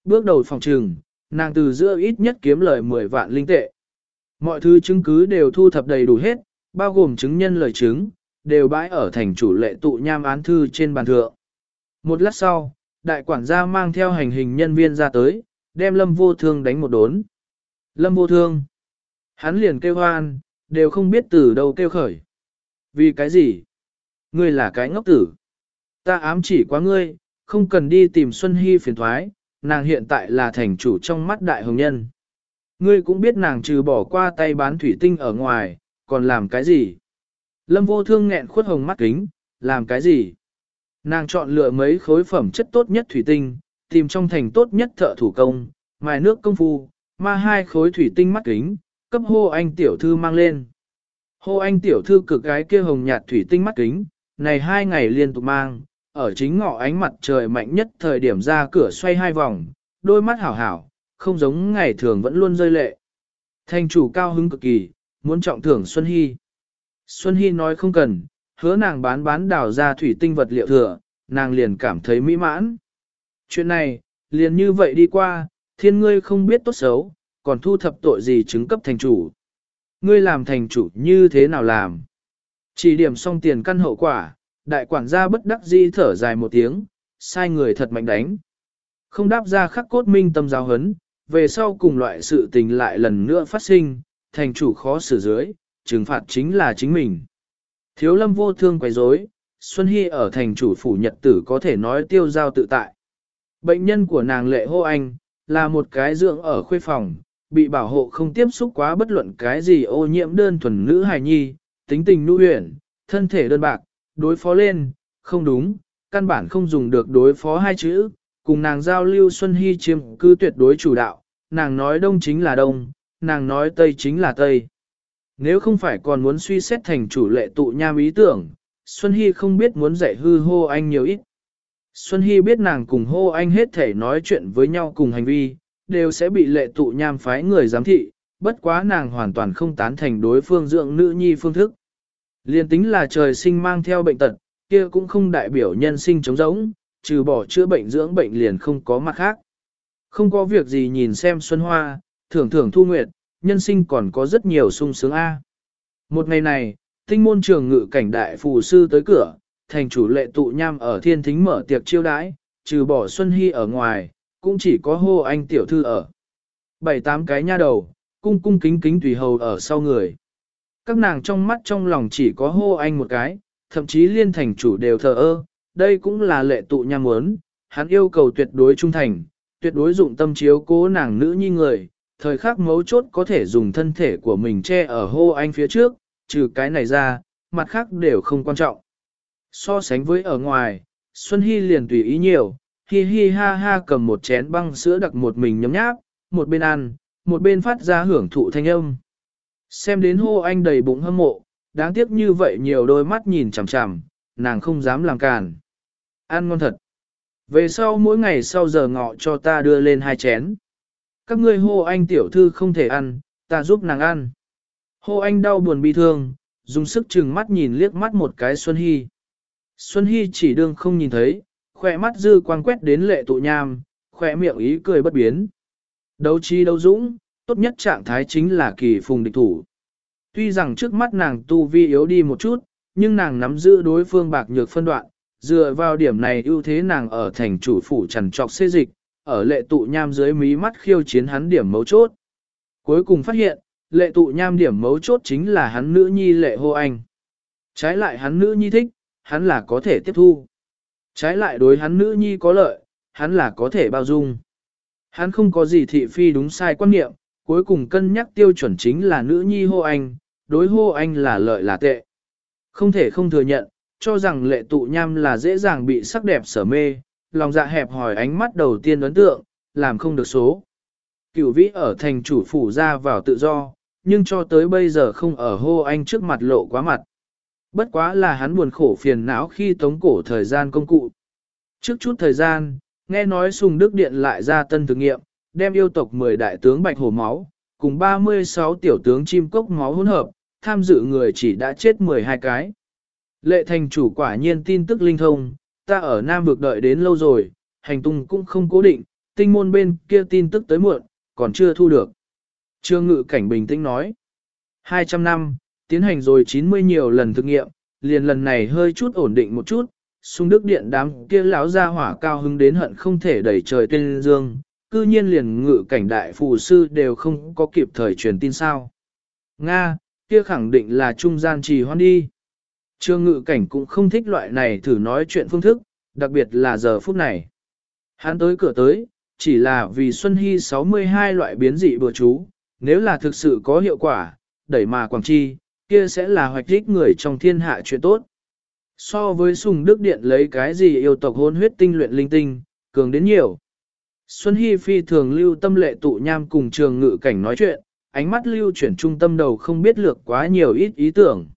Bước đầu phòng trừng, nàng từ giữa ít nhất kiếm lời 10 vạn linh tệ. Mọi thứ chứng cứ đều thu thập đầy đủ hết, bao gồm chứng nhân lời chứng, đều bãi ở thành chủ lệ tụ nham án thư trên bàn thượng. Một lát sau, đại quản gia mang theo hành hình nhân viên ra tới, đem lâm vô thương đánh một đốn. Lâm vô thương. Hắn liền kêu hoan, đều không biết từ đâu kêu khởi. Vì cái gì? Ngươi là cái ngốc tử. Ta ám chỉ quá ngươi, không cần đi tìm Xuân Hy phiền thoái, nàng hiện tại là thành chủ trong mắt đại hồng nhân. Ngươi cũng biết nàng trừ bỏ qua tay bán thủy tinh ở ngoài, còn làm cái gì? Lâm vô thương nghẹn khuất hồng mắt kính, làm cái gì? Nàng chọn lựa mấy khối phẩm chất tốt nhất thủy tinh, tìm trong thành tốt nhất thợ thủ công, mài nước công phu, ma hai khối thủy tinh mắt kính, cấp hô anh tiểu thư mang lên. Hô anh tiểu thư cực gái kia hồng nhạt thủy tinh mắt kính, này hai ngày liên tục mang, ở chính ngọ ánh mặt trời mạnh nhất thời điểm ra cửa xoay hai vòng, đôi mắt hảo hảo, không giống ngày thường vẫn luôn rơi lệ. Thành chủ cao hứng cực kỳ, muốn trọng thưởng Xuân Hy. Xuân Hy nói không cần, hứa nàng bán bán đào ra thủy tinh vật liệu thừa, nàng liền cảm thấy mỹ mãn. Chuyện này, liền như vậy đi qua, thiên ngươi không biết tốt xấu, còn thu thập tội gì chứng cấp thành chủ. Ngươi làm thành chủ như thế nào làm? Chỉ điểm xong tiền căn hậu quả, đại quản gia bất đắc di thở dài một tiếng, sai người thật mạnh đánh. Không đáp ra khắc cốt minh tâm giáo hấn, về sau cùng loại sự tình lại lần nữa phát sinh, thành chủ khó xử dưới, trừng phạt chính là chính mình. Thiếu lâm vô thương quấy rối, Xuân Hy ở thành chủ phủ nhật tử có thể nói tiêu giao tự tại. Bệnh nhân của nàng lệ hô anh, là một cái dưỡng ở khuê phòng, bị bảo hộ không tiếp xúc quá bất luận cái gì ô nhiễm đơn thuần nữ hài nhi, tính tình nu huyển, thân thể đơn bạc, đối phó lên, không đúng, căn bản không dùng được đối phó hai chữ, cùng nàng giao lưu Xuân Hy chiếm cứ tuyệt đối chủ đạo, nàng nói đông chính là đông, nàng nói tây chính là tây. Nếu không phải còn muốn suy xét thành chủ lệ tụ nham ý tưởng, Xuân Hy không biết muốn dạy hư hô anh nhiều ít. Xuân Hy biết nàng cùng hô anh hết thể nói chuyện với nhau cùng hành vi, đều sẽ bị lệ tụ nham phái người giám thị, bất quá nàng hoàn toàn không tán thành đối phương dưỡng nữ nhi phương thức. Liên tính là trời sinh mang theo bệnh tật, kia cũng không đại biểu nhân sinh chống giống, trừ bỏ chữa bệnh dưỡng bệnh liền không có mặt khác. Không có việc gì nhìn xem Xuân Hoa, thưởng thưởng thu nguyệt, nhân sinh còn có rất nhiều sung sướng A. Một ngày này, tinh môn trường ngự cảnh đại phù sư tới cửa, thành chủ lệ tụ nham ở thiên thính mở tiệc chiêu đãi, trừ bỏ Xuân Hy ở ngoài, cũng chỉ có hô anh tiểu thư ở. Bảy tám cái nha đầu, cung cung kính kính tùy hầu ở sau người. Các nàng trong mắt trong lòng chỉ có hô anh một cái, thậm chí liên thành chủ đều thờ ơ, đây cũng là lệ tụ nham muốn, hắn yêu cầu tuyệt đối trung thành, tuyệt đối dụng tâm chiếu cố nàng nữ nhi người, thời khắc mấu chốt có thể dùng thân thể của mình che ở hô anh phía trước, trừ cái này ra, mặt khác đều không quan trọng. So sánh với ở ngoài, Xuân Hy liền tùy ý nhiều, hi hi ha ha cầm một chén băng sữa đặc một mình nhấm nháp, một bên ăn, một bên phát ra hưởng thụ thanh âm. Xem đến hô anh đầy bụng hâm mộ, đáng tiếc như vậy nhiều đôi mắt nhìn chằm chằm, nàng không dám làm càn. Ăn ngon thật. Về sau mỗi ngày sau giờ ngọ cho ta đưa lên hai chén. Các ngươi hô anh tiểu thư không thể ăn, ta giúp nàng ăn. Hô anh đau buồn bi thương, dùng sức chừng mắt nhìn liếc mắt một cái Xuân Hy. Xuân Hy chỉ đương không nhìn thấy, khỏe mắt dư quang quét đến lệ tụ nham, khỏe miệng ý cười bất biến. Đấu trí đấu dũng, tốt nhất trạng thái chính là kỳ phùng địch thủ. Tuy rằng trước mắt nàng tu vi yếu đi một chút, nhưng nàng nắm giữ đối phương bạc nhược phân đoạn, dựa vào điểm này ưu thế nàng ở thành chủ phủ trần trọc xê dịch, ở lệ tụ nham dưới mí mắt khiêu chiến hắn điểm mấu chốt. Cuối cùng phát hiện, lệ tụ nham điểm mấu chốt chính là hắn nữ nhi lệ hô anh. Trái lại hắn nữ nhi thích, hắn là có thể tiếp thu. Trái lại đối hắn nữ nhi có lợi, hắn là có thể bao dung. Hắn không có gì thị phi đúng sai quan niệm, cuối cùng cân nhắc tiêu chuẩn chính là nữ nhi hô anh, đối hô anh là lợi là tệ. Không thể không thừa nhận, cho rằng lệ tụ nham là dễ dàng bị sắc đẹp sở mê, lòng dạ hẹp hỏi ánh mắt đầu tiên ấn tượng, làm không được số. Cửu vĩ ở thành chủ phủ ra vào tự do, nhưng cho tới bây giờ không ở hô anh trước mặt lộ quá mặt. Bất quá là hắn buồn khổ phiền não khi tống cổ thời gian công cụ. Trước chút thời gian, nghe nói Sùng Đức Điện lại ra tân thử nghiệm, đem yêu tộc 10 đại tướng bạch hổ máu, cùng 36 tiểu tướng chim cốc máu hỗn hợp, tham dự người chỉ đã chết 12 cái. Lệ thành chủ quả nhiên tin tức linh thông, ta ở Nam vực đợi đến lâu rồi, hành tung cũng không cố định, tinh môn bên kia tin tức tới muộn, còn chưa thu được. Trương ngự cảnh bình tĩnh nói. 200 năm, tiến hành rồi 90 nhiều lần thực nghiệm, liền lần này hơi chút ổn định một chút, sung đức điện đám kia lão ra hỏa cao hứng đến hận không thể đẩy trời tên dương, cư nhiên liền ngự cảnh đại phù sư đều không có kịp thời truyền tin sao. Nga, kia khẳng định là trung gian trì hoan đi. Trương ngự cảnh cũng không thích loại này thử nói chuyện phương thức, đặc biệt là giờ phút này. Hắn tới cửa tới, chỉ là vì Xuân Hy 62 loại biến dị bừa chú, nếu là thực sự có hiệu quả, đẩy mà quảng chi, kia sẽ là hoạch thích người trong thiên hạ chuyện tốt. So với sùng đức điện lấy cái gì yêu tộc hôn huyết tinh luyện linh tinh, cường đến nhiều. Xuân Hy phi thường lưu tâm lệ tụ nham cùng trường ngự cảnh nói chuyện, ánh mắt lưu chuyển trung tâm đầu không biết lược quá nhiều ít ý tưởng.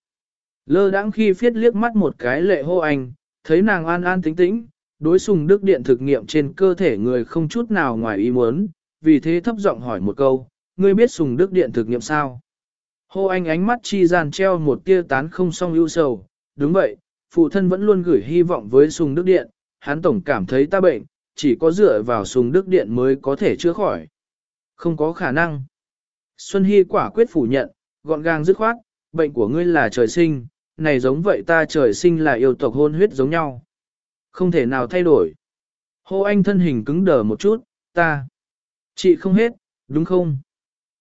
Lơ đãng khi phiết liếc mắt một cái lệ hô anh, thấy nàng an an tính tĩnh, đối sùng đức điện thực nghiệm trên cơ thể người không chút nào ngoài ý muốn, vì thế thấp giọng hỏi một câu, ngươi biết sùng đức điện thực nghiệm sao? Hô anh ánh mắt chi gian treo một tia tán không song ưu sầu, đúng vậy, phụ thân vẫn luôn gửi hy vọng với sùng đức điện, hắn tổng cảm thấy ta bệnh, chỉ có dựa vào sùng đức điện mới có thể chữa khỏi. Không có khả năng. Xuân Hy quả quyết phủ nhận, gọn gàng dứt khoát, bệnh của ngươi là trời sinh, này giống vậy ta trời sinh là yêu tộc hôn huyết giống nhau. Không thể nào thay đổi. Hô anh thân hình cứng đờ một chút, ta. Chị không hết, đúng không?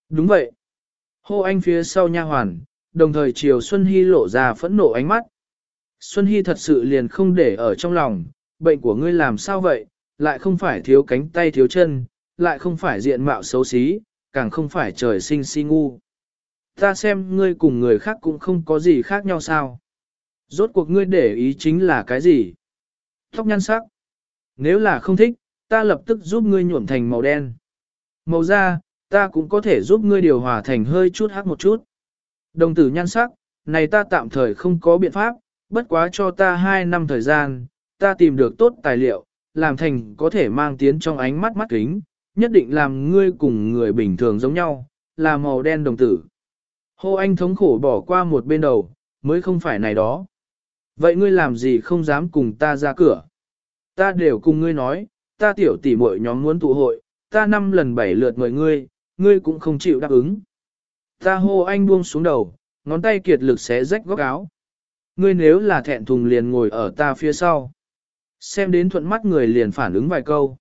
Đúng vậy. Hô anh phía sau nha hoàn, đồng thời chiều Xuân Hy lộ ra phẫn nộ ánh mắt. Xuân Hy thật sự liền không để ở trong lòng, bệnh của ngươi làm sao vậy, lại không phải thiếu cánh tay thiếu chân, lại không phải diện mạo xấu xí, càng không phải trời sinh si ngu. Ta xem ngươi cùng người khác cũng không có gì khác nhau sao. Rốt cuộc ngươi để ý chính là cái gì? Tóc nhăn sắc. Nếu là không thích, ta lập tức giúp ngươi nhuộm thành màu đen. Màu da, ta cũng có thể giúp ngươi điều hòa thành hơi chút hắc một chút. Đồng tử nhăn sắc, này ta tạm thời không có biện pháp, bất quá cho ta 2 năm thời gian, ta tìm được tốt tài liệu, làm thành có thể mang tiến trong ánh mắt mắt kính, nhất định làm ngươi cùng người bình thường giống nhau, là màu đen đồng tử. Hô anh thống khổ bỏ qua một bên đầu, mới không phải này đó. Vậy ngươi làm gì không dám cùng ta ra cửa? Ta đều cùng ngươi nói, ta tiểu tỷ muội nhóm muốn tụ hội, ta năm lần bảy lượt mời ngươi, ngươi cũng không chịu đáp ứng. Ta hô anh buông xuống đầu, ngón tay kiệt lực xé rách góc áo. Ngươi nếu là thẹn thùng liền ngồi ở ta phía sau. Xem đến thuận mắt người liền phản ứng vài câu.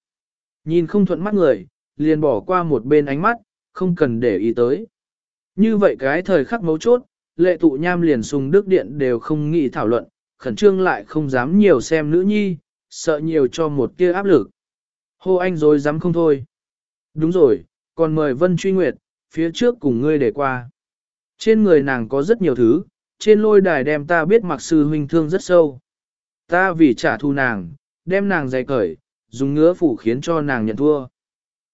Nhìn không thuận mắt người, liền bỏ qua một bên ánh mắt, không cần để ý tới. Như vậy cái thời khắc mấu chốt, lệ tụ nham liền sùng đức điện đều không nghĩ thảo luận, khẩn trương lại không dám nhiều xem nữ nhi, sợ nhiều cho một kia áp lực. Hô anh rồi dám không thôi. Đúng rồi, còn mời Vân Truy Nguyệt, phía trước cùng ngươi để qua. Trên người nàng có rất nhiều thứ, trên lôi đài đem ta biết mặc sư huynh thương rất sâu. Ta vì trả thù nàng, đem nàng dày cởi, dùng ngứa phủ khiến cho nàng nhận thua.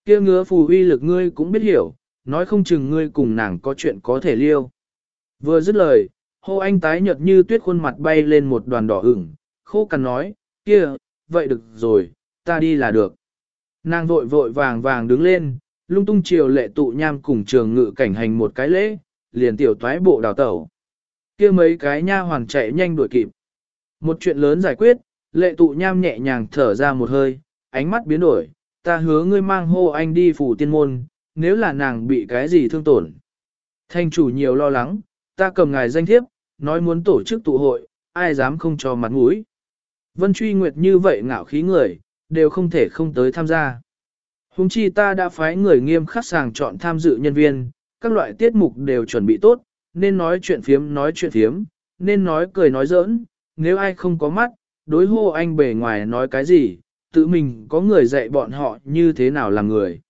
kia ngứa phù uy lực ngươi cũng biết hiểu, nói không chừng ngươi cùng nàng có chuyện có thể liêu. Vừa dứt lời, hô anh tái nhợt như tuyết khuôn mặt bay lên một đoàn đỏ ửng, khô cằn nói, kia, vậy được rồi, ta đi là được. Nàng vội vội vàng vàng đứng lên, lung tung chiều lệ tụ nham cùng trường ngự cảnh hành một cái lễ, liền tiểu toái bộ đào tẩu. kia mấy cái nha hoàng chạy nhanh đuổi kịp. Một chuyện lớn giải quyết, lệ tụ nham nhẹ nhàng thở ra một hơi, ánh mắt biến đổi, ta hứa ngươi mang hô anh đi phủ tiên môn, nếu là nàng bị cái gì thương tổn. thanh chủ nhiều lo lắng, ta cầm ngài danh thiếp, nói muốn tổ chức tụ hội, ai dám không cho mặt mũi. Vân truy nguyệt như vậy ngạo khí người, đều không thể không tới tham gia. Hùng chi ta đã phái người nghiêm khắc sàng chọn tham dự nhân viên, các loại tiết mục đều chuẩn bị tốt, nên nói chuyện phiếm nói chuyện phiếm, nên nói cười nói giỡn, nếu ai không có mắt, đối hô anh bề ngoài nói cái gì, tự mình có người dạy bọn họ như thế nào làm người.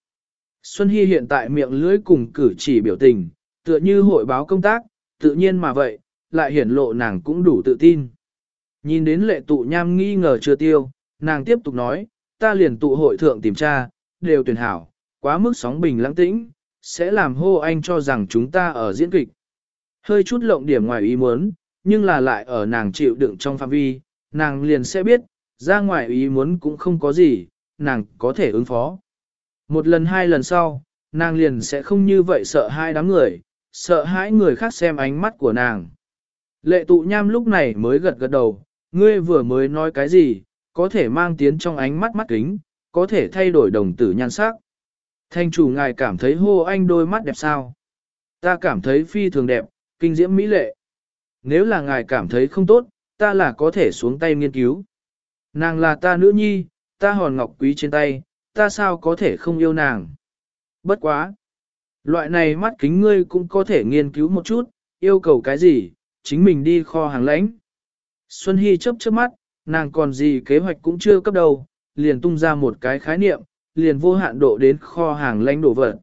Xuân Hy hiện tại miệng lưỡi cùng cử chỉ biểu tình, tựa như hội báo công tác, tự nhiên mà vậy, lại hiển lộ nàng cũng đủ tự tin. Nhìn đến lệ tụ nham nghi ngờ chưa tiêu, nàng tiếp tục nói, ta liền tụ hội thượng tìm tra, đều tuyển hảo, quá mức sóng bình lãng tĩnh, sẽ làm hô anh cho rằng chúng ta ở diễn kịch. Hơi chút lộng điểm ngoài ý muốn, nhưng là lại ở nàng chịu đựng trong phạm vi, nàng liền sẽ biết, ra ngoài ý muốn cũng không có gì, nàng có thể ứng phó. Một lần hai lần sau, nàng liền sẽ không như vậy sợ hai đám người, sợ hãi người khác xem ánh mắt của nàng. Lệ tụ nham lúc này mới gật gật đầu, ngươi vừa mới nói cái gì, có thể mang tiến trong ánh mắt mắt kính, có thể thay đổi đồng tử nhan sắc. Thanh chủ ngài cảm thấy hô anh đôi mắt đẹp sao? Ta cảm thấy phi thường đẹp, kinh diễm mỹ lệ. Nếu là ngài cảm thấy không tốt, ta là có thể xuống tay nghiên cứu. Nàng là ta nữ nhi, ta hòn ngọc quý trên tay, ta sao có thể không yêu nàng. Bất quá. Loại này mắt kính ngươi cũng có thể nghiên cứu một chút, yêu cầu cái gì, chính mình đi kho hàng lãnh. Xuân Hy chớp chớp mắt, nàng còn gì kế hoạch cũng chưa cấp đầu, liền tung ra một cái khái niệm, liền vô hạn độ đến kho hàng lãnh đổ vật.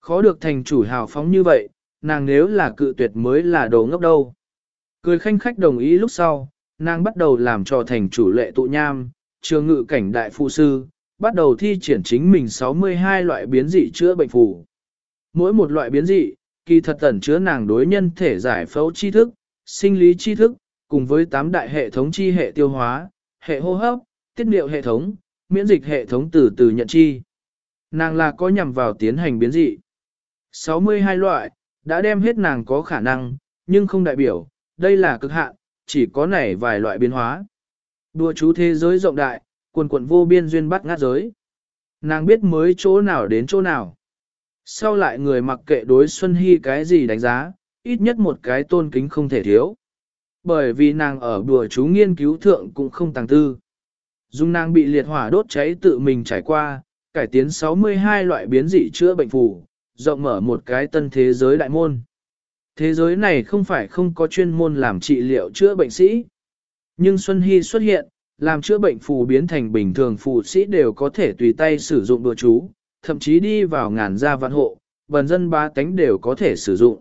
Khó được thành chủ hào phóng như vậy, nàng nếu là cự tuyệt mới là đồ ngốc đâu. Cười khanh khách đồng ý lúc sau, nàng bắt đầu làm trò thành chủ lệ tụ nham, trường ngự cảnh đại phụ sư, bắt đầu thi triển chính mình 62 loại biến dị chữa bệnh phù. Mỗi một loại biến dị, kỳ thật tẩn chứa nàng đối nhân thể giải phẫu tri thức, sinh lý tri thức, cùng với tám đại hệ thống chi hệ tiêu hóa, hệ hô hấp, tiết niệu hệ thống, miễn dịch hệ thống từ từ nhận chi. Nàng là có nhằm vào tiến hành biến dị. 62 loại, đã đem hết nàng có khả năng, nhưng không đại biểu, đây là cực hạn, chỉ có nảy vài loại biến hóa. Đùa chú thế giới rộng đại, quần quần vô biên duyên bắt ngát giới. Nàng biết mới chỗ nào đến chỗ nào. Sau lại người mặc kệ đối Xuân Hy cái gì đánh giá, ít nhất một cái tôn kính không thể thiếu. Bởi vì nàng ở đùa chú nghiên cứu thượng cũng không tàng tư. Dung nàng bị liệt hỏa đốt cháy tự mình trải qua, cải tiến 62 loại biến dị chữa bệnh phù, rộng mở một cái tân thế giới đại môn. Thế giới này không phải không có chuyên môn làm trị liệu chữa bệnh sĩ. Nhưng Xuân Hy xuất hiện, làm chữa bệnh phù biến thành bình thường phù sĩ đều có thể tùy tay sử dụng đồ chú, thậm chí đi vào ngàn gia vạn hộ, bần dân ba tánh đều có thể sử dụng.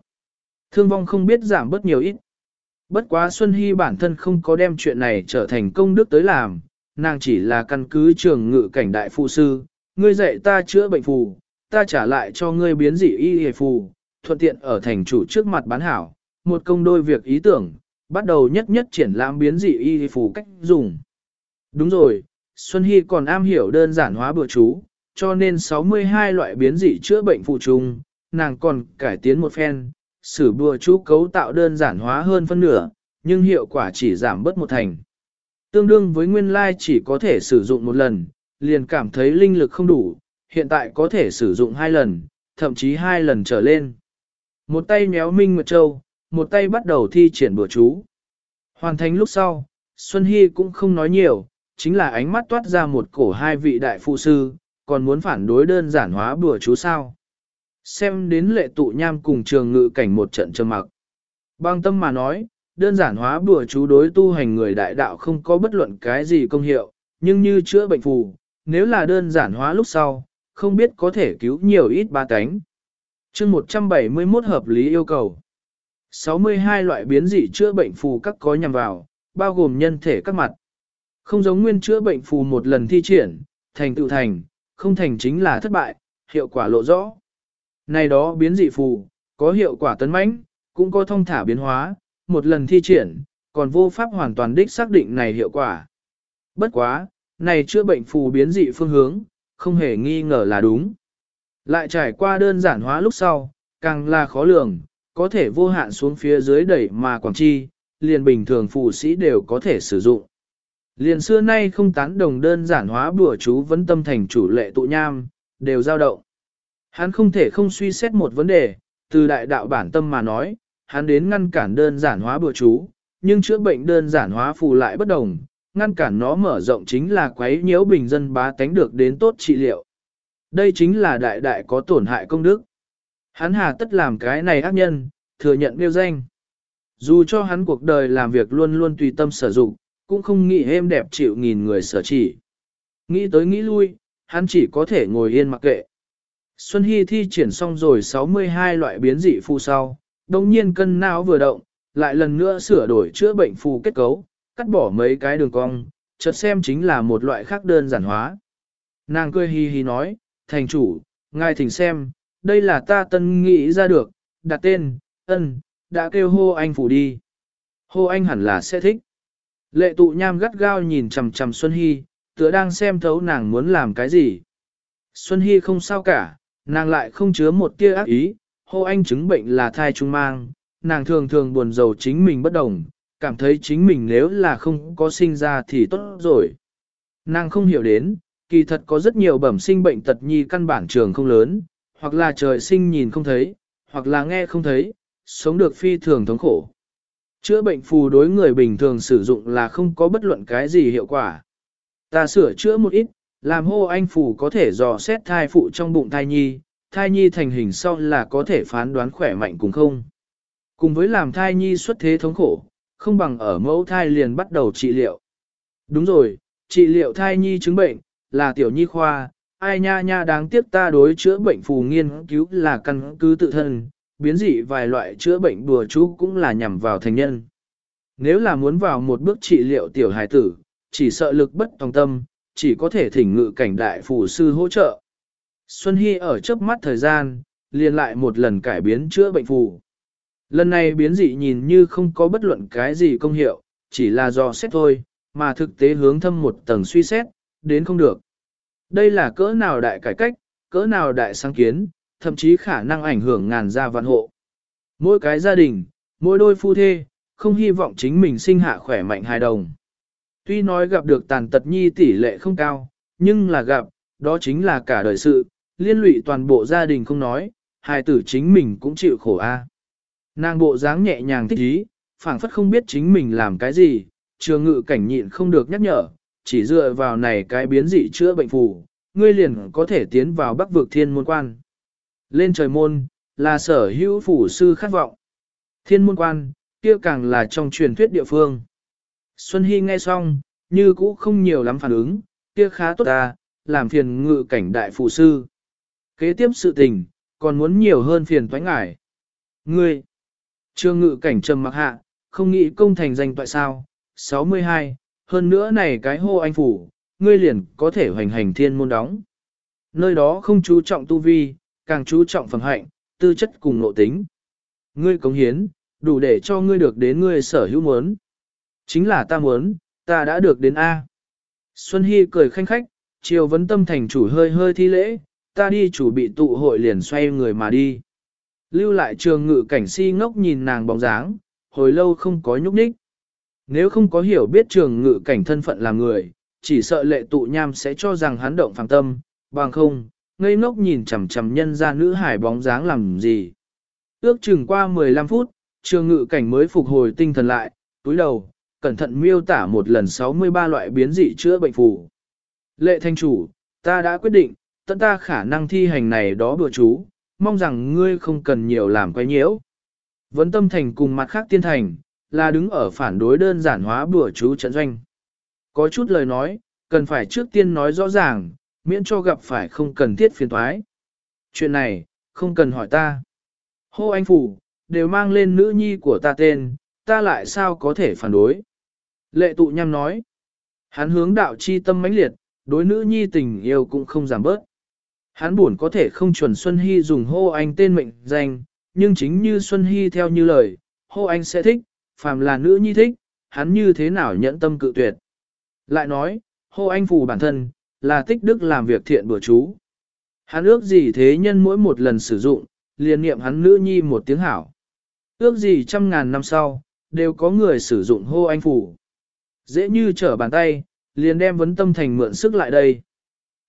Thương vong không biết giảm bớt nhiều ít. Bất quá Xuân Hy bản thân không có đem chuyện này trở thành công đức tới làm, nàng chỉ là căn cứ trường ngự cảnh đại phụ sư, ngươi dạy ta chữa bệnh phù, ta trả lại cho ngươi biến dị y hề phù, thuận tiện ở thành chủ trước mặt bán hảo, một công đôi việc ý tưởng, bắt đầu nhất nhất triển lãm biến dị y phù cách dùng. Đúng rồi, Xuân Hy còn am hiểu đơn giản hóa bữa chú, cho nên 62 loại biến dị chữa bệnh phụ trùng, nàng còn cải tiến một phen, sử bùa chú cấu tạo đơn giản hóa hơn phân nửa, nhưng hiệu quả chỉ giảm bớt một thành. Tương đương với nguyên lai chỉ có thể sử dụng một lần, liền cảm thấy linh lực không đủ, hiện tại có thể sử dụng hai lần, thậm chí hai lần trở lên. Một tay méo Minh Nguyệt Châu, một tay bắt đầu thi triển bùa chú. Hoàn thành lúc sau, Xuân Hy cũng không nói nhiều, chính là ánh mắt toát ra một cổ hai vị đại phụ sư, còn muốn phản đối đơn giản hóa bùa chú sao. Xem đến lệ tụ nham cùng trường ngự cảnh một trận trầm mặc. Bang tâm mà nói, đơn giản hóa bùa chú đối tu hành người đại đạo không có bất luận cái gì công hiệu, nhưng như chữa bệnh phù, nếu là đơn giản hóa lúc sau, không biết có thể cứu nhiều ít ba cánh chương 171 hợp lý yêu cầu. 62 loại biến dị chữa bệnh phù các có nhằm vào, bao gồm nhân thể các mặt. Không giống nguyên chữa bệnh phù một lần thi triển, thành tựu thành, không thành chính là thất bại, hiệu quả lộ rõ. Này đó biến dị phù, có hiệu quả tấn mãnh, cũng có thông thả biến hóa, một lần thi triển, còn vô pháp hoàn toàn đích xác định này hiệu quả. Bất quá, này chữa bệnh phù biến dị phương hướng, không hề nghi ngờ là đúng. Lại trải qua đơn giản hóa lúc sau, càng là khó lường, có thể vô hạn xuống phía dưới đẩy mà quảng chi, liền bình thường phù sĩ đều có thể sử dụng. Liền xưa nay không tán đồng đơn giản hóa bùa chú vấn tâm thành chủ lệ tụ nham, đều dao động. Hắn không thể không suy xét một vấn đề, từ đại đạo bản tâm mà nói, hắn đến ngăn cản đơn giản hóa bùa chú, nhưng chữa bệnh đơn giản hóa phù lại bất đồng, ngăn cản nó mở rộng chính là quấy nhiễu bình dân bá tánh được đến tốt trị liệu. Đây chính là đại đại có tổn hại công đức. Hắn hà tất làm cái này ác nhân, thừa nhận nêu danh. Dù cho hắn cuộc đời làm việc luôn luôn tùy tâm sử dụng, cũng không nghĩ êm đẹp chịu nghìn người sở chỉ. Nghĩ tới nghĩ lui, hắn chỉ có thể ngồi yên mặc kệ. Xuân Hy thi triển xong rồi 62 loại biến dị phù sau, đồng nhiên cân não vừa động, lại lần nữa sửa đổi chữa bệnh phù kết cấu, cắt bỏ mấy cái đường cong, chợt xem chính là một loại khác đơn giản hóa. Nàng cười hi hi nói, thành chủ, ngài thỉnh xem, đây là ta tân nghĩ ra được, đặt tên, ân, đã kêu hô anh phủ đi. Hô anh hẳn là sẽ thích. Lệ tụ nham gắt gao nhìn chằm chằm Xuân Hy, tựa đang xem thấu nàng muốn làm cái gì. Xuân Hy không sao cả, nàng lại không chứa một tia ác ý, hô anh chứng bệnh là thai trung mang, nàng thường thường buồn rầu chính mình bất đồng, cảm thấy chính mình nếu là không có sinh ra thì tốt rồi. Nàng không hiểu đến, kỳ thật có rất nhiều bẩm sinh bệnh tật nhi căn bản trường không lớn, hoặc là trời sinh nhìn không thấy, hoặc là nghe không thấy, sống được phi thường thống khổ. Chữa bệnh phù đối người bình thường sử dụng là không có bất luận cái gì hiệu quả. Ta sửa chữa một ít, làm hô anh phù có thể dò xét thai phụ trong bụng thai nhi, thai nhi thành hình sau là có thể phán đoán khỏe mạnh cùng không. Cùng với làm thai nhi xuất thế thống khổ, không bằng ở mẫu thai liền bắt đầu trị liệu. Đúng rồi, trị liệu thai nhi chứng bệnh, là tiểu nhi khoa, ai nha nha đáng tiếc ta đối chữa bệnh phù nghiên cứu là căn cứ tự thân, biến dị vài loại chữa bệnh đùa chú cũng là nhằm vào thành nhân. Nếu là muốn vào một bước trị liệu tiểu hài tử, chỉ sợ lực bất tòng tâm, chỉ có thể thỉnh ngự cảnh đại phù sư hỗ trợ. Xuân Hy ở trước mắt thời gian, liền lại một lần cải biến chữa bệnh phù. Lần này biến dị nhìn như không có bất luận cái gì công hiệu, chỉ là do xét thôi, mà thực tế hướng thâm một tầng suy xét, đến không được. Đây là cỡ nào đại cải cách, cỡ nào đại sáng kiến, thậm chí khả năng ảnh hưởng ngàn gia vạn hộ. Mỗi cái gia đình, mỗi đôi phu thê, không hy vọng chính mình sinh hạ khỏe mạnh hài đồng. Tuy nói gặp được tàn tật nhi tỷ lệ không cao, nhưng là gặp, đó chính là cả đời sự, liên lụy toàn bộ gia đình không nói, hài tử chính mình cũng chịu khổ a. Nàng bộ dáng nhẹ nhàng thích ý, phảng phất không biết chính mình làm cái gì, trường ngự cảnh nhịn không được nhắc nhở, chỉ dựa vào này cái biến dị chữa bệnh phù, ngươi liền có thể tiến vào bắc vực thiên môn quan. Lên trời môn, là sở hữu phủ sư khát vọng. Thiên môn quan, kia càng là trong truyền thuyết địa phương. Xuân Hy nghe xong, như cũ không nhiều lắm phản ứng, kia khá tốt ta, làm phiền ngự cảnh đại phụ sư. Kế tiếp sự tình, còn muốn nhiều hơn phiền toái ngải. Ngươi, trương ngự cảnh trầm mặc hạ, không nghĩ công thành danh tại sao, 62, hơn nữa này cái hô anh phủ, ngươi liền có thể hoành hành thiên môn đóng. Nơi đó không chú trọng tu vi, càng chú trọng phẩm hạnh, tư chất cùng nội tính. Ngươi cống hiến, đủ để cho ngươi được đến ngươi sở hữu muốn. Chính là ta muốn, ta đã được đến A. Xuân Hy cười khanh khách, chiều vấn tâm thành chủ hơi hơi thi lễ, ta đi chủ bị tụ hội liền xoay người mà đi. Lưu lại trường ngự cảnh si ngốc nhìn nàng bóng dáng, hồi lâu không có nhúc nhích. Nếu không có hiểu biết trường ngự cảnh thân phận là người, chỉ sợ lệ tụ nham sẽ cho rằng hắn động phàng tâm, bằng không, ngây ngốc nhìn chằm chằm nhân ra nữ hải bóng dáng làm gì. Ước chừng qua 15 phút, trường ngự cảnh mới phục hồi tinh thần lại, túi đầu, cẩn thận miêu tả một lần 63 loại biến dị chữa bệnh phù. Lệ thanh chủ, ta đã quyết định, tận ta khả năng thi hành này đó bừa chú, mong rằng ngươi không cần nhiều làm quay nhiễu. Vấn tâm thành cùng mặt khác tiên thành, là đứng ở phản đối đơn giản hóa bữa chú trận doanh. Có chút lời nói, cần phải trước tiên nói rõ ràng, miễn cho gặp phải không cần thiết phiền thoái. Chuyện này, không cần hỏi ta. Hô anh phủ, đều mang lên nữ nhi của ta tên, ta lại sao có thể phản đối. Lệ tụ nhằm nói, hắn hướng đạo chi tâm mãnh liệt, đối nữ nhi tình yêu cũng không giảm bớt. Hắn buồn có thể không chuẩn Xuân Hy dùng hô anh tên mệnh danh, nhưng chính như Xuân Hy theo như lời, hô anh sẽ thích, phàm là nữ nhi thích, hắn như thế nào nhẫn tâm cự tuyệt. Lại nói, hô anh phù bản thân, là tích đức làm việc thiện bữa chú. Hắn ước gì thế nhân mỗi một lần sử dụng, liền niệm hắn nữ nhi một tiếng hảo. Ước gì trăm ngàn năm sau, đều có người sử dụng hô anh phủ. Dễ như trở bàn tay, liền đem vấn tâm thành mượn sức lại đây.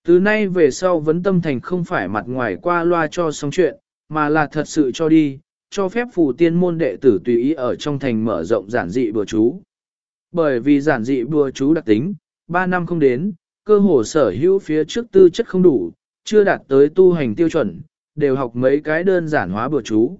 Từ nay về sau vấn tâm thành không phải mặt ngoài qua loa cho xong chuyện, mà là thật sự cho đi, cho phép phù tiên môn đệ tử tùy ý ở trong thành mở rộng giản dị bùa chú. Bởi vì giản dị bùa chú đặc tính, 3 năm không đến, cơ hồ sở hữu phía trước tư chất không đủ, chưa đạt tới tu hành tiêu chuẩn, đều học mấy cái đơn giản hóa bùa chú.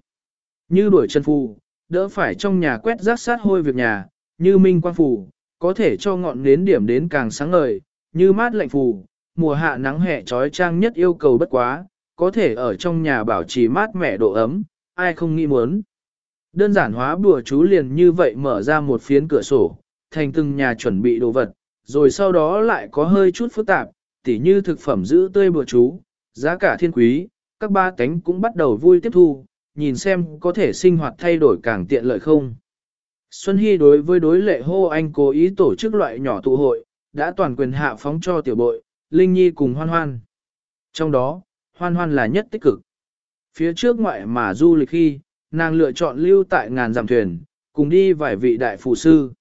Như đuổi chân phù, đỡ phải trong nhà quét rác sát hôi việc nhà, như minh quang phù, có thể cho ngọn nến điểm đến càng sáng ngời, như mát lạnh phù, mùa hạ nắng hè trói trang nhất yêu cầu bất quá, có thể ở trong nhà bảo trì mát mẻ độ ấm, ai không nghĩ muốn. Đơn giản hóa bùa chú liền như vậy mở ra một phiến cửa sổ, thành từng nhà chuẩn bị đồ vật, rồi sau đó lại có hơi chút phức tạp, tỉ như thực phẩm giữ tươi bùa chú, giá cả thiên quý, các ba cánh cũng bắt đầu vui tiếp thu, nhìn xem có thể sinh hoạt thay đổi càng tiện lợi không. Xuân Hy đối với đối lệ hô anh cố ý tổ chức loại nhỏ tụ hội, đã toàn quyền hạ phóng cho tiểu bội, Linh Nhi cùng hoan hoan. Trong đó, hoan hoan là nhất tích cực. Phía trước ngoại mà du lịch khi, nàng lựa chọn lưu tại ngàn giảm thuyền, cùng đi vài vị đại phụ sư.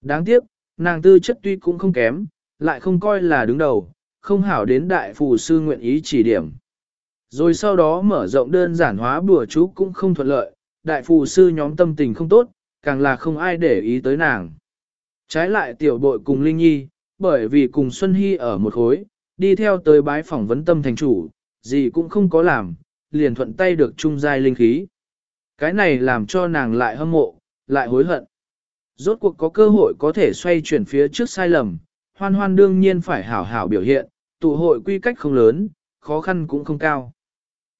Đáng tiếc, nàng tư chất tuy cũng không kém, lại không coi là đứng đầu, không hảo đến đại phụ sư nguyện ý chỉ điểm. Rồi sau đó mở rộng đơn giản hóa bùa chú cũng không thuận lợi, đại phụ sư nhóm tâm tình không tốt, càng là không ai để ý tới nàng. Trái lại tiểu bội cùng Linh Nhi, bởi vì cùng Xuân Hy ở một khối, đi theo tới bái phỏng vấn tâm thành chủ, gì cũng không có làm, liền thuận tay được trung giai linh khí. Cái này làm cho nàng lại hâm mộ, lại hối hận. Rốt cuộc có cơ hội có thể xoay chuyển phía trước sai lầm, hoan hoan đương nhiên phải hảo hảo biểu hiện, tụ hội quy cách không lớn, khó khăn cũng không cao.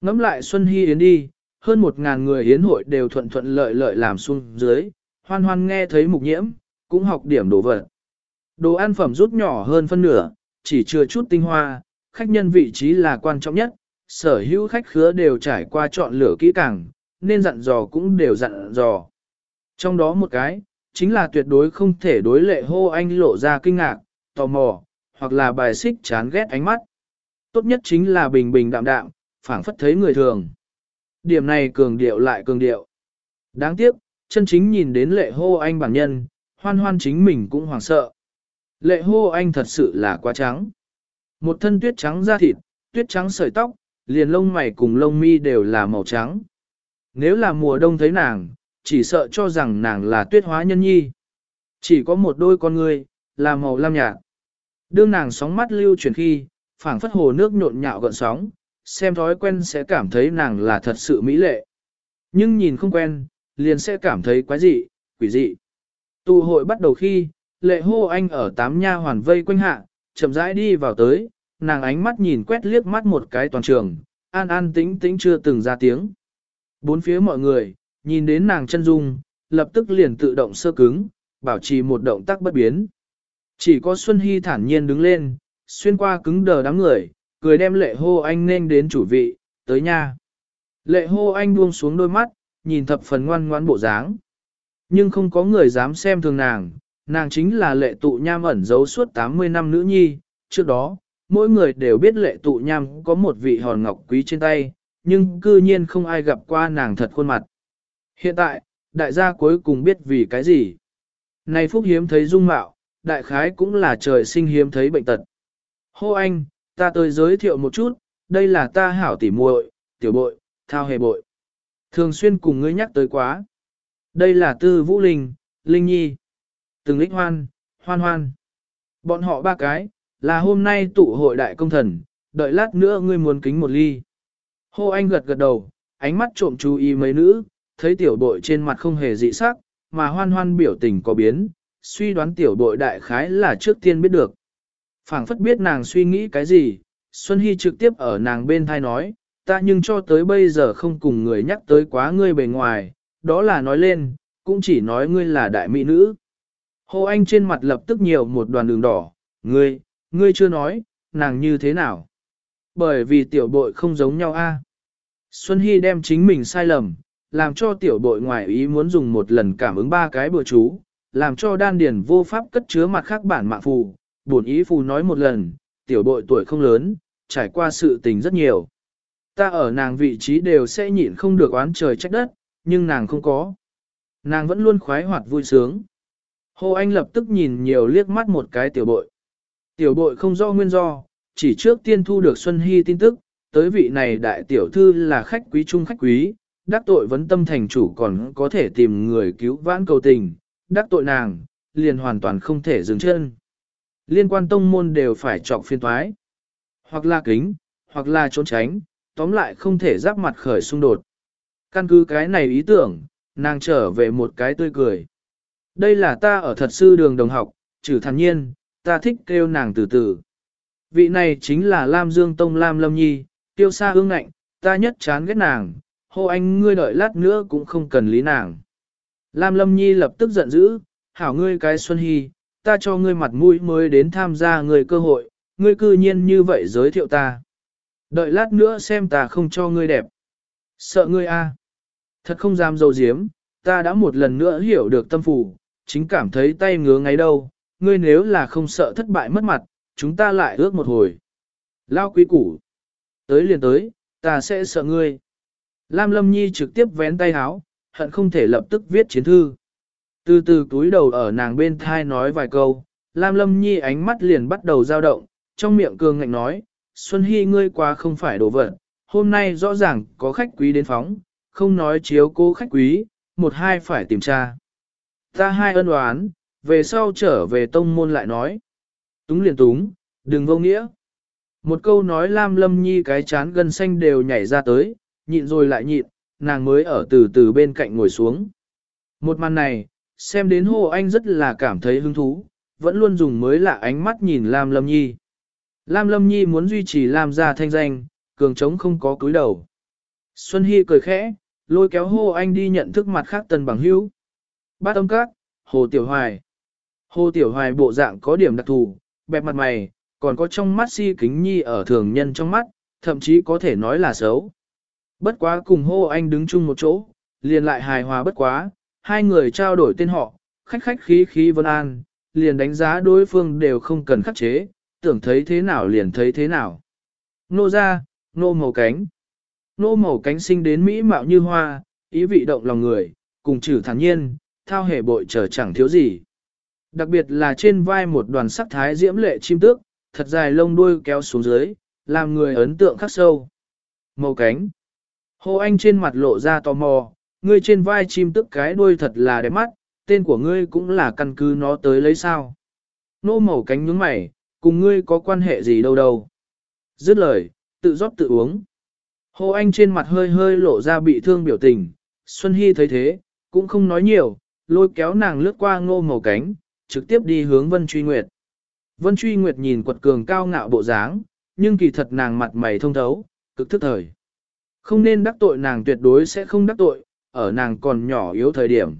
Ngắm lại Xuân Hy Yến đi, hơn một ngàn người Yến hội đều thuận thuận lợi lợi làm xuống dưới, hoan hoan nghe thấy mục nhiễm, cũng học điểm đồ vật. Đồ ăn phẩm rút nhỏ hơn phân nửa, chỉ chưa chút tinh hoa, khách nhân vị trí là quan trọng nhất, sở hữu khách khứa đều trải qua chọn lựa kỹ càng, nên dặn dò cũng đều dặn dò. Trong đó một cái, chính là tuyệt đối không thể đối lệ hô anh lộ ra kinh ngạc, tò mò, hoặc là bài xích chán ghét ánh mắt. Tốt nhất chính là bình bình đạm đạm, phảng phất thấy người thường. Điểm này cường điệu lại cường điệu. Đáng tiếc, chân chính nhìn đến lệ hô anh bản nhân, hoan hoan chính mình cũng hoảng sợ. Lệ hô anh thật sự là quá trắng. Một thân tuyết trắng da thịt, tuyết trắng sợi tóc, liền lông mày cùng lông mi đều là màu trắng. Nếu là mùa đông thấy nàng, chỉ sợ cho rằng nàng là tuyết hóa nhân nhi. Chỉ có một đôi con người, là màu lam nhạt. Đương nàng sóng mắt lưu chuyển khi, phảng phất hồ nước nhộn nhạo gợn sóng, xem thói quen sẽ cảm thấy nàng là thật sự mỹ lệ. Nhưng nhìn không quen, liền sẽ cảm thấy quái dị, quỷ dị. Tụ hội bắt đầu khi, lệ hô anh ở tám nha hoàn vây quanh hạ, chậm rãi đi vào tới, nàng ánh mắt nhìn quét liếc mắt một cái toàn trường, an an tĩnh tĩnh chưa từng ra tiếng. Bốn phía mọi người, nhìn đến nàng chân dung, lập tức liền tự động sơ cứng, bảo trì một động tác bất biến. Chỉ có Xuân Hy thản nhiên đứng lên, xuyên qua cứng đờ đám người, cười đem lệ hô anh nên đến chủ vị, tới nha. Lệ hô anh buông xuống đôi mắt, nhìn thập phần ngoan ngoan bộ dáng. Nhưng không có người dám xem thường nàng, nàng chính là lệ tụ nham ẩn giấu suốt 80 năm nữ nhi, trước đó, mỗi người đều biết lệ tụ nham có một vị hòn ngọc quý trên tay, nhưng cư nhiên không ai gặp qua nàng thật khuôn mặt. Hiện tại, đại gia cuối cùng biết vì cái gì. Này phúc hiếm thấy dung mạo, đại khái cũng là trời sinh hiếm thấy bệnh tật. Hô anh, ta tới giới thiệu một chút, đây là ta hảo tỉ muội, tiểu bội, thao hề bội. Thường xuyên cùng ngươi nhắc tới quá. Đây là tư vũ linh, linh nhi. Từng lích hoan, hoan hoan. Bọn họ ba cái, là hôm nay tụ hội đại công thần, đợi lát nữa ngươi muốn kính một ly. Hô anh gật gật đầu, ánh mắt trộm chú ý mấy nữ, thấy tiểu bội trên mặt không hề dị sắc, mà hoan hoan biểu tình có biến, suy đoán tiểu bội đại khái là trước tiên biết được. phảng phất biết nàng suy nghĩ cái gì, Xuân Hy trực tiếp ở nàng bên thai nói, ta nhưng cho tới bây giờ không cùng người nhắc tới quá ngươi bề ngoài, đó là nói lên, cũng chỉ nói ngươi là đại mỹ nữ. Hồ Anh trên mặt lập tức nhiều một đoàn đường đỏ, ngươi, ngươi chưa nói, nàng như thế nào? Bởi vì tiểu bội không giống nhau a. Xuân Hy đem chính mình sai lầm, làm cho tiểu bội ngoài ý muốn dùng một lần cảm ứng ba cái bừa chú, làm cho đan điền vô pháp cất chứa mặt khác bản mạng phù, buồn ý phù nói một lần, tiểu bội tuổi không lớn, trải qua sự tình rất nhiều. Ta ở nàng vị trí đều sẽ nhịn không được oán trời trách đất, nhưng nàng không có. Nàng vẫn luôn khoái hoạt vui sướng. Hồ Anh lập tức nhìn nhiều liếc mắt một cái tiểu bội. Tiểu bội không do nguyên do, chỉ trước tiên thu được Xuân Hy tin tức, tới vị này đại tiểu thư là khách quý trung khách quý, đắc tội vấn tâm thành chủ còn có thể tìm người cứu vãn cầu tình, đắc tội nàng, liền hoàn toàn không thể dừng chân. Liên quan tông môn đều phải chọc phiên thoái, hoặc là kính, hoặc là trốn tránh, tóm lại không thể giáp mặt khởi xung đột. Căn cứ cái này ý tưởng, nàng trở về một cái tươi cười. Đây là ta ở thật sư đường đồng học, trừ thản nhiên, ta thích kêu nàng từ từ. Vị này chính là Lam Dương Tông Lam Lâm Nhi, tiêu xa ương ngạnh, ta nhất chán ghét nàng, hô anh ngươi đợi lát nữa cũng không cần lý nàng. Lam Lâm Nhi lập tức giận dữ, hảo ngươi cái Xuân Hy, ta cho ngươi mặt mũi mới đến tham gia người cơ hội, ngươi cư nhiên như vậy giới thiệu ta. Đợi lát nữa xem ta không cho ngươi đẹp. Sợ ngươi a Thật không dám dầu diếm, ta đã một lần nữa hiểu được tâm phủ, chính cảm thấy tay ngứa ngáy đâu, ngươi nếu là không sợ thất bại mất mặt, chúng ta lại ước một hồi. Lao quý củ. Tới liền tới, ta sẽ sợ ngươi. Lam Lâm Nhi trực tiếp vén tay háo, hận không thể lập tức viết chiến thư. Từ từ túi đầu ở nàng bên thai nói vài câu, Lam Lâm Nhi ánh mắt liền bắt đầu dao động, trong miệng cường ngạnh nói, Xuân Hy ngươi quá không phải đồ vật, hôm nay rõ ràng có khách quý đến phóng, không nói chiếu cô khách quý, một hai phải tìm tra. Ta hai ân oán, về sau trở về tông môn lại nói. Túng liền túng, đừng vô nghĩa. Một câu nói Lam Lâm Nhi cái chán gân xanh đều nhảy ra tới, nhịn rồi lại nhịn, nàng mới ở từ từ bên cạnh ngồi xuống. Một màn này, xem đến Hồ Anh rất là cảm thấy hứng thú, vẫn luôn dùng mới lạ ánh mắt nhìn Lam Lâm Nhi. Lam Lâm Nhi muốn duy trì Lam gia thanh danh, cường trống không có cúi đầu. Xuân Hy cười khẽ, lôi kéo Hồ Anh đi nhận thức mặt khác tần bằng hữu. Bát âm các, Hồ Tiểu Hoài. Hồ Tiểu Hoài bộ dạng có điểm đặc thù, bẹp mặt mày, còn có trong mắt si kính nhi ở thường nhân trong mắt, thậm chí có thể nói là xấu. Bất quá cùng hô anh đứng chung một chỗ, liền lại hài hòa bất quá, hai người trao đổi tên họ, khách khách khí khí vân an, liền đánh giá đối phương đều không cần khắc chế, tưởng thấy thế nào liền thấy thế nào. Nô ra, nô màu cánh. Nô màu cánh sinh đến mỹ mạo như hoa, ý vị động lòng người, cùng trừ thản nhiên, thao hề bội trở chẳng thiếu gì. Đặc biệt là trên vai một đoàn sắc thái diễm lệ chim tước, thật dài lông đuôi kéo xuống dưới, làm người ấn tượng khắc sâu. Màu cánh. Hồ Anh trên mặt lộ ra tò mò, ngươi trên vai chim tước cái đuôi thật là đẹp mắt, tên của ngươi cũng là căn cứ nó tới lấy sao. Nô màu cánh nhướng mày, cùng ngươi có quan hệ gì đâu đâu. Dứt lời, tự rót tự uống. Hồ Anh trên mặt hơi hơi lộ ra bị thương biểu tình, Xuân Hy thấy thế, cũng không nói nhiều, lôi kéo nàng lướt qua ngô màu cánh, trực tiếp đi hướng Vân Truy Nguyệt. Vân Truy Nguyệt nhìn quật cường cao ngạo bộ dáng, nhưng kỳ thật nàng mặt mày thông thấu, cực thức thời. Không nên đắc tội nàng tuyệt đối sẽ không đắc tội, ở nàng còn nhỏ yếu thời điểm.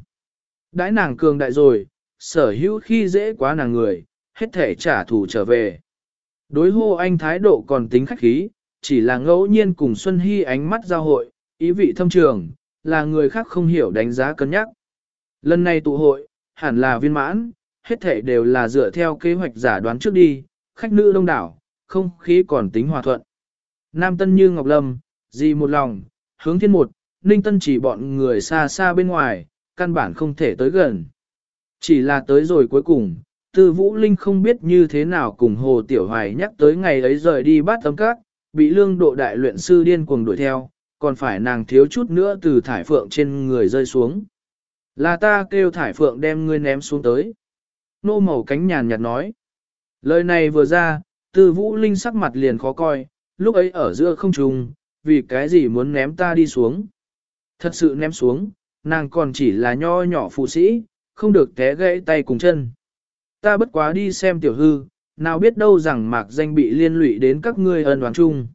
Đãi nàng cường đại rồi, sở hữu khi dễ quá nàng người, hết thể trả thù trở về. Đối hô anh thái độ còn tính khách khí, chỉ là ngẫu nhiên cùng Xuân Hy ánh mắt giao hội, ý vị thâm trường, là người khác không hiểu đánh giá cân nhắc. Lần này tụ hội, hẳn là viên mãn, hết thể đều là dựa theo kế hoạch giả đoán trước đi, khách nữ đông đảo, không khí còn tính hòa thuận. Nam Tân như Ngọc Lâm, gì một lòng, hướng thiên một, Ninh Tân chỉ bọn người xa xa bên ngoài, căn bản không thể tới gần. Chỉ là tới rồi cuối cùng, Tư Vũ Linh không biết như thế nào cùng Hồ Tiểu Hoài nhắc tới ngày ấy rời đi bắt tấm các, bị lương độ đại luyện sư điên cuồng đuổi theo, còn phải nàng thiếu chút nữa từ thải phượng trên người rơi xuống. Là ta kêu thải phượng đem ngươi ném xuống tới. Nô màu cánh nhàn nhạt nói. Lời này vừa ra, Tư Vũ Linh sắc mặt liền khó coi, lúc ấy ở giữa không trùng, vì cái gì muốn ném ta đi xuống. Thật sự ném xuống, nàng còn chỉ là nho nhỏ phụ sĩ, không được té gãy tay cùng chân. Ta bất quá đi xem tiểu hư, nào biết đâu rằng mạc danh bị liên lụy đến các ngươi ân oán chung.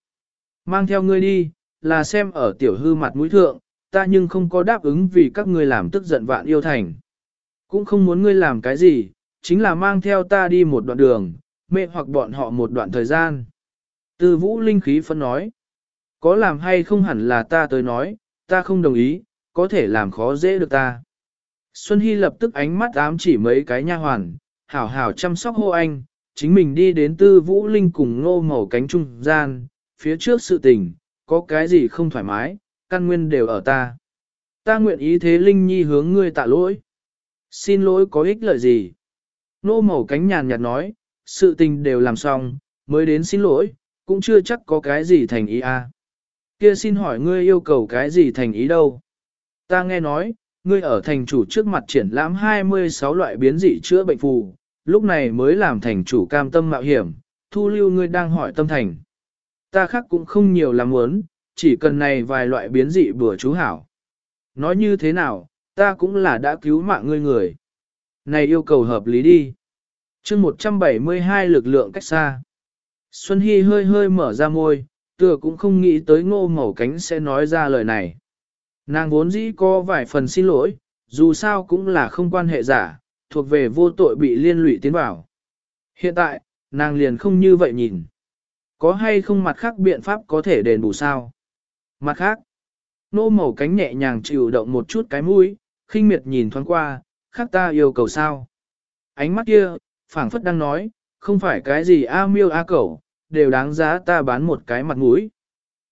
Mang theo ngươi đi, là xem ở tiểu hư mặt mũi thượng, ta nhưng không có đáp ứng vì các ngươi làm tức giận vạn yêu thành. Cũng không muốn ngươi làm cái gì, chính là mang theo ta đi một đoạn đường, mẹ hoặc bọn họ một đoạn thời gian. Từ vũ linh khí phân nói, có làm hay không hẳn là ta tới nói, ta không đồng ý, có thể làm khó dễ được ta. Xuân Hy lập tức ánh mắt ám chỉ mấy cái nha hoàn, hảo hảo chăm sóc hô anh, chính mình đi đến tư vũ linh cùng ngô màu cánh trung gian, phía trước sự tình, có cái gì không thoải mái, căn nguyên đều ở ta. Ta nguyện ý thế Linh Nhi hướng ngươi tạ lỗi. Xin lỗi có ích lợi gì? Nô màu cánh nhàn nhạt nói, sự tình đều làm xong, mới đến xin lỗi, cũng chưa chắc có cái gì thành ý a. À. Kia xin hỏi ngươi yêu cầu cái gì thành ý đâu? Ta nghe nói, ngươi ở thành chủ trước mặt triển lãm 26 loại biến dị chữa bệnh phù, lúc này mới làm thành chủ cam tâm mạo hiểm, thu lưu ngươi đang hỏi tâm thành. Ta khác cũng không nhiều làm muốn, chỉ cần này vài loại biến dị bữa chú hảo. Nói như thế nào, ta cũng là đã cứu mạng ngươi người. Này yêu cầu hợp lý đi chương 172 lực lượng cách xa. Xuân Hy hơi hơi mở ra môi, tựa cũng không nghĩ tới ngô mẩu cánh sẽ nói ra lời này. Nàng vốn dĩ có vài phần xin lỗi, dù sao cũng là không quan hệ giả, thuộc về vô tội bị liên lụy tiến vào. Hiện tại, nàng liền không như vậy nhìn. Có hay không mặt khác biện pháp có thể đền bù sao? Mặt khác, nô mẩu cánh nhẹ nhàng chịu động một chút cái mũi, khinh miệt nhìn thoáng qua, khác ta yêu cầu sao? Ánh mắt kia, phảng phất đang nói, không phải cái gì a miêu a cẩu, đều đáng giá ta bán một cái mặt mũi.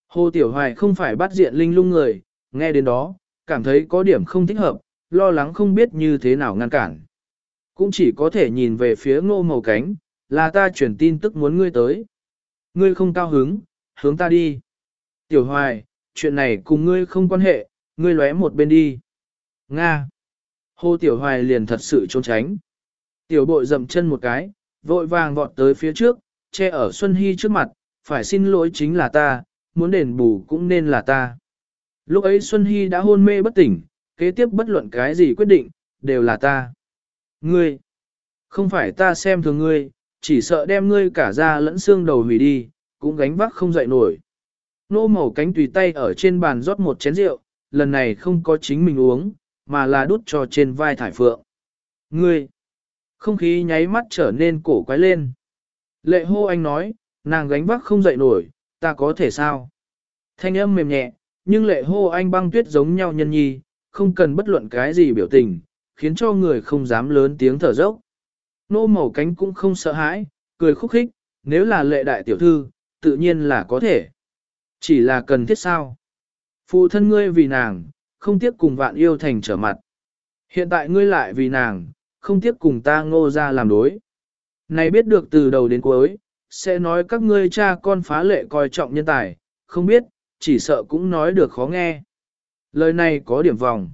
Hồ Tiểu Hoài không phải bắt diện linh lung người, nghe đến đó, cảm thấy có điểm không thích hợp, lo lắng không biết như thế nào ngăn cản. Cũng chỉ có thể nhìn về phía ngô màu cánh, là ta chuyển tin tức muốn ngươi tới. Ngươi không cao hứng, hướng ta đi. Tiểu Hoài, chuyện này cùng ngươi không quan hệ, ngươi lóe một bên đi. Nga. Hồ Tiểu Hoài liền thật sự trốn tránh. Tiểu bội dậm chân một cái, vội vàng vọt tới phía trước, che ở Xuân Hy trước mặt, phải xin lỗi chính là ta, muốn đền bù cũng nên là ta. Lúc ấy Xuân Hy đã hôn mê bất tỉnh, kế tiếp bất luận cái gì quyết định, đều là ta. Ngươi, không phải ta xem thường ngươi, chỉ sợ đem ngươi cả da lẫn xương đầu hủy đi, cũng gánh vác không dậy nổi. Nô màu cánh tùy tay ở trên bàn rót một chén rượu, lần này không có chính mình uống, mà là đút cho trên vai thải phượng. Ngươi, không khí nháy mắt trở nên cổ quái lên. Lệ hô anh nói, nàng gánh vác không dậy nổi, ta có thể sao? Thanh âm mềm nhẹ, nhưng lệ hô anh băng tuyết giống nhau nhân nhi, không cần bất luận cái gì biểu tình, khiến cho người không dám lớn tiếng thở dốc. Nô màu cánh cũng không sợ hãi, cười khúc khích, nếu là lệ đại tiểu thư, tự nhiên là có thể. Chỉ là cần thiết sao? Phụ thân ngươi vì nàng, không tiếc cùng vạn yêu thành trở mặt. Hiện tại ngươi lại vì nàng, không tiếc cùng ta ngô ra làm đối. Này biết được từ đầu đến cuối, sẽ nói các ngươi cha con phá lệ coi trọng nhân tài, không biết, chỉ sợ cũng nói được khó nghe. Lời này có điểm vòng.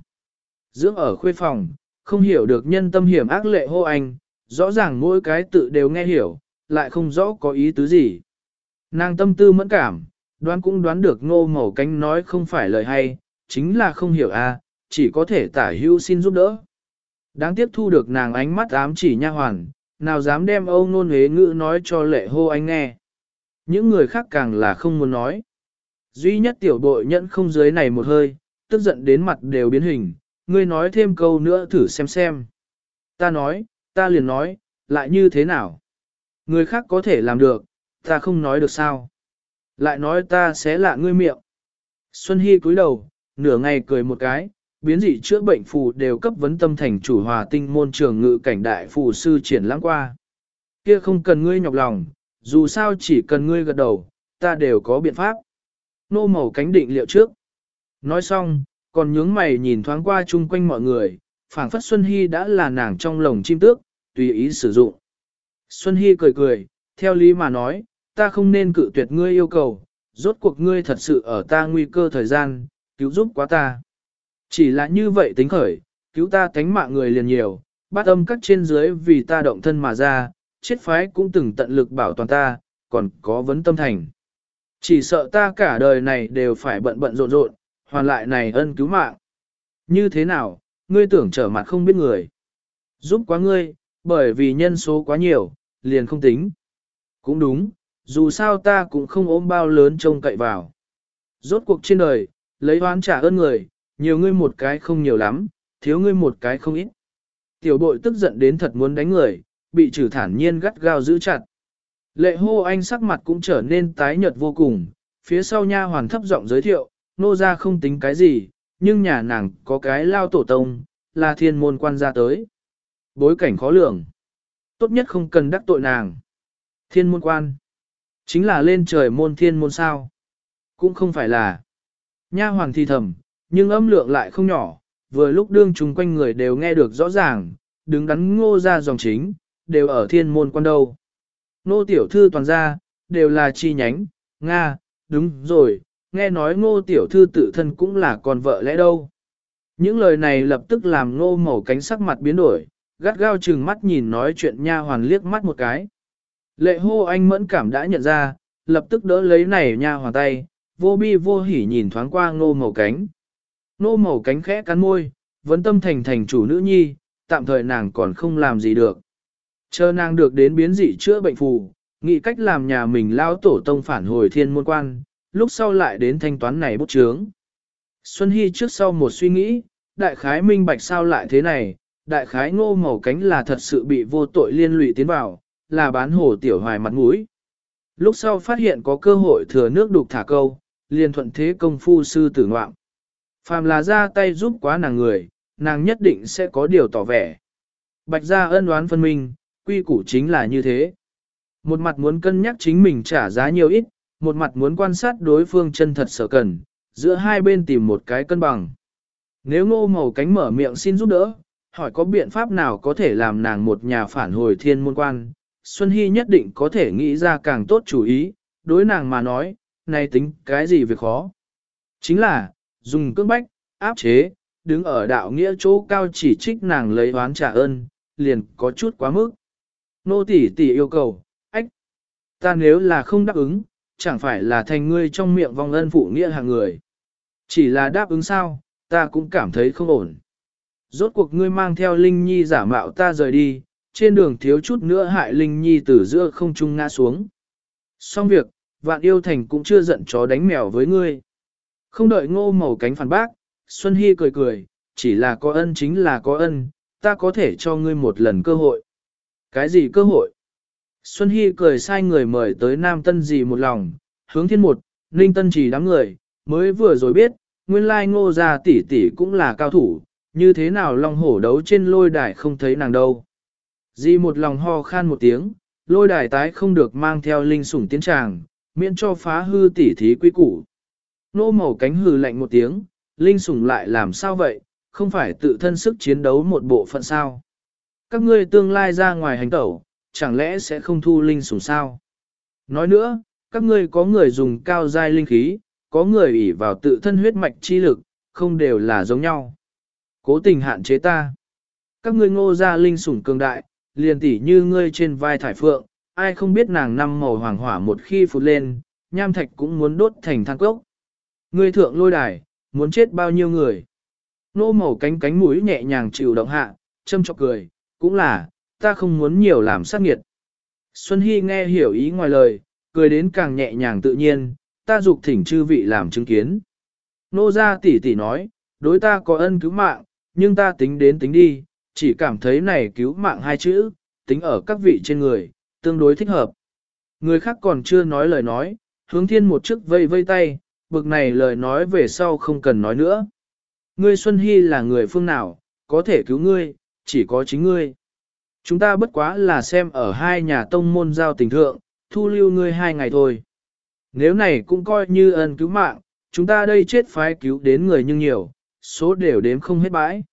Dưỡng ở khuê phòng, không hiểu được nhân tâm hiểm ác lệ hô anh, rõ ràng mỗi cái tự đều nghe hiểu, lại không rõ có ý tứ gì. Nàng tâm tư mẫn cảm, đoán cũng đoán được ngô màu cánh nói không phải lời hay, chính là không hiểu a, à, chỉ có thể tả hưu xin giúp đỡ. Đáng tiếc thu được nàng ánh mắt ám chỉ nha hoàn, nào dám đem âu nôn hế ngữ nói cho lệ hô anh nghe. Những người khác càng là không muốn nói. Duy nhất tiểu bội nhẫn không dưới này một hơi, tức giận đến mặt đều biến hình, ngươi nói thêm câu nữa thử xem xem. Ta nói, ta liền nói, lại như thế nào? Người khác có thể làm được, ta không nói được sao? Lại nói ta sẽ lạ ngươi miệng. Xuân Hy cúi đầu, nửa ngày cười một cái, biến dị chữa bệnh phù đều cấp vấn tâm thành chủ hòa tinh môn trường ngự cảnh đại phù sư triển lãng qua. Kia không cần ngươi nhọc lòng, dù sao chỉ cần ngươi gật đầu, ta đều có biện pháp. Nô màu cánh định liệu trước. Nói xong, còn nhướng mày nhìn thoáng qua chung quanh mọi người, phảng phất Xuân Hy đã là nàng trong lồng chim tước, tùy ý sử dụng. Xuân Hy cười cười, theo lý mà nói, ta không nên cự tuyệt ngươi yêu cầu, rốt cuộc ngươi thật sự ở ta nguy cơ thời gian, cứu giúp quá ta. Chỉ là như vậy tính khởi, cứu ta tánh mạng người liền nhiều, bát âm các trên dưới vì ta động thân mà ra, chết phái cũng từng tận lực bảo toàn ta, còn có vấn tâm thành. Chỉ sợ ta cả đời này đều phải bận bận rộn rộn, hoàn lại này ân cứu mạng. Như thế nào, ngươi tưởng trở mặt không biết người. Giúp quá ngươi, bởi vì nhân số quá nhiều, liền không tính. Cũng đúng, dù sao ta cũng không ôm bao lớn trông cậy vào. Rốt cuộc trên đời, lấy oán trả ơn người, nhiều ngươi một cái không nhiều lắm, thiếu ngươi một cái không ít. Tiểu bội tức giận đến thật muốn đánh người, bị trừ thản nhiên gắt gao giữ chặt. Lệ hô anh sắc mặt cũng trở nên tái nhợt vô cùng, phía sau nha hoàn thấp giọng giới thiệu, nô ra không tính cái gì, nhưng nhà nàng có cái lao tổ tông, là thiên môn quan gia tới. Bối cảnh khó lường. Tốt nhất không cần đắc tội nàng. Thiên môn quan. Chính là lên trời môn thiên môn sao. Cũng không phải là. Nha hoàng thi thầm, nhưng âm lượng lại không nhỏ, vừa lúc đương chung quanh người đều nghe được rõ ràng, đứng đắn ngô ra dòng chính, đều ở thiên môn quan đâu. Nô tiểu thư toàn ra, đều là chi nhánh, Nga, đúng rồi, nghe nói ngô tiểu thư tự thân cũng là con vợ lẽ đâu. Những lời này lập tức làm ngô màu cánh sắc mặt biến đổi, gắt gao chừng mắt nhìn nói chuyện nha hoàn liếc mắt một cái. Lệ hô anh mẫn cảm đã nhận ra, lập tức đỡ lấy này nha hoàn tay, vô bi vô hỉ nhìn thoáng qua ngô màu cánh. Nô màu cánh khẽ cắn môi, vẫn tâm thành thành chủ nữ nhi, tạm thời nàng còn không làm gì được. Chờ nàng được đến biến dị chữa bệnh phù, nghĩ cách làm nhà mình lao tổ tông phản hồi thiên môn quan, lúc sau lại đến thanh toán này bút chướng. Xuân Hy trước sau một suy nghĩ, đại khái minh bạch sao lại thế này, đại khái ngô màu cánh là thật sự bị vô tội liên lụy tiến vào, là bán hồ tiểu hoài mặt mũi. Lúc sau phát hiện có cơ hội thừa nước đục thả câu, liền thuận thế công phu sư tử ngoạm. Phàm là ra tay giúp quá nàng người, nàng nhất định sẽ có điều tỏ vẻ. Bạch gia ân oán phân minh, quy củ chính là như thế. Một mặt muốn cân nhắc chính mình trả giá nhiều ít, một mặt muốn quan sát đối phương chân thật sở cần, giữa hai bên tìm một cái cân bằng. Nếu ngô màu cánh mở miệng xin giúp đỡ, hỏi có biện pháp nào có thể làm nàng một nhà phản hồi thiên môn quan, Xuân Hy nhất định có thể nghĩ ra càng tốt chủ ý, đối nàng mà nói, này tính cái gì việc khó. Chính là, dùng cưỡng bách, áp chế, đứng ở đạo nghĩa chỗ cao chỉ trích nàng lấy oán trả ơn, liền có chút quá mức. Nô tỷ tỷ yêu cầu, ách, ta nếu là không đáp ứng, chẳng phải là thành ngươi trong miệng vong ân phụ nghĩa hàng người. Chỉ là đáp ứng sao, ta cũng cảm thấy không ổn. Rốt cuộc ngươi mang theo Linh Nhi giả mạo ta rời đi, trên đường thiếu chút nữa hại Linh Nhi từ giữa không trung ngã xuống. Xong việc, vạn yêu thành cũng chưa giận chó đánh mèo với ngươi. Không đợi ngô màu cánh phản bác, Xuân Hy cười cười, chỉ là có ân chính là có ân, ta có thể cho ngươi một lần cơ hội. Cái gì cơ hội? Xuân Hy cười sai người mời tới Nam Tân gì một lòng, hướng thiên một, Ninh Tân chỉ đám người, mới vừa rồi biết, nguyên lai ngô gia tỷ tỷ cũng là cao thủ, như thế nào long hổ đấu trên lôi đài không thấy nàng đâu. Di một lòng ho khan một tiếng, lôi đài tái không được mang theo linh sủng tiến tràng, miễn cho phá hư tỷ thí quy củ. Nô màu cánh hừ lạnh một tiếng, linh sủng lại làm sao vậy, không phải tự thân sức chiến đấu một bộ phận sao. Các ngươi tương lai ra ngoài hành tẩu, chẳng lẽ sẽ không thu linh sủng sao? Nói nữa, các ngươi có người dùng cao giai linh khí, có người ỷ vào tự thân huyết mạch chi lực, không đều là giống nhau. Cố tình hạn chế ta. Các ngươi ngô ra linh sủng cường đại, liền tỉ như ngươi trên vai thải phượng, ai không biết nàng năm màu hoàng hỏa một khi phụt lên, nham thạch cũng muốn đốt thành than cốc. Ngươi thượng lôi đài, muốn chết bao nhiêu người. Nô màu cánh cánh mũi nhẹ nhàng chịu động hạ, châm chọc cười, cũng là, ta không muốn nhiều làm sát nghiệt. Xuân Hy nghe hiểu ý ngoài lời, cười đến càng nhẹ nhàng tự nhiên, ta dục thỉnh chư vị làm chứng kiến. Nô ra tỷ tỷ nói, đối ta có ân cứu mạng, nhưng ta tính đến tính đi, chỉ cảm thấy này cứu mạng hai chữ, tính ở các vị trên người, tương đối thích hợp. Người khác còn chưa nói lời nói, hướng thiên một chức vây vây tay, bực này lời nói về sau không cần nói nữa. Ngươi Xuân Hy là người phương nào, có thể cứu ngươi, chỉ có chính ngươi. Chúng ta bất quá là xem ở hai nhà tông môn giao tình thượng, thu lưu ngươi hai ngày thôi. Nếu này cũng coi như ân cứu mạng, chúng ta đây chết phái cứu đến người nhưng nhiều, số đều đếm không hết bãi.